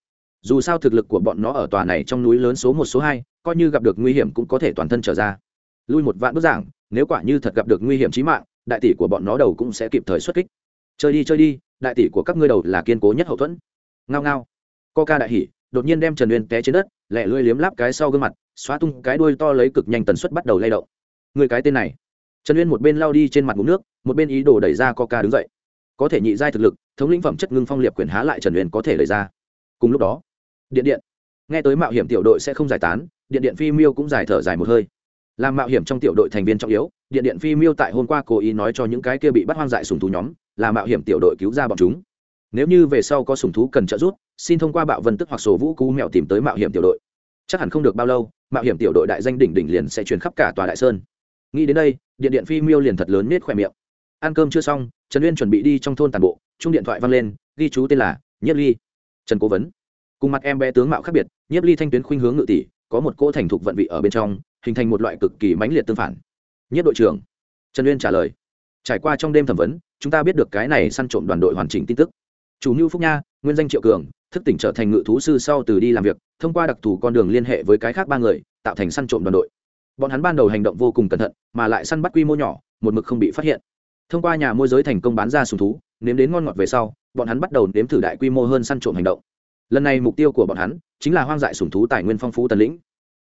Dù sao thực lực của bọn nó ở tòa này trong núi lớn số một, số hai, coi như gặp được nguy hiểm cũng có thể toàn thân trở ra. Lui một vạn bức giảng, nếu quả như thật gặp được nguy hiểm trí mạng đại tỷ của bọn nó đầu cũng sẽ kịp thời xuất kích. Chơi đi chơi đi, đại tỷ của các ngươi đầu là kiên cố nhất hậu thuẫn. Ngao ngao. Co ca đại hỉ, đột nhiên đem trần uyên té trên đất lẹ lưỡi liếm láp cái sau gương mặt, xóa tung cái đuôi to lấy cực nhanh tần suất bắt đầu lay động. Người cái tên này. Trần uyên một bên lao đi trên mặt ngụm nước, một bên ý đồ đẩy ra coca đứng dậy. Có thể nhị giai thực lực, thống lĩnh phẩm chất ngưng phong liệp quyền há lại trần uyên có thể đẩy ra. Cùng lúc đó, điện điện. Nghe tới mạo hiểm tiểu đội sẽ không giải tán, điện điện phi miêu cũng giải thở dài một hơi làm mạo hiểm trong tiểu đội thành viên trọng yếu, điện điện phi miêu tại hôm qua cố ý nói cho những cái kia bị bắt hoang dại sùng thú nhóm, là mạo hiểm tiểu đội cứu ra bọn chúng. Nếu như về sau có sùng thú cần trợ giúp, xin thông qua bạo vân tức hoặc số vũ cú mèo tìm tới mạo hiểm tiểu đội. Chắc hẳn không được bao lâu, mạo hiểm tiểu đội đại danh đỉnh đỉnh liền sẽ truyền khắp cả tòa đại sơn. Nghĩ đến đây, điện điện phi miêu liền thật lớn nết khỏe miệng. Ăn cơm chưa xong, trần uyên chuẩn bị đi trong thôn tàn bộ, chung điện thoại văng lên, ghi chú tên là nhiếp ly. Trần cố vấn. Cùng mặt em bé tướng mạo khác biệt, nhiếp ly thanh tuyến khuynh hướng ngự tỷ, có một cô thành thục vận vị ở bên trong hình thành một loại cực kỳ mãnh liệt tương phản. Nhất đội trưởng, trần uyên trả lời, trải qua trong đêm thẩm vấn, chúng ta biết được cái này săn trộm đoàn đội hoàn chỉnh tin tức. Chủ mưu phúc nha, nguyên danh triệu cường, thức tỉnh trở thành ngự thú sư sau từ đi làm việc, thông qua đặc thù con đường liên hệ với cái khác ba người, tạo thành săn trộm đoàn đội. Bọn hắn ban đầu hành động vô cùng cẩn thận, mà lại săn bắt quy mô nhỏ, một mực không bị phát hiện. Thông qua nhà môi giới thành công bán ra sùng thú, nếm đến ngon ngọt về sau, bọn hắn bắt đầu nếm thử đại quy mô hơn săn trộm hành động. Lần này mục tiêu của bọn hắn chính là hoang dại sủng thú tài nguyên phong phú tần lĩnh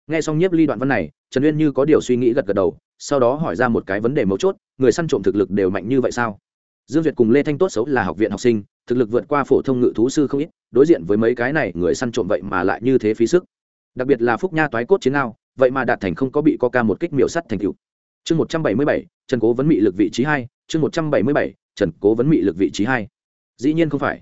nghe xong nhiếp ly đoạn văn này, trần uyên như có điều suy nghĩ gật gật đầu, sau đó hỏi ra một cái vấn đề mấu chốt, người săn trộm thực lực đều mạnh như vậy sao? Dương duyệt cùng lê thanh tốt xấu là học viện học sinh, thực lực vượt qua phổ thông ngự thú sư không ít, đối diện với mấy cái này, người săn trộm vậy mà lại như thế phí sức. Đặc biệt là phúc nha toái cốt chiến nào vậy mà đạt thành không có bị ca một kích miểu sắt thành cựu chương một trăm bảy mươi bảy, trần cố vấn mị lực vị trí hai, chương một trăm bảy mươi bảy, trần cố vấn mị lực vị trí hai. Dĩ nhiên không phải.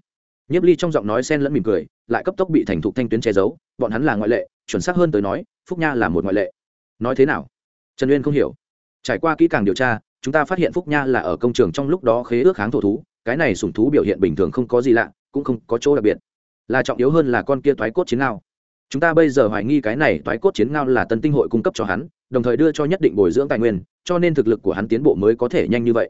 Nhiếp ly trong giọng nói sen lẫn mỉm cười, lại cấp tốc bị thành thục thanh tuyến che giấu, bọn hắn là ngoại lệ chuẩn xác hơn tới nói, phúc nha là một ngoại lệ. Nói thế nào? Trần uyên không hiểu. Trải qua kỹ càng điều tra, chúng ta phát hiện phúc nha là ở công trường trong lúc đó khế ước kháng thổ thú, cái này sủng thú biểu hiện bình thường không có gì lạ, cũng không có chỗ đặc biệt. Là trọng yếu hơn là con kia toái cốt chiến ngao. Chúng ta bây giờ hoài nghi cái này toái cốt chiến ngao là tân tinh hội cung cấp cho hắn, đồng thời đưa cho nhất định bồi dưỡng tài nguyên, cho nên thực lực của hắn tiến bộ mới có thể nhanh như vậy.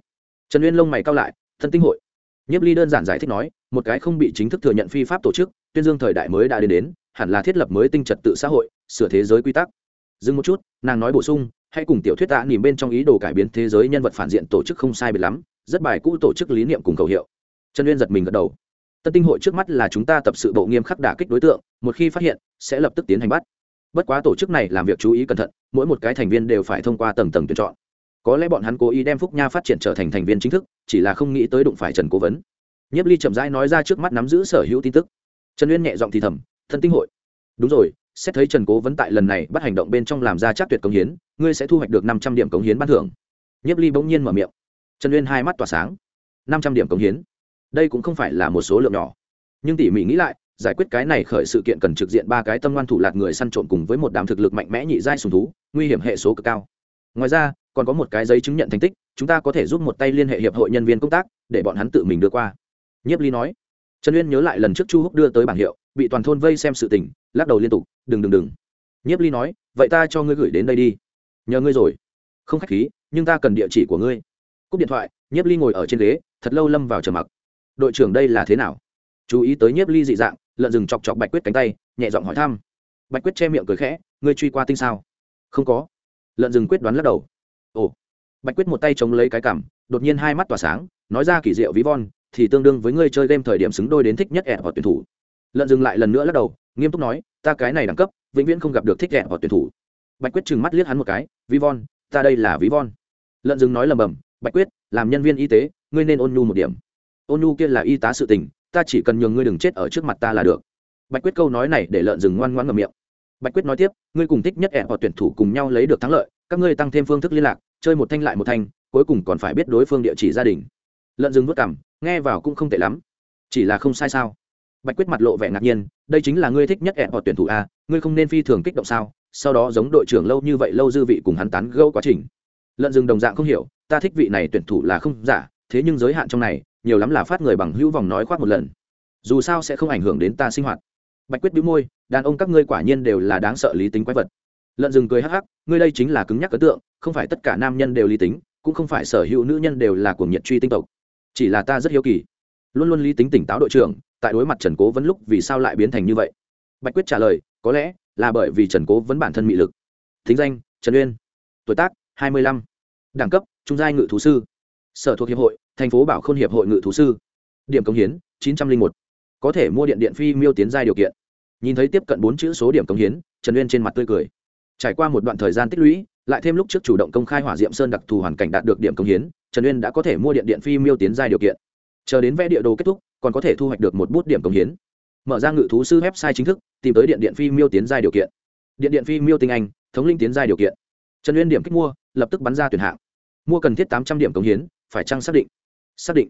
Trần uyên lông mày cao lại, tân tinh hội. Nhiếp ly đơn giản giải thích nói, một cái không bị chính thức thừa nhận phi pháp tổ chức, tuyên dương thời đại mới đã đến đến hẳn là thiết lập mới tinh trật tự xã hội, sửa thế giới quy tắc. Dừng một chút, nàng nói bổ sung, hãy cùng tiểu thuyết tạ nỉm bên trong ý đồ cải biến thế giới nhân vật phản diện tổ chức không sai biệt lắm, rất bài cũ tổ chức lý niệm cùng khẩu hiệu. Trần uyên giật mình gật đầu. Tân tinh hội trước mắt là chúng ta tập sự bộ nghiêm khắc đả kích đối tượng, một khi phát hiện, sẽ lập tức tiến hành bắt. Bất quá tổ chức này làm việc chú ý cẩn thận, mỗi một cái thành viên đều phải thông qua tầng tầng tuyển chọn. Có lẽ bọn hắn cố ý đem phúc nha phát triển trở thành thành viên chính thức, chỉ là không nghĩ tới đụng phải trần cố vấn. Nhiếp ly chậm rãi nói ra trước mắt nắm giữ sở hữu tin tức. Trần uyên nhẹ giọng thì thầm thân tinh hội. Đúng rồi, xét thấy trần cố vấn tại lần này bắt hành động bên trong làm ra chắc tuyệt cống hiến, ngươi sẽ thu hoạch được năm trăm điểm cống hiến ban thưởng. Nhiếp ly bỗng nhiên mở miệng. Trần uyên hai mắt tỏa sáng. năm trăm điểm cống hiến? Đây cũng không phải là một số lượng nhỏ. Nhưng tỉ mỉ nghĩ lại, giải quyết cái này khởi sự kiện cần trực diện ba cái tâm ngoan thủ lạc người săn trộm cùng với một đám thực lực mạnh mẽ nhị giai sùng thú, nguy hiểm hệ số cực cao. Ngoài ra, còn có một cái giấy chứng nhận thành tích, chúng ta có thể giúp một tay liên hệ hiệp hội nhân viên công tác, để bọn hắn tự mình đưa qua. Nhiếp ly nói. Trần uyên nhớ lại lần trước chu húc đưa tới bảng hiệu bị toàn thôn vây xem sự tình, lắc đầu liên tục, đừng đừng đừng. Nhiếp ly nói, vậy ta cho ngươi gửi đến đây đi. Nhờ ngươi rồi. Không khách khí, nhưng ta cần địa chỉ của ngươi. Cúp điện thoại, nhiếp ly ngồi ở trên ghế, thật lâu lâm vào trầm mặc. Đội trưởng đây là thế nào? Chú ý tới nhiếp ly dị dạng, lợn rừng chọc chọc bạch quyết cánh tay, nhẹ giọng hỏi thăm. Bạch quyết che miệng cười khẽ, ngươi truy qua tinh sao? Không có. Lợn rừng quyết đoán lắc đầu. Ồ. Bạch quyết một tay chống lấy cái cằm, đột nhiên hai mắt tỏa sáng, nói ra kỳ diệu ví von, thì tương đương với ngươi chơi game thời điểm xứng đôi đến thích nhất ẹ hoặc tuyển thủ lợn dừng lại lần nữa lắc đầu, nghiêm túc nói, ta cái này đẳng cấp, vĩnh viễn không gặp được thích hẹn hoặc tuyển thủ. Bạch quyết trừng mắt liếc hắn một cái ví von, ta đây là ví von. Lợn dừng nói lầm bầm, bạch quyết, làm nhân viên y tế, ngươi nên ôn nhu một điểm. Ôn nhu kia là y tá sự tình, ta chỉ cần nhường ngươi đừng chết ở trước mặt ta là được. Bạch quyết câu nói này để lợn rừng ngoan ngoan ngầm miệng. Bạch quyết nói tiếp, ngươi cùng thích nhất ẹ hoặc tuyển thủ cùng nhau lấy được thắng lợi, các ngươi tăng thêm phương thức liên lạc, chơi một thanh lại một thanh, cuối cùng còn phải biết đối phương địa chỉ gia đình. Lợn rừng vất cảm nghe vào cũng không tệ lắm. Chỉ là không sai sao? Bạch quyết mặt lộ vẻ ngạc nhiên, đây chính là ngươi thích nhất ẹ hoặc tuyển thủ a, ngươi không nên phi thường kích động sao? Sau đó giống đội trưởng lâu như vậy lâu dư vị cùng hắn tán gẫu quá trình. Lợn rừng đồng dạng không hiểu, ta thích vị này tuyển thủ là không giả, thế nhưng giới hạn trong này, nhiều lắm là phát người bằng hữu vòng nói khoác một lần. Dù sao sẽ không ảnh hưởng đến ta sinh hoạt. Bạch quyết bĩu môi, đàn ông các ngươi quả nhiên đều là đáng sợ lý tính quái vật. Lợn rừng cười hắc hắc, ngươi đây chính là cứng nhắc ấn tượng, không phải tất cả nam nhân đều lý tính, cũng không phải sở hữu nữ nhân đều là cuồng nhiệt truy tinh tộc. Chỉ là ta rất hiếu kỳ. Luôn luôn lý tính tỉnh táo đội trưởng tại đối mặt trần cố vấn lúc vì sao lại biến thành như vậy? Bạch quyết trả lời, có lẽ là bởi vì trần cố vấn bản thân mị lực. Thính danh, trần uyên. Tuổi tác, hai mươi lăm. Đẳng cấp, trung giai ngự thú sư. Sở thuộc hiệp hội, thành phố bảo khôn hiệp hội ngự thú sư. Điểm công hiến, chín trăm linh một. Có thể mua điện điện phi miêu tiến giai điều kiện. Nhìn thấy tiếp cận bốn chữ số điểm công hiến, trần uyên trên mặt tươi cười. Trải qua một đoạn thời gian tích lũy, lại thêm lúc trước chủ động công khai hỏa diệm sơn đặc thù hoàn cảnh đạt được điểm công hiến, trần uyên đã có thể mua điện điện phi miêu tiến giai điều kiện chờ đến vẽ địa đồ kết thúc, còn có thể thu hoạch được một bút điểm công hiến. Mở ra ngự thú sư website chính thức, tìm tới điện điện phi miêu tiến giai điều kiện. Điện điện phi miêu tinh anh, thống linh tiến giai điều kiện. Trần uyên điểm kích mua, lập tức bắn ra tuyển hạng. Mua cần thiết tám trăm điểm công hiến, phải chăng xác định? Xác định.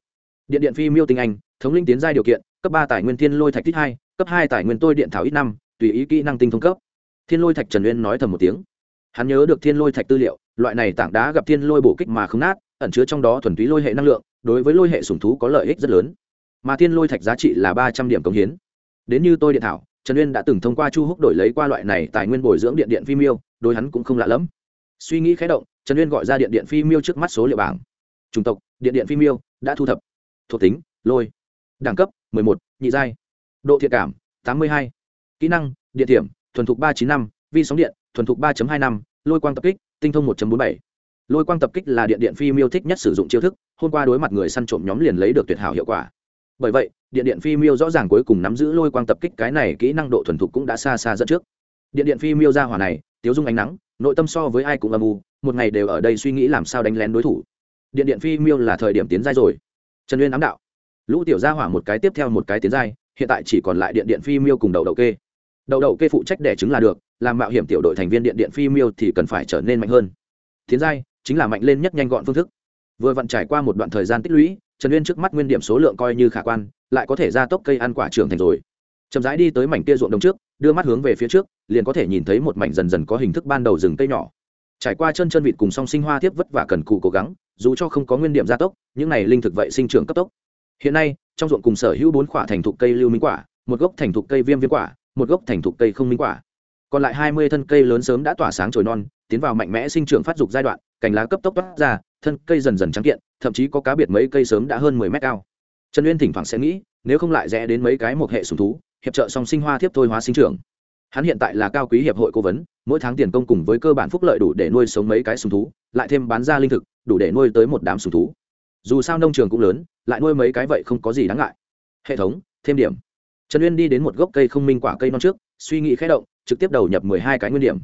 Điện điện phi miêu tinh anh, thống linh tiến giai điều kiện, cấp ba tài nguyên thiên lôi thạch thích hai, cấp hai tài nguyên tôi điện thảo ít năm, tùy ý kỹ năng tinh thông cấp. Thiên lôi thạch trần uyên nói thầm một tiếng. Hắn nhớ được thiên lôi thạch tư liệu, loại này tảng đá gặp thiên lôi bổ kích mà không nát, ẩn chứa trong đó thuần túy lôi hệ năng lượng đối với lôi hệ sùng thú có lợi ích rất lớn. Mà thiên lôi thạch giá trị là ba trăm điểm cống hiến. Đến như tôi điện thảo, trần uyên đã từng thông qua chu húc đổi lấy qua loại này tài nguyên bồi dưỡng điện điện phi miêu, đối hắn cũng không lạ lẫm. Suy nghĩ khé động, trần uyên gọi ra điện điện phi miêu trước mắt số liệu bảng. Chủng tộc, điện điện phi miêu, đã thu thập. Thuộc tính, lôi. Đẳng cấp một, nhị giai. Độ thiện cảm, tám mươi hai. Kỹ năng điện thiểm thuần thục ba chín năm, vi sóng điện, thuần thục ba hai năm, lôi quang tập kích, tinh thông một bốn bảy lôi quang tập kích là điện điện phi miêu thích nhất sử dụng chiêu thức, hôm qua đối mặt người săn trộm nhóm liền lấy được tuyệt hảo hiệu quả. Bởi vậy, điện điện phi miêu rõ ràng cuối cùng nắm giữ lôi quang tập kích cái này kỹ năng độ thuần thục cũng đã xa xa dẫn trước. Điện điện phi miêu ra hỏa này, tiếu dung ánh nắng, nội tâm so với ai cũng âm u, một ngày đều ở đây suy nghĩ làm sao đánh lén đối thủ. Điện điện phi miêu là thời điểm tiến giai rồi. Trần uyên ám đạo. Lũ tiểu gia hỏa một cái tiếp theo một cái tiến giai, hiện tại chỉ còn lại điện điện phi miêu cùng đầu đậu kê. Đầu đậu kê phụ trách đẻ trứng là được, làm mạo hiểm tiểu đội thành viên điện điện phi miêu thì cần phải trở nên mạnh hơn. Tiến giai chính là mạnh lên nhất nhanh gọn phương thức. Vừa vặn trải qua một đoạn thời gian tích lũy, trần uyên trước mắt nguyên điểm số lượng coi như khả quan, lại có thể ra tốc cây ăn quả trưởng thành rồi. Chậm rãi đi tới mảnh kia ruộng đồng trước, đưa mắt hướng về phía trước, liền có thể nhìn thấy một mảnh dần dần có hình thức ban đầu rừng cây nhỏ. Trải qua chân chân vịt cùng song sinh hoa tiếp vất vả cần cù cố gắng, dù cho không có nguyên điểm gia tốc, những này linh thực vậy sinh trưởng cấp tốc. Hiện nay, trong ruộng cùng sở hữu bốn quả thành thục cây lưu minh quả, một gốc thành thục cây viêm viêm quả, một gốc thành thục cây không minh quả. Còn lại hai mươi thân cây lớn sớm đã tỏa sáng trồi non tiến vào mạnh mẽ sinh trưởng phát dục giai đoạn, cành lá cấp tốc toát ra, thân cây dần dần trắng kiện, thậm chí có cá biệt mấy cây sớm đã hơn mười mét cao. Trần uyên thỉnh thoảng sẽ nghĩ, nếu không lại rẽ đến mấy cái một hệ sùng thú, hiệp trợ song sinh hoa thiếp thôi hóa sinh trưởng. Hắn hiện tại là cao quý hiệp hội cố vấn, mỗi tháng tiền công cùng với cơ bản phúc lợi đủ để nuôi sống mấy cái sùng thú, lại thêm bán ra linh thực, đủ để nuôi tới một đám sùng thú. Dù sao nông trường cũng lớn, lại nuôi mấy cái vậy không có gì đáng ngại. Hệ thống, thêm điểm. Trần uyên đi đến một gốc cây không minh quả cây non trước, suy nghĩ khé động, trực tiếp đầu nhập mười hai cái nguyên điểm.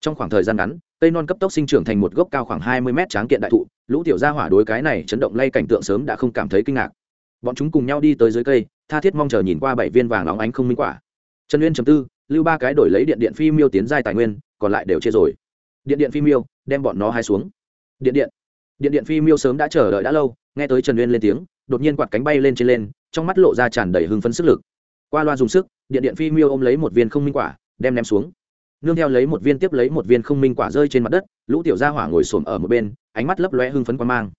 Trong khoảng thời gian ngắn cây non cấp tốc sinh trưởng thành một gốc cao khoảng hai mươi mét tráng kiện đại thụ, lũ tiểu gia hỏa đối cái này chấn động lay cảnh tượng sớm đã không cảm thấy kinh ngạc. Bọn chúng cùng nhau đi tới dưới cây, tha thiết mong chờ nhìn qua bảy viên vàng óng ánh không minh quả. Trần uyên chấm tư, lưu ba cái đổi lấy điện điện phi miêu tiến giai tài nguyên, còn lại đều chia rồi. Điện điện phi miêu, đem bọn nó hai xuống. Điện điện. Điện điện phi miêu sớm đã chờ đợi đã lâu, nghe tới trần uyên lên tiếng, đột nhiên quạt cánh bay lên trên lên, trong mắt lộ ra tràn đầy hưng phấn sức lực. Qua loa dùng sức, điện điện phi miêu ôm lấy một viên không minh quả, đem ném xuống nương theo lấy một viên tiếp lấy một viên không minh quả rơi trên mặt đất, lũ tiểu gia hỏa ngồi xổm ở một bên, ánh mắt lấp lóe hưng phấn quan mang.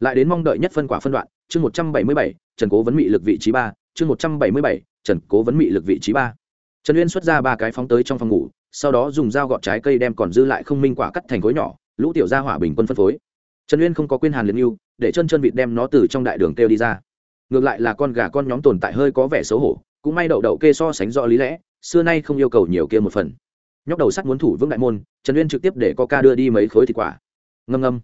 Lại đến mong đợi nhất phân quả phân đoạn, chương một trăm bảy mươi bảy, trần cố vấn mị lực vị trí ba, chương một trăm bảy mươi bảy, trần cố vấn mị lực vị trí ba. Trần uyên xuất ra ba cái phóng tới trong phòng ngủ, sau đó dùng dao gọt trái cây đem còn dư lại không minh quả cắt thành khối nhỏ, lũ tiểu gia hỏa bình quân phân phối. Trần uyên không có quên hàn liền yêu để chân chân vịt đem nó từ trong đại đường kêu đi ra. Ngược lại là con gà con nhóm tồn tại hơi có vẻ xấu hổ, cũng may đậu đậu kê so sánh rõ lý lẽ, xưa nay không yêu cầu nhiều kia một phần nhóc đầu sắt muốn thủ vững đại môn, trần uyên trực tiếp để coca đưa đi mấy khối thịt quả. Ngâm ngâm.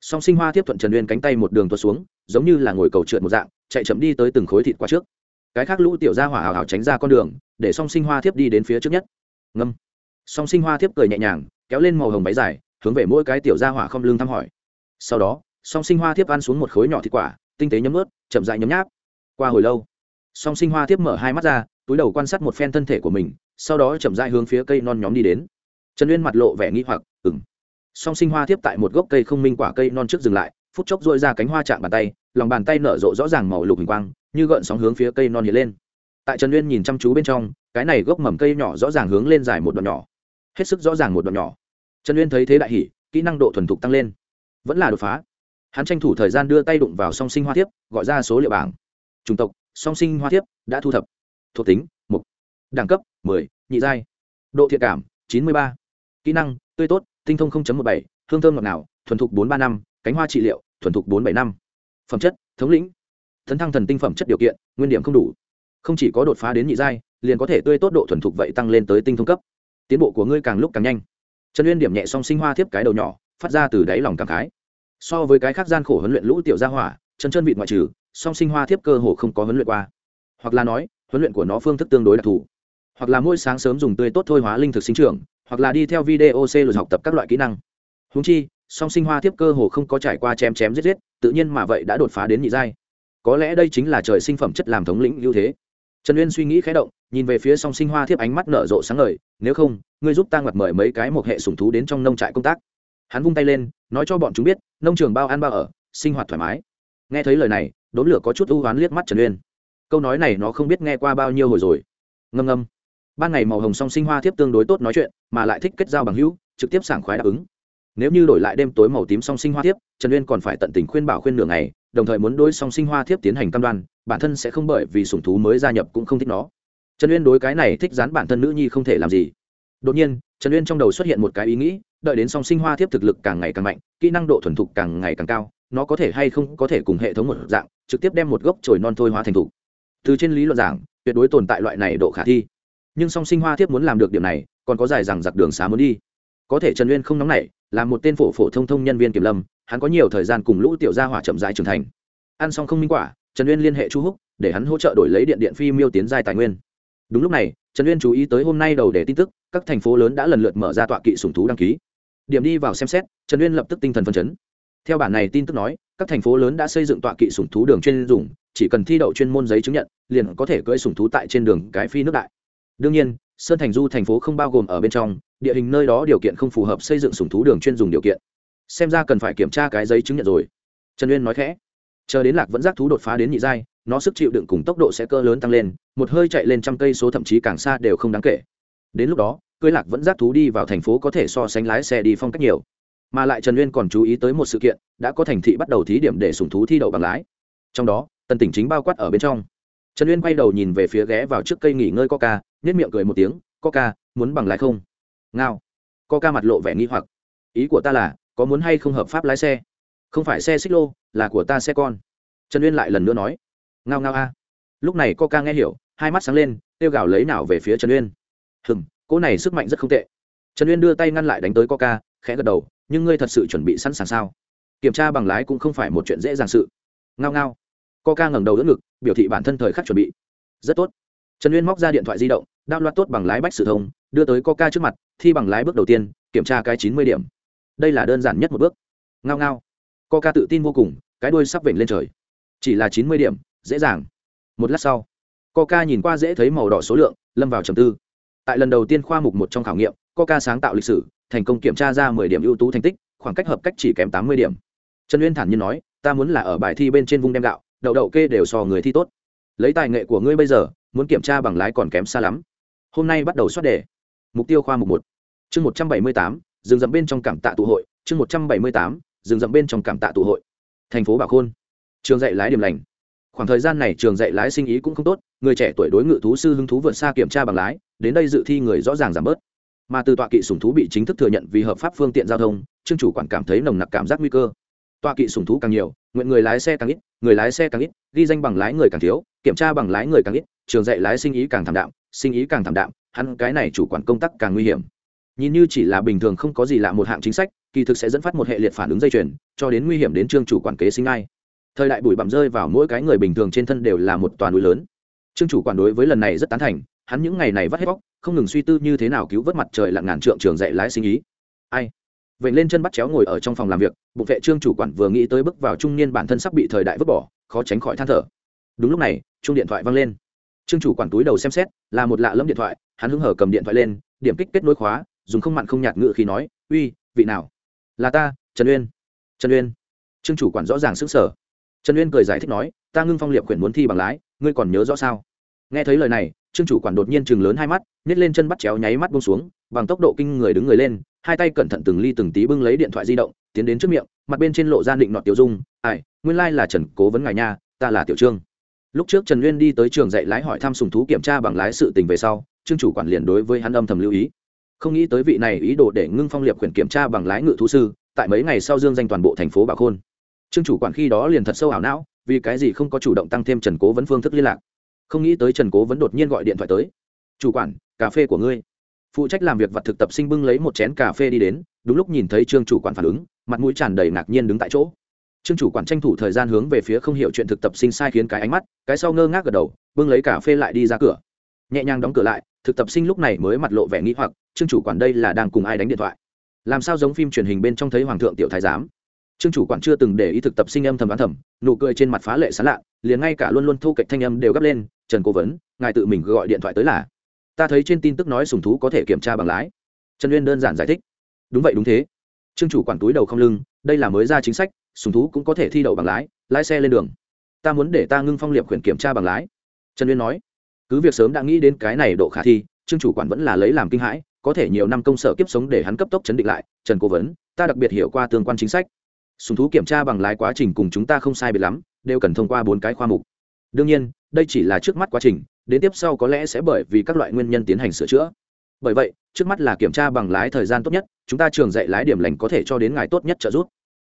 Song sinh hoa tiếp thuận trần uyên cánh tay một đường tuột xuống, giống như là ngồi cầu trượt một dạng, chạy chậm đi tới từng khối thịt quả trước. Cái khác lũ tiểu ra hỏa hào hào tránh ra con đường, để song sinh hoa thiếp đi đến phía trước nhất. Ngâm. Song sinh hoa thiếp cười nhẹ nhàng, kéo lên màu hồng váy dài, hướng về mỗi cái tiểu ra hỏa không lưng thăm hỏi. Sau đó, song sinh hoa thiếp ăn xuống một khối nhỏ thịt quả, tinh tế nhấm ướt, chậm dại nhấm nháp. Qua hồi lâu, song sinh hoa thiếp mở hai mắt ra túi đầu quan sát một phen thân thể của mình, sau đó chậm dại hướng phía cây non nhóm đi đến. Trần uyên mặt lộ vẻ nghi hoặc ừng song sinh hoa thiếp tại một gốc cây không minh quả cây non trước dừng lại, phút chốc dội ra cánh hoa chạm bàn tay, lòng bàn tay nở rộ rõ ràng màu lục hình quang, như gợn sóng hướng phía cây non hiện lên. Tại trần uyên nhìn chăm chú bên trong, cái này gốc mầm cây nhỏ rõ ràng hướng lên dài một đoạn nhỏ. Hết sức rõ ràng một đoạn nhỏ. Trần uyên thấy thế đại hỉ, kỹ năng độ thuần thục tăng lên. Vẫn là đột phá. Hắn tranh thủ thời gian đưa tay đụng vào song sinh hoa thiếp, gọi ra số liệu bảng. Chủng tộc, song sinh hoa thiếp, đã thu thập thuộc tính mục, đẳng cấp mười nhị giai. Độ thiện cảm chín mươi ba. Kỹ năng tươi tốt tinh thông một bảy hương thơm ngọt ngào thuần thục bốn ba năm cánh hoa trị liệu thuần thục bốn bảy năm. Phẩm chất thống lĩnh. Thấn thăng thần tinh phẩm chất điều kiện nguyên điểm không đủ. Không chỉ có đột phá đến nhị giai liền có thể tươi tốt độ thuần thục vậy tăng lên tới tinh thông cấp. Tiến bộ của ngươi càng lúc càng nhanh. Trần uyên điểm nhẹ song sinh hoa thiếp cái đầu nhỏ phát ra từ đáy lòng cảm khái. So với cái khác gian khổ huấn luyện lũ tiểu gia hỏa chân chân vịt ngoại trừ song sinh hoa thiếp cơ hồ không có huấn luyện qua. Hoặc là nói huấn luyện của nó phương thức tương đối đặc thù. Hoặc là mỗi sáng sớm dùng tươi tốt thôi hóa linh thực sinh trưởng, hoặc là đi theo video c lượt học tập các loại kỹ năng. Húng chi, song sinh hoa thiếp cơ hồ không có trải qua chém chém giết giết, tự nhiên mà vậy đã đột phá đến nhị giai. Có lẽ đây chính là trời sinh phẩm chất làm thống lĩnh ưu thế. Trần uyên suy nghĩ khé động, nhìn về phía song sinh hoa thiếp ánh mắt nở rộ sáng ngời, nếu không, ngươi giúp ta ngặt mời mấy cái một hệ sủng thú đến trong nông trại công tác. Hắn vung tay lên, nói cho bọn chúng biết, nông trường bao ăn bao ở, sinh hoạt thoải mái. Nghe thấy lời này đốn lửa có chút ưu oán liếc mắt trần uyên câu nói này nó không biết nghe qua bao nhiêu hồi rồi. Ngâm ngâm. Ban ngày màu hồng song sinh hoa thiếp tương đối tốt nói chuyện, mà lại thích kết giao bằng hữu, trực tiếp sảng khoái đáp ứng. Nếu như đổi lại đêm tối màu tím song sinh hoa thiếp, trần uyên còn phải tận tình khuyên bảo khuyên nửa ngày, đồng thời muốn đối song sinh hoa thiếp tiến hành cam đoan, bản thân sẽ không bởi vì sủng thú mới gia nhập cũng không thích nó. Trần uyên đối cái này thích dán bản thân nữ nhi không thể làm gì. Đột nhiên, trần uyên trong đầu xuất hiện một cái ý nghĩ, đợi đến song sinh hoa thiếp thực lực càng ngày càng mạnh, kỹ năng độ thuần thục càng ngày càng cao, nó có thể hay không có thể cùng hệ thống một dạng, trực tiếp đem một gốc chồi non thôi hóa thành thục từ trên lý luận giảng, tuyệt đối tồn tại loại này độ khả thi. Nhưng song sinh hoa thiếp muốn làm được điểm này, còn có dài rằng giặc đường xá muốn đi. Có thể trần uyên không nóng nảy, là một tên phổ phổ thông thông nhân viên kiểm lâm, hắn có nhiều thời gian cùng lũ tiểu gia hỏa chậm rãi trưởng thành. Ăn xong không minh quả, trần uyên liên hệ chu húc, để hắn hỗ trợ đổi lấy điện điện phi miêu tiến giai tài nguyên. Đúng lúc này, trần uyên chú ý tới hôm nay đầu để tin tức, các thành phố lớn đã lần lượt mở ra tọa kỵ sùng thú đăng ký. Điểm đi vào xem xét, trần uyên lập tức tinh thần phân chấn theo bản này tin tức nói, các thành phố lớn đã xây dựng tọa kỵ sủng thú đường chuyên dùng, chỉ cần thi đậu chuyên môn giấy chứng nhận, liền có thể cưỡi sủng thú tại trên đường cái phi nước đại. Đương nhiên, sơn thành du thành phố không bao gồm ở bên trong, địa hình nơi đó điều kiện không phù hợp xây dựng sủng thú đường chuyên dùng điều kiện. Xem ra cần phải kiểm tra cái giấy chứng nhận rồi. Trần uyên nói khẽ. Chờ đến lạc vẫn giác thú đột phá đến nhị giai, nó sức chịu đựng cùng tốc độ sẽ cơ lớn tăng lên, một hơi chạy lên trăm cây số thậm chí càng xa đều không đáng kể. Đến lúc đó cưới lạc vẫn giác thú đi vào thành phố có thể so sánh lái xe đi phong cách nhiều mà lại trần uyên còn chú ý tới một sự kiện, đã có thành thị bắt đầu thí điểm để sùng thú thi đậu bằng lái. Trong đó tần tỉnh chính bao quát ở bên trong. Trần uyên quay đầu nhìn về phía ghé vào trước cây nghỉ ngơi coca nhét miệng cười một tiếng, coca, muốn bằng lái không? Ngao. Coca mặt lộ vẻ nghi hoặc. Ý của ta là, có muốn hay không hợp pháp lái xe? Không phải xe xích lô, là của ta xe con. Trần uyên lại lần nữa nói. Ngao ngao, a. Lúc này coca nghe hiểu, hai mắt sáng lên, kêu gào lấy nào về phía trần uyên. Hừm, cỗ này sức mạnh rất không tệ. Trần uyên đưa tay ngăn lại đánh tới coca, khẽ gật đầu nhưng ngươi thật sự chuẩn bị sẵn sàng sao? Kiểm tra bằng lái cũng không phải một chuyện dễ dàng sự. Ngao ngao. Coca ngẩng đầu đỡ ngực, biểu thị bản thân thời khắc chuẩn bị. Rất tốt. Trần uyên móc ra điện thoại di động, đao loạt tốt bằng lái bách sử thông, đưa tới coca trước mặt, thi bằng lái bước đầu tiên, kiểm tra cái chín mươi điểm. Đây là đơn giản nhất một bước. Ngao ngao. Coca tự tin vô cùng, cái đuôi sắp vểnh lên trời. Chỉ là chín mươi điểm, dễ dàng. Một lát sau, coca nhìn qua dễ thấy màu đỏ số lượng, lâm vào trầm tư. Tại lần đầu tiên khoa mục một trong khảo nghiệm, coca sáng tạo lịch sử thành công kiểm tra ra mười điểm ưu tú thành tích, khoảng cách hợp cách chỉ kém tám mươi điểm. Trần uyên thản nhiên nói, ta muốn là ở bài thi bên trên vung đem gạo, đậu đậu kê đều so người thi tốt. Lấy tài nghệ của ngươi bây giờ, muốn kiểm tra bằng lái còn kém xa lắm. Hôm nay bắt đầu soát đề. Mục tiêu khoa mục một. Chương một trăm bảy mươi tám, rừng rậm bên trong cảm tạ tụ hội. Chương một trăm bảy mươi tám, rừng rậm bên trong cảm tạ tụ hội. Thành phố bảo khôn. Trường dạy lái điểm lành. Khoảng thời gian này trường dạy lái sinh ý cũng không tốt, người trẻ tuổi đối ngự thú sư hứng thú vượt xa kiểm tra bằng lái, đến đây dự thi người rõ ràng giảm bớt mà từ tọa kỵ sùng thú bị chính thức thừa nhận vì hợp pháp phương tiện giao thông, trương chủ quản cảm thấy nồng nặc cảm giác nguy cơ. Tọa kỵ sùng thú càng nhiều, nguyện người lái xe càng ít, người lái xe càng ít, ghi danh bằng lái người càng thiếu, kiểm tra bằng lái người càng ít, trường dạy lái sinh ý càng thảm đạm, sinh ý càng thảm đạm, hắn cái này chủ quản công tác càng nguy hiểm. Nhìn như chỉ là bình thường không có gì lạ một hạng chính sách, kỳ thực sẽ dẫn phát một hệ liệt phản ứng dây chuyền, cho đến nguy hiểm đến trương chủ quản kế sinh ai. Thời đại bụi bặm rơi vào mỗi cái người bình thường trên thân đều là một toàn núi lớn. Trương chủ quản đối với lần này rất tán thành hắn những ngày này vắt hết bóc, không ngừng suy tư như thế nào cứu vớt mặt trời lặn ngàn trượng trường dạy lái sinh ý. Ai? Vậy lên chân bắt chéo ngồi ở trong phòng làm việc, bụng vệ trương chủ quản vừa nghĩ tới bước vào trung niên bản thân sắp bị thời đại vứt bỏ, khó tránh khỏi than thở. Đúng lúc này chung điện thoại văng lên. Trương chủ quản túi đầu xem xét, là một lạ lẫm điện thoại, hắn hứng hở cầm điện thoại lên, điểm kích kết nối khóa, dùng không mặn không nhạt ngự khi nói, uy, vị nào? Là ta, trần uyên. Trần uyên. Trương chủ quản rõ ràng sức sở trần uyên cười giải thích nói, ta ngưng phong liệp quyển muốn thi bằng lái, ngươi còn nhớ rõ sao? Nghe thấy lời này trương chủ quản đột nhiên chừng lớn hai mắt, nhét lên chân bắt chéo nháy mắt bông xuống, bằng tốc độ kinh người đứng người lên, hai tay cẩn thận từng ly từng tí bưng lấy điện thoại di động, tiến đến trước miệng, mặt bên trên lộ ra định nọt tiểu dung, ai, nguyên lai là trần cố vấn ngài nha, ta là tiểu trương. Lúc trước trần nguyên đi tới trường dạy lái hỏi thăm sùng thú kiểm tra bằng lái sự tình về sau, trương chủ quản liền đối với hắn âm thầm lưu ý. Không nghĩ tới vị này ý đồ để ngưng phong liệp quyền kiểm tra bằng lái ngự thú sư, tại mấy ngày sau dương danh toàn bộ thành phố bảo khôn. Trương chủ quản khi đó liền thật sâu ảo não, vì cái gì không có chủ động tăng thêm trần cố vấn phương thức liên lạc không nghĩ tới trần cố vẫn đột nhiên gọi điện thoại tới. Chủ quản, cà phê của ngươi. Phụ trách làm việc vật thực tập sinh bưng lấy một chén cà phê đi đến, đúng lúc nhìn thấy trương chủ quản phản ứng, mặt mũi tràn đầy ngạc nhiên đứng tại chỗ. Trương chủ quản tranh thủ thời gian hướng về phía không hiểu chuyện thực tập sinh sai khiến cái ánh mắt, cái sau ngơ ngác gật đầu, bưng lấy cà phê lại đi ra cửa. Nhẹ nhàng đóng cửa lại, thực tập sinh lúc này mới mặt lộ vẻ nghĩ hoặc, trương chủ quản đây là đang cùng ai đánh điện thoại? Làm sao giống phim truyền hình bên trong thấy hoàng thượng tiểu thái giám? Trương chủ quản chưa từng để ý thực tập sinh âm thầm đoán thầm, nụ cười trên mặt phá lệ sán lạ, liền ngay cả luôn luôn thu kệch thanh âm đều gấp lên trần cố vấn, ngài tự mình gọi điện thoại tới là. Ta thấy trên tin tức nói sùng thú có thể kiểm tra bằng lái. Trần uyên đơn giản giải thích. Đúng vậy đúng thế. Trương chủ quản túi đầu không lưng, đây là mới ra chính sách, sùng thú cũng có thể thi đậu bằng lái lái xe lên đường. Ta muốn để ta ngưng phong liệp quyền kiểm tra bằng lái. Trần uyên nói. Cứ việc sớm đã nghĩ đến cái này độ khả thi, trương chủ quản vẫn là lấy làm kinh hãi, có thể nhiều năm công sở kiếp sống để hắn cấp tốc chấn định lại. Trần cố vấn, ta đặc biệt hiểu qua tương quan chính sách. Sùng thú kiểm tra bằng lái quá trình cùng chúng ta không sai biệt lắm, đều cần thông qua bốn cái khoa mục đương nhiên, đây chỉ là trước mắt quá trình, đến tiếp sau có lẽ sẽ bởi vì các loại nguyên nhân tiến hành sửa chữa. Bởi vậy, trước mắt là kiểm tra bằng lái thời gian tốt nhất, chúng ta trường dạy lái điểm lành có thể cho đến ngày tốt nhất trợ giúp.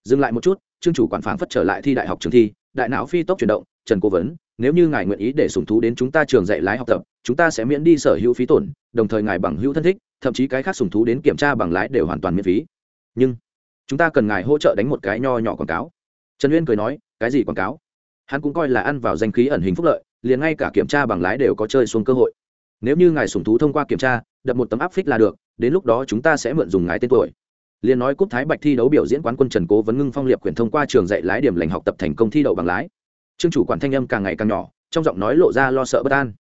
Dừng lại một chút, chương chủ quản phán phất trở lại thi đại học trường thi, đại não phi tốc chuyển động, trần cố vấn, nếu như ngài nguyện ý để sùng thú đến chúng ta trường dạy lái học tập, chúng ta sẽ miễn đi sở hữu phí tổn, đồng thời ngài bằng hữu thân thích, thậm chí cái khác sùng thú đến kiểm tra bằng lái đều hoàn toàn miễn phí. Nhưng, chúng ta cần ngài hỗ trợ đánh một cái nho nhỏ quảng cáo. Trần uyên cười nói, cái gì quảng cáo? Hắn cũng coi là ăn vào danh khí ẩn hình phúc lợi, liền ngay cả kiểm tra bằng lái đều có chơi xuống cơ hội. Nếu như ngài sủng thú thông qua kiểm tra, đập một tấm áp phích là được, đến lúc đó chúng ta sẽ mượn dùng ngài tên tuổi. Liền nói cúp thái bạch thi đấu biểu diễn quán quân trần cố vấn ngưng phong liệp quyển thông qua trường dạy lái điểm lành học tập thành công thi đậu bằng lái. Trương chủ quản thanh âm càng ngày càng nhỏ, trong giọng nói lộ ra lo sợ bất an.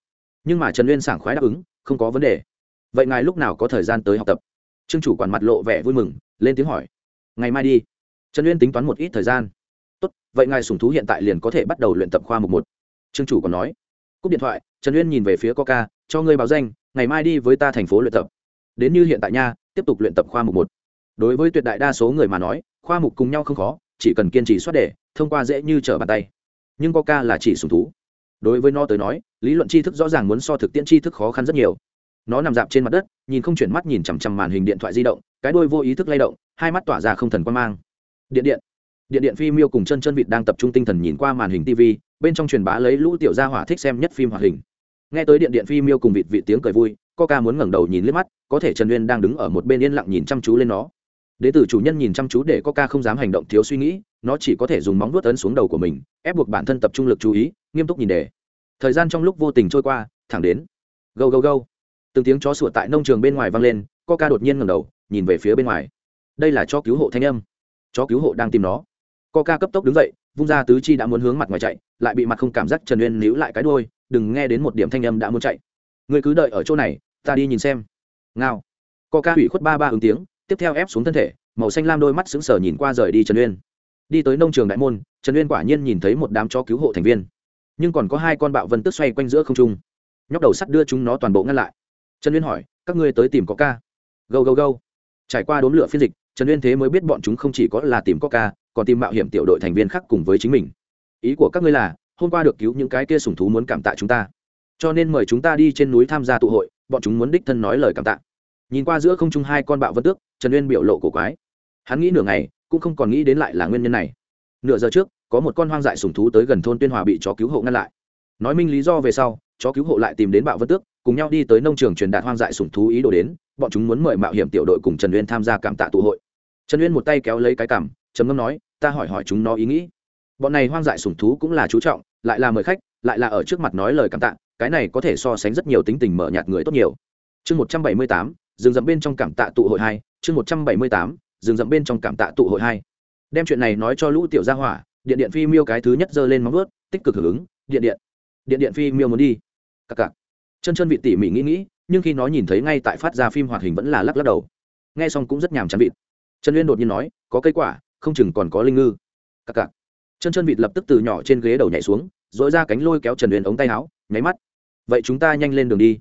Nhưng mà trần uyên sảng khoái đáp ứng, không có vấn đề. Vậy ngài lúc nào có thời gian tới học tập? Trương chủ quản mặt lộ vẻ vui mừng, lên tiếng hỏi. Ngày mai đi. Trần uyên tính toán một ít thời gian vậy ngài sùng thú hiện tại liền có thể bắt đầu luyện tập khoa mục một. Trương chủ còn nói, cúp điện thoại, trần uyên nhìn về phía coca, cho ngươi báo danh, ngày mai đi với ta thành phố luyện tập. Đến như hiện tại nha, tiếp tục luyện tập khoa mục một. Đối với tuyệt đại đa số người mà nói, khoa mục cùng nhau không khó, chỉ cần kiên trì xuất đề thông qua dễ như trở bàn tay. Nhưng coca là chỉ sùng thú. Đối với nó tới nói, lý luận tri thức rõ ràng muốn so thực tiễn tri thức khó khăn rất nhiều. Nó nằm dạp trên mặt đất, nhìn không chuyển mắt nhìn chằm chằm màn hình điện thoại di động, cái đôi vô ý thức lay động, hai mắt tỏa ra không thần quan mang. Điện điện điện điện phi miêu cùng chân chân vịt đang tập trung tinh thần nhìn qua màn hình tv bên trong truyền bá lấy lũ tiểu gia hỏa thích xem nhất phim hoạt hình. Nghe tới điện điện phi miêu cùng vịt vịt tiếng cười vui, coca muốn ngẩng đầu nhìn liếc mắt, có thể trần uyên đang đứng ở một bên yên lặng nhìn chăm chú lên nó. Đế tử chủ nhân nhìn chăm chú để coca không dám hành động thiếu suy nghĩ, nó chỉ có thể dùng móng vuốt ấn xuống đầu của mình, ép buộc bản thân tập trung lực chú ý, nghiêm túc nhìn đề. Thời gian trong lúc vô tình trôi qua, thẳng đến go go go từng tiếng chó sủa tại nông trường bên ngoài vang lên, coca đột nhiên ngẩng đầu, nhìn về phía bên ngoài. Đây là chó cứu hộ thanh âm. Chó cứu hộ đang tìm nó coca cấp tốc đứng dậy, vung ra tứ chi đã muốn hướng mặt ngoài chạy, lại bị mặt không cảm giác trần uyên níu lại cái đôi đừng nghe đến một điểm thanh âm đã muốn chạy. Người cứ đợi ở chỗ này, ta đi nhìn xem. Ngao. Coca hủy khuất ba ba ứng tiếng, tiếp theo ép xuống thân thể, màu xanh lam đôi mắt sững sờ nhìn qua rời đi trần uyên. Đi tới nông trường đại môn, trần uyên quả nhiên nhìn thấy một đám chó cứu hộ thành viên. Nhưng còn có hai con bạo vân tức xoay quanh giữa không trung. Nhóc đầu sắt đưa chúng nó toàn bộ ngăn lại. Trần uyên hỏi, các ngươi tới tìm có ca? Gâu gâu gâu. Trải qua đốm lửa phiên dịch, trần uyên thế mới biết bọn chúng không chỉ có là tìm có ca còn tìm mạo hiểm tiểu đội thành viên khác cùng với chính mình. Ý của các ngươi là, hôm qua được cứu những cái kia sủng thú muốn cảm tạ chúng ta. Cho nên mời chúng ta đi trên núi tham gia tụ hội, bọn chúng muốn đích thân nói lời cảm tạ. Nhìn qua giữa không trung hai con bạo vân tước, trần uyên biểu lộ cổ quái. Hắn nghĩ nửa ngày, cũng không còn nghĩ đến lại là nguyên nhân này. Nửa giờ trước, có một con hoang dại sủng thú tới gần thôn tuyên hòa bị chó cứu hộ ngăn lại. Nói minh lý do về sau, chó cứu hộ lại tìm đến bạo vân tước, cùng nhau đi tới nông trường truyền đạt hoang dại sủng thú ý đồ đến, bọn chúng muốn mời mạo hiểm tiểu đội cùng trần uyên tham gia cảm tạ tụ hội. Trần uyên một tay kéo lấy cái cảm trầm ngâm nói ta hỏi hỏi chúng nó ý nghĩ. Bọn này hoang dại sủng thú cũng là chú trọng, lại là mời khách, lại là ở trước mặt nói lời cảm tạ, cái này có thể so sánh rất nhiều tính tình mở nhạt người tốt nhiều. Chương một trăm bảy mươi tám, rừng rậm bên trong cảm tạ tụ hội hai. Chương một trăm bảy mươi tám, rừng rậm bên trong cảm tạ tụ hội hai. Đem chuyện này nói cho lũ tiểu gia hỏa, điện điện phi miêu cái thứ nhất giơ lên móng vớt tích cực hưởng ứng, điện điện điện điện phi miêu muốn đi. Cặc cặc. Chân chân vị tỉ mỉ nghĩ nghĩ, nhưng khi nó nhìn thấy ngay tại phát ra phim hoạt hình vẫn là lắc lắc đầu. Nghe xong cũng rất nhàm chán vịt. Trần uyên đột nhiên nói, có cây quả không chừng còn có linh ngư. Cặc cặc. Chân chân vịt lập tức từ nhỏ trên ghế đầu nhảy xuống dội ra cánh lôi kéo trần uyên ống tay áo, nháy mắt. Vậy chúng ta nhanh lên đường đi.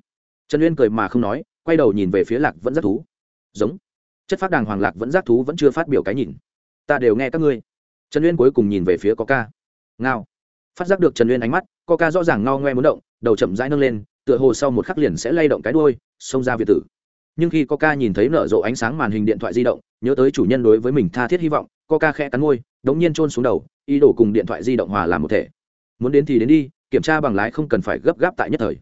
Trần uyên cười mà không nói, quay đầu nhìn về phía lạc vẫn rất thú. Giống. Chất phát đàng hoàng lạc vẫn giác thú vẫn chưa phát biểu cái nhìn. Ta đều nghe các ngươi. Trần uyên cuối cùng nhìn về phía có ca ngao. Phát giác được trần uyên ánh mắt có ca rõ ràng ngao ngoe muốn động, đầu chậm rãi nâng lên, tựa hồ sau một khắc liền sẽ lay động cái đuôi, xông ra việt tử nhưng khi coca nhìn thấy nở rộ ánh sáng màn hình điện thoại di động, nhớ tới chủ nhân đối với mình tha thiết hy vọng, coca khẽ cắn môi, đống nhiên trôn xuống đầu, ý đồ cùng điện thoại di động hòa làm một thể. Muốn đến thì đến đi, kiểm tra bằng lái không cần phải gấp gáp tại nhất thời.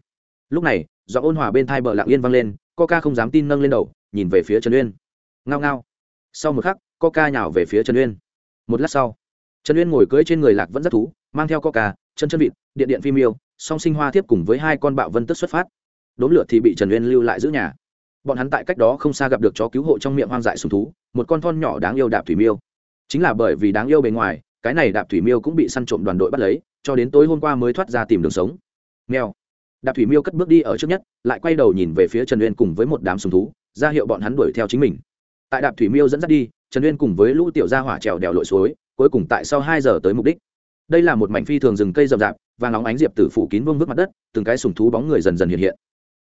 Lúc này do ôn hòa bên thai bờ lạng yên vang lên, coca không dám tin nâng lên đầu, nhìn về phía trần uyên. Ngao ngao. Sau một khắc, coca nhào về phía trần uyên. Một lát sau, trần uyên ngồi cưỡi trên người lạc vẫn rất thú, mang theo coca, chân chân vịt, điện điện phim yêu, song sinh hoa tiếp cùng với hai con bạo vân tức xuất phát. Đốn lửa thì bị trần uyên lưu lại giữ nhà bọn hắn tại cách đó không xa gặp được chó cứu hộ trong miệng hoang dại sùng thú, một con thon nhỏ đáng yêu đạp thủy miêu. Chính là bởi vì đáng yêu bề ngoài, cái này đạp thủy miêu cũng bị săn trộm đoàn đội bắt lấy, cho đến tối hôm qua mới thoát ra tìm đường sống. Mèo. Đạp thủy miêu cất bước đi ở trước nhất, lại quay đầu nhìn về phía trần uyên cùng với một đám sùng thú, ra hiệu bọn hắn đuổi theo chính mình. Tại đạp thủy miêu dẫn dắt đi, trần uyên cùng với lũ tiểu gia hỏa trèo đèo lội suối, cuối cùng tại sau hai giờ tới mục đích. Đây là một mảnh phi thường rừng cây rậm rạp và nóng ánh diệp tử phủ kín vương vức mặt đất, từng cái sùng thú bóng người dần dần hiện hiện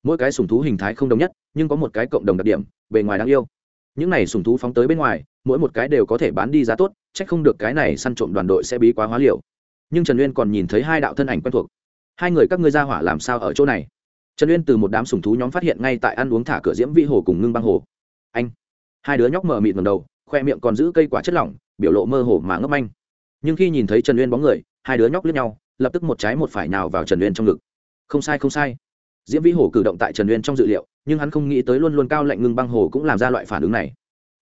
mỗi cái sùng thú hình thái không đồng nhất, nhưng có một cái cộng đồng đặc điểm, bề ngoài đáng yêu. Những này sùng thú phóng tới bên ngoài, mỗi một cái đều có thể bán đi giá tốt c h ắ c không được cái này săn trộm đoàn đội sẽ bí quá hóa liều. Nhưng trần uyên còn nhìn thấy hai đạo thân ảnh quen thuộc. Hai người các ngươi ra hỏa làm sao ở chỗ này? Trần uyên từ một đám sùng thú nhóm phát hiện ngay tại ăn uống thả cửa diễm vĩ hồ cùng ngưng băng hồ. Anh! Hai đứa nhóc mờ mịt ngầm đầu, khoe miệng còn giữ cây quả chất lỏng, biểu lộ mơ hồ mà ngấp anh. Nhưng khi nhìn thấy trần uyên bóng người, hai đứa nhóc lướt nhau, lập tức một trái một phải nào vào trần uyên trong ngực. Không sai không sai diễm vĩ hồ cử động tại trần uyên trong dự liệu, nhưng hắn không nghĩ tới luôn luôn cao lạnh ngưng băng hồ cũng làm ra loại phản ứng này.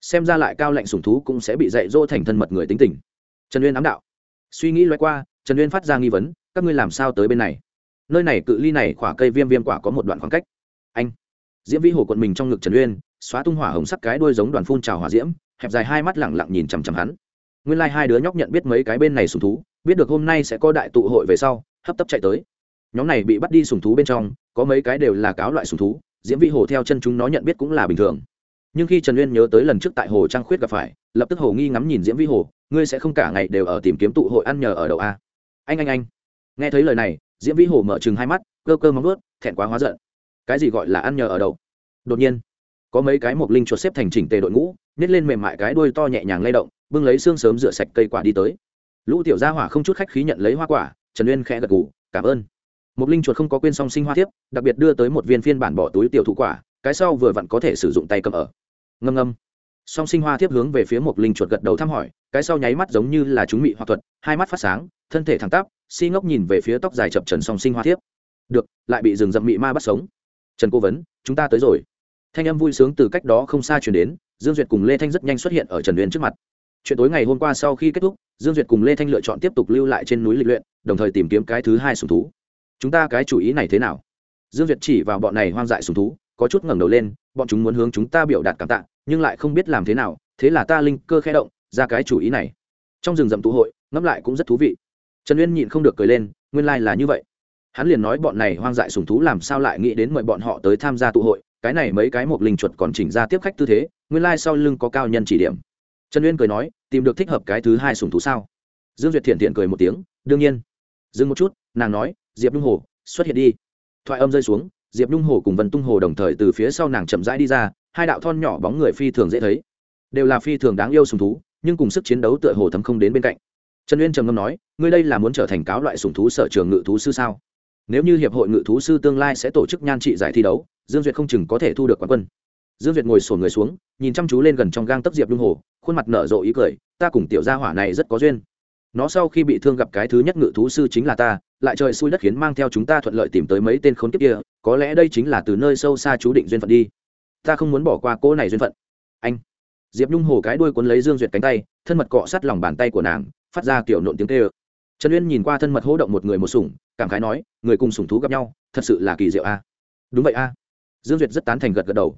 Xem ra lại cao lạnh sùng thú cũng sẽ bị dạy dỗ thành thân mật người tính tình. Trần uyên ám đạo. Suy nghĩ loay qua, trần uyên phát ra nghi vấn, các ngươi làm sao tới bên này? Nơi này cự ly này khỏa cây viêm viêm quả có một đoạn khoảng cách. Anh. Diễm vĩ hồ quận mình trong ngực trần uyên, xóa tung hỏa hồng sắc cái đuôi giống đoàn phun trào hỏa diễm, hẹp dài hai mắt lẳng lặng nhìn chằm chằm hắn. Nguyên lai、like、hai đứa nhóc nhận biết mấy cái bên này sùng thú, biết được hôm nay sẽ có đại tụ hội về sau, hấp tấp chạy tới nhóm này bị bắt đi sùng thú bên trong, có mấy cái đều là cáo loại sùng thú, diễm Vi hồ theo chân chúng nó nhận biết cũng là bình thường. Nhưng khi trần uyên nhớ tới lần trước tại hồ trang khuyết gặp phải, lập tức hồ nghi ngắm nhìn diễm Vi hồ, ngươi sẽ không cả ngày đều ở tìm kiếm tụ hội ăn nhờ ở đậu a à? anh anh anh. Nghe thấy lời này, diễm Vi hồ mở chừng hai mắt, cơ cơ móng ướt thẹn quá hóa giận. Cái gì gọi là ăn nhờ ở đậu đột nhiên, có mấy cái mộc linh chuột xếp thành chỉnh tề đội ngũ, nhét lên mềm mại cái đuôi to nhẹ nhàng lay động, bưng lấy xương sớm rửa sạch cây quả đi tới. Lũ tiểu gia hỏa không chút khách khí nhận lấy hoa quả, trần uyên khẽ gật gù, cảm ơn mộc linh chuột không có quên song sinh hoa tiếp đặc biệt đưa tới một viên phiên bản bỏ túi tiểu thụ quả, cái sau vừa vặn có thể sử dụng tay cầm ở. Ngâm ngâm. Song sinh hoa tiếp hướng về phía mộc linh chuột gật đầu thăm hỏi, cái sau nháy mắt giống như là chúng mị hoặc thuật, hai mắt phát sáng, thân thể thẳng tắp, si ngốc nhìn về phía tóc dài chập trần song sinh hoa thiếp. Được, lại bị rừng rậm mị ma bắt sống. Trần cố vấn, chúng ta tới rồi. Thanh âm vui sướng từ cách đó không xa chuyển đến, dương duyệt cùng lê thanh rất nhanh xuất hiện ở trần uyên trước mặt. Chuyện tối ngày hôm qua sau khi kết thúc, dương duyệt cùng lê thanh lựa chọn tiếp tục lưu lại trên núi lịch luyện, đồng thời tìm kiếm cái thứ hai sùng thú chúng ta cái chủ ý này thế nào? Dương Việt chỉ vào bọn này hoang dại sùng thú, có chút ngẩng đầu lên, bọn chúng muốn hướng chúng ta biểu đạt cảm tạ, nhưng lại không biết làm thế nào, thế là ta linh cơ khẽ động, ra cái chủ ý này. Trong rừng rậm tụ hội, ngẫm lại cũng rất thú vị. Trần uyên nhịn không được cười lên, nguyên lai、like、là như vậy. Hắn liền nói bọn này hoang dại sùng thú làm sao lại nghĩ đến mời bọn họ tới tham gia tụ hội, cái này mấy cái một linh chuột còn chỉnh ra tiếp khách tư thế, nguyên lai、like、sau lưng có cao nhân chỉ điểm. Trần uyên cười nói, tìm được thích hợp cái thứ hai sùng thú sao? Dương duyệt thiện thiện cười một tiếng, đương nhiên. Dừng một chút, nàng nói diệp nhung hồ, xuất hiện đi. Thoại âm rơi xuống, diệp nhung hồ cùng vân tung hồ đồng thời từ phía sau nàng chậm rãi đi ra, hai đạo thon nhỏ bóng người phi thường dễ thấy. Đều là phi thường đáng yêu sùng thú, nhưng cùng sức chiến đấu tựa hồ thấm không đến bên cạnh. Trần uyên trầm ngâm nói, ngươi đây là muốn trở thành cáo loại sùng thú sở trường ngự thú sư sao? Nếu như hiệp hội ngự thú sư tương lai sẽ tổ chức nhan trị giải thi đấu, dương duyệt không chừng có thể thu được quán quân. Dương duyệt ngồi sổ người xuống, nhìn chăm chú lên gần trong gang tấp diệp nhung hồ, khuôn mặt nở rộ ý cười, ta cùng tiểu gia hỏa này rất có duyên nó sau khi bị thương gặp cái thứ nhất ngự thú sư chính là ta, lại trời xui đất khiến mang theo chúng ta thuận lợi tìm tới mấy tên khốn kiếp kia, có lẽ đây chính là từ nơi sâu xa chú định duyên phận đi. Ta không muốn bỏ qua cô này duyên phận. Anh. Diệp nhung hồ cái đuôi cuốn lấy dương duyệt cánh tay, thân mật cọ sát lòng bàn tay của nàng, phát ra kiểu nộn tiếng tê ơ trần uyên nhìn qua thân mật hỗ động một người một sủng, cảm khái nói, người cùng sủng thú gặp nhau, thật sự là kỳ diệu a. Đúng vậy a. Dương duyệt rất tán thành gật gật đầu.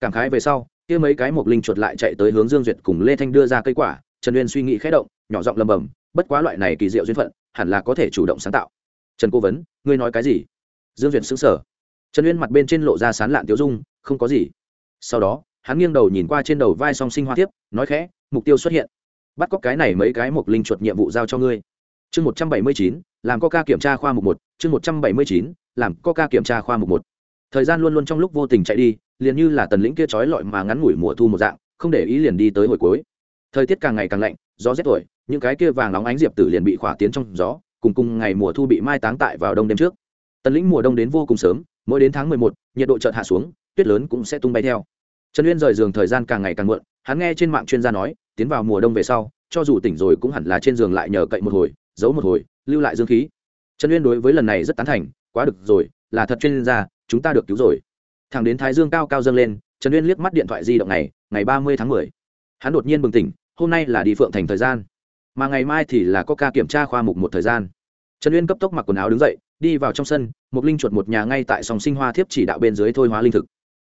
Cảm khái về sau, kia mấy cái mộc linh chuột lại chạy tới hướng dương duyệt cùng lê thanh đưa ra cây quả. Trần uyên suy nghĩ khẽ động, nhỏ giọng lầm bầm bất quá loại này kỳ diệu duyên phận, hẳn là có thể chủ động sáng tạo. Trần cố vấn, ngươi nói cái gì? Dương duyệt xứng sở trần uyên mặt bên trên lộ ra sán lạn tiêu dung, không có gì. Sau đó, hắn nghiêng đầu nhìn qua trên đầu vai song sinh hoa tiếp nói khẽ, mục tiêu xuất hiện. Bắt cóc cái này mấy cái mục linh chuột nhiệm vụ giao cho ngươi. Chương một trăm bảy mươi chín, làm coca kiểm tra khoa mục một. Chương một trăm bảy mươi chín, làm coca kiểm tra khoa mục một. Thời gian luôn luôn trong lúc vô tình chạy đi, liền như là tần lĩnh kia trói lọi mà ngắn ngủi mùa thu một dạng, không để ý liền đi tới hồi cuối. Thời tiết càng ngày càng lạnh, gió rét rồi những cái kia vàng nóng ánh diệp tử liền bị khỏa tiến trong gió, cùng cùng ngày mùa thu bị mai táng tại vào đông đêm trước. Tần lĩnh mùa đông đến vô cùng sớm, mỗi đến tháng mười một, nhiệt độ chợt hạ xuống, tuyết lớn cũng sẽ tung bay theo. Trần uyên rời giường thời gian càng ngày càng muộn, hắn nghe trên mạng chuyên gia nói, tiến vào mùa đông về sau, cho dù tỉnh rồi cũng hẳn là trên giường lại nhờ cậy một hồi, giấu một hồi, lưu lại dương khí. Trần uyên đối với lần này rất tán thành, quá được rồi, là thật chuyên gia, chúng ta được cứu rồi. Thẳng đến thái dương cao cao dâng lên, trần uyên liếc mắt điện thoại di động này ngày ba mươi tháng mười. Hắn đột nhiên bừng tỉnh, hôm nay là đi phượng thành thời gian mà ngày mai thì là có ca kiểm tra khoa mục một thời gian. Trần uyên cấp tốc mặc quần áo đứng dậy, đi vào trong sân một linh chuột một nhà ngay tại sòng sinh hoa thiếp chỉ đạo bên dưới thôi hóa linh thực.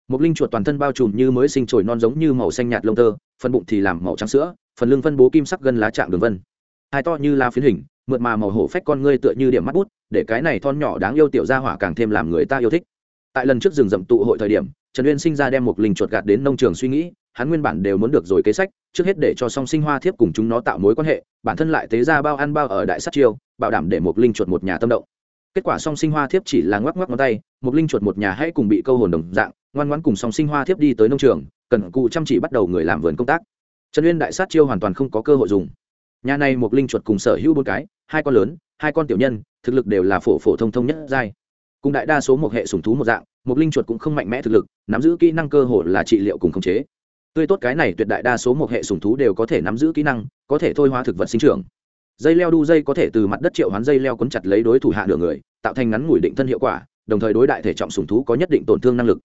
Một linh chuột toàn thân bao trùm như mới sinh trồi non giống như màu xanh nhạt lông tơ, phần bụng thì làm màu trắng sữa, phần lưng phân bố kim sắc gân lá trạng đường vân. Hai to như lá phiến hình, mượt mà màu hổ phách con ngươi tựa như điểm mắt bút, để cái này thon nhỏ đáng yêu tiểu gia hỏa càng thêm làm người ta yêu thích. Tại lần trước rừng rậm tụ hội thời điểm, trần uyên sinh ra đem một linh chuột gạt đến nông trường suy nghĩ hắn nguyên bản đều muốn được rồi kế sách, trước hết để cho song sinh hoa thiếp cùng chúng nó tạo mối quan hệ, bản thân lại tế ra bao ăn bao ở đại sát chiêu, bảo đảm để một linh chuột một nhà tâm động. Kết quả song sinh hoa thiếp chỉ là ngoắc ngoắc ngón tay một linh chuột một nhà hãy cùng bị câu hồn đồng dạng, ngoan ngoãn cùng song sinh hoa thiếp đi tới nông trường, cần cụ chăm chỉ bắt đầu người làm vườn công tác. Trần uyên đại sát chiêu hoàn toàn không có cơ hội dùng. Nhà này một linh chuột cùng sở hữu bốn cái, hai con lớn, hai con tiểu nhân, thực lực đều là phổ phổ thông thông nhất giai. Cùng đại đa số một hệ sùng thú một dạng một linh chuột cũng không mạnh mẽ thực lực, nắm giữ kỹ năng cơ hội là trị liệu cùng khống chế tươi tốt cái này tuyệt đại đa số một hệ sùng thú đều có thể nắm giữ kỹ năng, có thể thôi hóa thực vật sinh trưởng. Dây leo đu dây có thể từ mặt đất triệu hoán dây leo quấn chặt lấy đối thủ hạ nửa người, tạo thành ngắn ngủi định thân hiệu quả, đồng thời đối đại thể trọng sùng thú có nhất định tổn thương năng lực.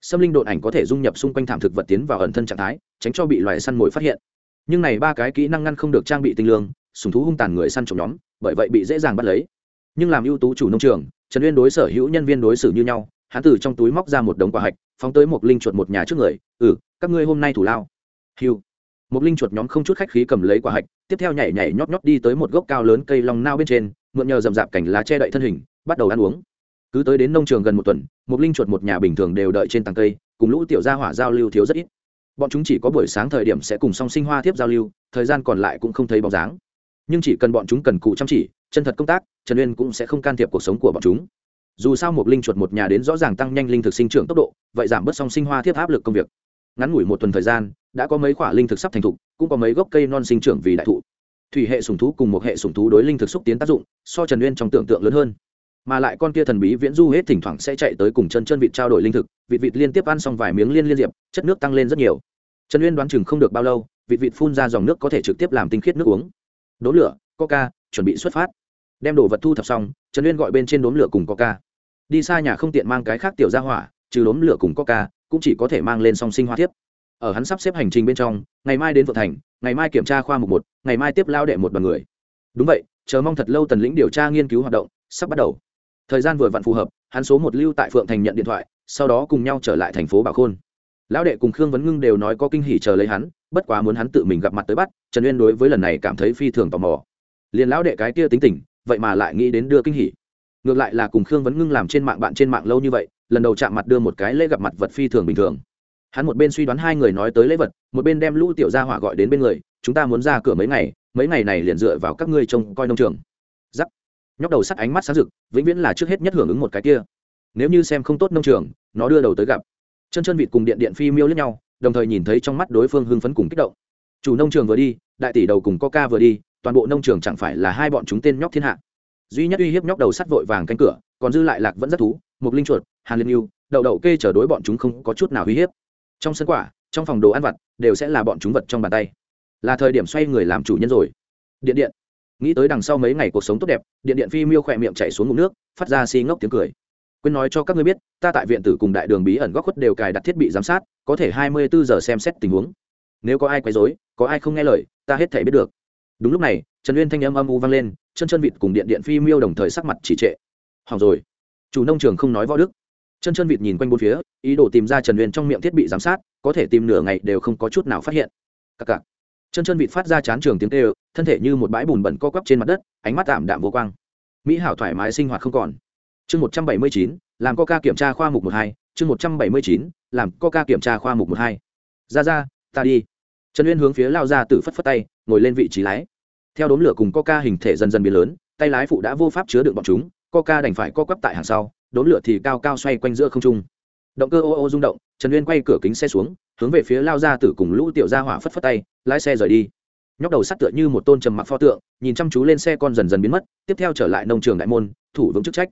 Xâm linh độn ảnh có thể dung nhập xung quanh thảm thực vật tiến vào ẩn thân trạng thái, tránh cho bị loài săn mồi phát hiện. Nhưng này ba cái kỹ năng ngăn không được trang bị tinh lương sùng thú hung tàn người săn trộm nhóm, bởi vậy bị dễ dàng bắt lấy. Nhưng làm ưu tú chủ nông trường, trần uyên đối sở hữu nhân viên đối xử như nhau hắn từ trong túi móc ra một đống quả hạch, phóng tới một linh chuột một nhà trước người ừ các ngươi hôm nay thủ lao. Hiu một linh chuột nhóm không chút khách khí cầm lấy quả hạch, tiếp theo nhảy nhảy nhót nhót đi tới một gốc cao lớn cây long nao bên trên, mượn nhờ rậm rạp cảnh lá che đậy thân hình, bắt đầu ăn uống. Cứ tới đến nông trường gần một tuần một linh chuột một nhà bình thường đều đợi trên tầng cây, cùng lũ tiểu gia hỏa giao lưu thiếu rất ít. Bọn chúng chỉ có buổi sáng thời điểm sẽ cùng song sinh hoa tiếp giao lưu, thời gian còn lại cũng không thấy bóng dáng. Nhưng chỉ cần bọn chúng cần cụ chăm chỉ, chân thật công tác, trần uyên cũng sẽ không can thiệp cuộc sống của bọn chúng dù sao một linh chuột một nhà đến rõ ràng tăng nhanh linh thực sinh trưởng tốc độ, vậy giảm bớt song sinh hoa thiết áp lực công việc. Ngắn ngủi một tuần thời gian, đã có mấy khoả linh thực sắp thành thục cũng có mấy gốc cây non sinh trưởng vì đại thụ. Thủy hệ sùng thú cùng một hệ sùng thú đối linh thực xúc tiến tác dụng, so trần uyên trong tưởng tượng lớn hơn. Mà lại con kia thần bí viễn du hết thỉnh thoảng sẽ chạy tới cùng chân chân vịt trao đổi linh thực, vịt vịt liên tiếp ăn xong vài miếng liên liên diệp, chất nước tăng lên rất nhiều. Trần uyên đoán chừng không được bao lâu, vịt vịt phun ra dòng nước có thể trực tiếp làm tinh khiết nước uống. Đốn lửa, coca, chuẩn bị xuất phát. Đem đồ vật thu thập xong, trần uyên gọi bên trên đốn lửa cùng coca đi xa nhà không tiện mang cái khác tiểu ra hỏa, trừ đốm lửa cùng coca, cũng chỉ có thể mang lên song sinh hoa tiếp ở hắn sắp xếp hành trình bên trong, ngày mai đến vượng thành, ngày mai kiểm tra khoa mục một, ngày mai tiếp lao đệ một đoàn người. Đúng vậy, chờ mong thật lâu tần lĩnh điều tra nghiên cứu hoạt động sắp bắt đầu. Thời gian vừa vặn phù hợp, hắn số một lưu tại phượng thành nhận điện thoại, sau đó cùng nhau trở lại thành phố bảo khôn. Lão đệ cùng khương vấn ngưng đều nói có kinh hỉ chờ lấy hắn, bất quá muốn hắn tự mình gặp mặt tới bắt, trần uyên đối với lần này cảm thấy phi thường tò mò. Liền lão đệ cái kia tính tình, vậy mà lại nghĩ đến đưa kinh hỉ ngược lại là cùng khương vấn ngưng làm trên mạng bạn trên mạng lâu như vậy, lần đầu chạm mặt đưa một cái lễ gặp mặt vật phi thường bình thường. Hắn một bên suy đoán hai người nói tới lễ vật, một bên đem lũ tiểu gia hỏa gọi đến bên người, chúng ta muốn ra cửa mấy ngày mấy ngày này liền dựa vào các ngươi trông coi nông trường. Giắc nhóc đầu sắt ánh mắt sáng rực, vĩnh viễn là trước hết nhất hưởng ứng một cái kia. Nếu như xem không tốt nông trường, nó đưa đầu tới gặp. Chân chân vịt cùng điện điện phi miêu lẫn nhau, đồng thời nhìn thấy trong mắt đối phương hưng phấn cùng kích động. Chủ nông trường vừa đi, đại tỷ đầu cùng coca vừa đi, toàn bộ nông trường chẳng phải là hai bọn chúng tên nhóc thiên hạ? Duy nhất uy hiếp nhóc đầu sắt vội vàng canh cửa, còn dư lại lạc vẫn rất thú một linh chuột, hàn liên yêu, đậu đậu kê chờ đối bọn chúng không có chút nào uy hiếp. Trong sân quả, trong phòng đồ ăn vặt, đều sẽ là bọn chúng vật trong bàn tay. Là thời điểm xoay người làm chủ nhân rồi. Điện điện. Nghĩ tới đằng sau mấy ngày cuộc sống tốt đẹp, điện điện phi miêu khỏe miệng chạy xuống ngụm nước, phát ra xi ngốc tiếng cười. Quên nói cho các ngươi biết, ta tại viện tử cùng đại đường bí ẩn góc khuất đều cài đặt thiết bị giám sát, có thể hai mươi bốn giờ xem xét tình huống. Nếu có ai quấy dối có ai không nghe lời, ta hết thể biết được đúng lúc này, trần uyên thanh âm âm u vang lên, chân chân vịt cùng điện điện phi miêu đồng thời sắc mặt chỉ trệ. Hỏng rồi. Chủ nông trường không nói võ đức. Chân chân vịt nhìn quanh bốn phía, ý đồ tìm ra trần uyên trong miệng thiết bị giám sát, có thể tìm nửa ngày đều không có chút nào phát hiện. Cặc cặc. Chân chân vịt phát ra chán trường tiếng tê ơ thân thể như một bãi bùn bẩn co quắp trên mặt đất, ánh mắt tạm đạm vô quang. Mỹ hảo thoải mái sinh hoạt không còn. Chương một trăm bảy mươi chín, làm coca kiểm tra khoa mục một hai. Chương một trăm bảy mươi chín, làm coca kiểm tra khoa mục một hai. Ra ra, ta đi. Trần uyên hướng phía lao ra từ phất phất tay, ngồi lên vị trí lái theo đốm lửa cùng coca hình thể dần dần biến lớn, tay lái phụ đã vô pháp chứa được bọn chúng, coca đành phải co quắp tại hàng sau, đốm lửa thì cao cao xoay quanh giữa không trung. Động cơ ô ô rung động, trần uyên quay cửa kính xe xuống, hướng về phía lao ra tử cùng lũ tiểu gia hỏa phất phất tay, lái xe rời đi. Nhóc đầu sắt tựa như một tôn trầm mặc pho tượng, nhìn chăm chú lên xe con dần dần biến mất, tiếp theo trở lại nông trường đại môn, thủ vững chức trách.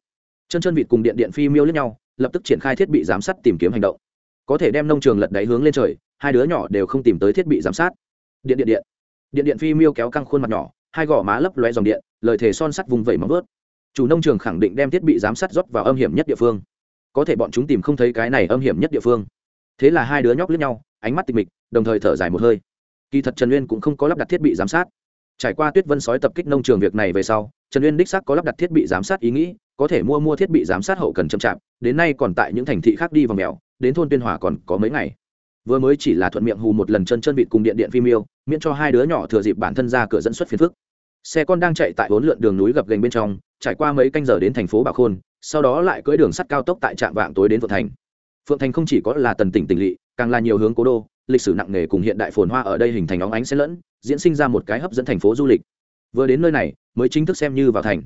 Chân chân vịt cùng điện điện phi miêu lẫn nhau, lập tức triển khai thiết bị giám sát tìm kiếm hành động. Có thể đem nông trường lật đáy hướng lên trời, hai đứa nhỏ đều không tìm tới thiết bị giám sát. Điện điện điện điện điện phi miêu kéo căng khuôn mặt nhỏ, hai gò má lấp loe dòng điện, lời thề son sắt vùng vẩy móng vớt. Chủ nông trường khẳng định đem thiết bị giám sát rót vào âm hiểm nhất địa phương. Có thể bọn chúng tìm không thấy cái này âm hiểm nhất địa phương. Thế là hai đứa nhóc lướt nhau, ánh mắt tịch mịch, đồng thời thở dài một hơi. Kỳ thật trần uyên cũng không có lắp đặt thiết bị giám sát. Trải qua tuyết vân sói tập kích nông trường việc này về sau, trần uyên đích xác có lắp đặt thiết bị giám sát ý nghĩ, có thể mua mua thiết bị giám sát hậu cần chậm chạp, đến nay còn tại những thành thị khác đi vào mèo, đến thôn tuyên hòa còn có mấy ngày vừa mới chỉ là thuận miệng hù một lần chân chân vịt cùng điện điện phim yêu, miễn cho hai đứa nhỏ thừa dịp bản thân ra cửa dẫn xuất phiền phức. Xe con đang chạy tại bốn lượn đường núi gập gành bên trong, trải qua mấy canh giờ đến thành phố bảo khôn, sau đó lại cưỡi đường sắt cao tốc tại trạm vạng tối đến phượng thành. Phượng thành không chỉ có là tần tỉnh tỉnh lỵ, càng là nhiều hướng cố đô, lịch sử nặng nề cùng hiện đại phồn hoa ở đây hình thành óng ánh xen lẫn, diễn sinh ra một cái hấp dẫn thành phố du lịch. Vừa đến nơi này, mới chính thức xem như vào thành.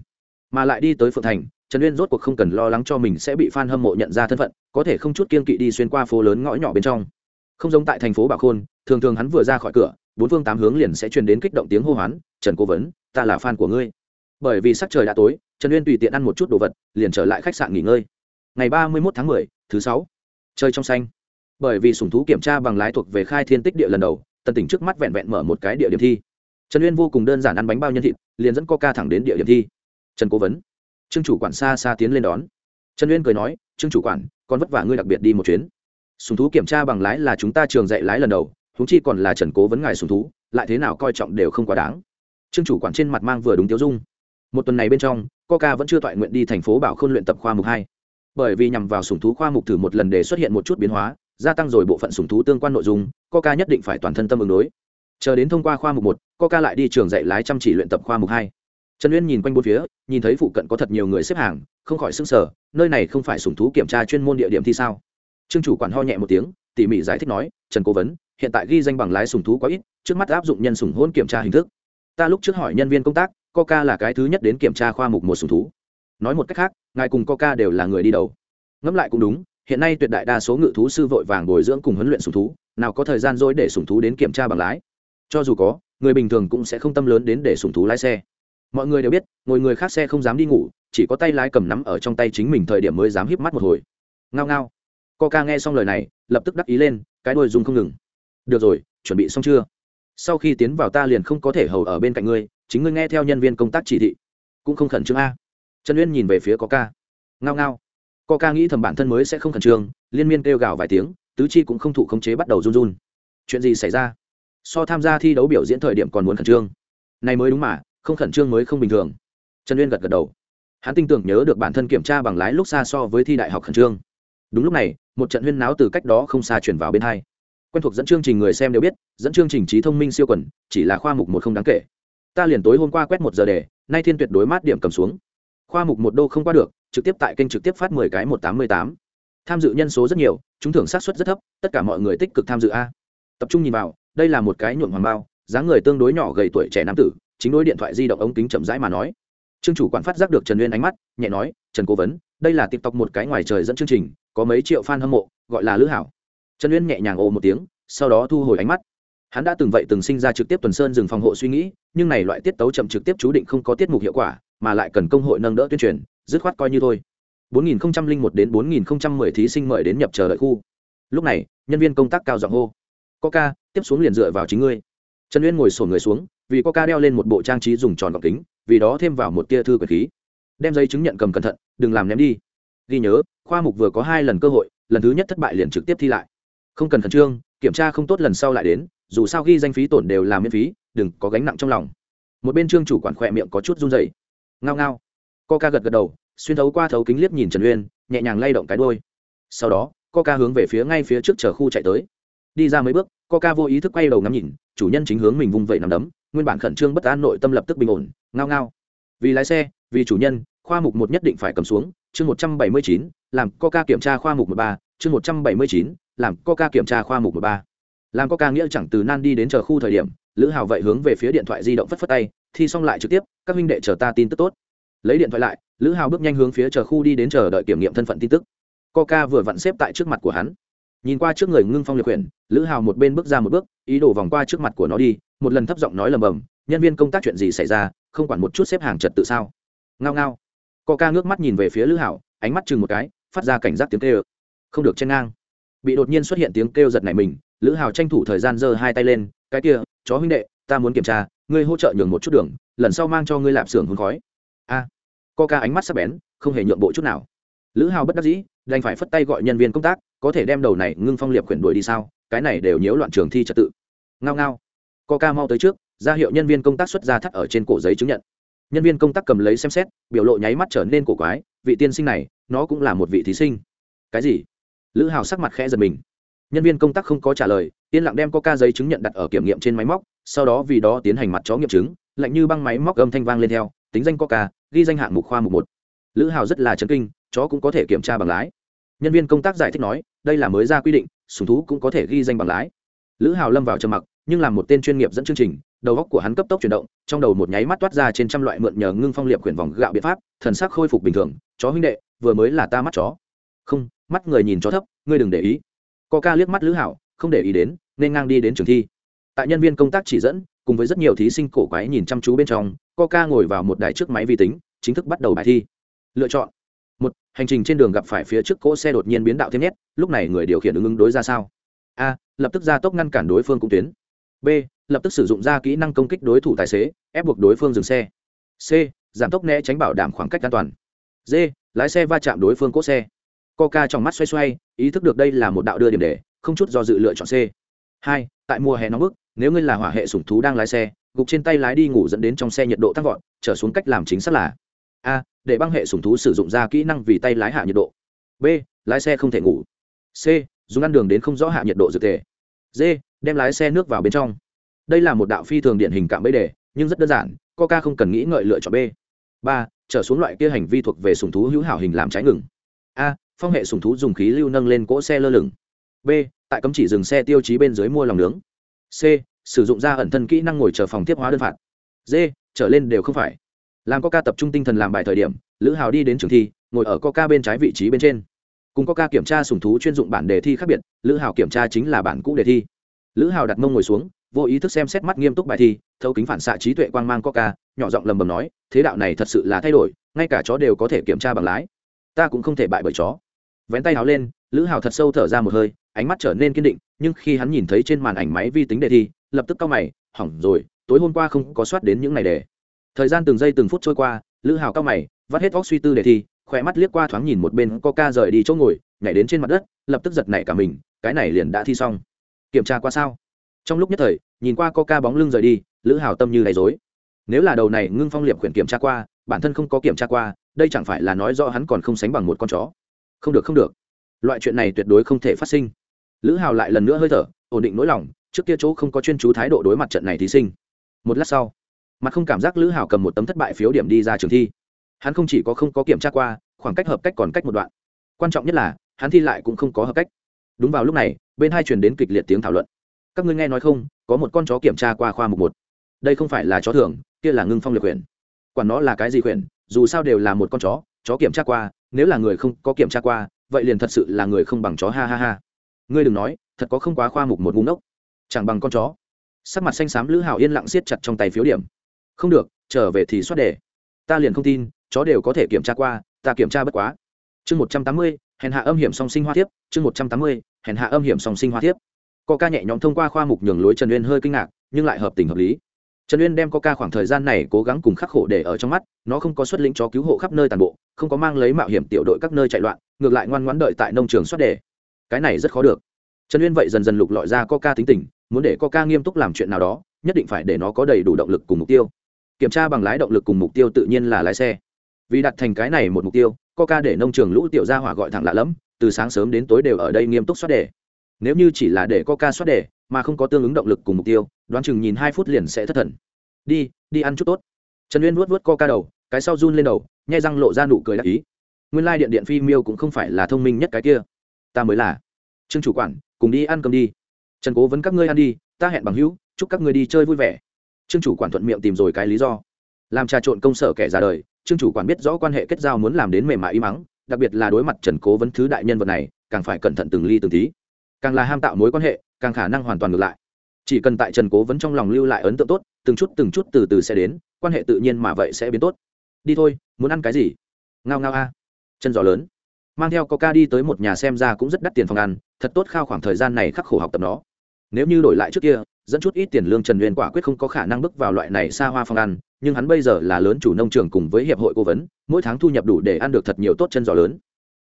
Mà lại đi tới phượng thành, trần uyên rốt cuộc không cần lo lắng cho mình sẽ bị f a n hâm mộ nhận ra thân phận, có thể không chút kiên kỵ đi xuyên qua phố lớn ngõ nhỏ bên trong không giống tại thành phố bảo khôn, thường thường hắn vừa ra khỏi cửa, bốn phương tám hướng liền sẽ truyền đến kích động tiếng hô hoán, trần cố vấn, ta là fan của ngươi. Bởi vì sắc trời đã tối, trần uyên tùy tiện ăn một chút đồ vật, liền trở lại khách sạn nghỉ ngơi. Ngày ba mươi mốt tháng mười, thứ sáu. Chơi trong xanh. Bởi vì sùng thú kiểm tra bằng lái thuộc về khai thiên tích địa lần đầu, tần tỉnh trước mắt vẹn vẹn mở một cái địa điểm thi. Trần uyên vô cùng đơn giản ăn bánh bao nhân thịt, liền dẫn coca thẳng đến địa điểm thi. Trần cố vấn. Trương chủ quản xa xa tiến lên đón. Trần uyên cười nói, trương chủ quản, con vất vả ngươi đặc biệt đi một chuyến sùng thú kiểm tra bằng lái là chúng ta trường dạy lái lần đầu húng chi còn là trần cố vấn ngài sùng thú, lại thế nào coi trọng đều không quá đáng. Trương chủ quản trên mặt mang vừa đúng tiêu dung. Một tuần này bên trong, coca vẫn chưa toại nguyện đi thành phố bảo khôn luyện tập khoa mục hai. Bởi vì nhằm vào sủng thú khoa mục thử một lần để xuất hiện một chút biến hóa, gia tăng rồi bộ phận sủng thú tương quan nội dung, coca nhất định phải toàn thân tâm ứng đối. Chờ đến thông qua khoa mục một, coca lại đi trường dạy lái chăm chỉ luyện tập khoa mục hai. Trần uyên nhìn quanh bốn phía, nhìn thấy phụ cận có thật nhiều người xếp hàng, không khỏi s ư n g sở nơi này không phải sủng thú kiểm tra chuyên môn địa điểm thi sao? Trương chủ quản ho nhẹ một tiếng, tỉ mỉ giải thích nói, trần cố vấn, hiện tại ghi danh bằng lái sùng thú quá ít, trước mắt áp dụng nhân sùng hôn kiểm tra hình thức. Ta lúc trước hỏi nhân viên công tác, coca là cái thứ nhất đến kiểm tra khoa mục một sùng thú. Nói một cách khác, ngài cùng coca đều là người đi đầu. Ngẫm lại cũng đúng, hiện nay tuyệt đại đa số ngự thú sư vội vàng bồi dưỡng cùng huấn luyện sùng thú, nào có thời gian dối để sùng thú đến kiểm tra bằng lái. Cho dù có, người bình thường cũng sẽ không tâm lớn đến để sùng thú lái xe. Mọi người đều biết, ngồi người khác xe không dám đi ngủ, chỉ có tay lái cầm nắm ở trong tay chính mình thời điểm mới dám híp mắt một hồi. Ngao ngao coca nghe xong lời này, lập tức đắc ý lên, cái đuôi dùng không ngừng. Được rồi, chuẩn bị xong chưa? Sau khi tiến vào ta liền không có thể hầu ở bên cạnh ngươi, chính ngươi nghe theo nhân viên công tác chỉ thị. Cũng không khẩn trương a. Trần uyên nhìn về phía coca ngao ngao. Coca nghĩ thầm bản thân mới sẽ không khẩn trương, liên miên kêu gào vài tiếng, tứ chi cũng không thụ khống chế bắt đầu run run. Chuyện gì xảy ra? So tham gia thi đấu biểu diễn thời điểm còn muốn khẩn trương. Này mới đúng mà, không khẩn trương mới không bình thường. Trần uyên gật gật đầu. Hắn tin tưởng nhớ được bản thân kiểm tra bằng lái lúc xa so với thi đại học khẩn trương đúng lúc này, một trận huyên náo từ cách đó không xa chuyển vào bên hai. Quen thuộc dẫn chương trình người xem đều biết, dẫn chương trình trí thông minh siêu quần, chỉ là khoa mục một không đáng kể. Ta liền tối hôm qua quét một giờ đề nay thiên tuyệt đối mát điểm cầm xuống. Khoa mục một đô không qua được, trực tiếp tại kênh trực tiếp phát mười cái một tám mươi tám. Tham dự nhân số rất nhiều, chúng thưởng sát xuất rất thấp, tất cả mọi người tích cực tham dự a. Tập trung nhìn vào, đây là một cái nhuộm hoàng bao, dáng người tương đối nhỏ gầy tuổi trẻ nam tử, chính đối điện thoại di động ống kính chậm rãi mà nói. Trương chủ quản phát giác được trần uyên ánh mắt, nhẹ nói, trần cố vấn, đây là tiktok một cái ngoài trời dẫn chương trình có mấy triệu fan hâm mộ, gọi là lữ hảo. Trần uyên nhẹ nhàng ồ một tiếng, sau đó thu hồi ánh mắt. Hắn đã từng vậy từng sinh ra trực tiếp tuần sơn dừng phòng hộ suy nghĩ, nhưng này loại tiết tấu chậm trực tiếp chú định không có tiết mục hiệu quả, mà lại cần công hội nâng đỡ tuyên truyền, dứt khoát coi như thôi. 4001 đến 4010 thí sinh mời đến nhập chờ đợi khu. Lúc này, nhân viên công tác cao giọng hô, coca, tiếp xuống liền dựa vào chính ngươi. Trần uyên ngồi sổn người xuống, vì coca đeo lên một bộ trang trí dùng tròn gọc kính, vì đó thêm vào một tia thư quyền khí. Đem giấy chứng nhận cầm cẩn thận, đừng làm ném đi ghi nhớ, khoa mục vừa có hai lần cơ hội, lần thứ nhất thất bại liền trực tiếp thi lại. Không cần khẩn trương, kiểm tra không tốt lần sau lại đến, dù sao ghi danh phí tổn đều làm miễn phí, đừng có gánh nặng trong lòng. Một bên trương chủ quản khỏe miệng có chút run dày ngao ngao. Coca gật gật đầu, xuyên thấu qua thấu kính liếc nhìn trần uyên, nhẹ nhàng lay động cái đôi sau đó, coca hướng về phía ngay phía trước chờ khu chạy tới. Đi ra mấy bước, coca vô ý thức quay đầu ngắm nhìn, chủ nhân chính hướng mình vung vẩy nằm đấm, nguyên bản khẩn trương bất an nội tâm lập tức bình ổn, ngao ngao. Vì lái xe vì chủ nhân, khoa mục một nhất định phải cầm xuống, chương một trăm bảy mươi chín, làm coca kiểm tra khoa mục một ba, chương một trăm bảy mươi chín, làm coca kiểm tra khoa mục một ba. Làm coca nghĩa chẳng từ nan đi đến chờ khu thời điểm, lữ hào vậy hướng về phía điện thoại di động phất phất tay, thi xong lại trực tiếp, các huynh đệ chờ ta tin tức tốt. Lấy điện thoại lại, lữ hào bước nhanh hướng phía chờ khu đi đến chờ đợi kiểm nghiệm thân phận tin tức. Coca vừa vặn xếp tại trước mặt của hắn. Nhìn qua trước người ngưng phong liệt quyển, lữ hào một bên bước ra một bước, ý đồ vòng qua trước mặt của nó đi, một lần thấp giọng nói lầm bầm, nhân viên công tác chuyện gì xảy ra, không quản một chút xếp hàng trật tự sao? Ngao ngao. Co ngước mắt nhìn về phía lữ hảo ánh mắt chừng một cái phát ra cảnh giác tiếng kêu. Không được chen ngang. Bị đột nhiên xuất hiện tiếng kêu giật này mình lữ hào tranh thủ thời gian giơ hai tay lên cái kia chó huynh đệ ta muốn kiểm tra ngươi hỗ trợ nhường một chút đường lần sau mang cho ngươi lạp xưởng hương khói. A. À, ánh mắt sắc bén không hề nhượng bộ chút nào. Lữ hào bất đắc dĩ đành phải phất tay gọi nhân viên công tác có thể đem đầu này ngưng phong liệp khuyển đuổi đi sao? Cái này đều nhiễu loạn trường thi trật tự. Ngao ngao. Coca mau tới trước ra hiệu nhân viên công tác xuất ra thắt ở trên cổ giấy chứng nhận nhân viên công tác cầm lấy xem xét, biểu lộ nháy mắt trở nên cổ quái, vị tiên sinh này, nó cũng là một vị thí sinh. Cái gì? Lữ hào sắc mặt khẽ giật mình. Nhân viên công tác không có trả lời, yên lặng đem có ca giấy chứng nhận đặt ở kiểm nghiệm trên máy móc, sau đó vì đó tiến hành mặt chó nghiệm chứng, lạnh như băng máy móc âm thanh vang lên theo, tính danh có ca ghi danh hạng mục khoa mục một. Lữ hào rất là chấn kinh, chó cũng có thể kiểm tra bằng lái. Nhân viên công tác giải thích nói, đây là mới ra quy định sùng thú cũng có thể ghi danh bằng lái. Lữ hào lâm vào trầm mặc, nhưng là một tên chuyên nghiệp dẫn chương trình đầu óc của hắn cấp tốc chuyển động, trong đầu một nháy mắt toát ra trên trăm loại mượn nhờ ngưng phong liệp quyển vòng gạo biện pháp, thần sắc khôi phục bình thường, chó huynh đệ, vừa mới là ta mắt chó. Không, mắt người nhìn chó thấp, ngươi đừng để ý. Ca liếc mắt lữ hảo, không để ý đến, nên ngang đi đến trường thi. Tại nhân viên công tác chỉ dẫn, cùng với rất nhiều thí sinh cổ quái nhìn chăm chú bên trong ca ngồi vào một đài trước máy vi tính, chính thức bắt đầu bài thi. Lựa chọn. Một, hành trình trên đường gặp phải phía trước cỗ xe đột nhiên biến đạo thêm nhét, lúc này người điều khiển ứng ứng đối ra sao? A, lập tức ra tốc ngăn cản đối phương cũng tuyến. B lập tức sử dụng ra kỹ năng công kích đối thủ tài xế, ép buộc đối phương dừng xe. C, giảm tốc né tránh bảo đảm khoảng cách an toàn. D, lái xe va chạm đối phương cốt xe. Coca trong mắt xoay xoay, ý thức được đây là một đạo đưa điểm đề không chút do dự lựa chọn c. Hai, tại mùa hè nóng bức, nếu ngươi là hỏa hệ sủng thú đang lái xe, gục trên tay lái đi ngủ dẫn đến trong xe nhiệt độ tăng vọt, trở xuống cách làm chính xác là a, để băng hệ sủng thú sử dụng ra kỹ năng vì tay lái hạ nhiệt độ. B, lái xe không thể ngủ. C, dùng ăn đường đến không rõ hạ nhiệt độ dược thể d, đem lái xe nước vào bên trong đây là một đạo phi thường điển hình cạm bẫy đề, nhưng rất đơn giản, coca không cần nghĩ ngợi lựa chọn b. Ba, trở xuống loại kia hành vi thuộc về sùng thú hữu hảo hình làm trái ngừng. A, phong hệ sùng thú dùng khí lưu nâng lên cỗ xe lơ lửng. B, tại cấm chỉ dừng xe tiêu chí bên dưới mua lòng nướng. C, sử dụng ra ẩn thân kỹ năng ngồi chờ phòng tiếp hóa đơn phạt. D, trở lên đều không phải. Làm coca tập trung tinh thần làm bài thời điểm, lữ hào đi đến trường thi, ngồi ở coca bên trái vị trí bên trên. Cùng coca kiểm tra sùng thú chuyên dụng bản đề thi khác biệt, lữ hào kiểm tra chính là bản cũ đề thi. Lữ hào đặt mông ngồi xuống vô ý thức xem xét mắt nghiêm túc bài thi, thấu kính phản xạ trí tuệ quang mang coca, nhỏ giọng lầm bầm nói, thế đạo này thật sự là thay đổi, ngay cả chó đều có thể kiểm tra bằng lái. Ta cũng không thể bại bởi chó. Vén tay háo lên, lữ hào thật sâu thở ra một hơi, ánh mắt trở nên kiên định, nhưng khi hắn nhìn thấy trên màn ảnh máy vi tính đề thi, lập tức cau mày, hỏng rồi, tối hôm qua không có soát đến những ngày đề thời gian từng giây từng phút trôi qua, lữ hào cao mày, vắt hết óc suy tư đề thi khỏe mắt liếc qua thoáng nhìn một bên coca rời đi chỗ ngồi, nhảy đến trên mặt đất, lập tức giật nảy cả mình, cái này liền đã thi xong. Kiểm tra qua sao? Trong lúc nhất thời, nhìn qua coca bóng lưng rời đi, lữ hào tâm như đầy dối nếu là đầu này ngưng phong liệm quyển kiểm tra qua, bản thân không có kiểm tra qua, đây chẳng phải là nói rõ hắn còn không sánh bằng một con chó. Không được không được. Loại chuyện này tuyệt đối không thể phát sinh. Lữ hào lại lần nữa hơi thở, ổn định nỗi lòng, trước kia chỗ không có chuyên chú thái độ đối mặt trận này thí sinh. Một lát sau, mặt không cảm giác lữ hào cầm một tấm thất bại phiếu điểm đi ra trường thi. Hắn không chỉ có không có kiểm tra qua, khoảng cách hợp cách còn cách một đoạn. Quan trọng nhất là, hắn thi lại cũng không có hợp cách. Đúng vào lúc này, bên hai truyền đến kịch liệt tiếng thảo luận các ngươi nghe nói không, có một con chó kiểm tra qua khoa mục một. Đây không phải là chó thường, kia là ngưng phong liệt quyển quản nó là cái gì quyển dù sao đều là một con chó chó kiểm tra qua, nếu là người không có kiểm tra qua, vậy liền thật sự là người không bằng chó, ha ha ha. Ngươi đừng nói, thật có không quá khoa mục một ngu ngốc. Chẳng bằng con chó. Sắc mặt xanh xám lữ hào yên lặng siết chặt trong tay phiếu điểm. Không được, trở về thì soát đề. Ta liền không tin, chó đều có thể kiểm tra qua, ta kiểm tra bất quá. Chương một trăm tám mươi, hèn hạ âm hiểm song sinh hoa thiếp, chương một trăm tám mươi, hèn hạ âm hiểm song sinh hoa thiếp ca nhẹ nhõm thông qua khoa mục nhường lối trần uyên hơi kinh ngạc, nhưng lại hợp tình hợp lý. Trần uyên đem ca khoảng thời gian này cố gắng cùng khắc khổ để ở trong mắt, nó không có xuất lĩnh chó cứu hộ khắp nơi toàn bộ, không có mang lấy mạo hiểm tiểu đội các nơi chạy loạn, ngược lại ngoan ngoãn đợi tại nông trường soát đề. Cái này rất khó được. Trần uyên vậy dần dần lục lọi ra ca tính tình, muốn để ca nghiêm túc làm chuyện nào đó, nhất định phải để nó có đầy đủ động lực cùng mục tiêu. Kiểm tra bằng lái động lực cùng mục tiêu tự nhiên là lái xe. Vì đặt thành cái này một mục tiêu coca để nông trường lũ tiểu gia hỏa gọi thẳng lạ lẫm, từ sáng sớm đến tối đều ở đây nghiêm túc soát đề nếu như chỉ là để coca soát đề, mà không có tương ứng động lực cùng mục tiêu, đoán chừng nhìn hai phút liền sẽ thất thần. Đi đi ăn chút tốt. Trần uyên vuốt vuốt coca đầu, cái sau run lên đầu, nhai răng lộ ra nụ cười đắc ý. Nguyên lai điện điện phi miêu cũng không phải là thông minh nhất cái kia. Ta mới là. Trương chủ quản, cùng đi ăn cơm đi. Trần cố vấn các ngươi ăn đi, ta hẹn bằng hữu, chúc các ngươi đi chơi vui vẻ. Trương chủ quản thuận miệng tìm rồi cái lý do. Làm trà trộn công sở kẻ ra đời, trương chủ quản biết rõ quan hệ kết giao muốn làm đến mềm mại y mắng, đặc biệt là đối mặt trần cố vấn thứ đại nhân vật này, càng phải cẩn thận từng ly từng tí càng là ham tạo mối quan hệ, càng khả năng hoàn toàn ngược lại. Chỉ cần tại trần cố vấn trong lòng lưu lại ấn tượng tốt, từng chút từng chút từ từ sẽ đến, quan hệ tự nhiên mà vậy sẽ biến tốt. Đi thôi, muốn ăn cái gì? Ngao ngao a. Chân giò lớn. Mang theo coca đi tới một nhà xem ra cũng rất đắt tiền phòng ăn, thật tốt khao khoảng thời gian này khắc khổ học tập nó. Nếu như đổi lại trước kia, dẫn chút ít tiền lương trần uyên quả quyết không có khả năng bước vào loại này xa hoa phòng ăn, nhưng hắn bây giờ là lớn chủ nông trường cùng với hiệp hội cố vấn, mỗi tháng thu nhập đủ để ăn được thật nhiều tốt chân giò lớn.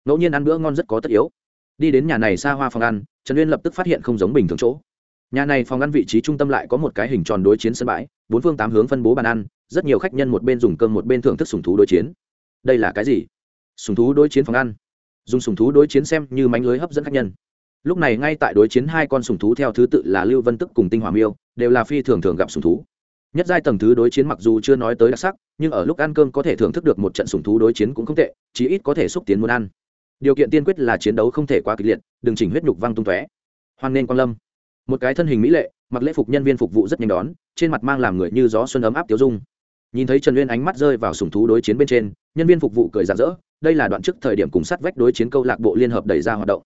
Ngẫu nhiên ăn bữa ngon rất có tất yếu đi đến nhà này xa hoa phòng ăn, trần uyên lập tức phát hiện không giống bình thường chỗ. Nhà này phòng ăn vị trí trung tâm lại có một cái hình tròn đối chiến sân bãi, bốn phương tám hướng phân bố bàn ăn, rất nhiều khách nhân một bên dùng cơm một bên thưởng thức sùng thú đối chiến. Đây là cái gì? Sùng thú đối chiến phòng ăn. Dùng sùng thú đối chiến xem như mánh lưới hấp dẫn khách nhân. Lúc này ngay tại đối chiến hai con sùng thú theo thứ tự là lưu vân tức cùng tinh hòa miêu, đều là phi thường thường gặp sùng thú. Nhất giai tầng thứ đối chiến mặc dù chưa nói tới đặc sắc, nhưng ở lúc ăn cơm có thể thưởng thức được một trận sùng thú đối chiến cũng không tệ, chí ít có thể xúc tiến muốn ăn điều kiện tiên quyết là chiến đấu không thể quá kịch liệt, đừng chỉnh huyết nhục văng tung tóe. Hoan nên quan lâm. Một cái thân hình mỹ lệ, mặc lễ phục nhân viên phục vụ rất nhanh đón, trên mặt mang làm người như gió xuân ấm áp tiêu dung. Nhìn thấy trần uyên ánh mắt rơi vào sùng thú đối chiến bên trên, nhân viên phục vụ cười rạng rỡ, đây là đoạn trước thời điểm cùng sát vách đối chiến câu lạc bộ liên hợp đẩy ra hoạt động.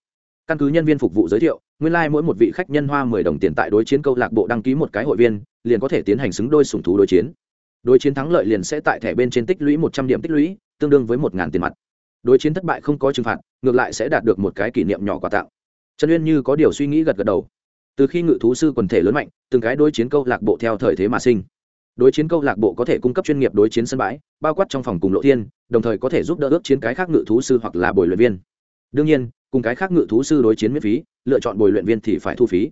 Căn cứ nhân viên phục vụ giới thiệu, nguyên lai、like、mỗi một vị khách nhân hoa mười đồng tiền tại đối chiến câu lạc bộ đăng ký một cái hội viên, liền có thể tiến hành xứng đôi sùng thú đối chiến. Đối chiến thắng lợi liền sẽ tại thẻ bên trên tích lũy một trăm điểm tích lũy, tương đương với một ngàn tiền mặt đối chiến thất bại không có trừng phạt, ngược lại sẽ đạt được một cái kỷ niệm nhỏ quà tặng. Trần uyên như có điều suy nghĩ gật gật đầu. Từ khi ngự thú sư quần thể lớn mạnh, từng cái đối chiến câu lạc bộ theo thời thế mà sinh. Đối chiến câu lạc bộ có thể cung cấp chuyên nghiệp đối chiến sân bãi, bao quát trong phòng cùng lộ thiên, đồng thời có thể giúp đỡ ước chiến cái khác ngự thú sư hoặc là bồi luyện viên. Đương nhiên, cùng cái khác ngự thú sư đối chiến miễn phí, lựa chọn bồi luyện viên thì phải thu phí.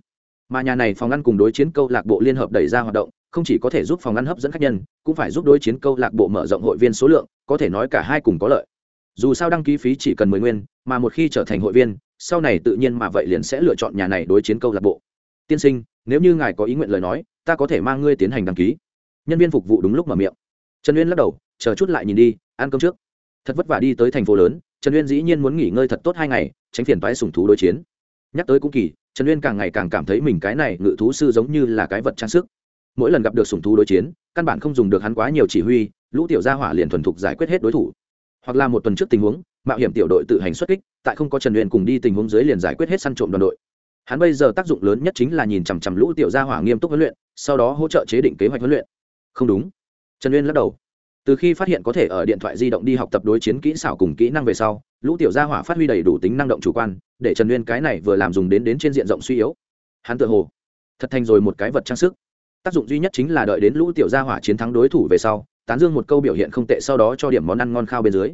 Mà nhà này phòng ăn cùng đối chiến câu lạc bộ liên hợp đẩy ra hoạt động, không chỉ có thể giúp phòng ăn hấp dẫn khách nhân, cũng phải giúp đối chiến câu lạc bộ mở rộng hội viên số lượng, có thể nói cả hai cùng có lợi dù sao đăng ký phí chỉ cần mười nguyên, mà một khi trở thành hội viên, sau này tự nhiên mà vậy liền sẽ lựa chọn nhà này đối chiến câu lạc bộ. Tiên sinh, nếu như ngài có ý nguyện lời nói, ta có thể mang ngươi tiến hành đăng ký. Nhân viên phục vụ đúng lúc mở miệng. Trần uyên lắc đầu, chờ chút lại nhìn đi, ăn cơm trước. Thật vất vả đi tới thành phố lớn, trần uyên dĩ nhiên muốn nghỉ ngơi thật tốt hai ngày, tránh phiền toái sùng thú đối chiến. Nhắc tới cũng kỳ, trần uyên càng ngày càng cảm thấy mình cái này ngự thú sư giống như là cái vật trang sức. Mỗi lần gặp được sùng thú đối chiến, căn bản không dùng được hắn quá nhiều chỉ huy, lũ tiểu gia hỏa liền thuần thục giải quyết hết đối thủ hoặc là một tuần trước tình huống, mạo hiểm tiểu đội tự hành xuất kích, tại không có trần luyện cùng đi tình huống dưới liền giải quyết hết săn trộm đoàn đội. Hắn bây giờ tác dụng lớn nhất chính là nhìn chằm chằm lũ tiểu gia hỏa nghiêm túc huấn luyện, sau đó hỗ trợ chế định kế hoạch huấn luyện. Không đúng. Trần uyên lắc đầu. Từ khi phát hiện có thể ở điện thoại di động đi học tập đối chiến kỹ xảo cùng kỹ năng về sau, lũ tiểu gia hỏa phát huy đầy đủ tính năng động chủ quan, để trần uyên cái này vừa làm dùng đến đến trên diện rộng suy yếu. Hắn tự hồ, thật thành rồi một cái vật trang sức. Tác dụng duy nhất chính là đợi đến lũ tiểu gia hỏa chiến thắng đối thủ về sau tán dương một câu biểu hiện không tệ sau đó cho điểm món ăn ngon khao bên dưới.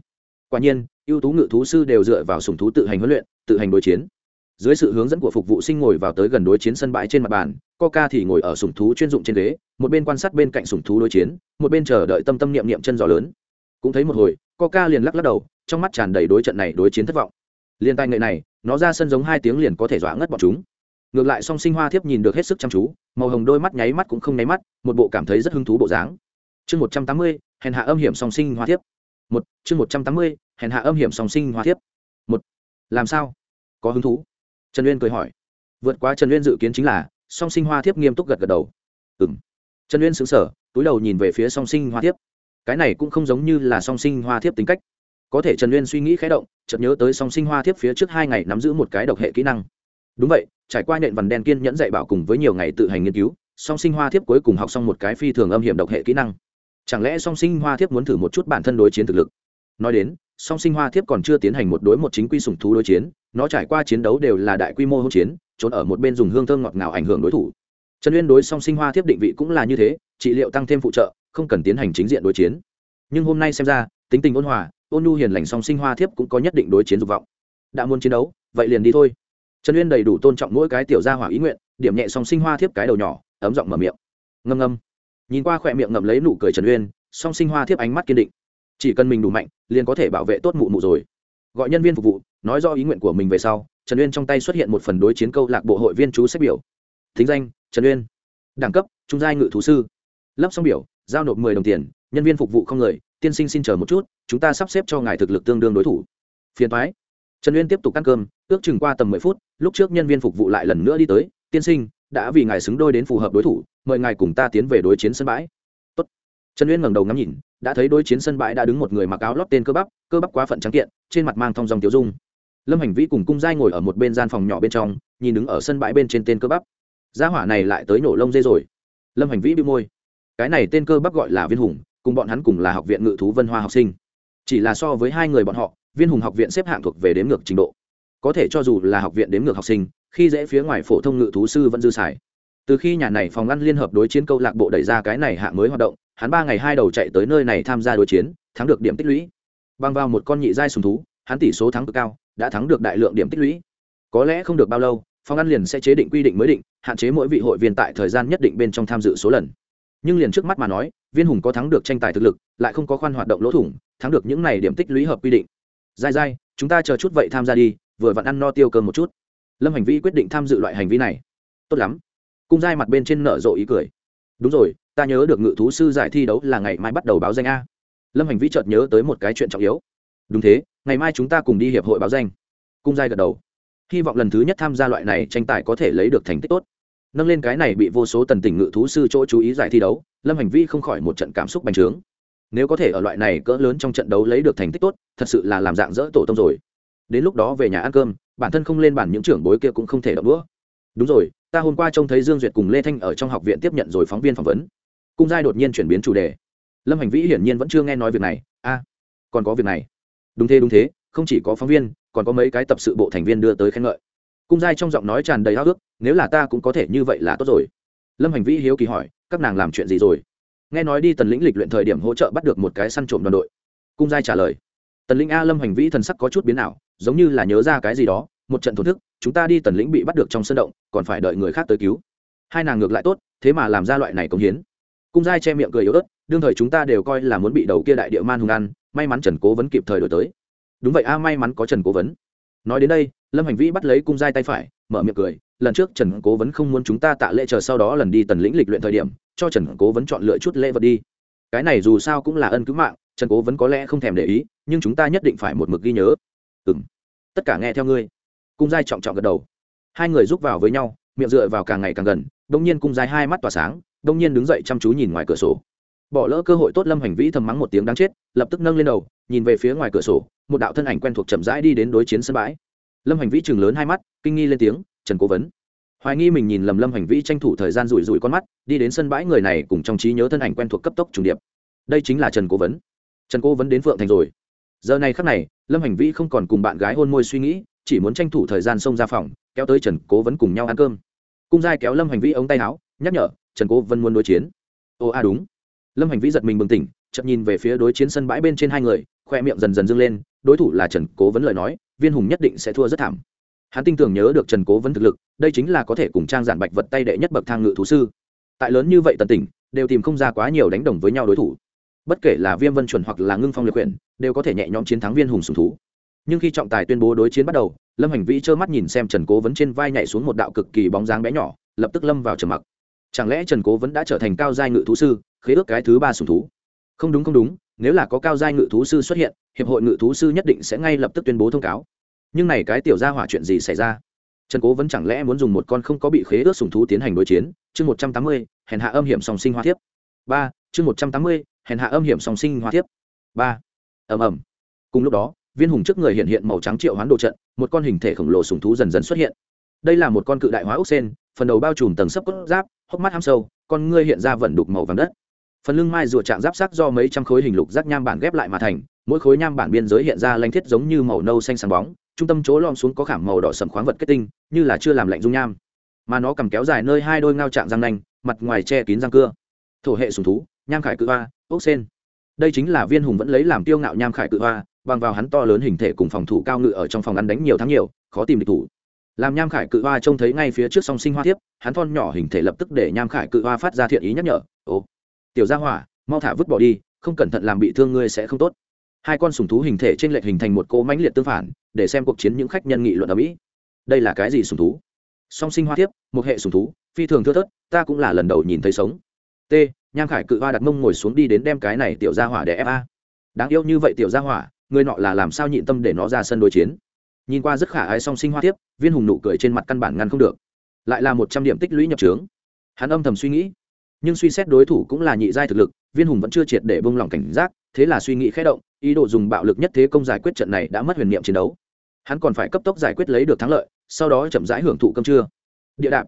Quả nhiên, ưu tú ngự thú sư đều dựa vào sùng thú tự hành huấn luyện, tự hành đối chiến. Dưới sự hướng dẫn của phục vụ sinh ngồi vào tới gần đối chiến sân bãi trên mặt bàn, coca thì ngồi ở sùng thú chuyên dụng trên ghế, một bên quan sát bên cạnh sùng thú đối chiến, một bên chờ đợi tâm tâm niệm niệm chân giò lớn. Cũng thấy một hồi, coca liền lắc lắc đầu, trong mắt tràn đầy đối trận này đối chiến thất vọng. Liên tài nghệ này, nó ra sân giống hai tiếng liền có thể dọa ngất bọn chúng. Ngược lại song sinh hoa thiếp nhìn được hết sức chăm chú, màu hồng đôi mắt nháy mắt cũng không nháy mắt, một bộ cảm thấy rất hứng thú bộ dáng chương một trăm tám mươi, hèn hạ âm hiểm song sinh hoa thiếp. Một, chương một trăm tám mươi, hèn hạ âm hiểm song sinh hoa thiếp. Một, làm sao? Có hứng thú? Trần uyên cười hỏi. Vượt qua trần uyên dự kiến chính là, song sinh hoa thiếp nghiêm túc gật gật đầu. Ừ m trần uyên xứng sở túi đầu nhìn về phía song sinh hoa thiếp. Cái này cũng không giống như là song sinh hoa thiếp tính cách. Có thể trần uyên suy nghĩ khé động, chợt nhớ tới song sinh hoa thiếp phía trước hai ngày nắm giữ một cái độc hệ kỹ năng. Đúng vậy, trải qua nện vằn đen kiên nhẫn dạy bảo cùng với nhiều ngày tự hành nghiên cứu, song sinh hoa thiếp cuối cùng học xong một cái phi thường âm hiểm độc hệ kỹ năng chẳng lẽ song sinh hoa thiếp muốn thử một chút bản thân đối chiến thực lực? Nói đến, song sinh hoa thiếp còn chưa tiến hành một đối một chính quy sủng thú đối chiến, nó trải qua chiến đấu đều là đại quy mô hỗn chiến, trốn ở một bên dùng hương thơm ngọt ngào ảnh hưởng đối thủ. Trần uyên đối song sinh hoa thiếp định vị cũng là như thế, trị liệu tăng thêm phụ trợ, không cần tiến hành chính diện đối chiến. Nhưng hôm nay xem ra, tính tình ôn hòa, ôn nhu hiền lành song sinh hoa thiếp cũng có nhất định đối chiến dục vọng. Đã muốn chiến đấu, vậy liền đi thôi. Trần uyên đầy đủ tôn trọng mỗi cái tiểu gia hỏa ý nguyện, điểm nhẹ song sinh hoa thiếp cái đầu nhỏ, ấm giọng mở miệng. Ngâm ngâm nhìn qua khỏe miệng ngậm lấy nụ cười trần uyên, song sinh hoa thiếp ánh mắt kiên định. Chỉ cần mình đủ mạnh, liền có thể bảo vệ tốt mụ mụ rồi. Gọi nhân viên phục vụ, nói do ý nguyện của mình về sau, trần uyên trong tay xuất hiện một phần đối chiến câu lạc bộ hội viên chú sách biểu. Thính danh, trần uyên. Đẳng cấp, trung giai ngự thú sư. Lấp xong biểu, giao nộp mười đồng tiền, nhân viên phục vụ không người, tiên sinh xin chờ một chút, chúng ta sắp xếp cho ngài thực lực tương đương đối thủ. Phiền thoái trần uyên tiếp tục ăn cơm, ước chừng qua tầm mười phút, lúc trước nhân viên phục vụ lại lần nữa đi tới, tiên sinh, đã vì ngài xứng đôi đến phù hợp đối thủ mời ngài cùng ta tiến về đối chiến sân bãi. Tốt. trần uyên ngẩng đầu ngắm nhìn, đã thấy đối chiến sân bãi đã đứng một người mặc áo lót tên cơ bắp cơ bắp quá phận trắng kiện, trên mặt mang thong dòng tiêu dung. Lâm hành vĩ cùng cung giai ngồi ở một bên gian phòng nhỏ bên trong, nhìn đứng ở sân bãi bên trên tên cơ bắp. Gia hỏa này lại tới nổ lông dê rồi. Lâm hành vĩ bị môi. Cái này tên cơ bắp gọi là viên hùng, cùng bọn hắn cùng là học viện ngự thú vân hoa học sinh. Chỉ là so với hai người bọn họ, viên hùng học viện xếp hạng thuộc về đếm ngược trình độ. Có thể cho dù là học viện đếm ngược học sinh, khi dễ phía ngoài phổ thông ngự thú sư vẫn dư xài từ khi nhà này phòng ngăn liên hợp đối chiến câu lạc bộ đẩy ra cái này hạng mới hoạt động, hắn ba ngày hai đầu chạy tới nơi này tham gia đối chiến, thắng được điểm tích lũy. Băng vào một con nhị giai sùng thú, hắn tỷ số thắng cực cao, đã thắng được đại lượng điểm tích lũy. Có lẽ không được bao lâu, phòng ăn liền sẽ chế định quy định mới định, hạn chế mỗi vị hội viên tại thời gian nhất định bên trong tham dự số lần. Nhưng liền trước mắt mà nói, viên hùng có thắng được tranh tài thực lực, lại không có khoan hoạt động lỗ thủng, thắng được những này điểm tích lũy hợp quy định. Dai dai chúng ta chờ chút vậy tham gia đi, vừa vặn ăn no tiêu cơm một chút. Lâm hành vi quyết định tham dự loại hành vi này. Tốt lắm cung giai mặt bên trên nở rộ ý cười. Đúng rồi, ta nhớ được ngự thú sư giải thi đấu là ngày mai bắt đầu báo danh a. Lâm hành vi chợt nhớ tới một cái chuyện trọng yếu. Đúng thế, ngày mai chúng ta cùng đi hiệp hội báo danh. Cung giai gật đầu. Hy vọng lần thứ nhất tham gia loại này tranh tài có thể lấy được thành tích tốt. Nâng lên cái này bị vô số tần tỉnh ngự thú sư chỗ chú ý giải thi đấu, lâm hành vi không khỏi một trận cảm xúc bành trướng. Nếu có thể ở loại này cỡ lớn trong trận đấu lấy được thành tích tốt, thật sự là làm dạng dỡ tổ tông rồi. Đến lúc đó về nhà ăn cơm, bản thân không lên bản những trưởng bối kia cũng không thể đỡ đũa đúng rồi, ta hôm qua trông thấy dương duyệt cùng lê thanh ở trong học viện tiếp nhận rồi phóng viên phỏng vấn. Cung giai đột nhiên chuyển biến chủ đề. Lâm hành vĩ hiển nhiên vẫn chưa nghe nói việc này. A, còn có việc này. Đúng thế đúng thế, không chỉ có phóng viên, còn có mấy cái tập sự bộ thành viên đưa tới khen ngợi. Cung giai trong giọng nói tràn đầy háo ước nếu là ta cũng có thể như vậy là tốt rồi. Lâm hành vĩ hiếu kỳ hỏi, các nàng làm chuyện gì rồi? Nghe nói đi tần lĩnh lịch luyện thời điểm hỗ trợ bắt được một cái săn trộm đoàn đội. Cung giai trả lời, tần lĩnh a, lâm hành vĩ thần sắc có chút biến ảo, giống như là nhớ ra cái gì đó, một trận thổn thức chúng ta đi tần lĩnh bị bắt được trong sân động, còn phải đợi người khác tới cứu. Hai nàng ngược lại tốt, thế mà làm ra loại này công hiến. Cung giai che miệng cười yếu ớt, đương thời chúng ta đều coi là muốn bị đầu kia đại địa man hùng ăn, may mắn trần cố vấn kịp thời đổi tới. Đúng vậy a, may mắn có trần cố vấn. Nói đến đây, lâm hành vĩ bắt lấy cung giai tay phải, mở miệng cười, lần trước trần cố vấn không muốn chúng ta tạ lễ chờ sau đó lần đi tần lĩnh lịch luyện thời điểm, cho trần cố vấn chọn lựa chút lễ vật đi. Cái này dù sao cũng là ân cứu mạng, trần cố vấn có lẽ không thèm để ý, nhưng chúng ta nhất định phải một mực ghi nhớ. Ừ m tất cả nghe theo ngươi cung giai trọng trọng gật đầu. Hai người rúc vào với nhau, miệng dựa vào càng ngày càng gần đông nhiên cung giai hai mắt tỏa sáng đông nhiên đứng dậy chăm chú nhìn ngoài cửa sổ. Bỏ lỡ cơ hội tốt lâm hành vĩ thầm mắng một tiếng đáng chết, lập tức nâng lên đầu, nhìn về phía ngoài cửa sổ, một đạo thân ảnh quen thuộc chậm rãi đi đến đối chiến sân bãi. Lâm hành vĩ chừng lớn hai mắt, kinh nghi lên tiếng, trần cố vấn. Hoài nghi mình nhìn lầm lâm hành vĩ tranh thủ thời gian rủi rủi con mắt, đi đến sân bãi người này cùng trong trí nhớ thân ảnh quen thuộc cấp tốc trùng điệp. Đây chính là trần cố vấn. Trần cố vấn đến phượng thành rồi. Giờ này khắc này, lâm hành vĩ không còn cùng bạn gái hôn môi suy nghĩ chỉ muốn tranh thủ thời gian xông ra phòng, kéo tới trần cố vấn cùng nhau ăn cơm. Cung giai kéo lâm hành vĩ ống tay áo, nhắc nhở, trần cố vấn muốn đối chiến. Ồ a đúng. Lâm hành vĩ giật mình bừng tỉnh chậm nhìn về phía đối chiến sân bãi bên trên hai người, khoe miệng dần dần dâng lên, đối thủ là trần cố vấn lời nói, viên hùng nhất định sẽ thua rất thảm. Hắn tin tưởng nhớ được trần cố vấn thực lực, đây chính là có thể cùng trang giản bạch vật tay đệ nhất bậc thang ngự thú sư. Tại lớn như vậy tần tỉnh đều tìm không ra quá nhiều đánh đồng với nhau đối thủ. Bất kể là viêm vân chuẩn hoặc là ngưng phong liệt quyển, đều có thể nhẹ nhõm chiến thắng viên hùng sùng thú nhưng khi trọng tài tuyên bố đối chiến bắt đầu, lâm hành vĩ trơ mắt nhìn xem trần cố vấn trên vai nhảy xuống một đạo cực kỳ bóng dáng bé nhỏ, lập tức lâm vào trầm mặc. Chẳng lẽ trần cố vẫn đã trở thành cao giai ngự thú sư, khế ước cái thứ ba sùng thú? Không đúng không đúng, nếu là có cao giai ngự thú sư xuất hiện, hiệp hội ngự thú sư nhất định sẽ ngay lập tức tuyên bố thông cáo. Nhưng này cái tiểu ra hỏa chuyện gì xảy ra? Trần cố vẫn chẳng lẽ muốn dùng một con không có bị khế ước sùng thú tiến hành đối chiến? Chương một trăm tám mươi, hèn hạ âm hiểm song sinh hoa thiếp. Ba, chương một trăm tám mươi, hèn hạ âm hiểm song sinh hoa thiếp. Ba, ầm ầm. Cùng lúc đó viên hùng trước người hiện hiện màu trắng triệu hoán đồ trận, một con hình thể khổng lồ sùng thú dần dần xuất hiện. Đây là một con cự đại hóa ốc sen, phần đầu bao trùm tầng sấp cốt giáp, hốc mắt ham sâu, con ngươi hiện ra vẩn đục màu vàng đất. Phần lưng mai rùa trạng giáp sắc do mấy trăm khối hình lục giác nham bản ghép lại mà thành, mỗi khối nham bản biên giới hiện ra lanh thiết giống như màu nâu xanh sáng bóng, trung tâm chỗ lom xuống có khảm màu đỏ sầm khoáng vật kết tinh, như là chưa làm lạnh dung nham. Mà nó cầm kéo dài nơi hai đôi ngao trạng răng nanh, mặt ngoài che kín răng cưa. Thổ hệ sùng thú, nham khải cự hoa, ốc sen. Đây chính là viên hùng vẫn lấy làm tiêu ngạo nham khải cự hoa bằng vào hắn to lớn hình thể cùng phòng thủ cao ngự ở trong phòng ăn đánh nhiều tháng nhiều, khó tìm địch thủ. Làm nham khải cự hoa trông thấy ngay phía trước song sinh hoa thiếp, hắn thon nhỏ hình thể lập tức để nham khải cự hoa phát ra thiện ý nhắc nhở, ồ, tiểu gia hỏa, mau thả vứt bỏ đi, không cẩn thận làm bị thương ngươi sẽ không tốt. Hai con sùng thú hình thể trên lệch hình thành một cỗ mãnh liệt tương phản, để xem cuộc chiến những khách nhân nghị luận ở mỹ. Đây là cái gì sùng thú? Song sinh hoa thiếp, một hệ sùng thú, phi thường thưa thớt, ta cũng là lần đầu nhìn thấy sống. T, nham khải cự hoa đặt mông ngồi xuống đi đến đem cái này tiểu gia hỏa để ép a. Đáng yêu như vậy tiểu gia hỏa người nọ là làm sao nhịn tâm để nó ra sân đối chiến? Nhìn qua rất khả ái song sinh hoa tiếp viên hùng nụ cười trên mặt căn bản ngăn không được. Lại là một trăm điểm tích lũy nhập trướng. Hắn âm thầm suy nghĩ, nhưng suy xét đối thủ cũng là nhị giai thực lực, viên hùng vẫn chưa triệt để bông lỏng cảnh giác, thế là suy nghĩ khé động, ý đồ dùng bạo lực nhất thế công giải quyết trận này đã mất huyền niệm chiến đấu. Hắn còn phải cấp tốc giải quyết lấy được thắng lợi, sau đó chậm rãi hưởng thụ cơm trưa. Địa đạp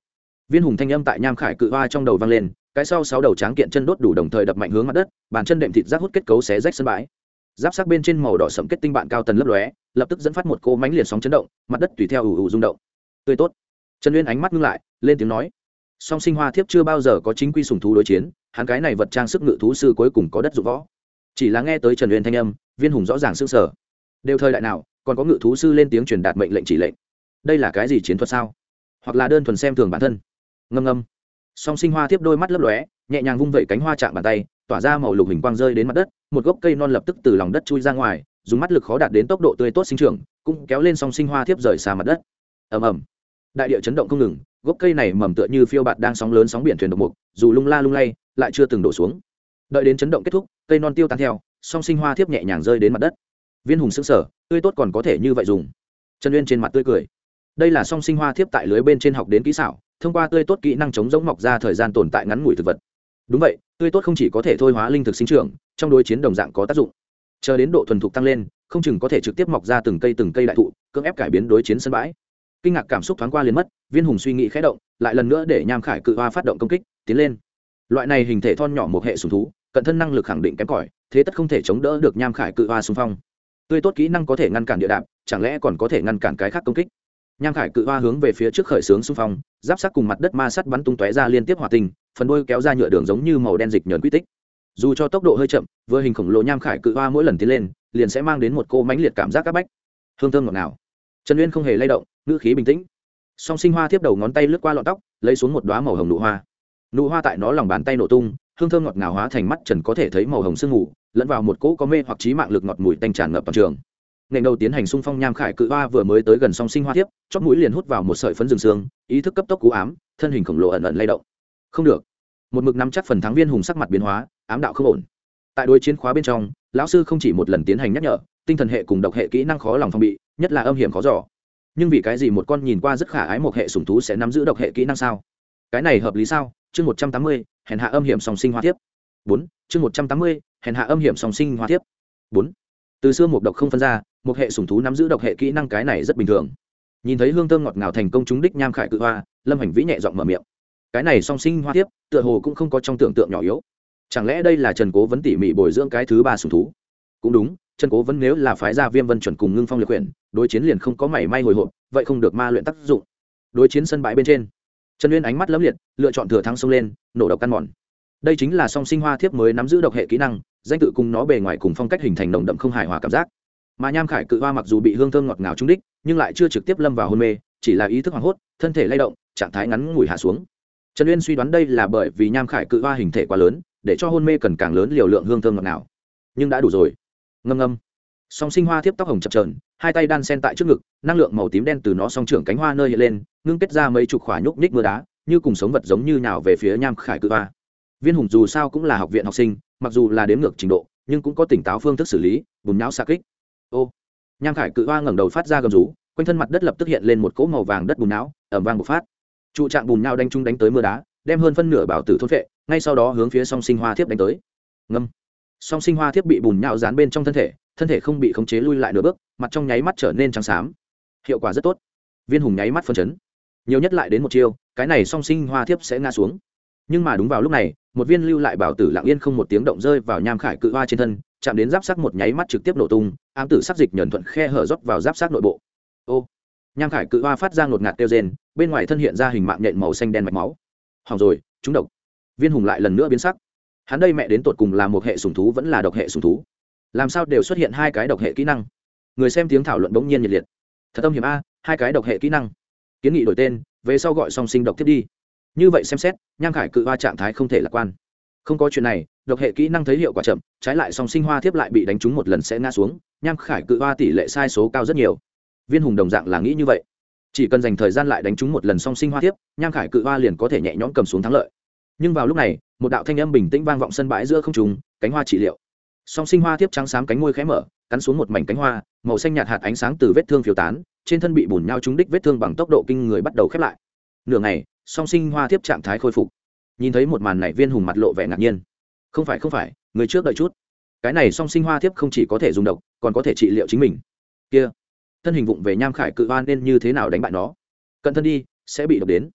viên hùng thanh âm tại nham khải cự hoa trong đầu vang lên, cái sau sáu đầu tráng kiện chân đốt đủ đồng thời đập mạnh hướng mặt đất, bàn chân đệm thịt rác hút kết cấu xé rách sân bãi giáp sắc bên trên màu đỏ sẫm kết tinh bạn cao tần lấp lóe, lập tức dẫn phát một cô mánh liệt sóng chấn động, mặt đất tùy theo ủ ủ rung động. Tươi tốt. Trần uyên ánh mắt ngưng lại, lên tiếng nói. Song sinh hoa thiếp chưa bao giờ có chính quy sùng thú đối chiến, hắn cái này vật trang sức ngự thú sư cuối cùng có đất dụng võ. Chỉ là nghe tới trần uyên thanh âm, viên hùng rõ ràng s ư sở đều thời đại nào, còn có ngự thú sư lên tiếng truyền đạt mệnh lệnh chỉ lệnh. Đây là cái gì chiến thuật sao? Hoặc là đơn thuần xem thường bản thân. Ngâm ngâm. Song sinh hoa thiếp đôi mắt lấp lóe, nhẹ nhàng vung vẩy cánh hoa chạm bàn tay tỏa ra màu lục hình quang rơi đến mặt đất, một gốc cây non lập tức từ lòng đất chui ra ngoài, dùng mắt lực khó đạt đến tốc độ tươi tốt sinh trưởng, cũng kéo lên song sinh hoa thiếp rời xa mặt đất. Ầm ầm. Đại địa chấn động không ngừng, gốc cây này mầm tựa như phiêu bạt đang sóng lớn sóng biển thuyền độc mục, dù lung la lung lay, lại chưa từng đổ xuống. Đợi đến chấn động kết thúc, cây non tiêu tan theo, song sinh hoa thiếp nhẹ nhàng rơi đến mặt đất. Viên hùng sững sở tươi tốt còn có thể như vậy dùng. Trần uyên trên mặt tươi cười. Đây là song sinh hoa thiếp tại lưới bên trên học đến kỹ xảo, thông qua tươi tốt kỹ năng chống giống mọc ra thời gian tồn tại ngắn ngủi thực vật đúng vậy, tươi tốt không chỉ có thể thôi hóa linh thực sinh trưởng, trong đối chiến đồng dạng có tác dụng. Chờ đến độ thuần thục tăng lên, không chừng có thể trực tiếp mọc ra từng cây từng cây đại thụ, cưỡng ép cải biến đối chiến sân bãi. Kinh ngạc cảm xúc thoáng qua liền mất, viên hùng suy nghĩ khé động, lại lần nữa để nham khải cự hoa phát động công kích, tiến lên. Loại này hình thể thon nhỏ một hệ sùng thú, cận thân năng lực khẳng định kém cỏi, thế tất không thể chống đỡ được nham khải cự hoa xung phong. Tươi tốt kỹ năng có thể ngăn cản địa đạp, chẳng lẽ còn có thể ngăn cản cái khác công kích? Nham khải cự hoa hướng về phía trước khởi xướng xung phong giáp sắc cùng mặt đất ma sắt bắn tung tóe ra liên tiếp hòa tình, phần đôi kéo ra nhựa đường giống như màu đen dịch nhờn quy tích. Dù cho tốc độ hơi chậm vừa hình khổng lồ nham khải cự hoa mỗi lần tiến lên liền sẽ mang đến một cô mãnh liệt cảm giác áp bách. Hương thơm ngọt ngào. Trần uyên không hề lay động ngữ khí bình tĩnh. Song sinh hoa tiếp đầu ngón tay lướt qua lọn tóc lấy xuống một đoá màu hồng nụ hoa. Nụ hoa tại nó lòng bàn tay nổ tung hương thơm ngọt ngào hóa thành mắt trần có thể thấy màu hồng sương mù lẫn vào một cỗ có mê hoặc trí mạng lực ngọt mùi tanh tràn ngập toàn trường nghẹn đầu tiến hành xung phong nham khải cự hoa vừa mới tới gần song sinh hoa thiếp chót mũi liền hút vào một sợi phấn rừng xương ý thức cấp tốc cú ám, thân hình khổng lồ ẩn ẩn lay động. Không được. Một mực nắm chắc phần thắng viên hùng sắc mặt biến hóa, ám đạo không ổn. Tại đối chiến khóa bên trong, lão sư không chỉ một lần tiến hành nhắc nhở, tinh thần hệ cùng độc hệ kỹ năng khó lòng phong bị, nhất là âm hiểm khó giỏ nhưng vì cái gì một con nhìn qua rất khả ái một hệ sủng thú sẽ nắm giữ độc hệ kỹ năng sao? Cái này hợp lý sao? Chương một trăm tám mươi, hèn hạ âm hiểm song sinh hoa tiếp bốn, chương một trăm tám mươi, hèn hạ âm hiểm song sinh hoa tiếp bốn, từ xưa một độc không phân ra một hệ sủng thú nắm giữ độc hệ kỹ năng cái này rất bình thường. Nhìn thấy hương thơm ngọt ngào thành công chúng đích nham khải cự hoa, lâm hành vĩ nhẹ giọng mở miệng. Cái này song sinh hoa tiếp tựa hồ cũng không có trong tưởng tượng nhỏ yếu. Chẳng lẽ đây là trần cố vấn tỉ mỉ bồi dưỡng cái thứ ba sủng thú? Cũng đúng, trần cố vấn nếu là phái gia viêm vân chuẩn cùng ngưng phong liệt quyển, đối chiến liền không có mảy may hồi hộp, vậy không được ma luyện tác dụng. Đối chiến sân bãi bên trên, trần uyên ánh mắt lấm liệt, lựa chọn thừa thắng xông lên, nổ độc căn mòn. Đây chính là song sinh hoa thiếp mới nắm giữ độc hệ kỹ năng, danh tự cùng nó bề ngoài cùng phong cách hình thành nồng đậm không hài hòa cảm giác mà nham khải cự hoa mặc dù bị hương thơm ngọt ngào trúng đích, nhưng lại chưa trực tiếp lâm vào hôn mê, chỉ là ý thức hoảng hốt, thân thể lay động, trạng thái ngắn ngủi hạ xuống. Trần uyên suy đoán đây là bởi vì nham khải cự hoa hình thể quá lớn, để cho hôn mê cần càng lớn liều lượng hương thơm ngọt ngào. Nhưng đã đủ rồi. Ngâm ngâm. Song sinh hoa thiếp tóc hồng chập trờn hai tay đan sen tại trước ngực, năng lượng màu tím đen từ nó song trưởng cánh hoa nơi hiện lên, ngưng kết ra mấy chục khỏa nhúc nhích mưa đá, như cùng sống vật giống như nào về phía nham khải cự hoa. Viên hùng dù sao cũng là học viện học sinh, mặc dù là đếm ngược trình độ, nhưng cũng có tỉnh táo phương thức xử lý, bùn nhão xa kích ô. Nham khải cự hoa ngẩng đầu phát ra gầm rú, quanh thân mặt đất lập tức hiện lên một cỗ màu vàng đất bùn não, ẩm vang bộc phát. Trụ trạng bùn nhau đánh chung đánh tới mưa đá, đem hơn phân nửa bảo tử thôn vệ ngay sau đó hướng phía song sinh hoa thiếp đánh tới. Ngâm. Song sinh hoa thiếp bị bùn nhau dán bên trong thân thể thân thể không bị khống chế lui lại nửa bước, mặt trong nháy mắt trở nên trắng xám. Hiệu quả rất tốt. Viên hùng nháy mắt phân chấn. Nhiều nhất lại đến một chiêu, cái này song sinh hoa thiếp sẽ ngã xuống nhưng mà đúng vào lúc này, một viên lưu lại bảo tử lặng yên không một tiếng động rơi vào nham khải cự hoa trên thân, chạm đến giáp sắc một nháy mắt trực tiếp nổ tung, ám tử sắc dịch nhẫn thuận khe hở rót vào giáp sắc nội bộ. Ô, nham khải cự hoa phát ra ngột ngạt kêu rên, bên ngoài thân hiện ra hình mạng nhện màu xanh đen mạch máu. Hỏng rồi, chúng độc. Viên hùng lại lần nữa biến sắc. Hắn đây mẹ đến tột cùng là một hệ sùng thú vẫn là độc hệ sùng thú? Làm sao đều xuất hiện hai cái độc hệ kỹ năng? Người xem tiếng thảo luận bỗng nhiên nhiệt liệt. Thật tâm hiểm a, hai cái độc hệ kỹ năng. Kiến nghị đổi tên, về sau gọi song sinh độc thiết đi như vậy xem xét, nham khải cự hoa trạng thái không thể lạc quan. Không có chuyện này, độc hệ kỹ năng thấy hiệu quả chậm, trái lại song sinh hoa thiếp lại bị đánh trúng một lần sẽ ngã xuống, nham khải cự hoa tỷ lệ sai số cao rất nhiều. Viên hùng đồng dạng là nghĩ như vậy. Chỉ cần dành thời gian lại đánh trúng một lần song sinh hoa thiếp, nham khải cự hoa liền có thể nhẹ nhõm cầm xuống thắng lợi. Nhưng vào lúc này, một đạo thanh âm bình tĩnh vang vọng sân bãi giữa không trùng cánh hoa trị liệu. Song sinh hoa thiếp trắng xám cánh môi khẽ mở, cắn xuống một mảnh cánh hoa, màu xanh nhạt hạt ánh sáng từ vết thương phiêu tán, trên thân bị bùn nhau trúng đích vết thương bằng tốc độ kinh người bắt đầu khép lại. Nửa ngày song sinh hoa tiếp trạng thái khôi phục. Nhìn thấy một màn này, viên hùng mặt lộ vẻ ngạc nhiên. Không phải không phải, người trước đợi chút. Cái này song sinh hoa tiếp không chỉ có thể dùng độc, còn có thể trị liệu chính mình. Kia, thân hình vụng về nham khải cự hoa nên như thế nào đánh bại nó? Cận thân đi, sẽ bị độc đến.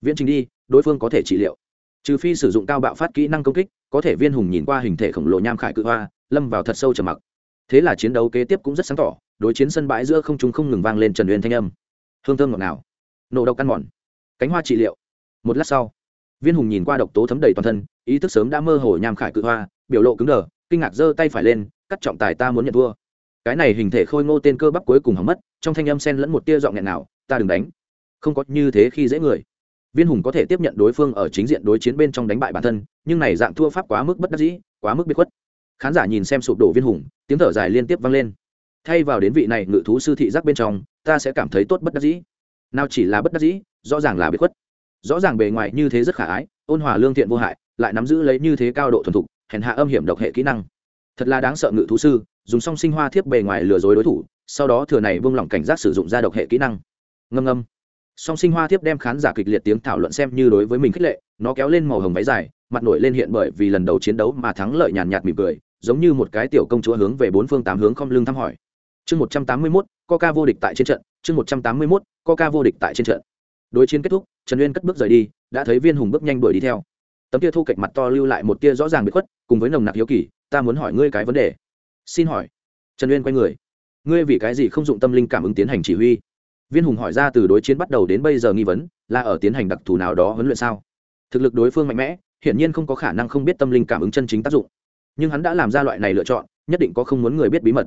Viễn trình đi, đối phương có thể trị liệu. Trừ phi sử dụng cao bạo phát kỹ năng công kích, có thể viên hùng nhìn qua hình thể khổng lồ nham khải cự hoa, lâm vào thật sâu trầm mặc. Thế là chiến đấu kế tiếp cũng rất sáng tỏ, đối chiến sân bãi giữa không chúng không ngừng vang lên trần uyên thanh âm. Hương thơm ngọt nào nổ độc căn mòn cánh hoa trị liệu. Một lát sau, viên hùng nhìn qua độc tố thấm đầy toàn thân, ý thức sớm đã mơ hồ nham khải cự hoa, biểu lộ cứng đờ, kinh ngạc giơ tay phải lên, cắt trọng tài ta muốn nhận thua. Cái này hình thể khôi ngô tên cơ bắp cuối cùng hỏng mất, trong thanh âm sen lẫn một tia dọn nghẹn nào ta đừng đánh. Không có như thế khi dễ người. Viên hùng có thể tiếp nhận đối phương ở chính diện đối chiến bên trong đánh bại bản thân, nhưng này dạng thua pháp quá mức bất đắc dĩ, quá mức biệt khuất. Khán giả nhìn xem sụp đổ viên hùng, tiếng thở dài liên tiếp vang lên. Thay vào đến vị này ngự thú sư thị giác bên trong, ta sẽ cảm thấy tốt bất đắc dĩ. Nào chỉ là bất đắc dĩ rõ ràng là bị khuất. Rõ ràng bề ngoài như thế rất khả ái, ôn hòa lương thiện vô hại, lại nắm giữ lấy như thế cao độ thuần thục, hèn hạ âm hiểm độc hệ kỹ năng. Thật là đáng sợ ngự thú sư, dùng song sinh hoa thiếp bề ngoài lừa dối đối thủ, sau đó thừa này vung lỏng cảnh giác sử dụng ra độc hệ kỹ năng. Ngâm ngâm. Song sinh hoa thiếp đem khán giả kịch liệt tiếng thảo luận xem như đối với mình khích lệ, nó kéo lên màu hồng váy dài, mặt nổi lên hiện bởi vì lần đầu chiến đấu mà thắng lợi nhàn nhạt mỉm cười, giống như một cái tiểu công chúa hướng về bốn phương tám hướng không lưng thăm hỏi. Chương một trăm tám mươi mốt, coca vô địch tại trên trận, chương một trăm tám mươi mốt, coca vô địch tại trên trận đối chiến kết thúc, trần uyên cất bước rời đi, đã thấy viên hùng bước nhanh đuổi đi theo. Tấm tia thu cạnh mặt to lưu lại một tia rõ ràng bị khuất, cùng với nồng nặc hiếu kỳ, ta muốn hỏi ngươi cái vấn đề. Xin hỏi. Trần uyên quay người. Ngươi vì cái gì không dụng tâm linh cảm ứng tiến hành chỉ huy? Viên hùng hỏi ra từ đối chiến bắt đầu đến bây giờ nghi vấn, là ở tiến hành đặc thù nào đó huấn luyện sao? Thực lực đối phương mạnh mẽ, hiển nhiên không có khả năng không biết tâm linh cảm ứng chân chính tác dụng. Nhưng hắn đã làm ra loại này lựa chọn, nhất định có không muốn người biết bí mật.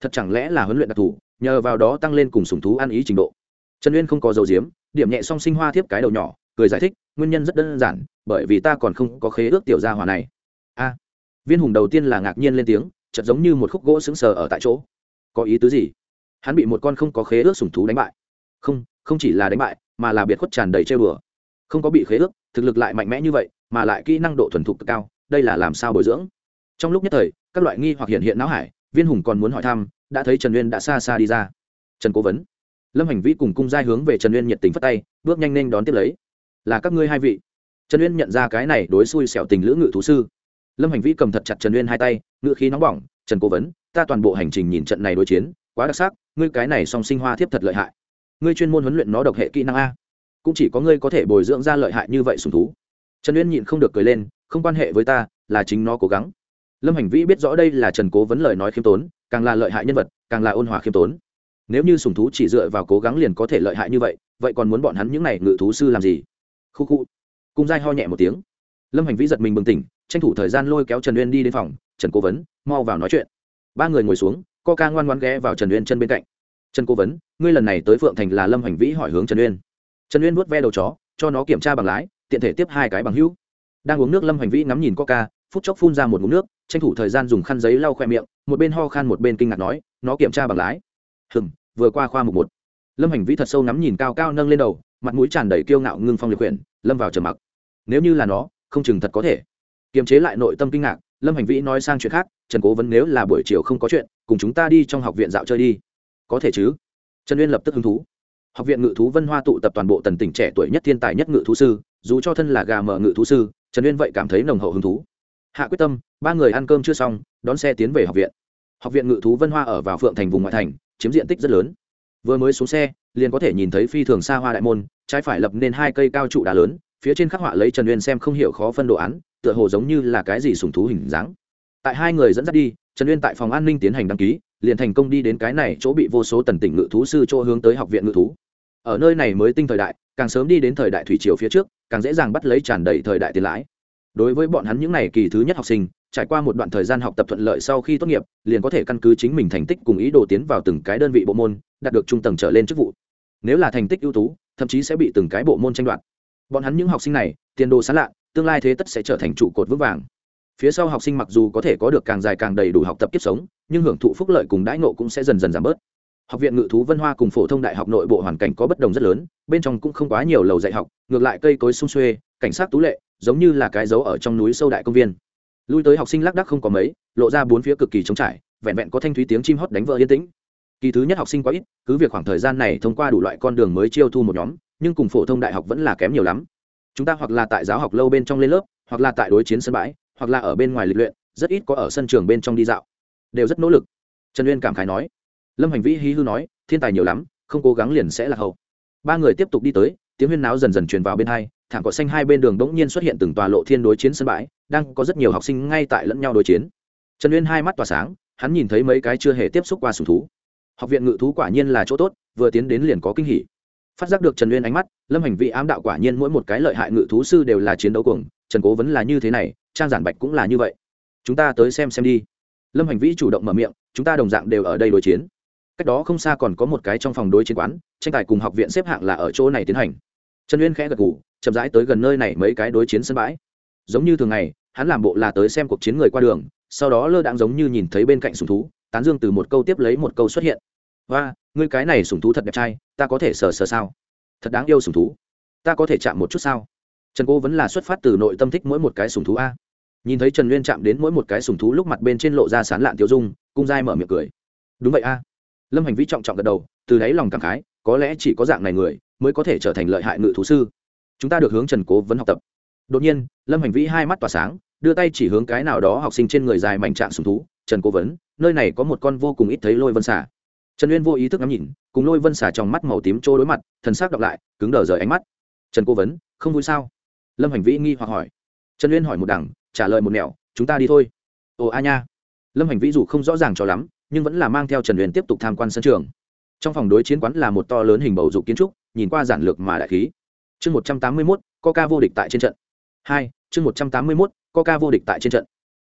Thật chẳng lẽ là huấn luyện đặc thù, nhờ vào đó tăng lên cùng sùng thú ăn ý trình độ? Trần uyên không có dầu diếm điểm nhẹ song sinh hoa thiếp cái đầu nhỏ, cười giải thích, nguyên nhân rất đơn giản, bởi vì ta còn không có khế ước tiểu gia hòa này. A. Viên hùng đầu tiên là ngạc nhiên lên tiếng, chợt giống như một khúc gỗ sững sờ ở tại chỗ. Có ý tứ gì? Hắn bị một con không có khế ước sùng thú đánh bại. Không không chỉ là đánh bại, mà là biệt khuất tràn đầy trêu đùa. Không có bị khế ước, thực lực lại mạnh mẽ như vậy, mà lại kỹ năng độ thuần thục cực cao, đây là làm sao bồi dưỡng? Trong lúc nhất thời, các loại nghi hoặc hiện hiện não hải, viên hùng còn muốn hỏi thăm, đã thấy trần uyên đã xa xa đi ra. Trần cố vấn lâm hành vĩ cùng cung giai hướng về trần uyên nhiệt tình phất tay, bước nhanh nên đón tiếp lấy. Là các ngươi hai vị. Trần uyên nhận ra cái này đối xui xẻo tình lữ ngự thú sư. Lâm hành vĩ cầm thật chặt trần uyên hai tay ngự khí nóng bỏng, trần cố vấn, ta toàn bộ hành trình nhìn trận này đối chiến, quá đặc sắc, ngươi cái này song sinh hoa thiếp thật lợi hại. Ngươi chuyên môn huấn luyện nó độc hệ kỹ năng a. Cũng chỉ có ngươi có thể bồi dưỡng ra lợi hại như vậy sùng thú. Trần uyên nhịn không được cười lên, không quan hệ với ta, là chính nó cố gắng. Lâm hành vĩ biết rõ đây là trần cố vấn lời nói khiêm tốn, càng là lợi hại nhân vật, càng là ôn hòa khiêm tốn nếu như sùng thú chỉ dựa vào cố gắng liền có thể lợi hại như vậy vậy còn muốn bọn hắn những n à y ngự thú sư làm gì? Khu khu. Cung dai ho nhẹ một tiếng. Lâm hành vĩ giật mình bừng tỉnh, tranh thủ thời gian lôi kéo trần uyên đi đến phòng, trần cố vấn, mau vào nói chuyện. Ba người ngồi xuống, co ca ngoan ngoan ghé vào trần uyên chân bên cạnh. Trần cố vấn, ngươi lần này tới phượng thành là lâm hành vĩ hỏi hướng trần uyên. Trần uyên vuốt ve đầu chó, cho nó kiểm tra bằng lái, tiện thể tiếp hai cái bằng hữu. Đang uống nước lâm hành vĩ ngắm nhìn coca phút chốc phun ra một ngụm nước, tranh thủ thời gian dùng khăn giấy lau khoe miệng, một bên ho khan một bên kinh ngạc nói, nó kiểm tra bằng lái. Hừm vừa qua khoa mục một. Lâm hành vĩ thật sâu nắm nhìn cao cao nâng lên đầu, mặt mũi tràn đầy kiêu ngạo ngưng phong liệt quyển lâm vào trầm mặc. Nếu như là nó, không chừng thật có thể. Kiềm chế lại nội tâm kinh ngạc, lâm hành vĩ nói sang chuyện khác, trần cố vấn nếu là buổi chiều không có chuyện, cùng chúng ta đi trong học viện dạo chơi đi. Có thể chứ? Trần uyên lập tức hứng thú. Học viện ngự thú vân hoa tụ tập toàn bộ tần tỉnh trẻ tuổi nhất thiên tài nhất ngự thú sư, dù cho thân là gà mở ngự thú sư, trần uyên vậy cảm thấy nồng hậu hứng thú. Hạ quyết tâm, ba người ăn cơm chưa xong, đón xe tiến về học viện. Học viện ngự thú vân hoa ở vào phượng thành vùng ngoại thành chiếm diện tích rất lớn. Vừa mới xuống xe, liền có thể nhìn thấy phi thường xa hoa đại môn, trái phải lập nên hai cây cao trụ đá lớn, phía trên khắc họa lấy trần uyên xem không hiểu khó phân đồ án, tựa hồ giống như là cái gì sùng thú hình dáng. Tại hai người dẫn dắt đi, trần uyên tại phòng an ninh tiến hành đăng ký, liền thành công đi đến cái này chỗ bị vô số tần tỉnh ngự thú sư chỗ hướng tới học viện ngự thú. Ở nơi này mới tinh thời đại, càng sớm đi đến thời đại thủy triều phía trước, càng dễ dàng bắt lấy tràn đầy thời đại tiền lãi đối với bọn hắn những n à y kỳ thứ nhất học sinh, trải qua một đoạn thời gian học tập thuận lợi sau khi tốt nghiệp, liền có thể căn cứ chính mình thành tích cùng ý đồ tiến vào từng cái đơn vị bộ môn, đạt được trung tầng trở lên chức vụ. Nếu là thành tích ưu tú, thậm chí sẽ bị từng cái bộ môn tranh đoạt. Bọn hắn những học sinh này, tiền đồ sán lạ, tương lai thế tất sẽ trở thành trụ cột vững vàng. Phía sau học sinh mặc dù có thể có được càng dài càng đầy đủ học tập kiếp sống, nhưng hưởng thụ phúc lợi cùng đãi nộ cũng sẽ dần dần giảm bớt. Học viện ngự thú vân hoa cùng phổ thông đại học nội bộ hoàn cảnh có bất đồng rất lớn, bên trong cũng không quá nhiều lầu dạy học, ngược lại cây cối sung xuê, cảnh sát tú lệ giống như là cái dấu ở trong núi sâu đại công viên. Lui tới học sinh lác đác không có mấy, lộ ra bốn phía cực kỳ trống trải, vẹn vẹn có thanh thúy tiếng chim hót đánh vỡ yên tĩnh. Kỳ thứ nhất học sinh quá ít, cứ việc khoảng thời gian này thông qua đủ loại con đường mới chiêu thu một nhóm, nhưng cùng phổ thông đại học vẫn là kém nhiều lắm. Chúng ta hoặc là tại giáo học lâu bên trong lên lớp, hoặc là tại đối chiến sân bãi, hoặc là ở bên ngoài lịch luyện, rất ít có ở sân trường bên trong đi dạo. Đều rất nỗ lực. Trần uyên cảm khái nói. Lâm hành vĩ hí hư nói, thiên tài nhiều lắm, không cố gắng liền sẽ là hậu. Ba người tiếp tục đi tới, tiếng huyên náo dần dần truyền vào bên hai thảm cỏ xanh hai bên đường bỗng nhiên xuất hiện từng tòa lộ thiên đối chiến sân bãi, đang có rất nhiều học sinh ngay tại lẫn nhau đối chiến. Trần uyên hai mắt tỏa sáng, hắn nhìn thấy mấy cái chưa hề tiếp xúc qua sùng thú. Học viện ngự thú quả nhiên là chỗ tốt, vừa tiến đến liền có kinh hỉ. Phát giác được trần uyên ánh mắt, lâm hành vị ám đạo quả nhiên mỗi một cái lợi hại ngự thú sư đều là chiến đấu cuồng, trần cố vẫn là như thế này, trang giản bạch cũng là như vậy. Chúng ta tới xem xem đi. Lâm hành vĩ chủ động mở miệng, chúng ta đồng dạng đều ở đây đối chiến. Cách đó không xa còn có một cái trong phòng đối chiến quán, tranh tài cùng học viện xếp hạng là ở chỗ này tiến hành. Trần uyên khẽ gật gù chậm rãi tới gần nơi này mấy cái đối chiến sân bãi. Giống như thường ngày, hắn làm bộ là tới xem cuộc chiến người qua đường, sau đó lơ đãng giống như nhìn thấy bên cạnh sùng thú, tán dương từ một câu tiếp lấy một câu xuất hiện. Và ngươi cái này sùng thú thật đẹp trai, ta có thể sờ sờ sao? Thật đáng yêu sùng thú. Ta có thể chạm một chút sao? Trần cô vẫn là xuất phát từ nội tâm thích mỗi một cái sùng thú a. Nhìn thấy trần nguyên chạm đến mỗi một cái sùng thú lúc mặt bên trên lộ ra sán lạn tiêu dung, cung dai mở miệng cười. Đúng vậy a. Lâm hành vi trọng trọng gật đầu, từ đáy lòng cảm khái, có lẽ chỉ có dạng này người mới có thể trở thành lợi hại ngự thú sư chúng ta được hướng trần cố vấn học tập. Đột nhiên, lâm hành vĩ hai mắt tỏa sáng, đưa tay chỉ hướng cái nào đó học sinh trên người dài mảnh trạng sùng thú, trần cố vấn, nơi này có một con vô cùng ít thấy lôi vân xả trần uyên vô ý thức ngắm nhìn, cùng lôi vân xả trong mắt màu tím trôi đối mặt, thần s ắ c đọc lại, cứng đờ rời ánh mắt. Trần cố vấn, không vui sao? Lâm hành vĩ nghi hoặc hỏi. Trần uyên hỏi một đằng, trả lời một nẻo, chúng ta đi thôi. Ồ a nha. Lâm hành vĩ dù không rõ ràng cho lắm, nhưng vẫn là mang theo trần uyên tiếp tục tham quan sân trường. Trong phòng đối chiến quán là một to lớn hình bầu dục kiến trúc, nhìn qua giản lược mà đại khí chương một trăm tám mươi mốt, coca vô địch tại trên trận. Hai, chương một trăm tám mươi mốt, coca vô địch tại trên trận.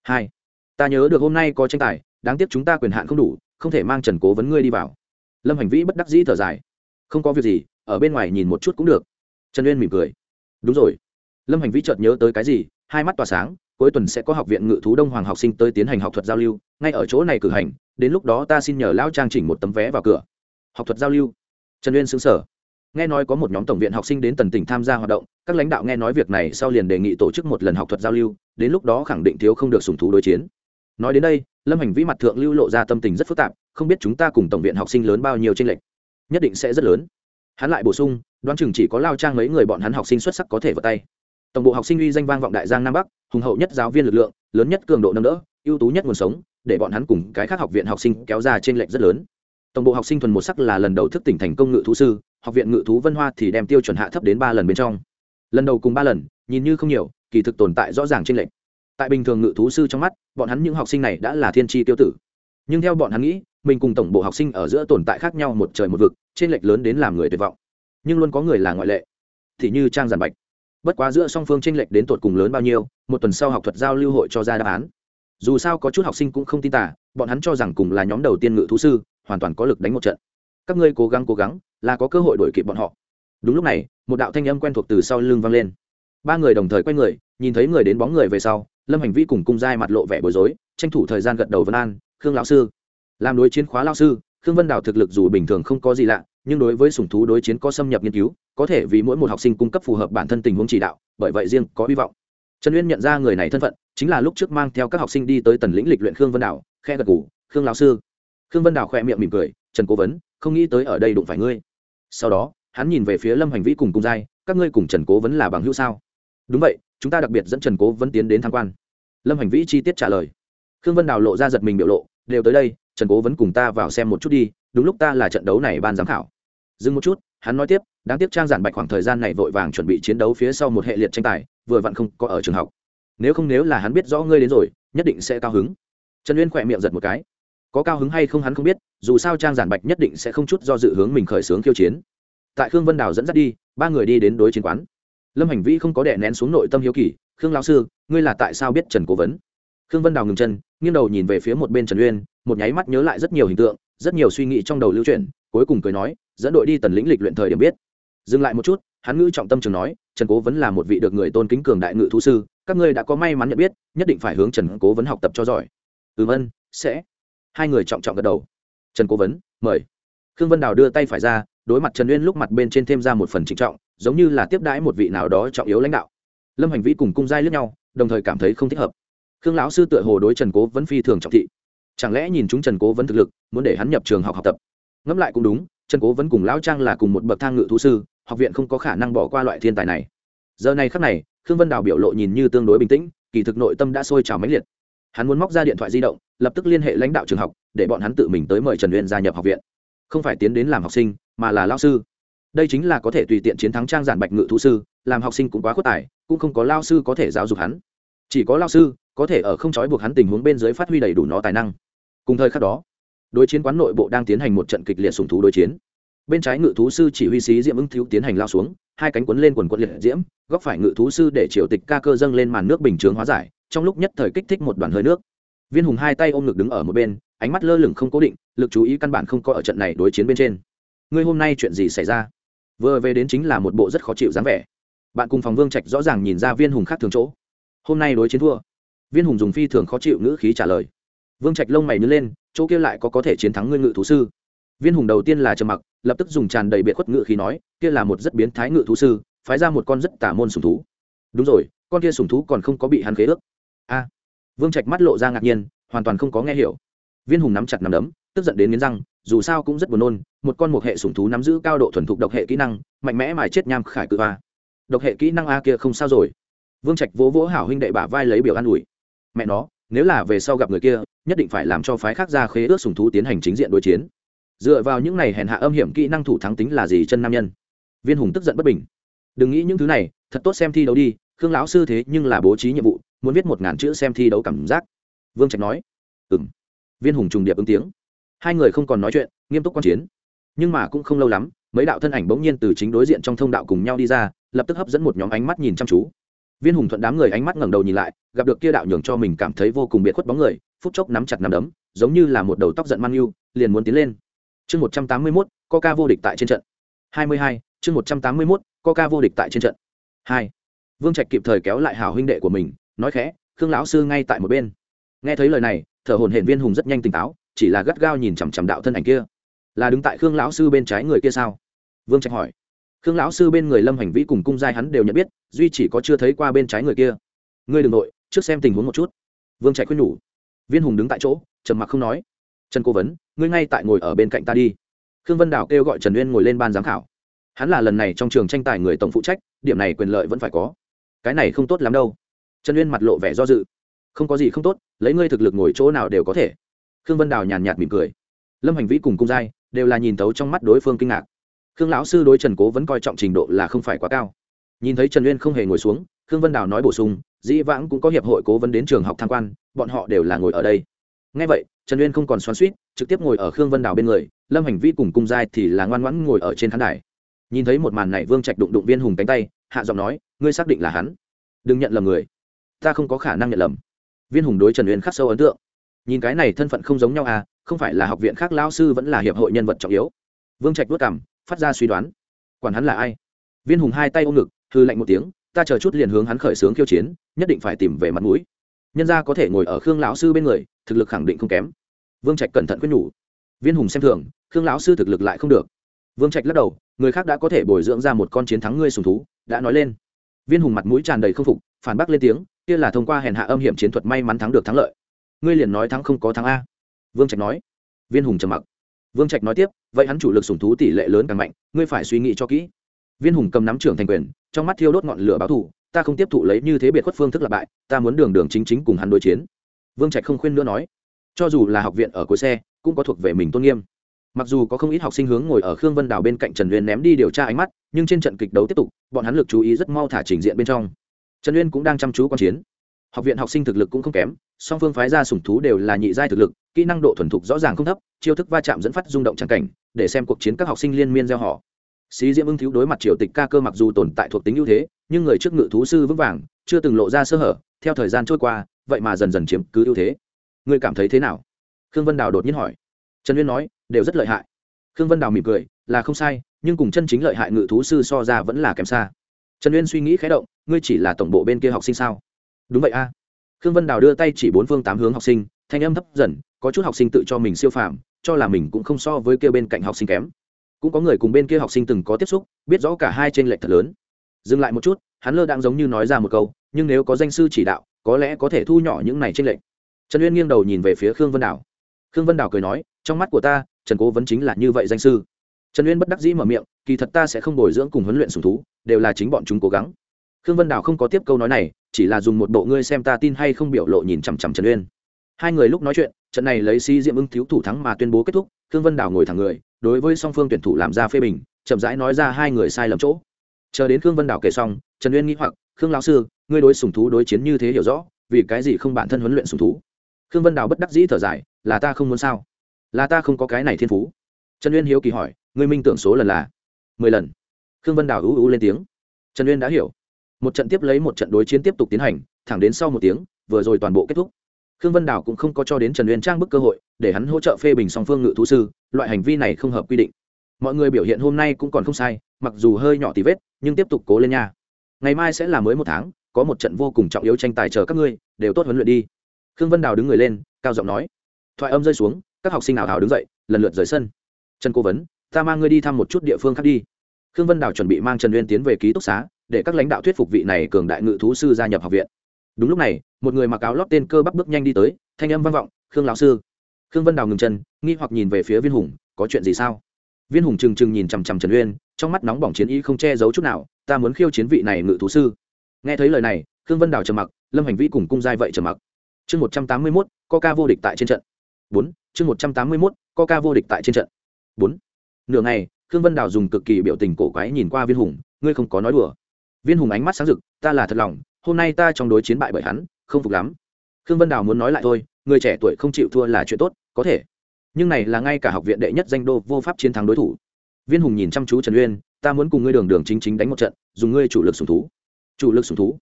Hai, ta nhớ được hôm nay có tranh tài, đáng tiếc chúng ta quyền hạn không đủ, không thể mang trần cố vấn ngươi đi vào. Lâm hành vĩ bất đắc dĩ thở dài. Không có việc gì, ở bên ngoài nhìn một chút cũng được. Trần uyên mỉm cười. Đúng rồi. Lâm hành vĩ chợt nhớ tới cái gì, hai mắt tỏa sáng, cuối tuần sẽ có học viện ngự thú đông hoàng học sinh tới tiến hành học thuật giao lưu, ngay ở chỗ này cử hành, đến lúc đó ta xin nhờ lão trang chỉnh một tấm vé vào cửa. Học thuật giao lưu. Trần uyên xứng sở nghe nói có một nhóm tổng viện học sinh đến tần tỉnh tham gia hoạt động, các lãnh đạo nghe nói việc này sau liền đề nghị tổ chức một lần học thuật giao lưu, đến lúc đó khẳng định thiếu không được sùng thú đối chiến. Nói đến đây, lâm hành vĩ mặt thượng lưu lộ ra tâm tình rất phức tạp, không biết chúng ta cùng tổng viện học sinh lớn bao nhiêu tranh lệch. Nhất định sẽ rất lớn. Hắn lại bổ sung, đoán chừng chỉ có lao trang mấy người bọn hắn học sinh xuất sắc có thể vào tay. Tổng bộ học sinh uy danh vang vọng đại giang nam bắc, hùng hậu nhất giáo viên lực lượng, lớn nhất cường độ nâng đỡ, ưu tú nhất nguồn sống, để bọn hắn cùng cái khác học viện học sinh kéo ra trên lệch rất lớn tổng bộ học sinh thuần một sắc là lần đầu thức tỉnh thành công ngự thú sư, học viện ngự thú vân hoa thì đem tiêu chuẩn hạ thấp đến ba lần bên trong. Lần đầu cùng ba lần, nhìn như không nhiều, kỳ thực tồn tại rõ ràng trên lệnh tại bình thường ngự thú sư trong mắt, bọn hắn những học sinh này đã là thiên tri tiêu tử. Nhưng theo bọn hắn nghĩ, mình cùng tổng bộ học sinh ở giữa tồn tại khác nhau một trời một vực trên lệch lớn đến làm người tuyệt vọng. Nhưng luôn có người là ngoại lệ. Thì như trang giản bạch. Bất quá giữa song phương tranh lệch đến tột cùng lớn bao nhiêu, một tuần sau học thuật giao lưu hội cho ra đáp án. Dù sao có chút học sinh cũng không tin tả bọn hắn cho rằng cùng là nhóm đầu tiên ngự thú sư hoàn toàn có lực đánh một trận. Các ngươi cố gắng cố gắng, là có cơ hội đổi kịp bọn họ. Đúng lúc này, một đạo thanh âm quen thuộc từ sau lưng vang lên. Ba người đồng thời quay người, nhìn thấy người đến bóng người về sau, lâm hành vi cùng cung giai mặt lộ vẻ bối rối, tranh thủ thời gian gật đầu vân an, khương lão sư. Làm đối chiến khóa lao sư, khương vân đào thực lực dù bình thường không có gì lạ, nhưng đối với sủng thú đối chiến có xâm nhập nghiên cứu, có thể vì mỗi một học sinh cung cấp phù hợp bản thân tình huống chỉ đạo, bởi vậy riêng có hy vọng. Trần uyên nhận ra người này thân phận, chính là lúc trước mang theo các học sinh đi tới tần lĩnh lịch luyện khương vân đào, khe gật g ủ khương lão sư khương vân đào khỏe miệng mỉm cười, trần cố vấn, không nghĩ tới ở đây đụng phải ngươi. Sau đó, hắn nhìn về phía lâm hành vĩ cùng cung giai, các ngươi cùng trần cố vấn là bằng hữu sao? Đúng vậy, chúng ta đặc biệt dẫn trần cố vấn tiến đến tham quan. Lâm hành vĩ chi tiết trả lời. Khương vân đào lộ ra giật mình biểu lộ, đều tới đây, trần cố vấn cùng ta vào xem một chút đi, đúng lúc ta là trận đấu này ban giám khảo. Dừng một chút, hắn nói tiếp, đáng tiếc trang giản bạch khoảng thời gian này vội vàng chuẩn bị chiến đấu phía sau một hệ liệt tranh tài, vừa vặn không có ở trường học. Nếu không nếu là hắn biết rõ ngươi đến rồi, nhất định sẽ cao hứng. Trần uyên khỏe miệng giật một cái có cao hứng hay không hắn không biết, dù sao trang giản bạch nhất định sẽ không chút do dự hướng mình khởi xướng khiêu chiến. Tại khương vân đào dẫn dắt đi, ba người đi đến đối chiến quán. Lâm hành vi không có đè nén xuống nội tâm hiếu kỳ, khương lao sư, ngươi là tại sao biết trần cố vấn? Khương vân đào ngừng chân, nghiêng đầu nhìn về phía một bên trần uyên, một nháy mắt nhớ lại rất nhiều hình tượng, rất nhiều suy nghĩ trong đầu lưu truyền cuối cùng cười nói, dẫn đội đi tần lĩnh lịch luyện thời điểm biết. Dừng lại một chút, hắn ngữ trọng tâm trường nói, trần cố vấn là một vị được người tôn kính cường đại ngự thú sư, các ngươi đã có may mắn nhận biết, nhất định phải hướng trần cố vấn học tập cho giỏi. Ừ vân sẽ hai người trọng trọng gật đầu. Trần cố vấn, mời. Khương vân đào đưa tay phải ra, đối mặt trần uyên lúc mặt bên trên thêm ra một phần trịnh trọng, giống như là tiếp đãi một vị nào đó trọng yếu lãnh đạo. Lâm hành vĩ cùng cung giai lướt nhau, đồng thời cảm thấy không thích hợp. Khương lão sư tựa hồ đối trần cố vẫn phi thường trọng thị. Chẳng lẽ nhìn chúng trần cố vẫn thực lực, muốn để hắn nhập trường học học tập? Ngẫm lại cũng đúng, trần cố vẫn cùng lão trang là cùng một bậc thang ngự thú sư, học viện không có khả năng bỏ qua loại thiên tài này. Giờ này khắc này, khương vân đào biểu lộ nhìn như tương đối bình tĩnh, kỳ thực nội tâm đã sôi trào mãnh liệt hắn muốn móc ra điện thoại di động, lập tức liên hệ lãnh đạo trường học, để bọn hắn tự mình tới mời trần uyên gia nhập học viện. Không phải tiến đến làm học sinh, mà là lao sư. Đây chính là có thể tùy tiện chiến thắng trang giản bạch ngự thú sư, làm học sinh cũng quá khuất tài, cũng không có lao sư có thể giáo dục hắn. Chỉ có lao sư có thể ở không trói buộc hắn tình huống bên dưới phát huy đầy đủ nó tài năng. Cùng thời khắc đó, đối chiến quán nội bộ đang tiến hành một trận kịch liệt sùng thú đối chiến. Bên trái ngự thú sư chỉ huy sĩ diễm ứng thiếu tiến hành lao xuống, hai cánh quấn lên quần quận liệt diễm, góc phải ngự thú sư để triều tịch ca cơ dâng lên màn nước bình chướng hóa giải trong lúc nhất thời kích thích một đoàn hơi nước. Viên hùng hai tay ôm ngực đứng ở một bên, ánh mắt lơ lửng không cố định, lực chú ý căn bản không có ở trận này đối chiến bên trên. Ngươi hôm nay chuyện gì xảy ra? Vừa về đến chính là một bộ rất khó chịu dáng vẻ. Bạn cùng phòng vương trạch rõ ràng nhìn ra viên hùng khác thường chỗ. Hôm nay đối chiến thua. Viên hùng dùng phi thường khó chịu ngữ khí trả lời. Vương trạch lông mày nhướng lên, chỗ kia lại có có thể chiến thắng ngươi ngự thú sư. Viên hùng đầu tiên là trầm mặc, lập tức dùng tràn đầy biệt khuất ngự khí nói, kia là một rất biến thái ngự thú sư, phái ra một con rất tả môn sùng thú. Đúng rồi, con kia sùng thú còn không có bị hắn khế ước a. Vương trạch mắt lộ ra ngạc nhiên, hoàn toàn không có nghe hiểu. Viên hùng nắm chặt nắm đấm, tức giận đến nghiến răng, dù sao cũng rất buồn nôn, một con một hệ sủng thú nắm giữ cao độ thuần thục độc hệ kỹ năng, mạnh mẽ mài chết nham khải cự a độc hệ kỹ năng a kia không sao rồi. Vương trạch vỗ vỗ hảo huynh đệ bả vai lấy biểu an ủi. Mẹ nó, nếu là về sau gặp người kia, nhất định phải làm cho phái khác ra khế ước sùng thú tiến hành chính diện đối chiến. Dựa vào những này hèn hạ âm hiểm kỹ năng thủ thắng tính là gì chân nam nhân? Viên hùng tức giận bất bình. Đừng nghĩ những thứ này, thật tốt xem thi đấu đi, khương lão sư thế nhưng là bố trí nhiệm vụ muốn viết một ngàn chữ xem thi đấu cảm giác. Vương trạch nói ừ m viên hùng trùng điệp ứng tiếng. Hai người không còn nói chuyện, nghiêm túc quan chiến. Nhưng mà cũng không lâu lắm, mấy đạo thân ảnh bỗng nhiên từ chính đối diện trong thông đạo cùng nhau đi ra, lập tức hấp dẫn một nhóm ánh mắt nhìn chăm chú. Viên hùng thuận đám người ánh mắt ngẩng đầu nhìn lại, gặp được kia đạo nhường cho mình cảm thấy vô cùng biệt khuất bóng người, phút chốc nắm chặt nắm đấm, giống như là một đầu tóc giận mang yêu liền muốn tiến lên. Chương một trăm tám mươi mốt, coca vô địch tại trên trận. Hai mươi hai, chương một trăm tám mươi mốt, coca vô địch tại trên trận. Hai. Vương trạch kịp thời kéo lại hảo huynh đệ của mình nói khẽ, khương lão sư ngay tại một bên. Nghe thấy lời này, thở hồn hển viên hùng rất nhanh tỉnh táo, chỉ là gắt gao nhìn chằm chằm đạo thân ảnh kia. Là đứng tại khương lão sư bên trái người kia sao? Vương trạch hỏi. Khương lão sư bên người lâm hành vĩ cùng cung giai hắn đều nhận biết, duy chỉ có chưa thấy qua bên trái người kia. Ngươi đ ừ n g nội, trước xem tình huống một chút. Vương trạch khuyên nhủ. Viên hùng đứng tại chỗ, trầm mặc không nói. Trần cố vấn, ngươi ngay tại ngồi ở bên cạnh ta đi. Khương vân đào kêu gọi trần uyên ngồi lên ban giám khảo. Hắn là lần này trong trường tranh tài người tổng phụ trách, điểm này quyền lợi vẫn phải có. Cái này không tốt lắm đâu trần uyên mặt lộ vẻ do dự. Không có gì không tốt, lấy ngươi thực lực ngồi chỗ nào đều có thể. Khương vân đào nhàn nhạt mỉm cười. Lâm hành vĩ cùng cung giai đều là nhìn tấu trong mắt đối phương kinh ngạc. Khương lão sư đối trần cố vẫn coi trọng trình độ là không phải quá cao. Nhìn thấy trần uyên không hề ngồi xuống, khương vân đào nói bổ sung, dĩ vãng cũng có hiệp hội cố vấn đến trường học tham quan, bọn họ đều là ngồi ở đây. Ngay vậy, trần uyên không còn xoắn suýt trực tiếp ngồi ở khương vân đào bên người, lâm hành vi cùng cung giai thì là ngoan ngoãn ngồi ở trên khán đài. Nhìn thấy một màn này, vương trạch đụng đụng viên hùng cánh tay, hạ giọng nói, ngươi xác định là hắn? Đừng nhận lầm người ta không có khả năng nhận lầm. Viên hùng đối trần uyên khắc sâu ấn tượng. Nhìn cái này thân phận không giống nhau à không phải là học viện khác lao sư vẫn là hiệp hội nhân vật trọng yếu. Vương trạch vất cảm phát ra suy đoán. Quản hắn là ai? Viên hùng hai tay ôm ngực hư lạnh một tiếng, ta chờ chút liền hướng hắn khởi xướng khiêu chiến, nhất định phải tìm về mặt mũi. Nhân gia có thể ngồi ở khương lão sư bên người, thực lực khẳng định không kém. Vương trạch cẩn thận quyết nhủ. Viên hùng xem thường, khương lão sư thực lực lại không được. Vương trạch lắc đầu, người khác đã có thể bồi dưỡng ra một con chiến thắng ngươi sùng thú, đã nói lên. Viên hùng mặt mũi tràn đầy k phục phản bác lên tiếng, kia là thông qua hèn hạ âm hiểm chiến thuật may mắn thắng được thắng lợi. Ngươi liền nói thắng không có thắng a. Vương trạch nói. Viên hùng trầm mặc. Vương trạch nói tiếp, vậy hắn chủ lực sủng thú tỷ lệ lớn càng mạnh, ngươi phải suy nghĩ cho kỹ. Viên hùng cầm nắm trưởng thành quyền, trong mắt thiêu đốt ngọn lửa báo thù, ta không tiếp thụ lấy như thế biệt khuất phương thức lặp bại, ta muốn đường đường chính chính cùng hắn đối chiến. Vương trạch không khuyên nữa nói. Cho dù là học viện ở cuối xe, cũng có thuộc về mình tôn nghiêm. Mặc dù có không ít học sinh hướng ngồi ở khương vân đào bên cạnh trần uyên ném đi điều tra ánh mắt, nhưng trên trận kịch đấu tiếp tục, bọn hắn lực chú ý rất mau thả trình diện bên trong trần uyên cũng đang chăm chú quan chiến. Học viện học sinh thực lực cũng không kém, song phương phái ra sủng thú đều là nhị giai thực lực, kỹ năng độ thuần thục rõ ràng không thấp, chiêu thức va chạm dẫn phát rung động trắng cảnh, để xem cuộc chiến các học sinh liên miên gieo họ. Xí diễm ưng thiếu đối mặt triều tịch ca cơ mặc dù tồn tại thuộc tính ưu thế, nhưng người trước ngự thú sư vững vàng, chưa từng lộ ra sơ hở, theo thời gian trôi qua, vậy mà dần dần chiếm cứ ưu thế. Ngươi cảm thấy thế nào? Khương vân đào đột nhiên hỏi. Trần uyên nói, đều rất lợi hại. Khương vân đào mỉm cười, là không sai, nhưng cùng chân chính lợi hại ngự thú sư so ra vẫn là kém xa. Trần uyên suy nghĩ khé động ngươi chỉ là tổng bộ bên kia học sinh sao? Đúng vậy a. Khương vân đào đưa tay chỉ bốn phương tám hướng học sinh thanh âm thấp dần có chút học sinh tự cho mình siêu phàm cho là mình cũng không so với kia bên cạnh học sinh kém. Cũng có người cùng bên kia học sinh từng có tiếp xúc biết rõ cả hai trên lệch thật lớn. Dừng lại một chút hắn lơ đang giống như nói ra một câu nhưng nếu có danh sư chỉ đạo có lẽ có thể thu nhỏ những này trên lệch. Trần uyên nghiêng đầu nhìn về phía khương vân Đào, khương vân Đào cười nói trong mắt của ta trần cố vẫn chính là như vậy danh sư. Trần uyên bất đắc dĩ mở miệng kỳ thật ta sẽ không bồi dưỡng cùng huấn luyện sùng thú đều là chính bọn chúng cố gắng khương vân Đào không có tiếp câu nói này, chỉ là dùng một bộ ngươi xem ta tin hay không biểu lộ nhìn chằm chằm trần uyên. Hai người lúc nói chuyện, trận này lấy si diệm ưng thiếu thủ thắng mà tuyên bố kết thúc, khương vân Đào ngồi thẳng người, đối với song phương tuyển thủ làm ra phê bình, chậm rãi nói ra hai người sai lầm chỗ. Chờ đến khương vân Đào kể xong, trần uyên nghĩ hoặc, khương lão sư, ngươi đối sùng thú đối chiến như thế hiểu rõ, vì cái gì không bản thân huấn luyện sùng thú? Khương vân Đào bất đắc dĩ thở dài, là ta không muốn sao? Là ta không có cái này thiên phú. Trần uyên hiếu kỳ hỏi, ngươi minh tưởng số lần là mười lần? Khương vân Đào ú ú lên tiếng. Trần uyên đã hiểu một trận tiếp lấy một trận đối chiến tiếp tục tiến hành, thẳng đến sau một tiếng, vừa rồi toàn bộ kết thúc. Khương vân đảo cũng không có cho đến trần uyên trang bức cơ hội, để hắn hỗ trợ phê bình song phương ngự thú sư, loại hành vi này không hợp quy định. Mọi người biểu hiện hôm nay cũng còn không sai, mặc dù hơi nhỏ tí vết, nhưng tiếp tục cố lên nha. Ngày mai sẽ là mới một tháng, có một trận vô cùng trọng yếu tranh tài chờ các ngươi, đều tốt huấn luyện đi. Khương vân đào đứng người lên, cao giọng nói. Thoại âm rơi xuống, các học sinh nào hào đứng dậy, lần lượt rời sân. Trần cố vấn, ta mang ngươi đi thăm một chút địa phương khác đi. Khương vân đào chuẩn bị mang trần uyên tiến về ký túc xá để các lãnh đạo thuyết phục vị này cường đại ngự thú sư gia nhập học viện. Đúng lúc này, một người mặc áo lót tên cơ bắp bước nhanh đi tới, thanh âm vang vọng, khương lão sư. Khương vân đào ngừng chân, nghi hoặc nhìn về phía viên hùng, có chuyện gì sao? Viên hùng trừng trừng nhìn chằm chằm trần uyên, trong mắt nóng bỏng chiến ý không che giấu chút nào, ta muốn khiêu chiến vị này ngự thú sư. Nghe thấy lời này, khương vân đào trầm mặc, lâm hành vi cùng cung giai vậy trầm mặc. Chương một trăm tám mươi mốt, coca vô địch tại trên trận. Bốn, chương một trăm tám mươi mốt, coca vô địch tại trên trận. Bốn. Nửa ngày, khương vân đào dùng cực kỳ biểu tình cổ quái nhìn qua viên hùng, ngươi không có nói đùa viên hùng ánh mắt sáng rực, ta là thật lòng, hôm nay ta trong đối chiến bại bởi hắn, không phục lắm. Khương vân đào muốn nói lại thôi, người trẻ tuổi không chịu thua là chuyện tốt, có thể. Nhưng này là ngay cả học viện đệ nhất danh đô vô pháp chiến thắng đối thủ. Viên hùng nhìn chăm chú trần uyên, ta muốn cùng ngươi đường đường chính chính đánh một trận, dùng ngươi chủ lực sùng thú. Chủ lực sùng thú?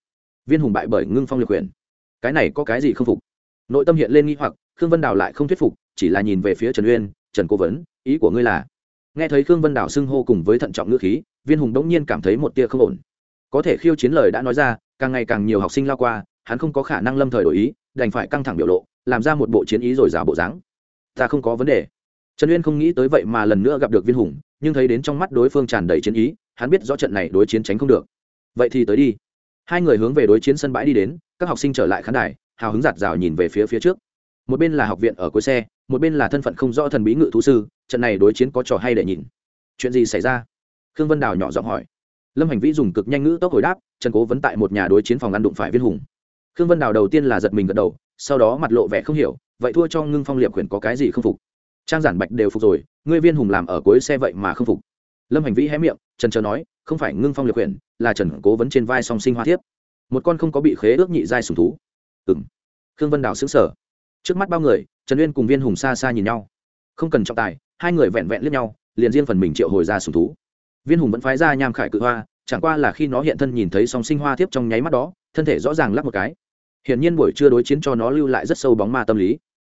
Viên hùng bại bởi ngưng phong liệt quyền cái này có cái gì không phục? Nội tâm hiện lên nghi hoặc, khương vân đào lại không thuyết phục, chỉ là nhìn về phía trần uyên, trần cố vấn, ý của ngươi là? Nghe thấy khương vân đào xưng hô cùng với thận trọng ngữ khí, viên hùng đống nhiên cảm thấy một tia không ổn có thể khiêu chiến lời đã nói ra, càng ngày càng nhiều học sinh lao qua, hắn không có khả năng lâm thời đổi ý, đành phải căng thẳng biểu lộ, làm ra một bộ chiến ý rồi rào bộ dáng. Ta không có vấn đề. Trần uyên không nghĩ tới vậy mà lần nữa gặp được viên hùng, nhưng thấy đến trong mắt đối phương tràn đầy chiến ý, hắn biết rõ trận này đối chiến tránh không được. Vậy thì tới đi. Hai người hướng về đối chiến sân bãi đi đến, các học sinh trở lại khán đài, hào hứng giạt rào nhìn về phía phía trước. Một bên là học viện ở cuối xe, một bên là thân phận không rõ thần bí ngự thú sư, trận này đối chiến có trò hay để nhìn. Chuyện gì xảy ra? Khương vân đào nhỏ giọng hỏi lâm hành vĩ dùng cực nhanh ngữ tốc hồi đáp, trần cố vấn tại một nhà đối chiến phòng ăn đụng phải viên hùng. Khương vân đào đầu tiên là giật mình gật đầu, sau đó mặt lộ vẻ không hiểu, vậy thua cho ngưng phong liệp khuyển có cái gì không phục? Trang giản bạch đều phục rồi, ngươi viên hùng làm ở cuối xe vậy mà không phục. Lâm hành vĩ hé miệng, trần chờ nói, không phải ngưng phong liệp khuyển là trần cố vấn trên vai song sinh hoa thiếp. Một con không có bị khế ước nhị giai sùng thú. Ừng khương vân đào xứng sở trước mắt bao người, trần uyên cùng viên hùng xa xa nhìn nhau. Không cần trọng tài, hai người vẹn vẹn liếc nhau, liền riêng phần mình triệu hồi ra sùng thú viên hùng vẫn phái ra nham khải cự hoa, chẳng qua là khi nó hiện thân nhìn thấy song sinh hoa thiếp trong nháy mắt đó, thân thể rõ ràng lắp một cái. Hiển nhiên buổi trưa đối chiến cho nó lưu lại rất sâu bóng ma tâm lý.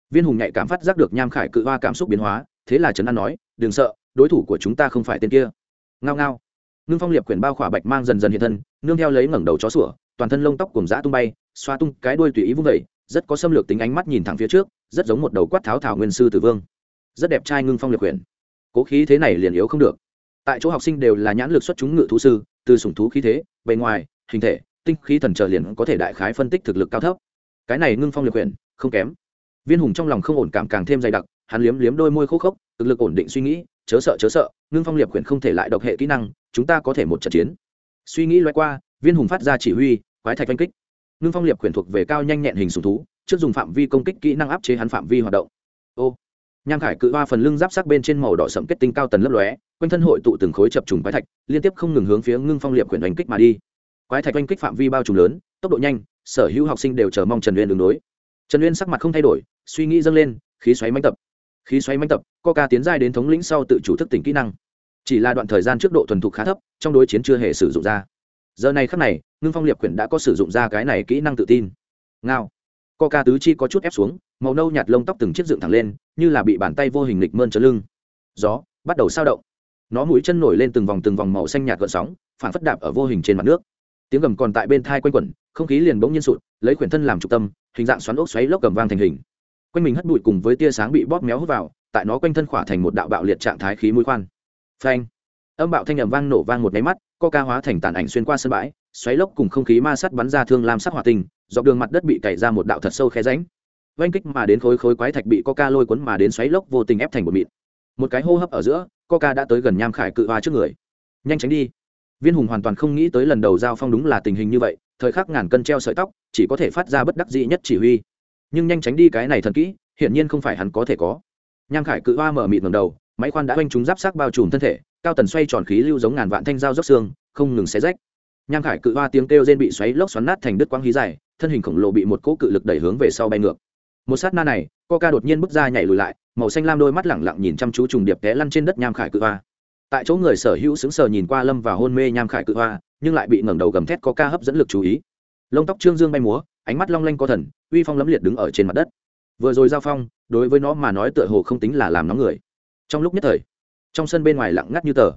Viên hùng nhạy cảm phát giác được nham khải cự hoa cảm xúc biến hóa, thế là trấn an nói, đừng sợ, đối thủ của chúng ta không phải tên kia. Ngao ngao. Ngưng phong liệp quyển bao khỏa bạch mang dần dần hiện thân, nương theo lấy ngẩng đầu chó sủa, toàn thân lông tóc cùng dã tung bay, xoa tung cái đuôi tùy ý vung vẩy rất có xâm lược tính ánh mắt nhìn thẳng phía trước, rất giống một đầu quát tháo thảo nguyên sư tử vương. Rất đẹp trai ngưng phong liệp quyển. Cố khí thế này liền yếu không được tại chỗ học sinh đều là nhãn lực xuất chúng ngự thú sư, từ sủng thú khí thế, bề ngoài, hình thể, tinh khí thần trở liền có thể đại khái phân tích thực lực cao thấp. Cái này ngưng phong liệt quyển không kém. Viên hùng trong lòng không ổn cảm càng thêm dày đặc, hắn liếm liếm đôi môi khô khốc, thực lực ổn định suy nghĩ, chớ sợ chớ sợ, ngưng phong liệt quyển không thể lại độc hệ kỹ năng, chúng ta có thể một trận chiến. Suy nghĩ loại qua, viên hùng phát ra chỉ huy, quái thạch oanh kích. Ngưng phong liệt quyển thuộc về cao nhanh nhẹn hình sùng thú, trước dùng phạm vi công kích kỹ năng áp chế hắn phạm vi hoạt động. Ô nham khải cự hoa phần lưng giáp sắc bên trên màu đỏ sậm kết tinh cao tần lấp lóe, quanh thân hội tụ từng khối chập trùng quái thạch, liên tiếp không ngừng hướng phía ngưng phong liệp quyển đánh kích mà đi. Quái thạch oanh kích phạm vi bao trùm lớn, tốc độ nhanh, sở hữu học sinh đều chờ mong trần uyên đường đối. Trần uyên sắc mặt không thay đổi, suy nghĩ dâng lên, khí xoáy mánh tập. Khí xoáy mánh tập ca tiến giai đến thống lĩnh sau tự chủ thức tỉnh kỹ năng. Chỉ là đoạn thời gian trước độ thuần thục khá thấp, trong đối chiến chưa hề sử dụng ra. Giờ này khắc này, ngưng phong liệp quyển đã có sử dụng ra cái này kỹ năng tự tin. Ngao. Ca tứ chi có chút ép xuống màu nâu nhạt lông tóc từng chiếc dựng thẳng lên, như là bị bàn tay vô hình lịch mơn trở lưng. Gió bắt đầu sao động. Nó mũi chân nổi lên từng vòng từng vòng màu xanh nhạt gợn sóng, phản phất đạp ở vô hình trên mặt nước. Tiếng gầm còn tại bên thai quanh quẩn, không khí liền bỗng nhiên sụt, lấy quyển thân làm trục tâm, hình dạng xoắn ốc xoáy lốc cầm vang thành hình. Quanh mình hất bụi cùng với tia sáng bị bóp méo hút vào, tại nó quanh thân khỏa thành một đạo bạo liệt trạng thái khí mũi khoan. Phanh! Âm bạo thanh ầm vang nổ vang một máy mắt co ca hóa thành tàn ảnh xuyên qua sân bãi, xoáy lốc cùng không khí ma sắt bắn ra thương lam sắc hỏa tinh, dọc đường mặt đất bị cày ra một đạo thật sâu khe ránh oanh kích mà đến khối khối quái thạch bị coca lôi cuốn mà đến xoáy lốc vô tình ép thành một mịn. Một cái hô hấp ở giữa, coca đã tới gần nham khải cự hoa trước người. Nhanh tránh đi. Viên hùng hoàn toàn không nghĩ tới lần đầu giao phong đúng là tình hình như vậy, thời khắc ngàn cân treo sợi tóc, chỉ có thể phát ra bất đắc dĩ nhất chỉ huy. Nhưng nhanh tránh đi cái này thần kỹ, hiển nhiên không phải hắn có thể có. Nham khải cự hoa mở mịt ngầm đầu, máy khoan đã oanh chúng giáp sắc bao trùm thân thể, cao tần xoay tròn khí lưu giống ngàn vạn thanh dao dốc xương, không ngừng xé rách. Nham khải cự hoa tiếng kêu rên bị xoáy lốc xoắn nát thành đứt quang hí dài, thân hình khổng lồ bị một cỗ cự lực đẩy hướng về sau bay ngược một sát na này, coca đột nhiên bước ra nhảy lùi lại, màu xanh lam đôi mắt lẳng lặng nhìn chăm chú trùng điệp té lăn trên đất nham khải cự hoa. Tại chỗ người sở hữu sững sờ nhìn qua lâm và hôn mê nham khải cự hoa, nhưng lại bị ngẩng đầu gầm thét coca hấp dẫn lực chú ý. Lông tóc trương dương bay múa, ánh mắt long lanh có thần, uy phong lấm liệt đứng ở trên mặt đất. Vừa rồi giao phong, đối với nó mà nói tựa hồ không tính là làm nóng người. Trong lúc nhất thời, trong sân bên ngoài lặng ngắt như tờ.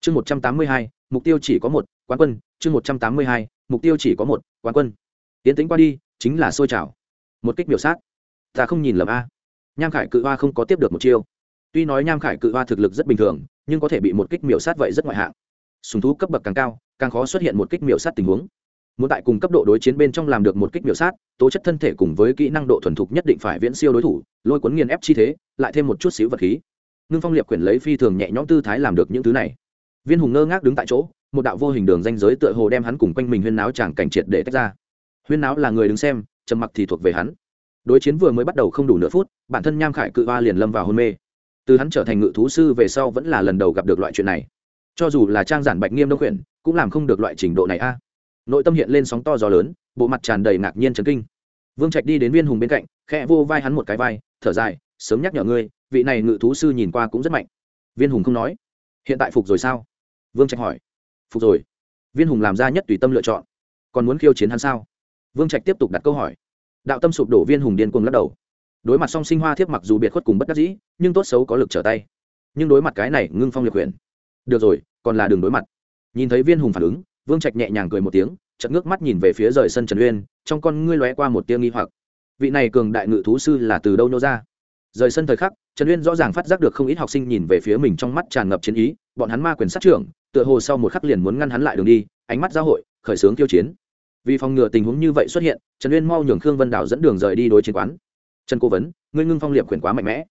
Chương một trăm tám mươi hai, mục tiêu chỉ có một, quán quân. Chương một trăm tám mươi hai, mục tiêu chỉ có một, quán quân. Tiến tính qua đi, chính là xôi trào. Một kích biểu sát ta không nhìn lầm a. Nham khải cự hoa không có tiếp được một chiêu. Tuy nói nham khải cự hoa thực lực rất bình thường, nhưng có thể bị một kích miểu sát vậy rất ngoại hạng. Sùng thú cấp bậc càng cao, càng khó xuất hiện một kích miểu sát tình huống. Muốn tại cùng cấp độ đối chiến bên trong làm được một kích miểu sát, tố chất thân thể cùng với kỹ năng độ thuần thục nhất định phải viễn siêu đối thủ, lôi cuốn nghiền ép chi thế, lại thêm một chút xíu vật khí. Ngưng phong liệp quyển lấy phi thường nhẹ nhõm tư thái làm được những thứ này. Viên hùng ngơ ngác đứng tại chỗ, một đạo vô hình đường danh giới tựa hồ đem hắn cùng quanh mình huyên náo chẳng cảnh triệt để tách ra. Huyên náo là người đứng xem, trầm mặc thì thuộc về hắn đối chiến vừa mới bắt đầu không đủ nửa phút, bản thân nham khải cự hoa liền lâm vào hôn mê. Từ hắn trở thành ngự thú sư về sau vẫn là lần đầu gặp được loại chuyện này. Cho dù là trang giản bạch nghiêm đông quyển cũng làm không được loại trình độ này a. Nội tâm hiện lên sóng to gió lớn, bộ mặt tràn đầy ngạc nhiên trấn kinh. Vương trạch đi đến viên hùng bên cạnh, khẽ vô vai hắn một cái vai, thở dài, sớm nhắc nhở ngươi, vị này ngự thú sư nhìn qua cũng rất mạnh. Viên hùng không nói. Hiện tại phục rồi sao? Vương trạch hỏi. Phục rồi. Viên hùng làm ra nhất tùy tâm lựa chọn. Còn muốn khiêu chiến hắn sao? Vương trạch tiếp tục đặt câu hỏi đạo tâm sụp đổ viên hùng điên cuồng lắc đầu. Đối mặt song sinh hoa thiếp mặc dù biệt khuất cùng bất đắc dĩ, nhưng tốt xấu có lực trở tay. Nhưng đối mặt cái này, ngưng phong liệt huyền. Được rồi, còn là đường đối mặt. Nhìn thấy viên hùng phản ứng, vương trạch nhẹ nhàng cười một tiếng, chợt ngước mắt nhìn về phía rời sân trần uyên, trong con ngươi lóe qua một tia nghi hoặc. Vị này cường đại ngự thú sư là từ đâu nô ra? Rời sân thời khắc, trần uyên rõ ràng phát giác được không ít học sinh nhìn về phía mình trong mắt tràn ngập chiến ý, bọn hắn ma quyền sát trưởng, tựa hồ sau một khắc liền muốn ngăn hắn lại đường đi, ánh mắt giao hội, khởi xướng kiêu chiến vì phòng ngừa tình huống như vậy xuất hiện, trần uyên mau nhường khương vân Đào dẫn đường rời đi đối chiến quán. Trần cố vấn, ngươi ngưng phong liệp quyền quá mạnh mẽ.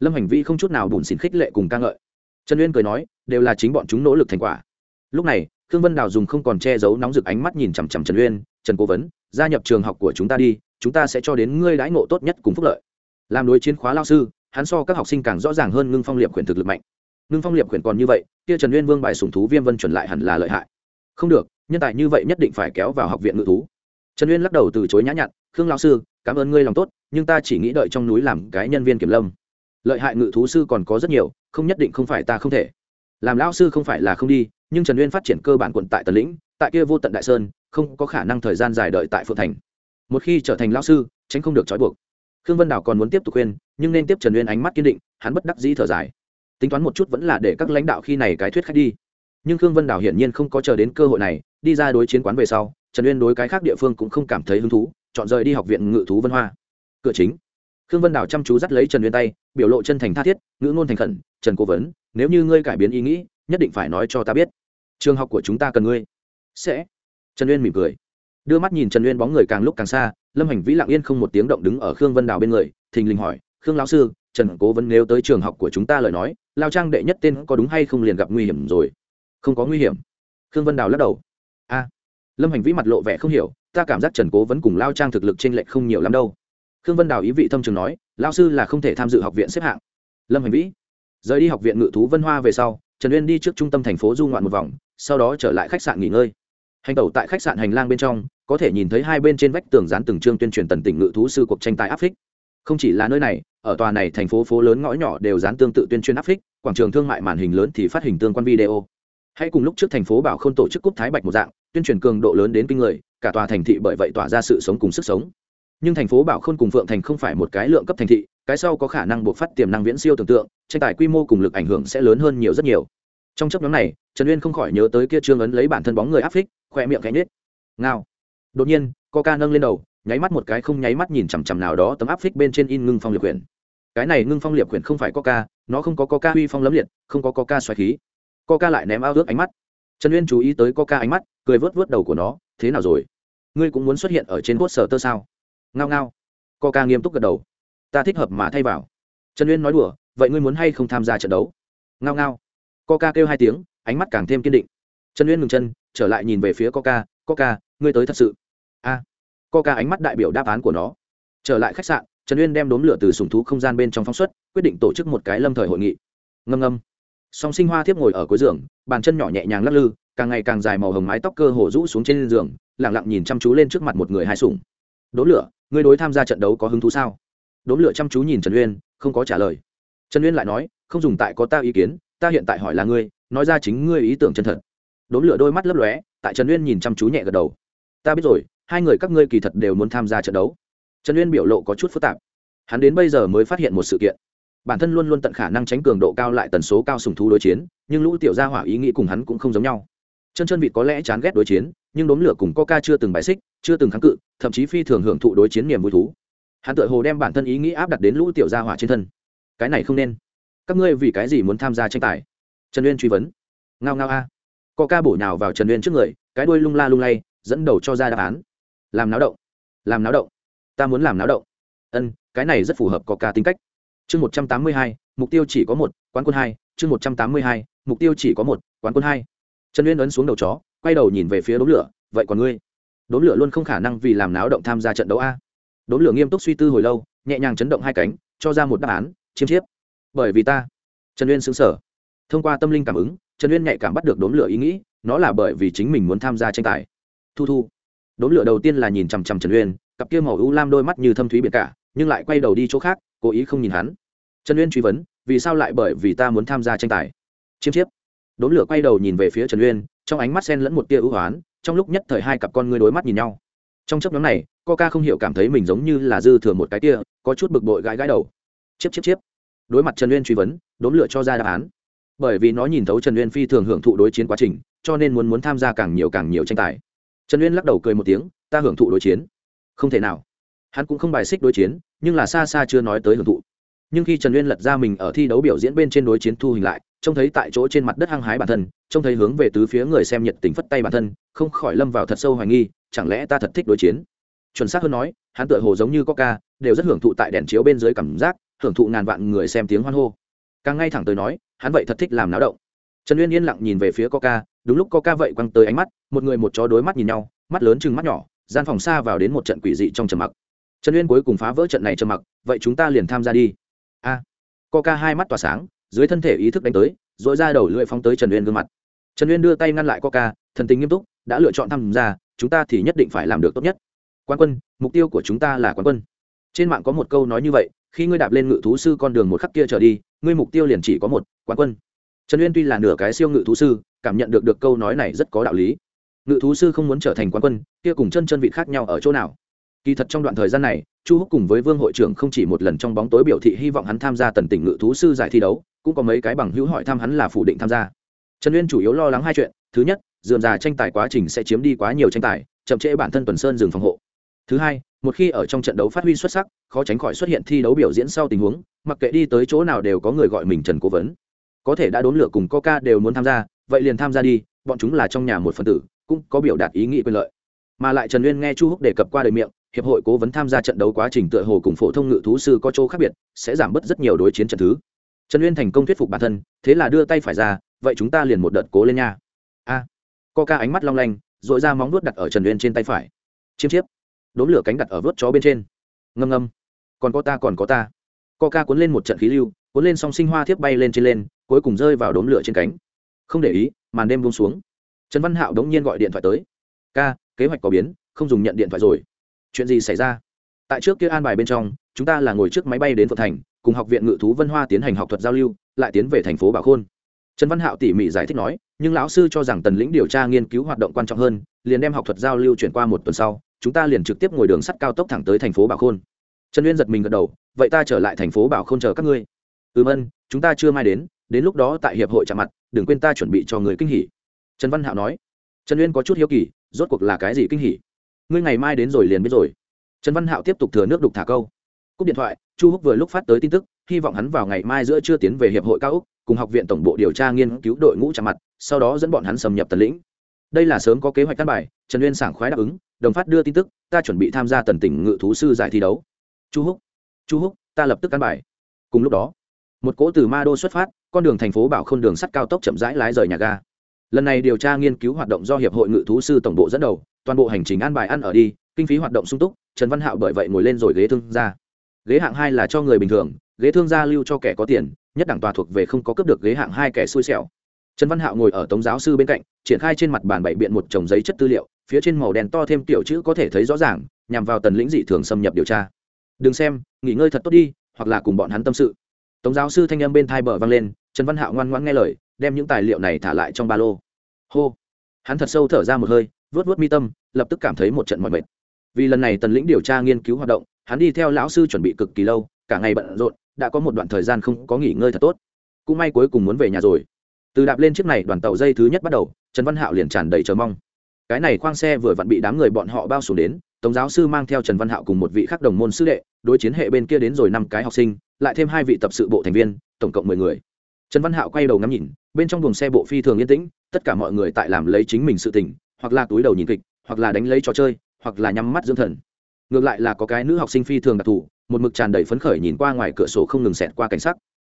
Lâm hành vi không chút nào bùn xỉn khích lệ cùng ca ngợi. Trần uyên cười nói, đều là chính bọn chúng nỗ lực thành quả. Lúc này, khương vân đào dùng không còn che giấu nóng rực ánh mắt nhìn chằm chằm trần uyên, trần cố vấn, gia nhập trường học của chúng ta đi, chúng ta sẽ cho đến ngươi đãi ngộ tốt nhất cùng phúc lợi. Làm đối chiến khóa lao sư, hắn so các học sinh càng rõ ràng hơn ngưng phong liệp quyền thực lực mạnh. Ngưng phong liệp quyền còn như vậy, kia trần uyên vương bài sùng thú viêm vân chuẩn lại hẳn là lợi hại. Không được nhân tài như vậy nhất định phải kéo vào học viện ngự thú. Trần uyên lắc đầu từ chối nhã nhặn, khương lão sư, cảm ơn ngươi lòng tốt, nhưng ta chỉ nghĩ đợi trong núi làm cái nhân viên kiểm lâm. Lợi hại ngự thú sư còn có rất nhiều, không nhất định không phải ta không thể. Làm lão sư không phải là không đi, nhưng trần uyên phát triển cơ bản quận tại tần lĩnh, tại kia vô tận đại sơn, không có khả năng thời gian dài đợi tại phượng thành. Một khi trở thành lão sư, tránh không được trói buộc. Khương vân đảo còn muốn tiếp tục khuyên, nhưng nên tiếp trần uyên ánh mắt kiên định, hắn bất đắc dĩ thở dài. Tính toán một chút vẫn là để các lãnh đạo khi này cái thuyết khách đi. Nhưng khương vân đảo hiển nhiên không có chờ đến cơ hội này đi ra đối chiến quán về sau, trần uyên đối cái khác địa phương cũng không cảm thấy hứng thú, chọn rời đi học viện ngự thú vân hoa. Cửa chính. Khương vân Đào chăm chú dắt lấy trần uyên tay, biểu lộ chân thành tha thiết, ngữ ngôn thành khẩn, trần cố vấn, nếu như ngươi cải biến ý nghĩ, nhất định phải nói cho ta biết. Trường học của chúng ta cần ngươi. Sẽ. Trần uyên mỉm cười. Đưa mắt nhìn trần uyên bóng người càng lúc càng xa, lâm hành vĩ lặng yên không một tiếng động đứng ở khương vân đào bên người, thình lình hỏi, khương lão sư, trần cố vấn nếu tới trường học của chúng ta lời nói, lao trang đệ nhất tên có đúng hay không liền gặp nguy hiểm rồi? Không có nguy hiểm. Khương vân đào lắc đầu lâm hành vĩ mặt lộ vẻ không hiểu, ta cảm giác trần cố vẫn cùng lao trang thực lực t r ê n lệch không nhiều lắm đâu. Khương vân đào ý vị thâm trường nói, lao sư là không thể tham dự học viện xếp hạng. Lâm hành vĩ, rời đi học viện ngự thú vân hoa về sau, trần uyên đi trước trung tâm thành phố du ngoạn một vòng, sau đó trở lại khách sạn nghỉ ngơi. Hành tẩu tại khách sạn hành lang bên trong, có thể nhìn thấy hai bên trên vách tường dán từng chương tuyên truyền tần tỉnh ngự thú sư cuộc tranh tài áp phích. Không chỉ là nơi này, ở tòa này thành phố phố lớn ngõ nhỏ đều dán tương tự tuyên truyền áp phích, quảng trường thương mại màn hình lớn thì phát hình tương quan video. Hãy cùng lúc trước thành phố bảo k h ô n tổ chức cúp thái bạch một dạng tuyên truyền cường độ lớn đến kinh người, cả tòa thành thị bởi vậy tỏa ra sự sống cùng sức sống. Nhưng thành phố bảo khôn cùng phượng thành không phải một cái lượng cấp thành thị, cái sau có khả năng buộc phát tiềm năng viễn siêu tưởng tượng, tranh tài quy mô cùng lực ảnh hưởng sẽ lớn hơn nhiều rất nhiều. Trong chấp nhóm này, trần uyên không khỏi nhớ tới kia trương ấn lấy bản thân bóng người áp phích khoe miệng cánh nết ngao. Đột nhiên, coca nâng lên đầu, nháy mắt một cái không nháy mắt nhìn chằm chằm nào đó tấm áp phích bên trên in ngưng phong liệt quyển. Cái này ngưng phong liệt quyển không phải coca, nó không có coca uy phong lấm liệt, không có coca xoáy khí. Coca lại ném ao ước ánh mắt trần uyên chú ý tới coca ánh mắt cười vớt vớt đầu của nó thế nào rồi? Ngươi cũng muốn xuất hiện ở trên bốt sở tơ sao? Ngao ngao. Coca nghiêm túc gật đầu. Ta thích hợp mà thay vào. Trần uyên nói đùa vậy ngươi muốn hay không tham gia trận đấu? Ngao ngao. Coca kêu hai tiếng ánh mắt càng thêm kiên định. Trần uyên ngừng chân trở lại nhìn về phía coca coca ngươi tới thật sự. A. À, coca ánh mắt đại biểu đáp án của nó. Trở lại khách sạn trần uyên đem đốm lửa từ sùng thú không gian bên trong phóng xuất quyết định tổ chức một cái lâm thời hội nghị. Ngâm ngâm song sinh hoa thiếp ngồi ở cuối giường, bàn chân nhỏ nhẹ nhàng lắc lư, càng ngày càng dài màu hồng mái tóc cơ hồ rũ xuống trên giường lẳng lặng nhìn chăm chú lên trước mặt một người hai sủng. Đố lửa, ngươi đối tham gia trận đấu có hứng thú sao? Đố lửa chăm chú nhìn trần uyên, không có trả lời. Trần uyên lại nói, không dùng tại có ta ý kiến, ta hiện tại hỏi là ngươi, nói ra chính ngươi ý tưởng chân thật. Đố lửa đôi mắt lấp lóe, tại trần uyên nhìn chăm chú nhẹ gật đầu. Ta biết rồi, hai người các ngươi kỳ thật đều muốn tham gia trận đấu. Trần uyên biểu lộ có chút phức tạp. Hắn đến bây giờ mới phát hiện một sự kiện bản thân luôn luôn tận khả năng tránh cường độ cao lại tần số cao sùng thú đối chiến, nhưng lũ tiểu gia hỏa ý nghĩ cùng hắn cũng không giống nhau. Chân chân vịt có lẽ chán ghét đối chiến, nhưng đốm lửa cùng coca chưa từng bài xích, chưa từng kháng cự, thậm chí phi thường hưởng thụ đối chiến niềm vui thú. Hắn tự hồ đem bản thân ý nghĩ áp đặt đến lũ tiểu gia hỏa trên thân. Cái này không nên. Các ngươi vì cái gì muốn tham gia tranh tài? Trần uyên truy vấn. Ngao ngao a. Co ca bổ nhào vào trần uyên trước người, cái đuôi lung la lung lay, dẫn đầu cho ra đáp án. Làm náo động. Làm náo động. Ta muốn làm náo động. Ân, cái này rất phù hợp có ca tính cách chương một trăm tám mươi hai, mục tiêu chỉ có một, quán quân hai, chương một trăm tám mươi hai, mục tiêu chỉ có một, quán quân hai. Trần uyên ấn xuống đầu chó, quay đầu nhìn về phía đốm lửa, vậy còn ngươi? Đốm lửa luôn không khả năng vì làm náo động tham gia trận đấu a. Đốm lửa nghiêm túc suy tư hồi lâu, nhẹ nhàng chấn động hai cánh, cho ra một đáp án, chiêm chiếp. Bởi vì ta. Trần uyên xứng sở thông qua tâm linh cảm ứng, trần uyên nhạy cảm bắt được đốm lửa ý nghĩ, nó là bởi vì chính mình muốn tham gia tranh tài. Thu thu. Đốm lửa đầu tiên là nhìn chằm chằm trần uyên, cặp kia màu u lam đôi mắt như thâm thúy biệt cả, nhưng lại quay đầu đi chỗ khác cố ý không nhìn hắn. Trần uyên truy vấn, vì sao lại bởi vì ta muốn tham gia tranh tài? Chiêm chiếp. Đốm lửa quay đầu nhìn về phía trần uyên, trong ánh mắt sen lẫn một tia ưu hoán, trong lúc nhất thời hai cặp con ngươi đối mắt nhìn nhau. Trong chấp nhóm này, coca không hiểu cảm thấy mình giống như là dư thừa một cái tia có chút bực bội gãi gãi đầu. Chiếp chiếp chiếp. Đối mặt trần uyên truy vấn đốm lửa cho ra đáp án. Bởi vì nó nhìn thấu trần uyên phi thường hưởng thụ đối chiến quá trình, cho nên muốn muốn tham gia càng nhiều càng nhiều tranh tài. Trần uyên lắc đầu cười một tiếng, ta hưởng thụ đối chiến. Không thể nào hắn cũng không bài xích đối chiến, nhưng là xa xa chưa nói tới hưởng thụ. Nhưng khi trần uyên lật ra mình ở thi đấu biểu diễn bên trên đối chiến thu hình lại, trông thấy tại chỗ trên mặt đất hăng hái bản thân, trông thấy hướng về tứ phía người xem nhiệt tình phất tay bản thân, không khỏi lâm vào thật sâu hoài nghi, chẳng lẽ ta thật thích đối chiến? Chuẩn xác hơn nói, hắn tựa hồ giống như coca, đều rất hưởng thụ tại đèn chiếu bên dưới cảm giác, hưởng thụ ngàn vạn người xem tiếng hoan hô. Càng ngay thẳng tới nói, hắn vậy thật thích làm náo động. Trần uyên yên lặng nhìn về phía coca, đúng lúc coca vậy quăng tới ánh mắt, một người một chó đối mắt nhìn nhau, mắt lớn chừng mắt nhỏ, gian phòng xa vào đến một trận quỷ dị trong trầm mặc trần uyên cuối cùng phá vỡ trận này trầm mặc vậy chúng ta liền tham gia đi. A. À, coca hai mắt tỏa sáng dưới thân thể ý thức đánh tới dội ra đầu lưỡi phóng tới trần uyên gương mặt. Trần uyên đưa tay ngăn lại coca thần tình nghiêm túc đã lựa chọn tham gia chúng ta thì nhất định phải làm được tốt nhất. Quan quân mục tiêu của chúng ta là quan quân. Trên mạng có một câu nói như vậy khi ngươi đạp lên ngự thú sư con đường một khắc kia trở đi ngươi mục tiêu liền chỉ có một quán quân. Trần uyên tuy là nửa cái siêu ngự thú sư cảm nhận được được câu nói này rất có đạo lý. Ngự thú sư không muốn trở thành quán quân kia cùng chân chân vị khác nhau ở chỗ nào? Kỳ thật trong đoạn thời gian này, chu húc cùng với vương hội trưởng không chỉ một lần trong bóng tối biểu thị hy vọng hắn tham gia tần tỉnh ngự thú sư giải thi đấu, cũng có mấy cái bằng hữu hỏi thăm hắn là phủ định tham gia. Trần uyên chủ yếu lo lắng hai chuyện. Thứ nhất, dườm già tranh tài quá trình sẽ chiếm đi quá nhiều tranh tài, chậm trễ bản thân tuần sơn dừng phòng hộ. Thứ hai, một khi ở trong trận đấu phát huy xuất sắc, khó tránh khỏi xuất hiện thi đấu biểu diễn sau tình huống, mặc kệ đi tới chỗ nào đều có người gọi mình trần cố vấn. Có thể đã đốn lửa cùng coca đều muốn tham gia, vậy liền tham gia đi, bọn chúng là trong nhà một phần tử, cũng có biểu đạt ý nghĩ quyền lợi. Mà lại trần uyên nghe chu húc đề cập qua đời miệng hiệp hội cố vấn tham gia trận đấu quá trình tựa hồ cùng phổ thông ngự thú sư có chỗ khác biệt, sẽ giảm bớt rất nhiều đối chiến trận thứ. Trần uyên thành công thuyết phục bản thân, thế là đưa tay phải ra, vậy chúng ta liền một đợt cố lên nha. A. Coca ánh mắt long lanh dội ra móng nuốt đặt ở trần uyên trên tay phải. Chiêm chiếp. Đốm lửa cánh đặt ở vớt chó bên trên. Ngâm ngâm. Còn có ta, còn có ta. Co ca cuốn lên một trận khí lưu, cuốn lên song sinh hoa thiếp bay lên trên lên, cuối cùng rơi vào đốm lửa trên cánh. Không để ý, màn đêm buông xuống. Trần văn hạo đống nhiên gọi điện thoại tới. Ca, kế hoạch có biến, không dùng nhận điện thoại rồi chuyện gì xảy ra? Tại trước kia an bài bên trong, chúng ta là ngồi trước máy bay đến phượng thành, cùng học viện ngự thú vân hoa tiến hành học thuật giao lưu, lại tiến về thành phố bảo khôn. Trần văn hạo tỉ mỉ giải thích nói, nhưng lão sư cho rằng tần lĩnh điều tra nghiên cứu hoạt động quan trọng hơn, liền đem học thuật giao lưu chuyển qua một tuần sau, chúng ta liền trực tiếp ngồi đường sắt cao tốc thẳng tới thành phố bảo khôn. Trần uyên giật mình gật đầu, vậy ta trở lại thành phố bảo khôn chờ các ngươi. Ừm ân chúng ta chưa mai đến đến lúc đó tại hiệp hội chạm mặt, đừng quên ta chuẩn bị cho người kinh hỉ. Trần văn hạo nói. Trần uyên có chút hiếu kỳ, rốt cuộc là cái gì kinh hỉ? Ngươi ngày mai đến rồi liền biết rồi. Trần văn hạo tiếp tục thừa nước đục thả câu. Cúp điện thoại, chu húc vừa lúc phát tới tin tức, hy vọng hắn vào ngày mai giữa chưa tiến về hiệp hội cao úc, cùng học viện tổng bộ điều tra nghiên cứu đội ngũ chạm mặt, sau đó dẫn bọn hắn xâm nhập tần lĩnh. Đây là sớm có kế hoạch căn bài, trần uyên sảng khoái đáp ứng, đồng phát đưa tin tức, ta chuẩn bị tham gia tần tỉnh ngự thú sư giải thi đấu. Chu húc chu húc, ta lập tức căn bài. Cùng lúc đó, một cỗ từ ma đô xuất phát, con đường thành phố bảo k h ô n đường sắt cao tốc chậm rãi lái rời nhà ga. Lần này điều tra nghiên cứu hoạt động do hiệp hội ngự thú sư tổng bộ dẫn đầu toàn bộ hành trình an bài ăn ở đi, kinh phí hoạt động sung túc, trần văn hạo bởi vậy ngồi lên rồi ghế thương gia. Ghế hạng hai là cho người bình thường, ghế thương gia lưu cho kẻ có tiền, nhất đẳng tòa thuộc về không có cướp được ghế hạng hai kẻ xui xẻo. Trần văn hạo ngồi ở tống giáo sư bên cạnh, triển khai trên mặt bàn bảy biện một chồng giấy chất tư liệu, phía trên màu đen to thêm tiểu chữ có thể thấy rõ ràng, nhằm vào tần lĩnh dị thường xâm nhập điều tra. Đừng xem, nghỉ ngơi thật tốt đi, hoặc là cùng bọn hắn tâm sự. Tống giáo sư thanh âm bên thai bờ vang lên, trần văn hạo ngoan ngoãn nghe lời, đem những tài liệu này thả lại trong ba lô. Hô. Hắn thật sâu thở ra một hơi vớt vớt mi tâm, lập tức cảm thấy một trận mọi mệt. Vì lần này tần lĩnh điều tra nghiên cứu hoạt động, hắn đi theo lão sư chuẩn bị cực kỳ lâu, cả ngày bận rộn, đã có một đoạn thời gian không có nghỉ ngơi thật tốt. Cũng may cuối cùng muốn về nhà rồi. Từ đạp lên chiếc này, đoàn tàu dây thứ nhất bắt đầu, trần văn hạo liền tràn đầy chờ mong. Cái này khoang xe vừa vặn bị đám người bọn họ bao xuống đến tổng giáo sư mang theo trần văn hạo cùng một vị khắc đồng môn sư đệ, đối chiến hệ bên kia đến rồi năm cái học sinh, lại thêm hai vị tập sự bộ thành viên, tổng cộng mười người. Trần văn hạo quay đầu ngắm nhìn, bên trong buồng xe bộ phi thường yên tĩnh, tất cả mọi người tại làm lấy chính mình sự tỉnh hoặc là túi đầu nhìn kịch, hoặc là đánh lấy trò chơi, hoặc là nhắm mắt dưỡng thần. Ngược lại là có cái nữ học sinh phi thường đặc thù, một mực tràn đầy phấn khởi nhìn qua ngoài cửa sổ không ngừng xẹt qua cảnh sắc.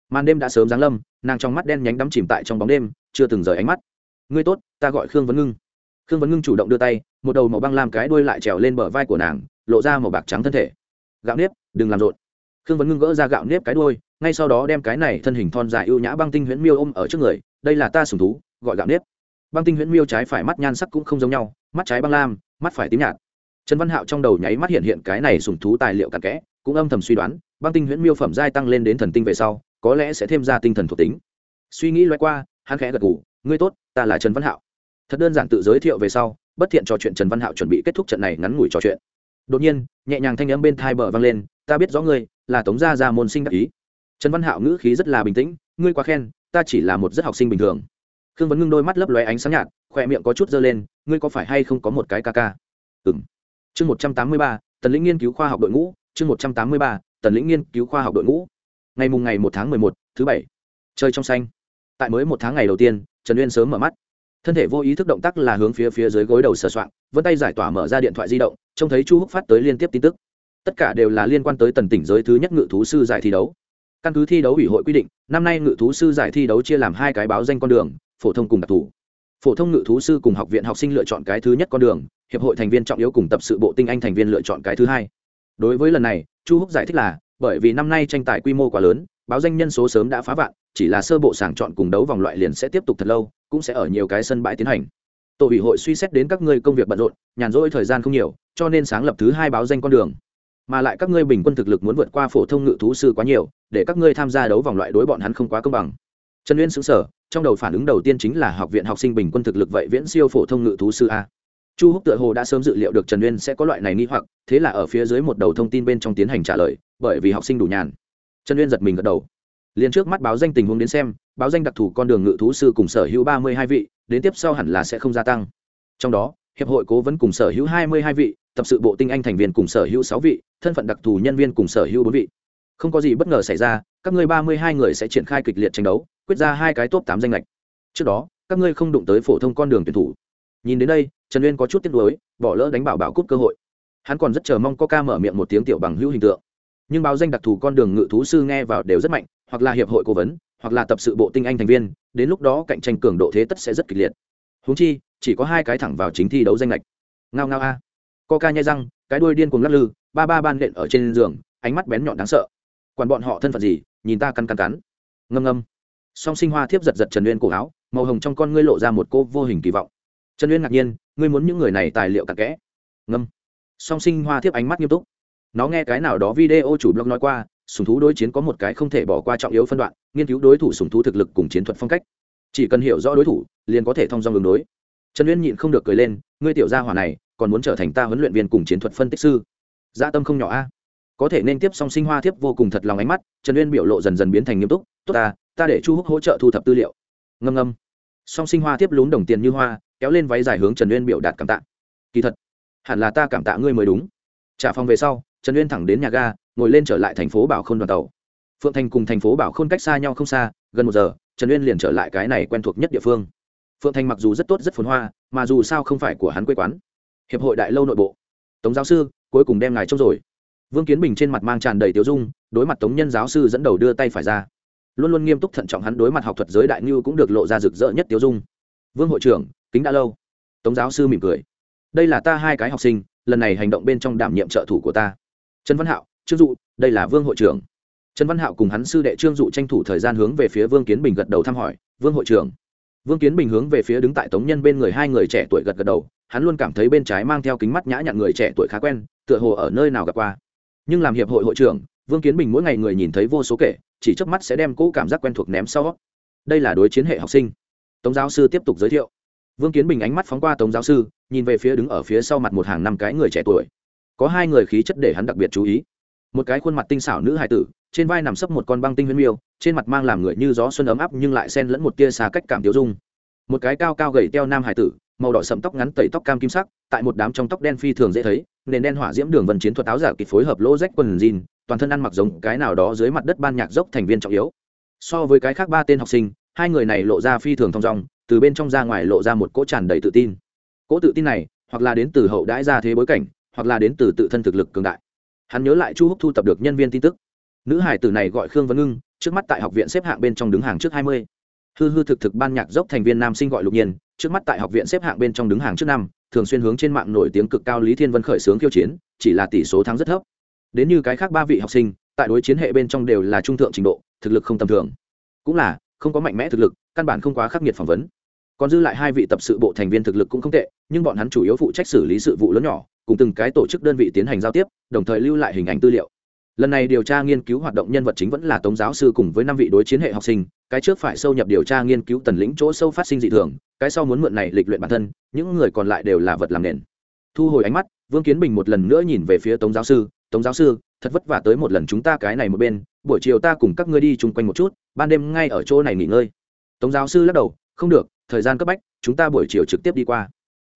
Màn đêm đã sớm giáng lâm, nàng trong mắt đen nhánh đắm chìm tại trong bóng đêm, chưa từng rời ánh mắt. Ngươi tốt, ta gọi khương vấn ngưng. Khương vấn ngưng chủ động đưa tay, một đầu màu băng làm cái đuôi lại trèo lên bờ vai của nàng, lộ ra màu bạc trắng thân thể. Gạo nếp, đừng làm rộn. Khương vấn ngưng gỡ ra gạo nếp cái đuôi, ngay sau đó đem cái này thân hình thon dài ưu nhã băng tinh huyễn miêu ôm ở trước người, đây là ta sùng thú, gọi gạo nếp băng tinh huyễn miêu trái phải mắt nhan sắc cũng không giống nhau, mắt trái băng lam, mắt phải tím nhạt. Trần văn hạo trong đầu nháy mắt hiện hiện cái này sùng thú tài liệu cặn kẽ, cũng âm thầm suy đoán, băng tinh huyễn miêu phẩm giai tăng lên đến thần tinh về sau, có lẽ sẽ thêm ra tinh thần thuộc tính. Suy nghĩ loay qua, hắn khẽ gật ngủ ngươi tốt, ta là trần văn hạo. Thật đơn giản tự giới thiệu về sau, bất thiện trò chuyện trần văn hạo chuẩn bị kết thúc trận này ngắn ngủi trò chuyện. Đột nhiên, nhẹ nhàng thanh âm bên thai bờ vang lên, ta biết rõ ngươi, là tống gia gia môn sinh đắc ý. Trần văn hạo ngữ khí rất là bình tĩnh, ngươi quá khen, ta chỉ là một rất học sinh bình thường khương vấn ngưng đôi mắt lấp lóe ánh sáng nhạt, khỏe miệng có chút dơ lên, ngươi có phải hay không có một cái ca ca? Ừ m chương một trăm tám mươi ba, tần lĩnh nghiên cứu khoa học đội ngũ, chương một trăm tám mươi ba, tần lĩnh nghiên cứu khoa học đội ngũ. Ngày mùng ngày một tháng mười một, thứ bảy. Chơi trong xanh. Tại mới một tháng ngày đầu tiên, trần uyên sớm mở mắt. Thân thể vô ý thức động tác là hướng phía phía dưới gối đầu sờ soạng vân tay giải tỏa mở ra điện thoại di động, trông thấy chu húc phát tới liên tiếp tin tức. Tất cả đều là liên quan tới tần tỉnh giới thứ nhất ngự thú sư giải thi đấu. Căn cứ thi đấu ủy hội quy định, năm nay ngự thú sư giải thi đấu chia làm hai cái báo danh con đường phổ thông cùng đặc thù. Phổ thông ngự thú sư cùng học viện học sinh lựa chọn cái thứ nhất con đường, hiệp hội thành viên trọng yếu cùng tập sự bộ tinh anh thành viên lựa chọn cái thứ hai. Đối với lần này, chu húc giải thích là, bởi vì năm nay tranh tài quy mô quá lớn, báo danh nhân số sớm đã phá vạn, chỉ là sơ bộ sàng chọn cùng đấu vòng loại liền sẽ tiếp tục thật lâu, cũng sẽ ở nhiều cái sân bãi tiến hành. Tổ ủy hội suy xét đến các ngươi công việc bận rộn, nhàn rỗi thời gian không nhiều, cho nên sáng lập thứ hai báo danh con đường. Mà lại các ngươi bình quân thực lực muốn vượt qua phổ thông ngự thú sư quá nhiều, để các ngươi tham gia đấu vòng loại đối bọn hắn không quá công bằng trần uyên xứng sở trong đầu phản ứng đầu tiên chính là học viện học sinh bình quân thực lực vậy viễn siêu phổ thông ngự thú sư a. Chu húc tựa hồ đã sớm dự liệu được trần uyên sẽ có loại này nghi hoặc, thế là ở phía dưới một đầu thông tin bên trong tiến hành trả lời, bởi vì học sinh đủ nhàn. Trần uyên giật mình gật đầu. Liền trước mắt báo danh tình huống đến xem, báo danh đặc thù con đường ngự thú sư cùng sở hữu ba mươi hai vị, đến tiếp sau hẳn là sẽ không gia tăng. Trong đó, hiệp hội cố vấn cùng sở hữu hai mươi hai vị, tập sự bộ tinh anh thành viên cùng sở hữu sáu vị, thân phận đặc thù nhân viên cùng sở hữu bốn vị không có gì bất ngờ xảy ra, các ngươi ba mươi hai người sẽ triển khai kịch liệt tranh đấu, quyết ra hai cái top tám danh lệch trước đó, các ngươi không đụng tới phổ thông con đường tuyển thủ. Nhìn đến đây, trần uyên có chút tiếc nuối, bỏ lỡ đánh bảo bảo cúp cơ hội. Hắn còn rất chờ mong có ca mở miệng một tiếng tiểu bằng hữu hình tượng. Nhưng báo danh đặc thù con đường ngự thú sư nghe vào đều rất mạnh, hoặc là hiệp hội cố vấn, hoặc là tập sự bộ tinh anh thành viên, đến lúc đó cạnh tranh cường độ thế tất sẽ rất kịch liệt. Húng chi, chỉ có hai cái thẳng vào chính thi đấu danh lệch ngao ngao a. Coca nhai răng, cái đuôi điên cuồng lắc lư, ba ba ban nện ở trên giường, ánh mắt bén nhọn đáng sợ quản bọn họ thân phận gì, nhìn ta căn căn cắn. Ngâm ngâm. Song sinh hoa thiếp giật giật trần uyên cổ áo, màu hồng trong con ngươi lộ ra một cô vô hình kỳ vọng. Trần uyên ngạc nhiên, ngươi muốn những người này tài liệu cặn kẽ. Ngâm. Song sinh hoa thiếp ánh mắt nghiêm túc. Nó nghe cái nào đó video chủ blog nói qua, sùng thú đối chiến có một cái không thể bỏ qua trọng yếu phân đoạn, nghiên cứu đối thủ sùng thú thực lực cùng chiến thuật phong cách. Chỉ cần hiểu rõ đối thủ, liền có thể thông dong đường đối. Trần uyên nhịn không được cười lên, ngươi tiểu gia hỏa này, còn muốn trở thành ta huấn luyện viên cùng chiến thuật phân tích sư? Gia dạ tâm không nhỏ a có thể nên tiếp song sinh hoa thiếp vô cùng thật lòng ánh mắt, trần uyên biểu lộ dần dần biến thành nghiêm túc, tốt ta ta để chu húc hỗ trợ thu thập tư liệu. Ngâm ngâm. Song sinh hoa thiếp lún đồng tiền như hoa, kéo lên váy dài hướng trần uyên biểu đạt cảm tạ. Kỳ thật, hẳn là ta cảm tạ ngươi mới đúng. Trả phòng về sau, trần uyên thẳng đến nhà ga, ngồi lên trở lại thành phố bảo k h ô n đoàn tàu. Phượng thành cùng thành phố bảo khôn cách xa nhau không xa, gần một giờ, trần uyên liền trở lại cái này quen thuộc nhất địa phương. Phượng thành mặc dù rất tốt rất phồn hoa, mà dù sao không phải của hắn quê quán. Hiệp hội đại lâu nội bộ. Tống giáo sư, cuối cùng đem ngài trông rồi vương kiến bình trên mặt mang tràn đầy tiêu dung, đối mặt tống nhân giáo sư dẫn đầu đưa tay phải ra. Luôn luôn nghiêm túc thận trọng hắn đối mặt học thuật giới đại ngưu cũng được lộ ra rực rỡ nhất tiêu dung. Vương hội trưởng, kính đã lâu. Tống giáo sư mỉm cười. Đây là ta hai cái học sinh, lần này hành động bên trong đảm nhiệm trợ thủ của ta. Trần văn hạo, trương dụ, đây là vương hội trưởng. Trần văn hạo cùng hắn sư đệ trương dụ tranh thủ thời gian hướng về phía vương kiến bình gật đầu thăm hỏi, vương hội trưởng. Vương kiến bình hướng về phía đứng tại tống nhân bên người hai người trẻ tuổi gật gật đầu, hắn luôn cảm thấy bên trái mang theo kính mắt nhã nhặn người trẻ tuổi khá quen, tựa hồ ở nơi nào gặp qua nhưng làm hiệp hội hội trưởng, vương kiến bình mỗi ngày người nhìn thấy vô số kể, chỉ chớp mắt sẽ đem cũ cảm giác quen thuộc ném sau. Đây là đối chiến hệ học sinh. Tống giáo sư tiếp tục giới thiệu. Vương kiến bình ánh mắt phóng qua tống giáo sư, nhìn về phía đứng ở phía sau mặt một hàng năm cái người trẻ tuổi. Có hai người khí chất để hắn đặc biệt chú ý. Một cái khuôn mặt tinh xảo nữ hài tử, trên vai nằm sấp một con băng tinh huyên miêu, trên mặt mang làm người như gió xuân ấm áp nhưng lại xen lẫn một tia xa cách cảm tiêu dung. Một cái cao cao gầy teo nam hài tử, màu đỏ sẫm tóc ngắn tẩy tóc cam kim sắc, tại một đám trong tóc đen phi thường dễ thấy nền đen hỏa diễm đường vân chiến thuật áo giả kịp phối hợp lỗ rách quần jean, toàn thân ăn mặc giống cái nào đó dưới mặt đất ban nhạc dốc thành viên trọng yếu. So với cái khác ba tên học sinh, hai người này lộ ra phi thường thong dong, từ bên trong ra ngoài lộ ra một cỗ tràn đầy tự tin. Cỗ tự tin này, hoặc là đến từ hậu đãi ra thế bối cảnh, hoặc là đến từ tự thân thực lực cường đại. Hắn nhớ lại chu húc thu tập được nhân viên tin tức. Nữ hải tử này gọi khương vân ngưng, trước mắt tại học viện xếp hạng bên trong đứng hàng trước hai mươi. Hư hư thực thực ban nhạc dốc thành viên nam sinh gọi lục nhiên, trước mắt tại học viện xếp hạng bên trong đứng hàng trước năm thường xuyên hướng trên mạng nổi tiếng cực cao lý thiên vân khởi xướng khiêu chiến, chỉ là tỷ số thắng rất thấp. Đến như cái khác ba vị học sinh, tại đối chiến hệ bên trong đều là trung thượng trình độ, thực lực không tầm thường. Cũng là, không có mạnh mẽ thực lực, căn bản không quá khắc nghiệt phỏng vấn. Còn dư lại hai vị tập sự bộ thành viên thực lực cũng không tệ, nhưng bọn hắn chủ yếu phụ trách xử lý sự vụ lớn nhỏ, cùng từng cái tổ chức đơn vị tiến hành giao tiếp, đồng thời lưu lại hình ảnh tư liệu. Lần này điều tra nghiên cứu hoạt động nhân vật chính vẫn là tống giáo sư cùng với năm vị đối chiến hệ học sinh, cái trước phải sâu nhập điều tra nghiên cứu tần lĩnh chỗ sâu phát sinh dị thường cái sau muốn mượn này lịch luyện bản thân, những người còn lại đều là vật làm nền. Thu hồi ánh mắt, vương kiến bình một lần nữa nhìn về phía tống giáo sư, tống giáo sư, thật vất vả tới một lần chúng ta cái này một bên, buổi chiều ta cùng các ngươi đi chung quanh một chút, ban đêm ngay ở chỗ này nghỉ ngơi. Tống giáo sư lắc đầu, không được, thời gian cấp bách, chúng ta buổi chiều trực tiếp đi qua.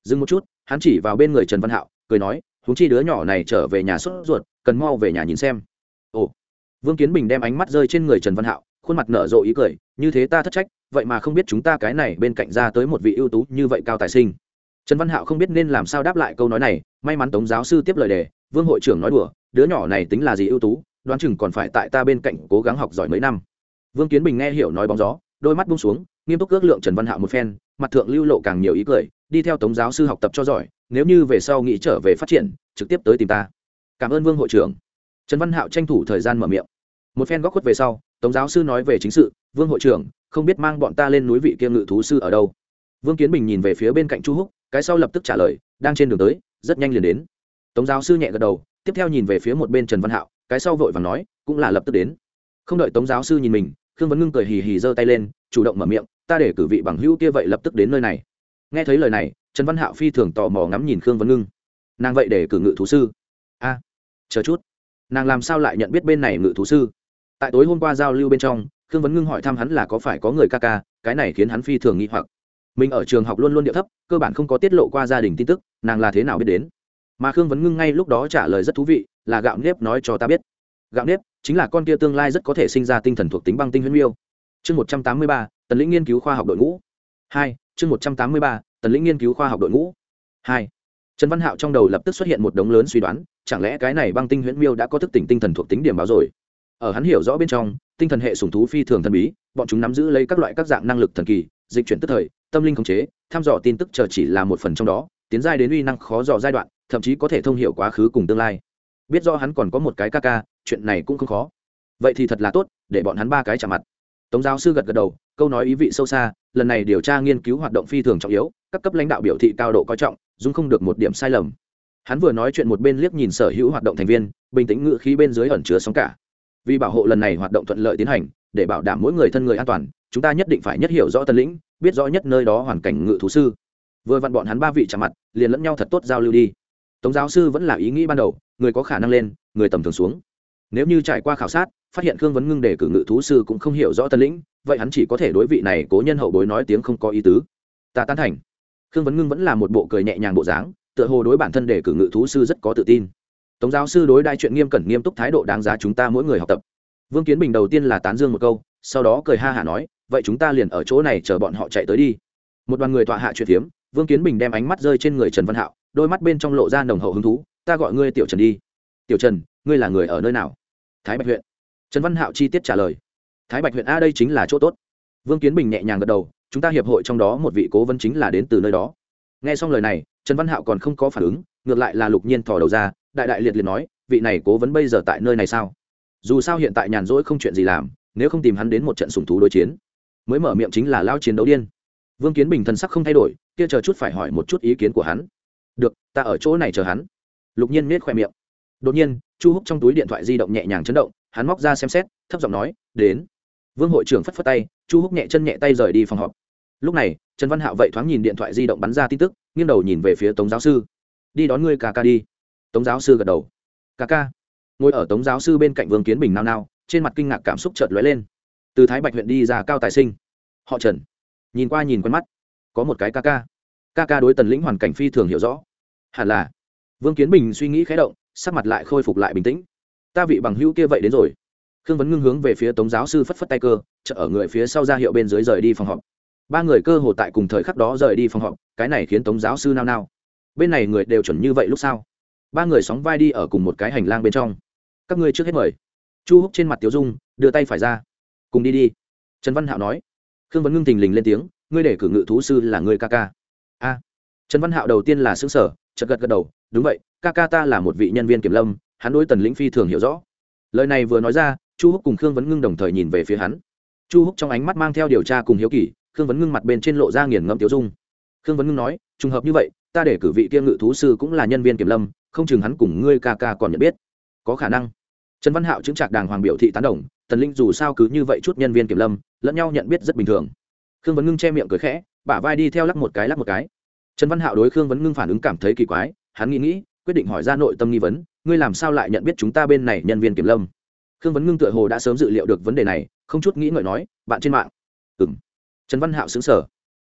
Dừng một chút, hắn chỉ vào bên người trần văn hạo, cười nói húng chi đứa nhỏ này trở về nhà sốt ruột, cần mau về nhà nhìn xem. Ồ. Vương kiến bình đem ánh mắt rơi trên người trần văn hạo, khuôn mặt nở rộ ý cười như thế ta thất trách, vậy mà không biết chúng ta cái này bên cạnh ra tới một vị ưu tú như vậy cao tài sinh. Trần văn hạo không biết nên làm sao đáp lại câu nói này, may mắn tống giáo sư tiếp lời đề, vương hội trưởng nói đùa, đứa nhỏ này tính là gì ưu tú, đoán chừng còn phải tại ta bên cạnh cố gắng học giỏi mấy năm. Vương kiến bình nghe hiểu nói bóng gió, đôi mắt bung xuống, nghiêm túc ước lượng trần văn hạo một phen, mặt thượng lưu lộ càng nhiều ý cười, đi theo tống giáo sư học tập cho giỏi, nếu như về sau nghĩ trở về phát triển, trực tiếp tới tìm ta. Cảm ơn vương hội trưởng. Trần văn hạo tranh thủ thời gian mở miệng. Một phen góc khuất về sau tống giáo sư nói về chính sự, vương hội trưởng, không biết mang bọn ta lên núi vị kiêm ngự thú sư ở đâu. Vương kiến bình nhìn về phía bên cạnh chu húc, cái sau lập tức trả lời, đang trên đường tới, rất nhanh liền đến. Tống giáo sư nhẹ gật đầu, tiếp theo nhìn về phía một bên trần văn hạo, cái sau vội và nói, cũng là lập tức đến. Không đợi tống giáo sư nhìn mình, khương vấn ngưng cười hì hì giơ tay lên, chủ động mở miệng, ta để cử vị bằng hữu kia vậy lập tức đến nơi này. Nghe thấy lời này, trần văn hạo phi thường tò mò ngắm nhìn khương vấn ngưng. Nàng vậy để cử ngự thú sư? A, chờ chút. Nàng làm sao lại nhận biết bên này ngự thú sư? Tại tối hôm qua giao lưu bên trong, khương vấn ngưng hỏi thăm hắn là có phải có người ca ca, cái này khiến hắn phi thường nghi hoặc. Mình ở trường học luôn luôn điệu thấp, cơ bản không có tiết lộ qua gia đình tin tức, nàng là thế nào biết đến. Mà khương vấn ngưng ngay lúc đó trả lời rất thú vị, là gạo nếp nói cho ta biết. Gạo nếp chính là con kia tương lai rất có thể sinh ra tinh thần thuộc tính băng tinh huyễn miêu. Chương một trăm tám mươi ba, tần lĩnh nghiên cứu khoa học đội ngũ. Hai, chương một trăm tám mươi ba, tần lĩnh nghiên cứu khoa học đội ngũ. Hai, trần văn hạo trong đầu lập tức xuất hiện một đống lớn suy đoán, chẳng lẽ cái này băng tinh huyễn miêu đã có thức tỉnh tinh thần thuộc tính điểm báo rồi? Ở hắn hiểu rõ bên trong, tinh thần hệ sùng thú phi thường thần bí, bọn chúng nắm giữ lấy các loại các dạng năng lực thần kỳ, dịch chuyển tức thời, tâm linh khống chế thăm dò tin tức chờ chỉ là một phần trong đó, tiến giai đến uy năng khó dò giai đoạn, thậm chí có thể thông hiểu quá khứ cùng tương lai. Biết do hắn còn có một cái ca ca, chuyện này cũng không khó. Vậy thì thật là tốt, để bọn hắn ba cái chạm mặt. Tống giáo sư gật gật đầu, câu nói ý vị sâu xa, lần này điều tra nghiên cứu hoạt động phi thường trọng yếu, các cấp lãnh đạo biểu thị cao độ coi trọng dung không được một điểm sai lầm. Hắn vừa nói chuyện một bên liếc nhìn sở hữu hoạt động thành viên, bình tĩnh ngự khí bên dưới ẩn chứa sóng cả vì bảo hộ lần này hoạt động thuận lợi tiến hành, để bảo đảm mỗi người thân người an toàn, chúng ta nhất định phải nhất hiểu rõ tân lĩnh, biết rõ nhất nơi đó hoàn cảnh ngự thú sư. Vừa vặn bọn hắn ba vị chạm mặt, liền lẫn nhau thật tốt giao lưu đi. Tống giáo sư vẫn là ý nghĩ ban đầu, người có khả năng lên, người tầm thường xuống. Nếu như trải qua khảo sát, phát hiện khương vấn ngưng để cử ngự thú sư cũng không hiểu rõ tân lĩnh, vậy hắn chỉ có thể đối vị này cố nhân hậu bối nói tiếng không có ý tứ. Ta tán thành. Khương vấn ngưng vẫn là một bộ cười nhẹ nhàng bộ dáng, tựa hồ đối bản thân để cử ngự thú sư rất có tự tin tống giáo sư đối đại chuyện nghiêm cẩn nghiêm túc thái độ đáng giá chúng ta mỗi người học tập. Vương kiến bình đầu tiên là tán dương một câu, sau đó cười ha hả nói, vậy chúng ta liền ở chỗ này chờ bọn họ chạy tới đi. Một đoàn người tọa hạ chuyện phiếm, vương kiến bình đem ánh mắt rơi trên người trần văn hạo, đôi mắt bên trong lộ ra nồng hậu hứng thú, ta gọi ngươi tiểu trần đi. Tiểu trần, ngươi là người ở nơi nào? Thái bạch huyện. Trần văn hạo chi tiết trả lời, thái bạch huyện a đây chính là chỗ tốt. Vương kiến bình nhẹ nhàng gật đầu, chúng ta hiệp hội trong đó một vị cố vấn chính là đến từ nơi đó. Nghe xong lời này, trần văn hạo còn không có phản ứng, ngược lại là lục nhiên thò đầu ra đại đại liệt liệt nói, vị này cố vấn bây giờ tại nơi này sao? Dù sao hiện tại nhàn rỗi không chuyện gì làm, nếu không tìm hắn đến một trận sùng thú đối chiến, mới mở miệng chính là lao chiến đấu điên. Vương kiến bình thần sắc không thay đổi, kia chờ chút phải hỏi một chút ý kiến của hắn. Được, ta ở chỗ này chờ hắn. Lục nhiên miết khoe miệng. Đột nhiên, chu húc trong túi điện thoại di động nhẹ nhàng chấn động, hắn móc ra xem xét, thấp giọng nói, đến. Vương hội trưởng phất phất tay, chu húc nhẹ chân nhẹ tay rời đi phòng họp. Lúc này, trần văn hạo vậy thoáng nhìn điện thoại di động bắn ra tin tức, nghiêng đầu nhìn về phía tống giáo sư. Đi đón ngươi ca ca đi tống giáo sư gật đầu. Ca ca. Ngồi ở tống giáo sư bên cạnh vương kiến bình nao nao, trên mặt kinh ngạc cảm xúc chợt lóe lên. Từ thái bạch huyện đi ra cao tài sinh. Họ trần. Nhìn qua nhìn quen mắt. Có một cái ca ca. Ca ca đối tần lĩnh hoàn cảnh phi thường hiểu rõ. Hẳn là. Vương kiến bình suy nghĩ khé động, sắc mặt lại khôi phục lại bình tĩnh. Ta vị bằng hữu kia vậy đến rồi. Khương vấn ngưng hướng về phía tống giáo sư phất phất tay cơ chợ ở người phía sau ra hiệu bên dưới rời đi phòng họp. Ba người cơ hồ tại cùng thời khắc đó rời đi phòng họp, cái này khiến tống giáo sư nao nao. Bên này người đều chuẩn như vậy lúc sau ba người sóng vai đi ở cùng một cái hành lang bên trong. Các ngươi trước hết mời. Chu húc trên mặt tiếu dung, đưa tay phải ra. Cùng đi đi. Trần văn hạo nói. Khương vấn ngưng thình lình lên tiếng, ngươi để cử ngự thú sư là người ca ca. A. Trần văn hạo đầu tiên là xứ sở chợt gật gật đầu, đúng vậy, ca ca ta là một vị nhân viên kiểm lâm, hắn đối tần lĩnh phi thường hiểu rõ. Lời này vừa nói ra, chu húc cùng khương vấn ngưng đồng thời nhìn về phía hắn. Chu húc trong ánh mắt mang theo điều tra cùng hiếu kỳ, khương vấn ngưng mặt bên trên lộ ra nghiền ngẫm tiêu dung. Khương vấn ngưng nói, trùng hợp như vậy ta để cử vị kia ngự thú sư cũng là nhân viên kiểm lâm, không chừng hắn cùng ngươi ca ca còn nhận biết. Có khả năng. Trần văn hạo chứng trạc đàng hoàng biểu thị tán đồng, tần linh dù sao cứ như vậy chút nhân viên kiểm lâm, lẫn nhau nhận biết rất bình thường. Khương vấn ngưng che miệng cười khẽ, bả vai đi theo lắc một cái lắc một cái. Trần văn hạo đối khương vấn ngưng phản ứng cảm thấy kỳ quái, hắn nghĩ nghĩ, quyết định hỏi ra nội tâm nghi vấn, ngươi làm sao lại nhận biết chúng ta bên này nhân viên kiểm lâm? Khương vấn ngưng tựa hồ đã sớm dự liệu được vấn đề này, không chút nghĩ ngợi nói, bạn trên mạng. Ừ m trần văn hạo xứng sở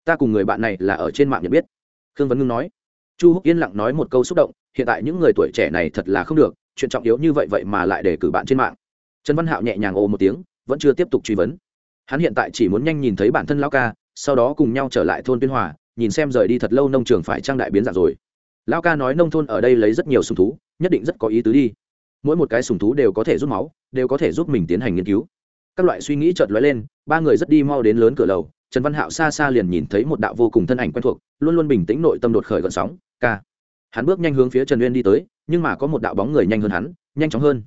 ta cùng người bạn này là ở trên mạng nhận biết khương vấn ngưng nói. Chu húc yên lặng nói một câu xúc động, hiện tại những người tuổi trẻ này thật là không được, chuyện trọng yếu như vậy vậy mà lại để cử bạn trên mạng. Trần văn hạo nhẹ nhàng ồ một tiếng, vẫn chưa tiếp tục truy vấn. Hắn hiện tại chỉ muốn nhanh nhìn thấy bản thân lão ca, sau đó cùng nhau trở lại thôn tuyên hòa, nhìn xem rời đi thật lâu nông trường phải trang đại biến dạng rồi. Lão ca nói nông thôn ở đây lấy rất nhiều sùng thú, nhất định rất có ý tứ đi. Mỗi một cái sùng thú đều có thể rút máu, đều có thể giúp mình tiến hành nghiên cứu. Các loại suy nghĩ chợt lóe lên, ba người rất đi mau đến lớn cửa lầu trần văn hạo xa xa liền nhìn thấy một đạo vô cùng thân ảnh quen thuộc, luôn luôn bình tĩnh nội tâm đột khởi gợn sóng, ca. Hắn bước nhanh hướng phía trần uyên đi tới, nhưng mà có một đạo bóng người nhanh hơn hắn, nhanh chóng hơn.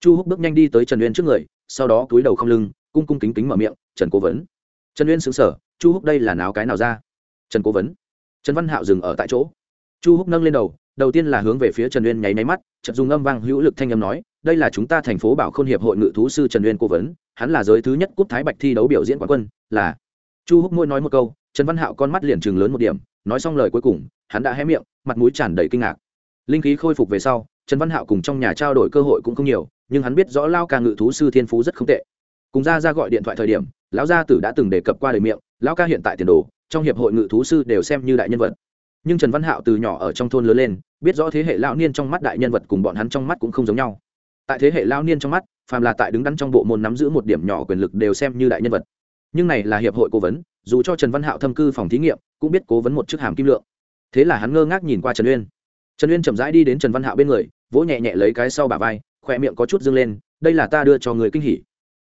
Chu húc bước nhanh đi tới trần uyên trước người, sau đó cúi đầu không lưng, cung cung kính kính mở miệng, trần cố vấn. Trần uyên xứng sở chu húc đây là náo cái nào ra? Trần cố vấn. Trần văn hạo dừng ở tại chỗ. Chu húc nâng lên đầu đầu tiên là hướng về phía trần uyên nháy máy mắt trận dùng âm vang hữu lực thanh âm nói, đây là chúng ta thành phố bảo khôn hiệp hội ngự thú sư trần uyên cố vấn, hắn là giới thứ nhất cúp thái bạch thi đấu biểu diễn quán quân, là chu húc môi nói một câu, trần văn hạo con mắt liền chừng lớn một điểm, nói xong lời cuối cùng, hắn đã hé miệng, mặt mũi tràn đầy kinh ngạc. Linh khí khôi phục về sau, trần văn hạo cùng trong nhà trao đổi cơ hội cũng không nhiều, nhưng hắn biết rõ lao ca ngự thú sư thiên phú rất không tệ. Cùng ra ra gọi điện thoại thời điểm, lão gia tử đã từng đề cập qua đời miệng, lão ca hiện tại tiền đồ, trong hiệp hội ngự thú sư đều xem như đại nhân vật. Nhưng trần văn hạo từ nhỏ ở trong thôn lớn lên, biết rõ thế hệ lão niên trong mắt đại nhân vật cùng bọn hắn trong mắt cũng không giống nhau. Tại thế hệ lão niên trong mắt, phàm là tại đứng đắn trong bộ môn nắm giữ một điểm nhỏ quyền lực đều xem như đại nhân vật nhưng này là hiệp hội cố vấn, dù cho trần văn hạo thâm cư phòng thí nghiệm, cũng biết cố vấn một chức hàm kim lượng. Thế là hắn ngơ ngác nhìn qua trần uyên. Trần uyên chậm rãi đi đến trần văn hạo bên người, vỗ nhẹ nhẹ lấy cái sau bà vai khoe miệng có chút dâng lên, đây là ta đưa cho người kinh hỉ.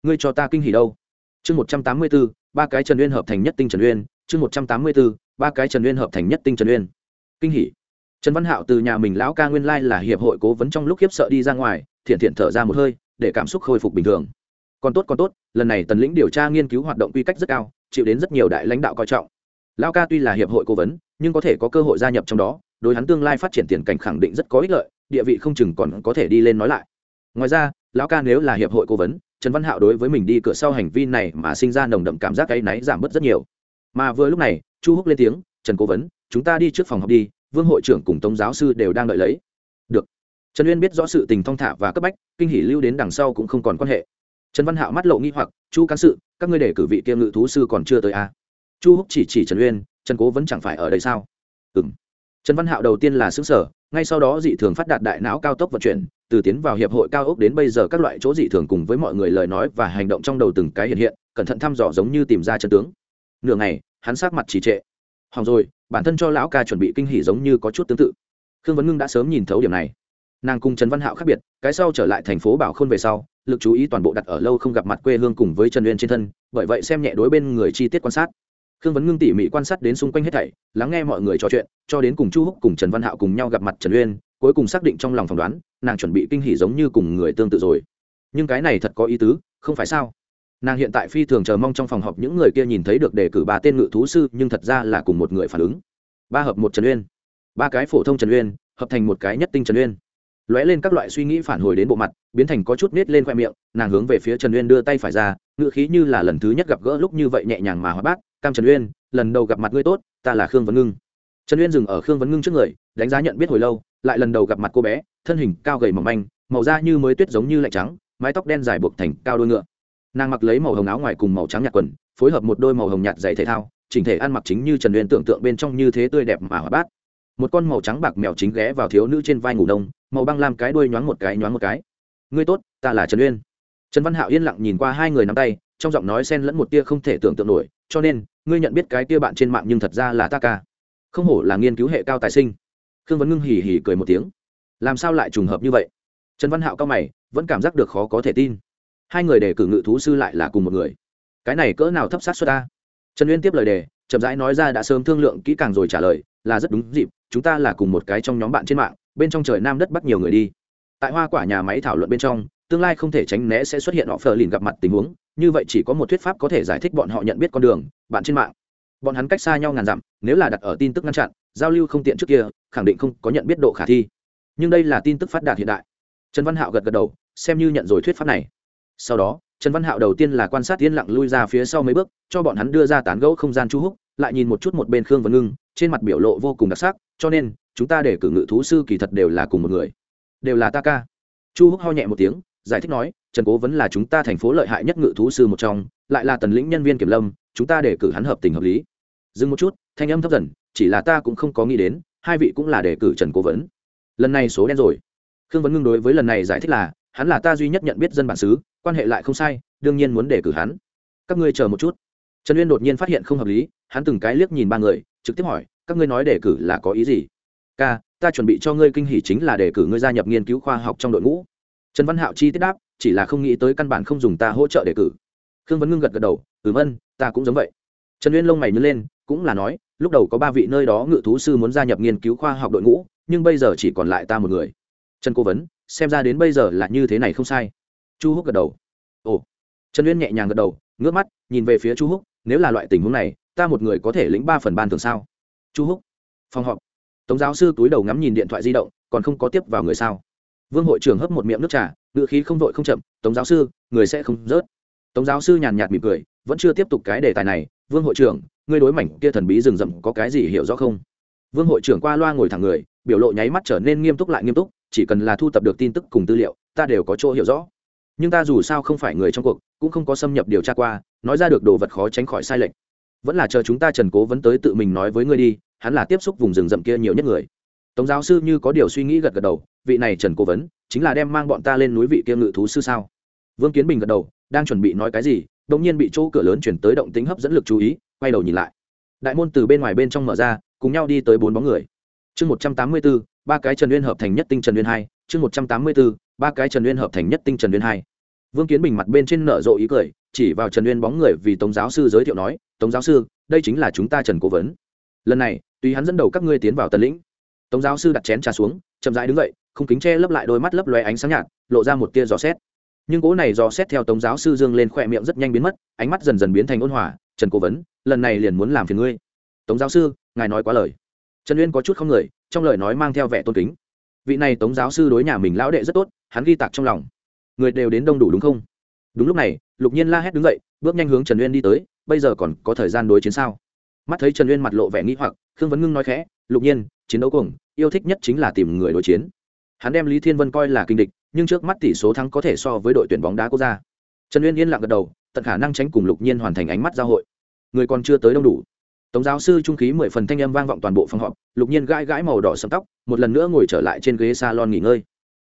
Ngươi cho ta kinh hỉ đâu? Chương một trăm tám mươi bốn ba cái trần uyên hợp thành nhất tinh trần uyên, chương một trăm tám mươi bốn ba cái trần uyên hợp thành nhất tinh trần uyên. Kinh hỉ. Trần văn hạo từ nhà mình lão ca nguyên lai là hiệp hội cố vấn trong lúc khiếp sợ đi ra ngoài, thiện thiện thở ra một hơi, để cảm xúc khôi phục bình thường còn tốt còn tốt, lần này tần lĩnh điều tra nghiên cứu hoạt động quy cách rất cao, chịu đến rất nhiều đại lãnh đạo coi trọng. Lão ca tuy là hiệp hội cố vấn, nhưng có thể có cơ hội gia nhập trong đó, đối hắn tương lai phát triển tiền cảnh khẳng định rất có ích lợi, địa vị không chừng còn có thể đi lên nói lại. Ngoài ra, lão ca nếu là hiệp hội cố vấn, trần văn hạo đối với mình đi cửa sau hành vi này mà sinh ra nồng đậm cảm giác áy náy giảm bớt rất nhiều. Mà vừa lúc này, chu húc lên tiếng, trần cố vấn, chúng ta đi trước phòng học đi, vương hội trưởng cùng tống giáo sư đều đang đợi lấy. Được. Trần uyên biết rõ sự tình thong thả và cấp bách, kinh hỷ lưu đến đằng sau cũng không còn quan hệ trần văn hạo mắt lộ nghi hoặc, chu cán sự, các ngươi để cử vị kia ngự thú sư còn chưa tới à? chu húc chỉ chỉ trần uyên, trần cố vẫn chẳng phải ở đây sao? Ừ m trần văn hạo đầu tiên là xứng sở ngay sau đó dị thường phát đạt đại não cao tốc vận chuyển, từ tiến vào hiệp hội cao ốc đến bây giờ các loại chỗ dị thường cùng với mọi người lời nói và hành động trong đầu từng cái hiện hiện, cẩn thận thăm dò giống như tìm ra chân tướng. Nửa ngày, hắn sát mặt trì trệ. Hỏng rồi, bản thân cho lão ca chuẩn bị kinh hỉ giống như có chút tương tự. Khương vấn ngưng đã sớm nhìn thấu điểm này nàng cùng trần văn hạo khác biệt cái sau trở lại thành phố bảo khôn về sau lực chú ý toàn bộ đặt ở lâu không gặp mặt quê hương cùng với trần uyên trên thân bởi vậy xem nhẹ đối bên người chi tiết quan sát khương vấn ngưng tỉ mỉ quan sát đến xung quanh hết thảy lắng nghe mọi người trò chuyện cho đến cùng chu húc cùng trần văn hạo cùng nhau gặp mặt trần uyên cuối cùng xác định trong lòng phỏng đoán nàng chuẩn bị kinh hỉ giống như cùng người tương tự rồi nhưng cái này thật có ý tứ không phải sao nàng hiện tại phi thường chờ mong trong phòng họp những người kia nhìn thấy được đề cử ba tên ngự thú sư nhưng thật ra là cùng một người phản ứng ba hợp một trần uyên ba cái phổ thông trần uyên hợp thành một cái nhất tinh trần uyên lóe lên các loại suy nghĩ phản hồi đến bộ mặt, biến thành có chút nết lên khoe miệng, nàng hướng về phía trần uyên đưa tay phải ra ngự khí như là lần thứ nhất gặp gỡ lúc như vậy nhẹ nhàng mà hóa bác cam trần uyên, lần đầu gặp mặt ngươi tốt, ta là khương vấn ngưng. Trần uyên dừng ở khương vấn ngưng trước người, đánh giá nhận biết hồi lâu, lại lần đầu gặp mặt cô bé, thân hình cao gầy mỏng manh, màu da như mới tuyết giống như lạnh trắng, mái tóc đen dài buộc thành cao đôi ngựa. Nàng mặc lấy màu hồng áo ngoài cùng màu trắng nhạt quần, phối hợp một đôi màu hồng nhạt giày thể thao, chỉnh thể ăn mặc chính như trần uyên tưởng tượng bên trong như thế tươi đẹp mà hóa bát một con màu trắng bạc mèo chính ghé vào thiếu nữ trên vai ngủ đông, màu băng làm cái đuôi nhoáng một cái, nhoáng một cái. Ngươi tốt, ta là trần uyên. Trần văn hạo yên lặng nhìn qua hai người nắm tay, trong giọng nói xen lẫn một tia không thể tưởng tượng nổi, cho nên, ngươi nhận biết cái tia bạn trên mạng nhưng thật ra là ta ca. Không hổ là nghiên cứu hệ cao tài sinh. Khương vấn ngưng hỉ hỉ cười một tiếng. Làm sao lại trùng hợp như vậy? Trần văn hạo cao mày, vẫn cảm giác được khó có thể tin. Hai người để cử ngự thú sư lại là cùng một người. Cái này cỡ nào thấp sát xuất ta? Trần uyên tiếp lời đề, chậm rãi nói ra đã sớm thương lượng kỹ càng rồi trả lời, là rất đúng dịp chúng ta là cùng một cái trong nhóm bạn trên mạng, bên trong trời nam đất bắt nhiều người đi. Tại hoa quả nhà máy thảo luận bên trong, tương lai không thể tránh né sẽ xuất hiện họ phờ lìn gặp mặt tình huống, như vậy chỉ có một thuyết pháp có thể giải thích bọn họ nhận biết con đường, bạn trên mạng. Bọn hắn cách xa nhau ngàn dặm, nếu là đặt ở tin tức ngăn chặn, giao lưu không tiện trước kia, khẳng định không có nhận biết độ khả thi. Nhưng đây là tin tức phát đạt hiện đại. Trần văn hạo gật gật đầu, xem như nhận rồi thuyết pháp này. Sau đó, trần văn hạo đầu tiên là quan sát yên lặng lui ra phía sau mấy bước, cho bọn hắn đưa ra tán gẫu không gian chu húc, lại nhìn một chút một bên khương vân ngưng trên mặt biểu lộ vô cùng đặc sắc, cho nên, chúng ta để cử ngự thú sư kỳ thật đều là cùng một người. Đều là ta ca. Chu húc ho nhẹ một tiếng, giải thích nói, trần cố vẫn là chúng ta thành phố lợi hại nhất ngự thú sư một trong, lại là tần lĩnh nhân viên kiểm lâm, chúng ta để cử hắn hợp tình hợp lý. Dừng một chút, thanh âm thấp dần, chỉ là ta cũng không có nghĩ đến, hai vị cũng là đề cử trần cố vấn lần này số đen rồi. Khương vấn ngưng đối với lần này giải thích là, hắn là ta duy nhất nhận biết dân bản xứ, quan hệ lại không sai, đương nhiên muốn đề cử hắn. Các ngươi chờ một chút trần uyên đột nhiên phát hiện không hợp lý, hắn từng cái liếc nhìn ba người, trực tiếp hỏi, các ngươi nói đề cử là có ý gì? Ca, ta chuẩn bị cho ngươi kinh hỉ chính là đề cử ngươi gia nhập nghiên cứu khoa học trong đội ngũ. Trần văn hạo chi tiết đáp, chỉ là không nghĩ tới căn bản không dùng ta hỗ trợ đề cử. Khương vấn ngưng gật gật đầu, ừm ân ta cũng giống vậy. Trần uyên lông mày nhớ lên, cũng là nói, lúc đầu có ba vị nơi đó ngự thú sư muốn gia nhập nghiên cứu khoa học đội ngũ, nhưng bây giờ chỉ còn lại ta một người. Trần cố vấn, xem ra đến bây giờ là như thế này không sai. Chu húc gật đầu, ồ. Trần uyên nhẹ nhàng gật đầu, ngước mắt, nhìn về phía chu húc nếu là loại tình huống này, ta một người có thể lĩnh ba phần ban thường sao? Chu húc, phòng họp. Tống giáo sư túi đầu ngắm nhìn điện thoại di động, còn không có tiếp vào người sao? Vương hội trưởng hấp một miệng nước trà ngựa khí không vội không chậm, tống giáo sư, người sẽ không rớt. Tống giáo sư nhàn nhạt mỉm cười, vẫn chưa tiếp tục cái đề tài này, vương hội trưởng, ngươi đối mảnh kia thần bí rừng rậm có cái gì hiểu rõ không? Vương hội trưởng qua loa ngồi thẳng người, biểu lộ nháy mắt trở nên nghiêm túc lại nghiêm túc, chỉ cần là thu thập được tin tức cùng tư liệu, ta đều có chỗ hiểu rõ. Nhưng ta dù sao không phải người trong cuộc, cũng không có xâm nhập điều tra qua nói ra được đồ vật khó tránh khỏi sai lệch. Vẫn là chờ chúng ta trần cố vấn tới tự mình nói với ngươi đi, hắn là tiếp xúc vùng rừng rậm kia nhiều nhất người. Tống giáo sư như có điều suy nghĩ gật gật đầu, vị này trần cố vấn, chính là đem mang bọn ta lên núi vị kia ngự thú sư sao? Vương kiến bình gật đầu, đang chuẩn bị nói cái gì đ ỗ n g nhiên bị chỗ cửa lớn chuyển tới động tính hấp dẫn lực chú ý, quay đầu nhìn lại. Đại môn từ bên ngoài bên trong mở ra, cùng nhau đi tới bốn bóng người. Chương một trăm tám mươi b ố ba cái trần liên hợp thành nhất tinh trần liên hai. Chương một trăm tám mươi b ố ba cái trần liên hợp thành nhất tinh trần liên hai vương kiến bình mặt bên trên nở rộ ý cười, chỉ vào trần uyên bóng người vì tống giáo sư giới thiệu nói, tống giáo sư, đây chính là chúng ta trần cố vấn. Lần này tùy hắn dẫn đầu các ngươi tiến vào tân lĩnh, tống giáo sư đặt chén trà xuống, chậm rãi đứng dậy, không kính che lấp lại đôi mắt lấp loe ánh sáng nhạt, lộ ra một tia gió xét nhưng cỗ này do xét theo tống giáo sư dương lên khỏe miệng rất nhanh biến mất, ánh mắt dần dần biến thành ôn hòa, trần cố vấn, lần này liền muốn làm phiền ngươi. Tống giáo sư, ngài nói quá lời. Trần uyên có chút không người, trong lời nói mang theo vẻ tôn kính. Vị này tống giáo sư đối nhà mình lão đệ rất tốt, hắn ghi tạc trong lòng người đều đến đông đủ đúng không? Đúng lúc này, lục nhiên la hét đứng dậy, bước nhanh hướng trần uyên đi tới, bây giờ còn có thời gian đối chiến sao? Mắt thấy trần uyên mặt lộ vẻ nghĩ hoặc, khương vấn ngưng nói khẽ, lục nhiên, chiến đấu cùng yêu thích nhất chính là tìm người đối chiến. Hắn đem lý thiên vân coi là kinh địch, nhưng trước mắt tỷ số thắng có thể so với đội tuyển bóng đá quốc gia. Trần uyên yên lặng gật đầu, tận khả năng tránh cùng lục nhiên hoàn thành ánh mắt giao hội. Người còn chưa tới đông đủ. Tống giáo sư trung khí mười phần thanh âm vang vọng toàn bộ phòng họp, lục nhiên gãi gãi màu đỏ sẫm tóc, một lần nữa ngồi trở lại trên ghế salon nghỉ ngơi.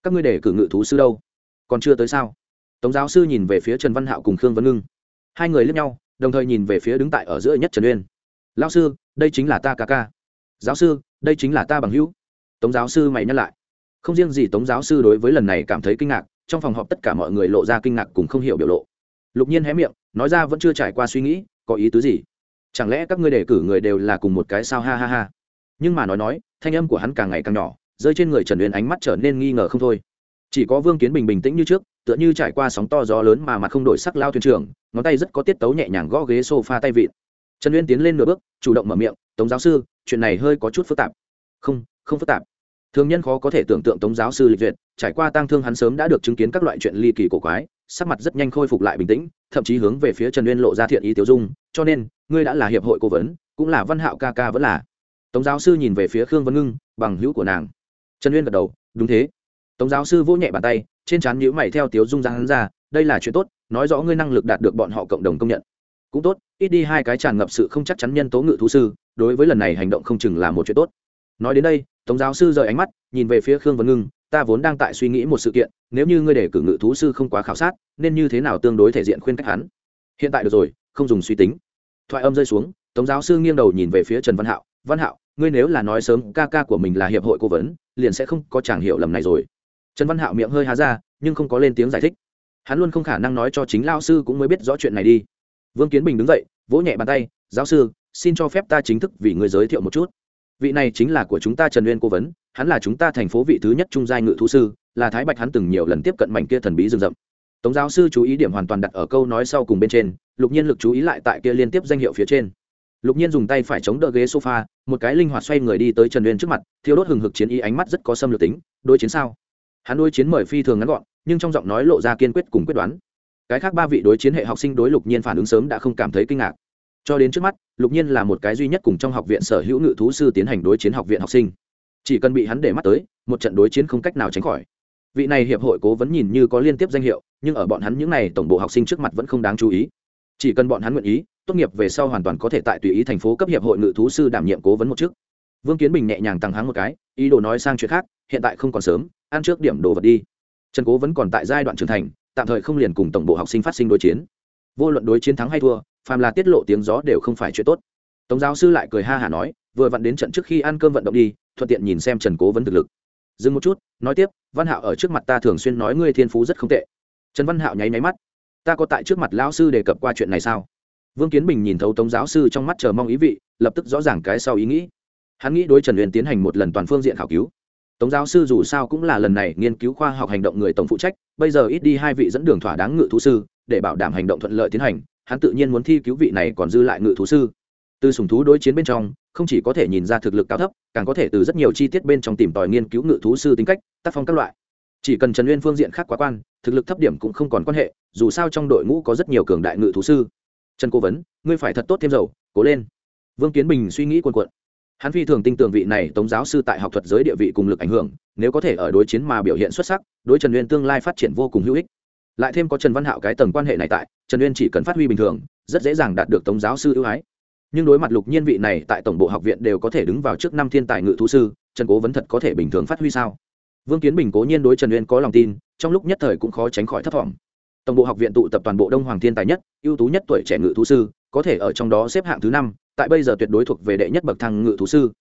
Các ngươi để cử ngự thú sư đâu? Còn chưa tới sao? Tống giáo sư nhìn về phía trần văn hạo cùng khương vân ngưng. Hai người lướt nhau, đồng thời nhìn về phía đứng tại ở giữa nhất trần uyên. Lao sư, đây chính là ta ca ca. Giáo sư, đây chính là ta bằng hữu. Tống giáo sư mày nhắc lại. Không riêng gì tống giáo sư đối với lần này cảm thấy kinh ngạc, trong phòng họp tất cả mọi người lộ ra kinh ngạc cùng không hiểu biểu lộ. Lục nhiên hé miệng, nói ra vẫn chưa trải qua suy nghĩ, có ý tứ gì? Chẳng lẽ các ngươi đề cử người đều là cùng một cái sao ha ha ha? Nhưng mà nói nói, thanh âm của hắn càng ngày càng nhỏ, rơi trên người trần uyên ánh mắt trở nên nghi ngờ không thôi chỉ có vương kiến bình bình tĩnh như trước, tựa như trải qua sóng to gió lớn mà mặt không đổi sắc lao thuyền trưởng, ngón tay rất có tiết tấu nhẹ nhàng gõ ghế s o f a tay vịn. trần uyên tiến lên nửa bước, chủ động mở miệng, tống giáo sư, chuyện này hơi có chút phức tạp. Không không phức tạp. Thường nhân khó có thể tưởng tượng tống giáo sư lịch duyệt, trải qua tang thương hắn sớm đã được chứng kiến các loại chuyện ly kỳ cổ quái, sắc mặt rất nhanh khôi phục lại bình tĩnh, thậm chí hướng về phía trần uyên lộ ra thiện ý tiêu dung, cho nên, ngươi đã là hiệp hội cố vấn, cũng là văn hạo ca ca vẫn là. Tống giáo sư nhìn về phía khương vân ngưng, bằng hữu của nàng. Trần uyên gật đầu, đúng thế tống giáo sư vỗ nhẹ bàn tay, trên trán nhữ mày theo tiếu dung ra hắn ra, đây là chuyện tốt, nói rõ ngươi năng lực đạt được bọn họ cộng đồng công nhận. Cũng tốt, ít đi hai cái tràn ngập sự không chắc chắn nhân tố ngự thú sư, đối với lần này hành động không chừng là một chuyện tốt. Nói đến đây, tống giáo sư rời ánh mắt, nhìn về phía khương vân ngưng, ta vốn đang tại suy nghĩ một sự kiện, nếu như ngươi để cử ngự thú sư không quá khảo sát, nên như thế nào tương đối thể diện khuyên cách hắn? Hiện tại được rồi, không dùng suy tính. Thoại âm rơi xuống, tống giáo sư nghiêng đầu nhìn về phía trần văn hạo văn hạo, ngươi nếu là nói sớm ca ca của mình là hiệp hội cố vấn, liền sẽ không có chàng hiểu lầm này rồi trần văn hạo miệng hơi há ra, nhưng không có lên tiếng giải thích. Hắn luôn không khả năng nói cho chính lao sư cũng mới biết rõ chuyện này đi. Vương kiến bình đứng dậy, vỗ nhẹ bàn tay, giáo sư, xin cho phép ta chính thức vì người giới thiệu một chút. Vị này chính là của chúng ta trần uyên cố vấn, hắn là chúng ta thành phố vị thứ nhất trung giai ngự thú sư, là thái bạch hắn từng nhiều lần tiếp cận mảnh kia thần bí rừng rậm. Tống giáo sư chú ý điểm hoàn toàn đặt ở câu nói sau cùng bên trên, lục nhiên lực chú ý lại tại kia liên tiếp danh hiệu phía trên. Lục nhiên dùng tay phải chống đỡ ghế sofa, một cái linh hoạt xoay người đi tới trần uyên trước mặt thiếu đốt hừng hực chiến ý ánh mắt rất có xâm lược tính đôi chiến sao? Hắn đối chiến mời phi thường ngắn gọn, nhưng trong giọng nói lộ ra kiên quyết cùng quyết đoán. Cái khác ba vị đối chiến hệ học sinh đối lục nhiên phản ứng sớm đã không cảm thấy kinh ngạc. Cho đến trước mắt, lục nhiên là một cái duy nhất cùng trong học viện sở hữu ngự thú sư tiến hành đối chiến học viện học sinh. Chỉ cần bị hắn để mắt tới, một trận đối chiến không cách nào tránh khỏi. Vị này hiệp hội cố vấn nhìn như có liên tiếp danh hiệu, nhưng ở bọn hắn những n à y tổng bộ học sinh trước mặt vẫn không đáng chú ý. Chỉ cần bọn hắn nguyện ý, tốt nghiệp về sau hoàn toàn có thể tại tùy ý thành phố cấp hiệp hội ngự thú sư đảm nhiệm cố vấn một chức vương kiến bình nhẹ nhàng tăng háng một cái, ý đồ nói sang chuyện khác, hiện tại không còn sớm, ăn trước điểm đồ vật đi. Trần cố vẫn còn tại giai đoạn trưởng thành, tạm thời không liền cùng tổng bộ học sinh phát sinh đối chiến. Vô luận đối chiến thắng hay thua, phàm là tiết lộ tiếng gió đều không phải chuyện tốt. Tống giáo sư lại cười ha hả nói, vừa vặn đến trận trước khi ăn cơm vận động đi, thuận tiện nhìn xem trần cố vấn thực lực. Dừng một chút, nói tiếp, văn hạo ở trước mặt ta thường xuyên nói ngươi thiên phú rất không tệ. Trần văn hạo nháy máy mắt. Ta có tại trước mặt lão sư đề cập qua chuyện này sao? Vương kiến bình nhìn thấu tống giáo sư trong mắt chờ mong ý vị, lập tức rõ ràng cái sau ý nghĩ hắn nghĩ đối trần Uyên tiến hành một lần toàn phương diện khảo cứu. Tống giáo sư dù sao cũng là lần này nghiên cứu khoa học hành động người tổng phụ trách, bây giờ ít đi hai vị dẫn đường thỏa đáng ngự thú sư, để bảo đảm hành động thuận lợi tiến hành, hắn tự nhiên muốn thi cứu vị này còn dư lại ngự thú sư. Từ sùng thú đối chiến bên trong, không chỉ có thể nhìn ra thực lực cao thấp, càng có thể từ rất nhiều chi tiết bên trong tìm tòi nghiên cứu ngự thú sư tính cách, tác phong các loại. Chỉ cần trần uyên phương diện khác quá quan, thực lực thấp điểm cũng không còn quan hệ, dù sao trong đội ngũ có rất nhiều cường đại ngự thú sư. Trần cố vấn, ngươi phải thật tốt thêm dầu, cố lên. Vương kiến bình suy nghĩ cuồn cuộn hắn phi thường tin tưởng vị này tống giáo sư tại học thuật giới địa vị cùng lực ảnh hưởng, nếu có thể ở đối chiến mà biểu hiện xuất sắc, đối trần uyên tương lai phát triển vô cùng hữu ích. Lại thêm có trần văn hạo cái tầng quan hệ này tại, trần uyên chỉ cần phát huy bình thường, rất dễ dàng đạt được tống giáo sư ưu ái. Nhưng đối mặt lục nhiên vị này tại tổng bộ học viện đều có thể đứng vào trước năm thiên tài ngự thú sư, trần cố vấn thật có thể bình thường phát huy sao? Vương kiến bình cố nhiên đối trần uyên có lòng tin, trong lúc nhất thời cũng khó tránh khỏi thất vọng. Tổng bộ học viện tụ tập toàn bộ đông hoàng thiên tài nhất, ưu tú nhất tuổi trẻ ngự thú sư, có thể ở trong đó xếp hạng thứ năm tại bây giờ tuyệt đối thuộc về đệ nhất bậc thăng ngự thú sư.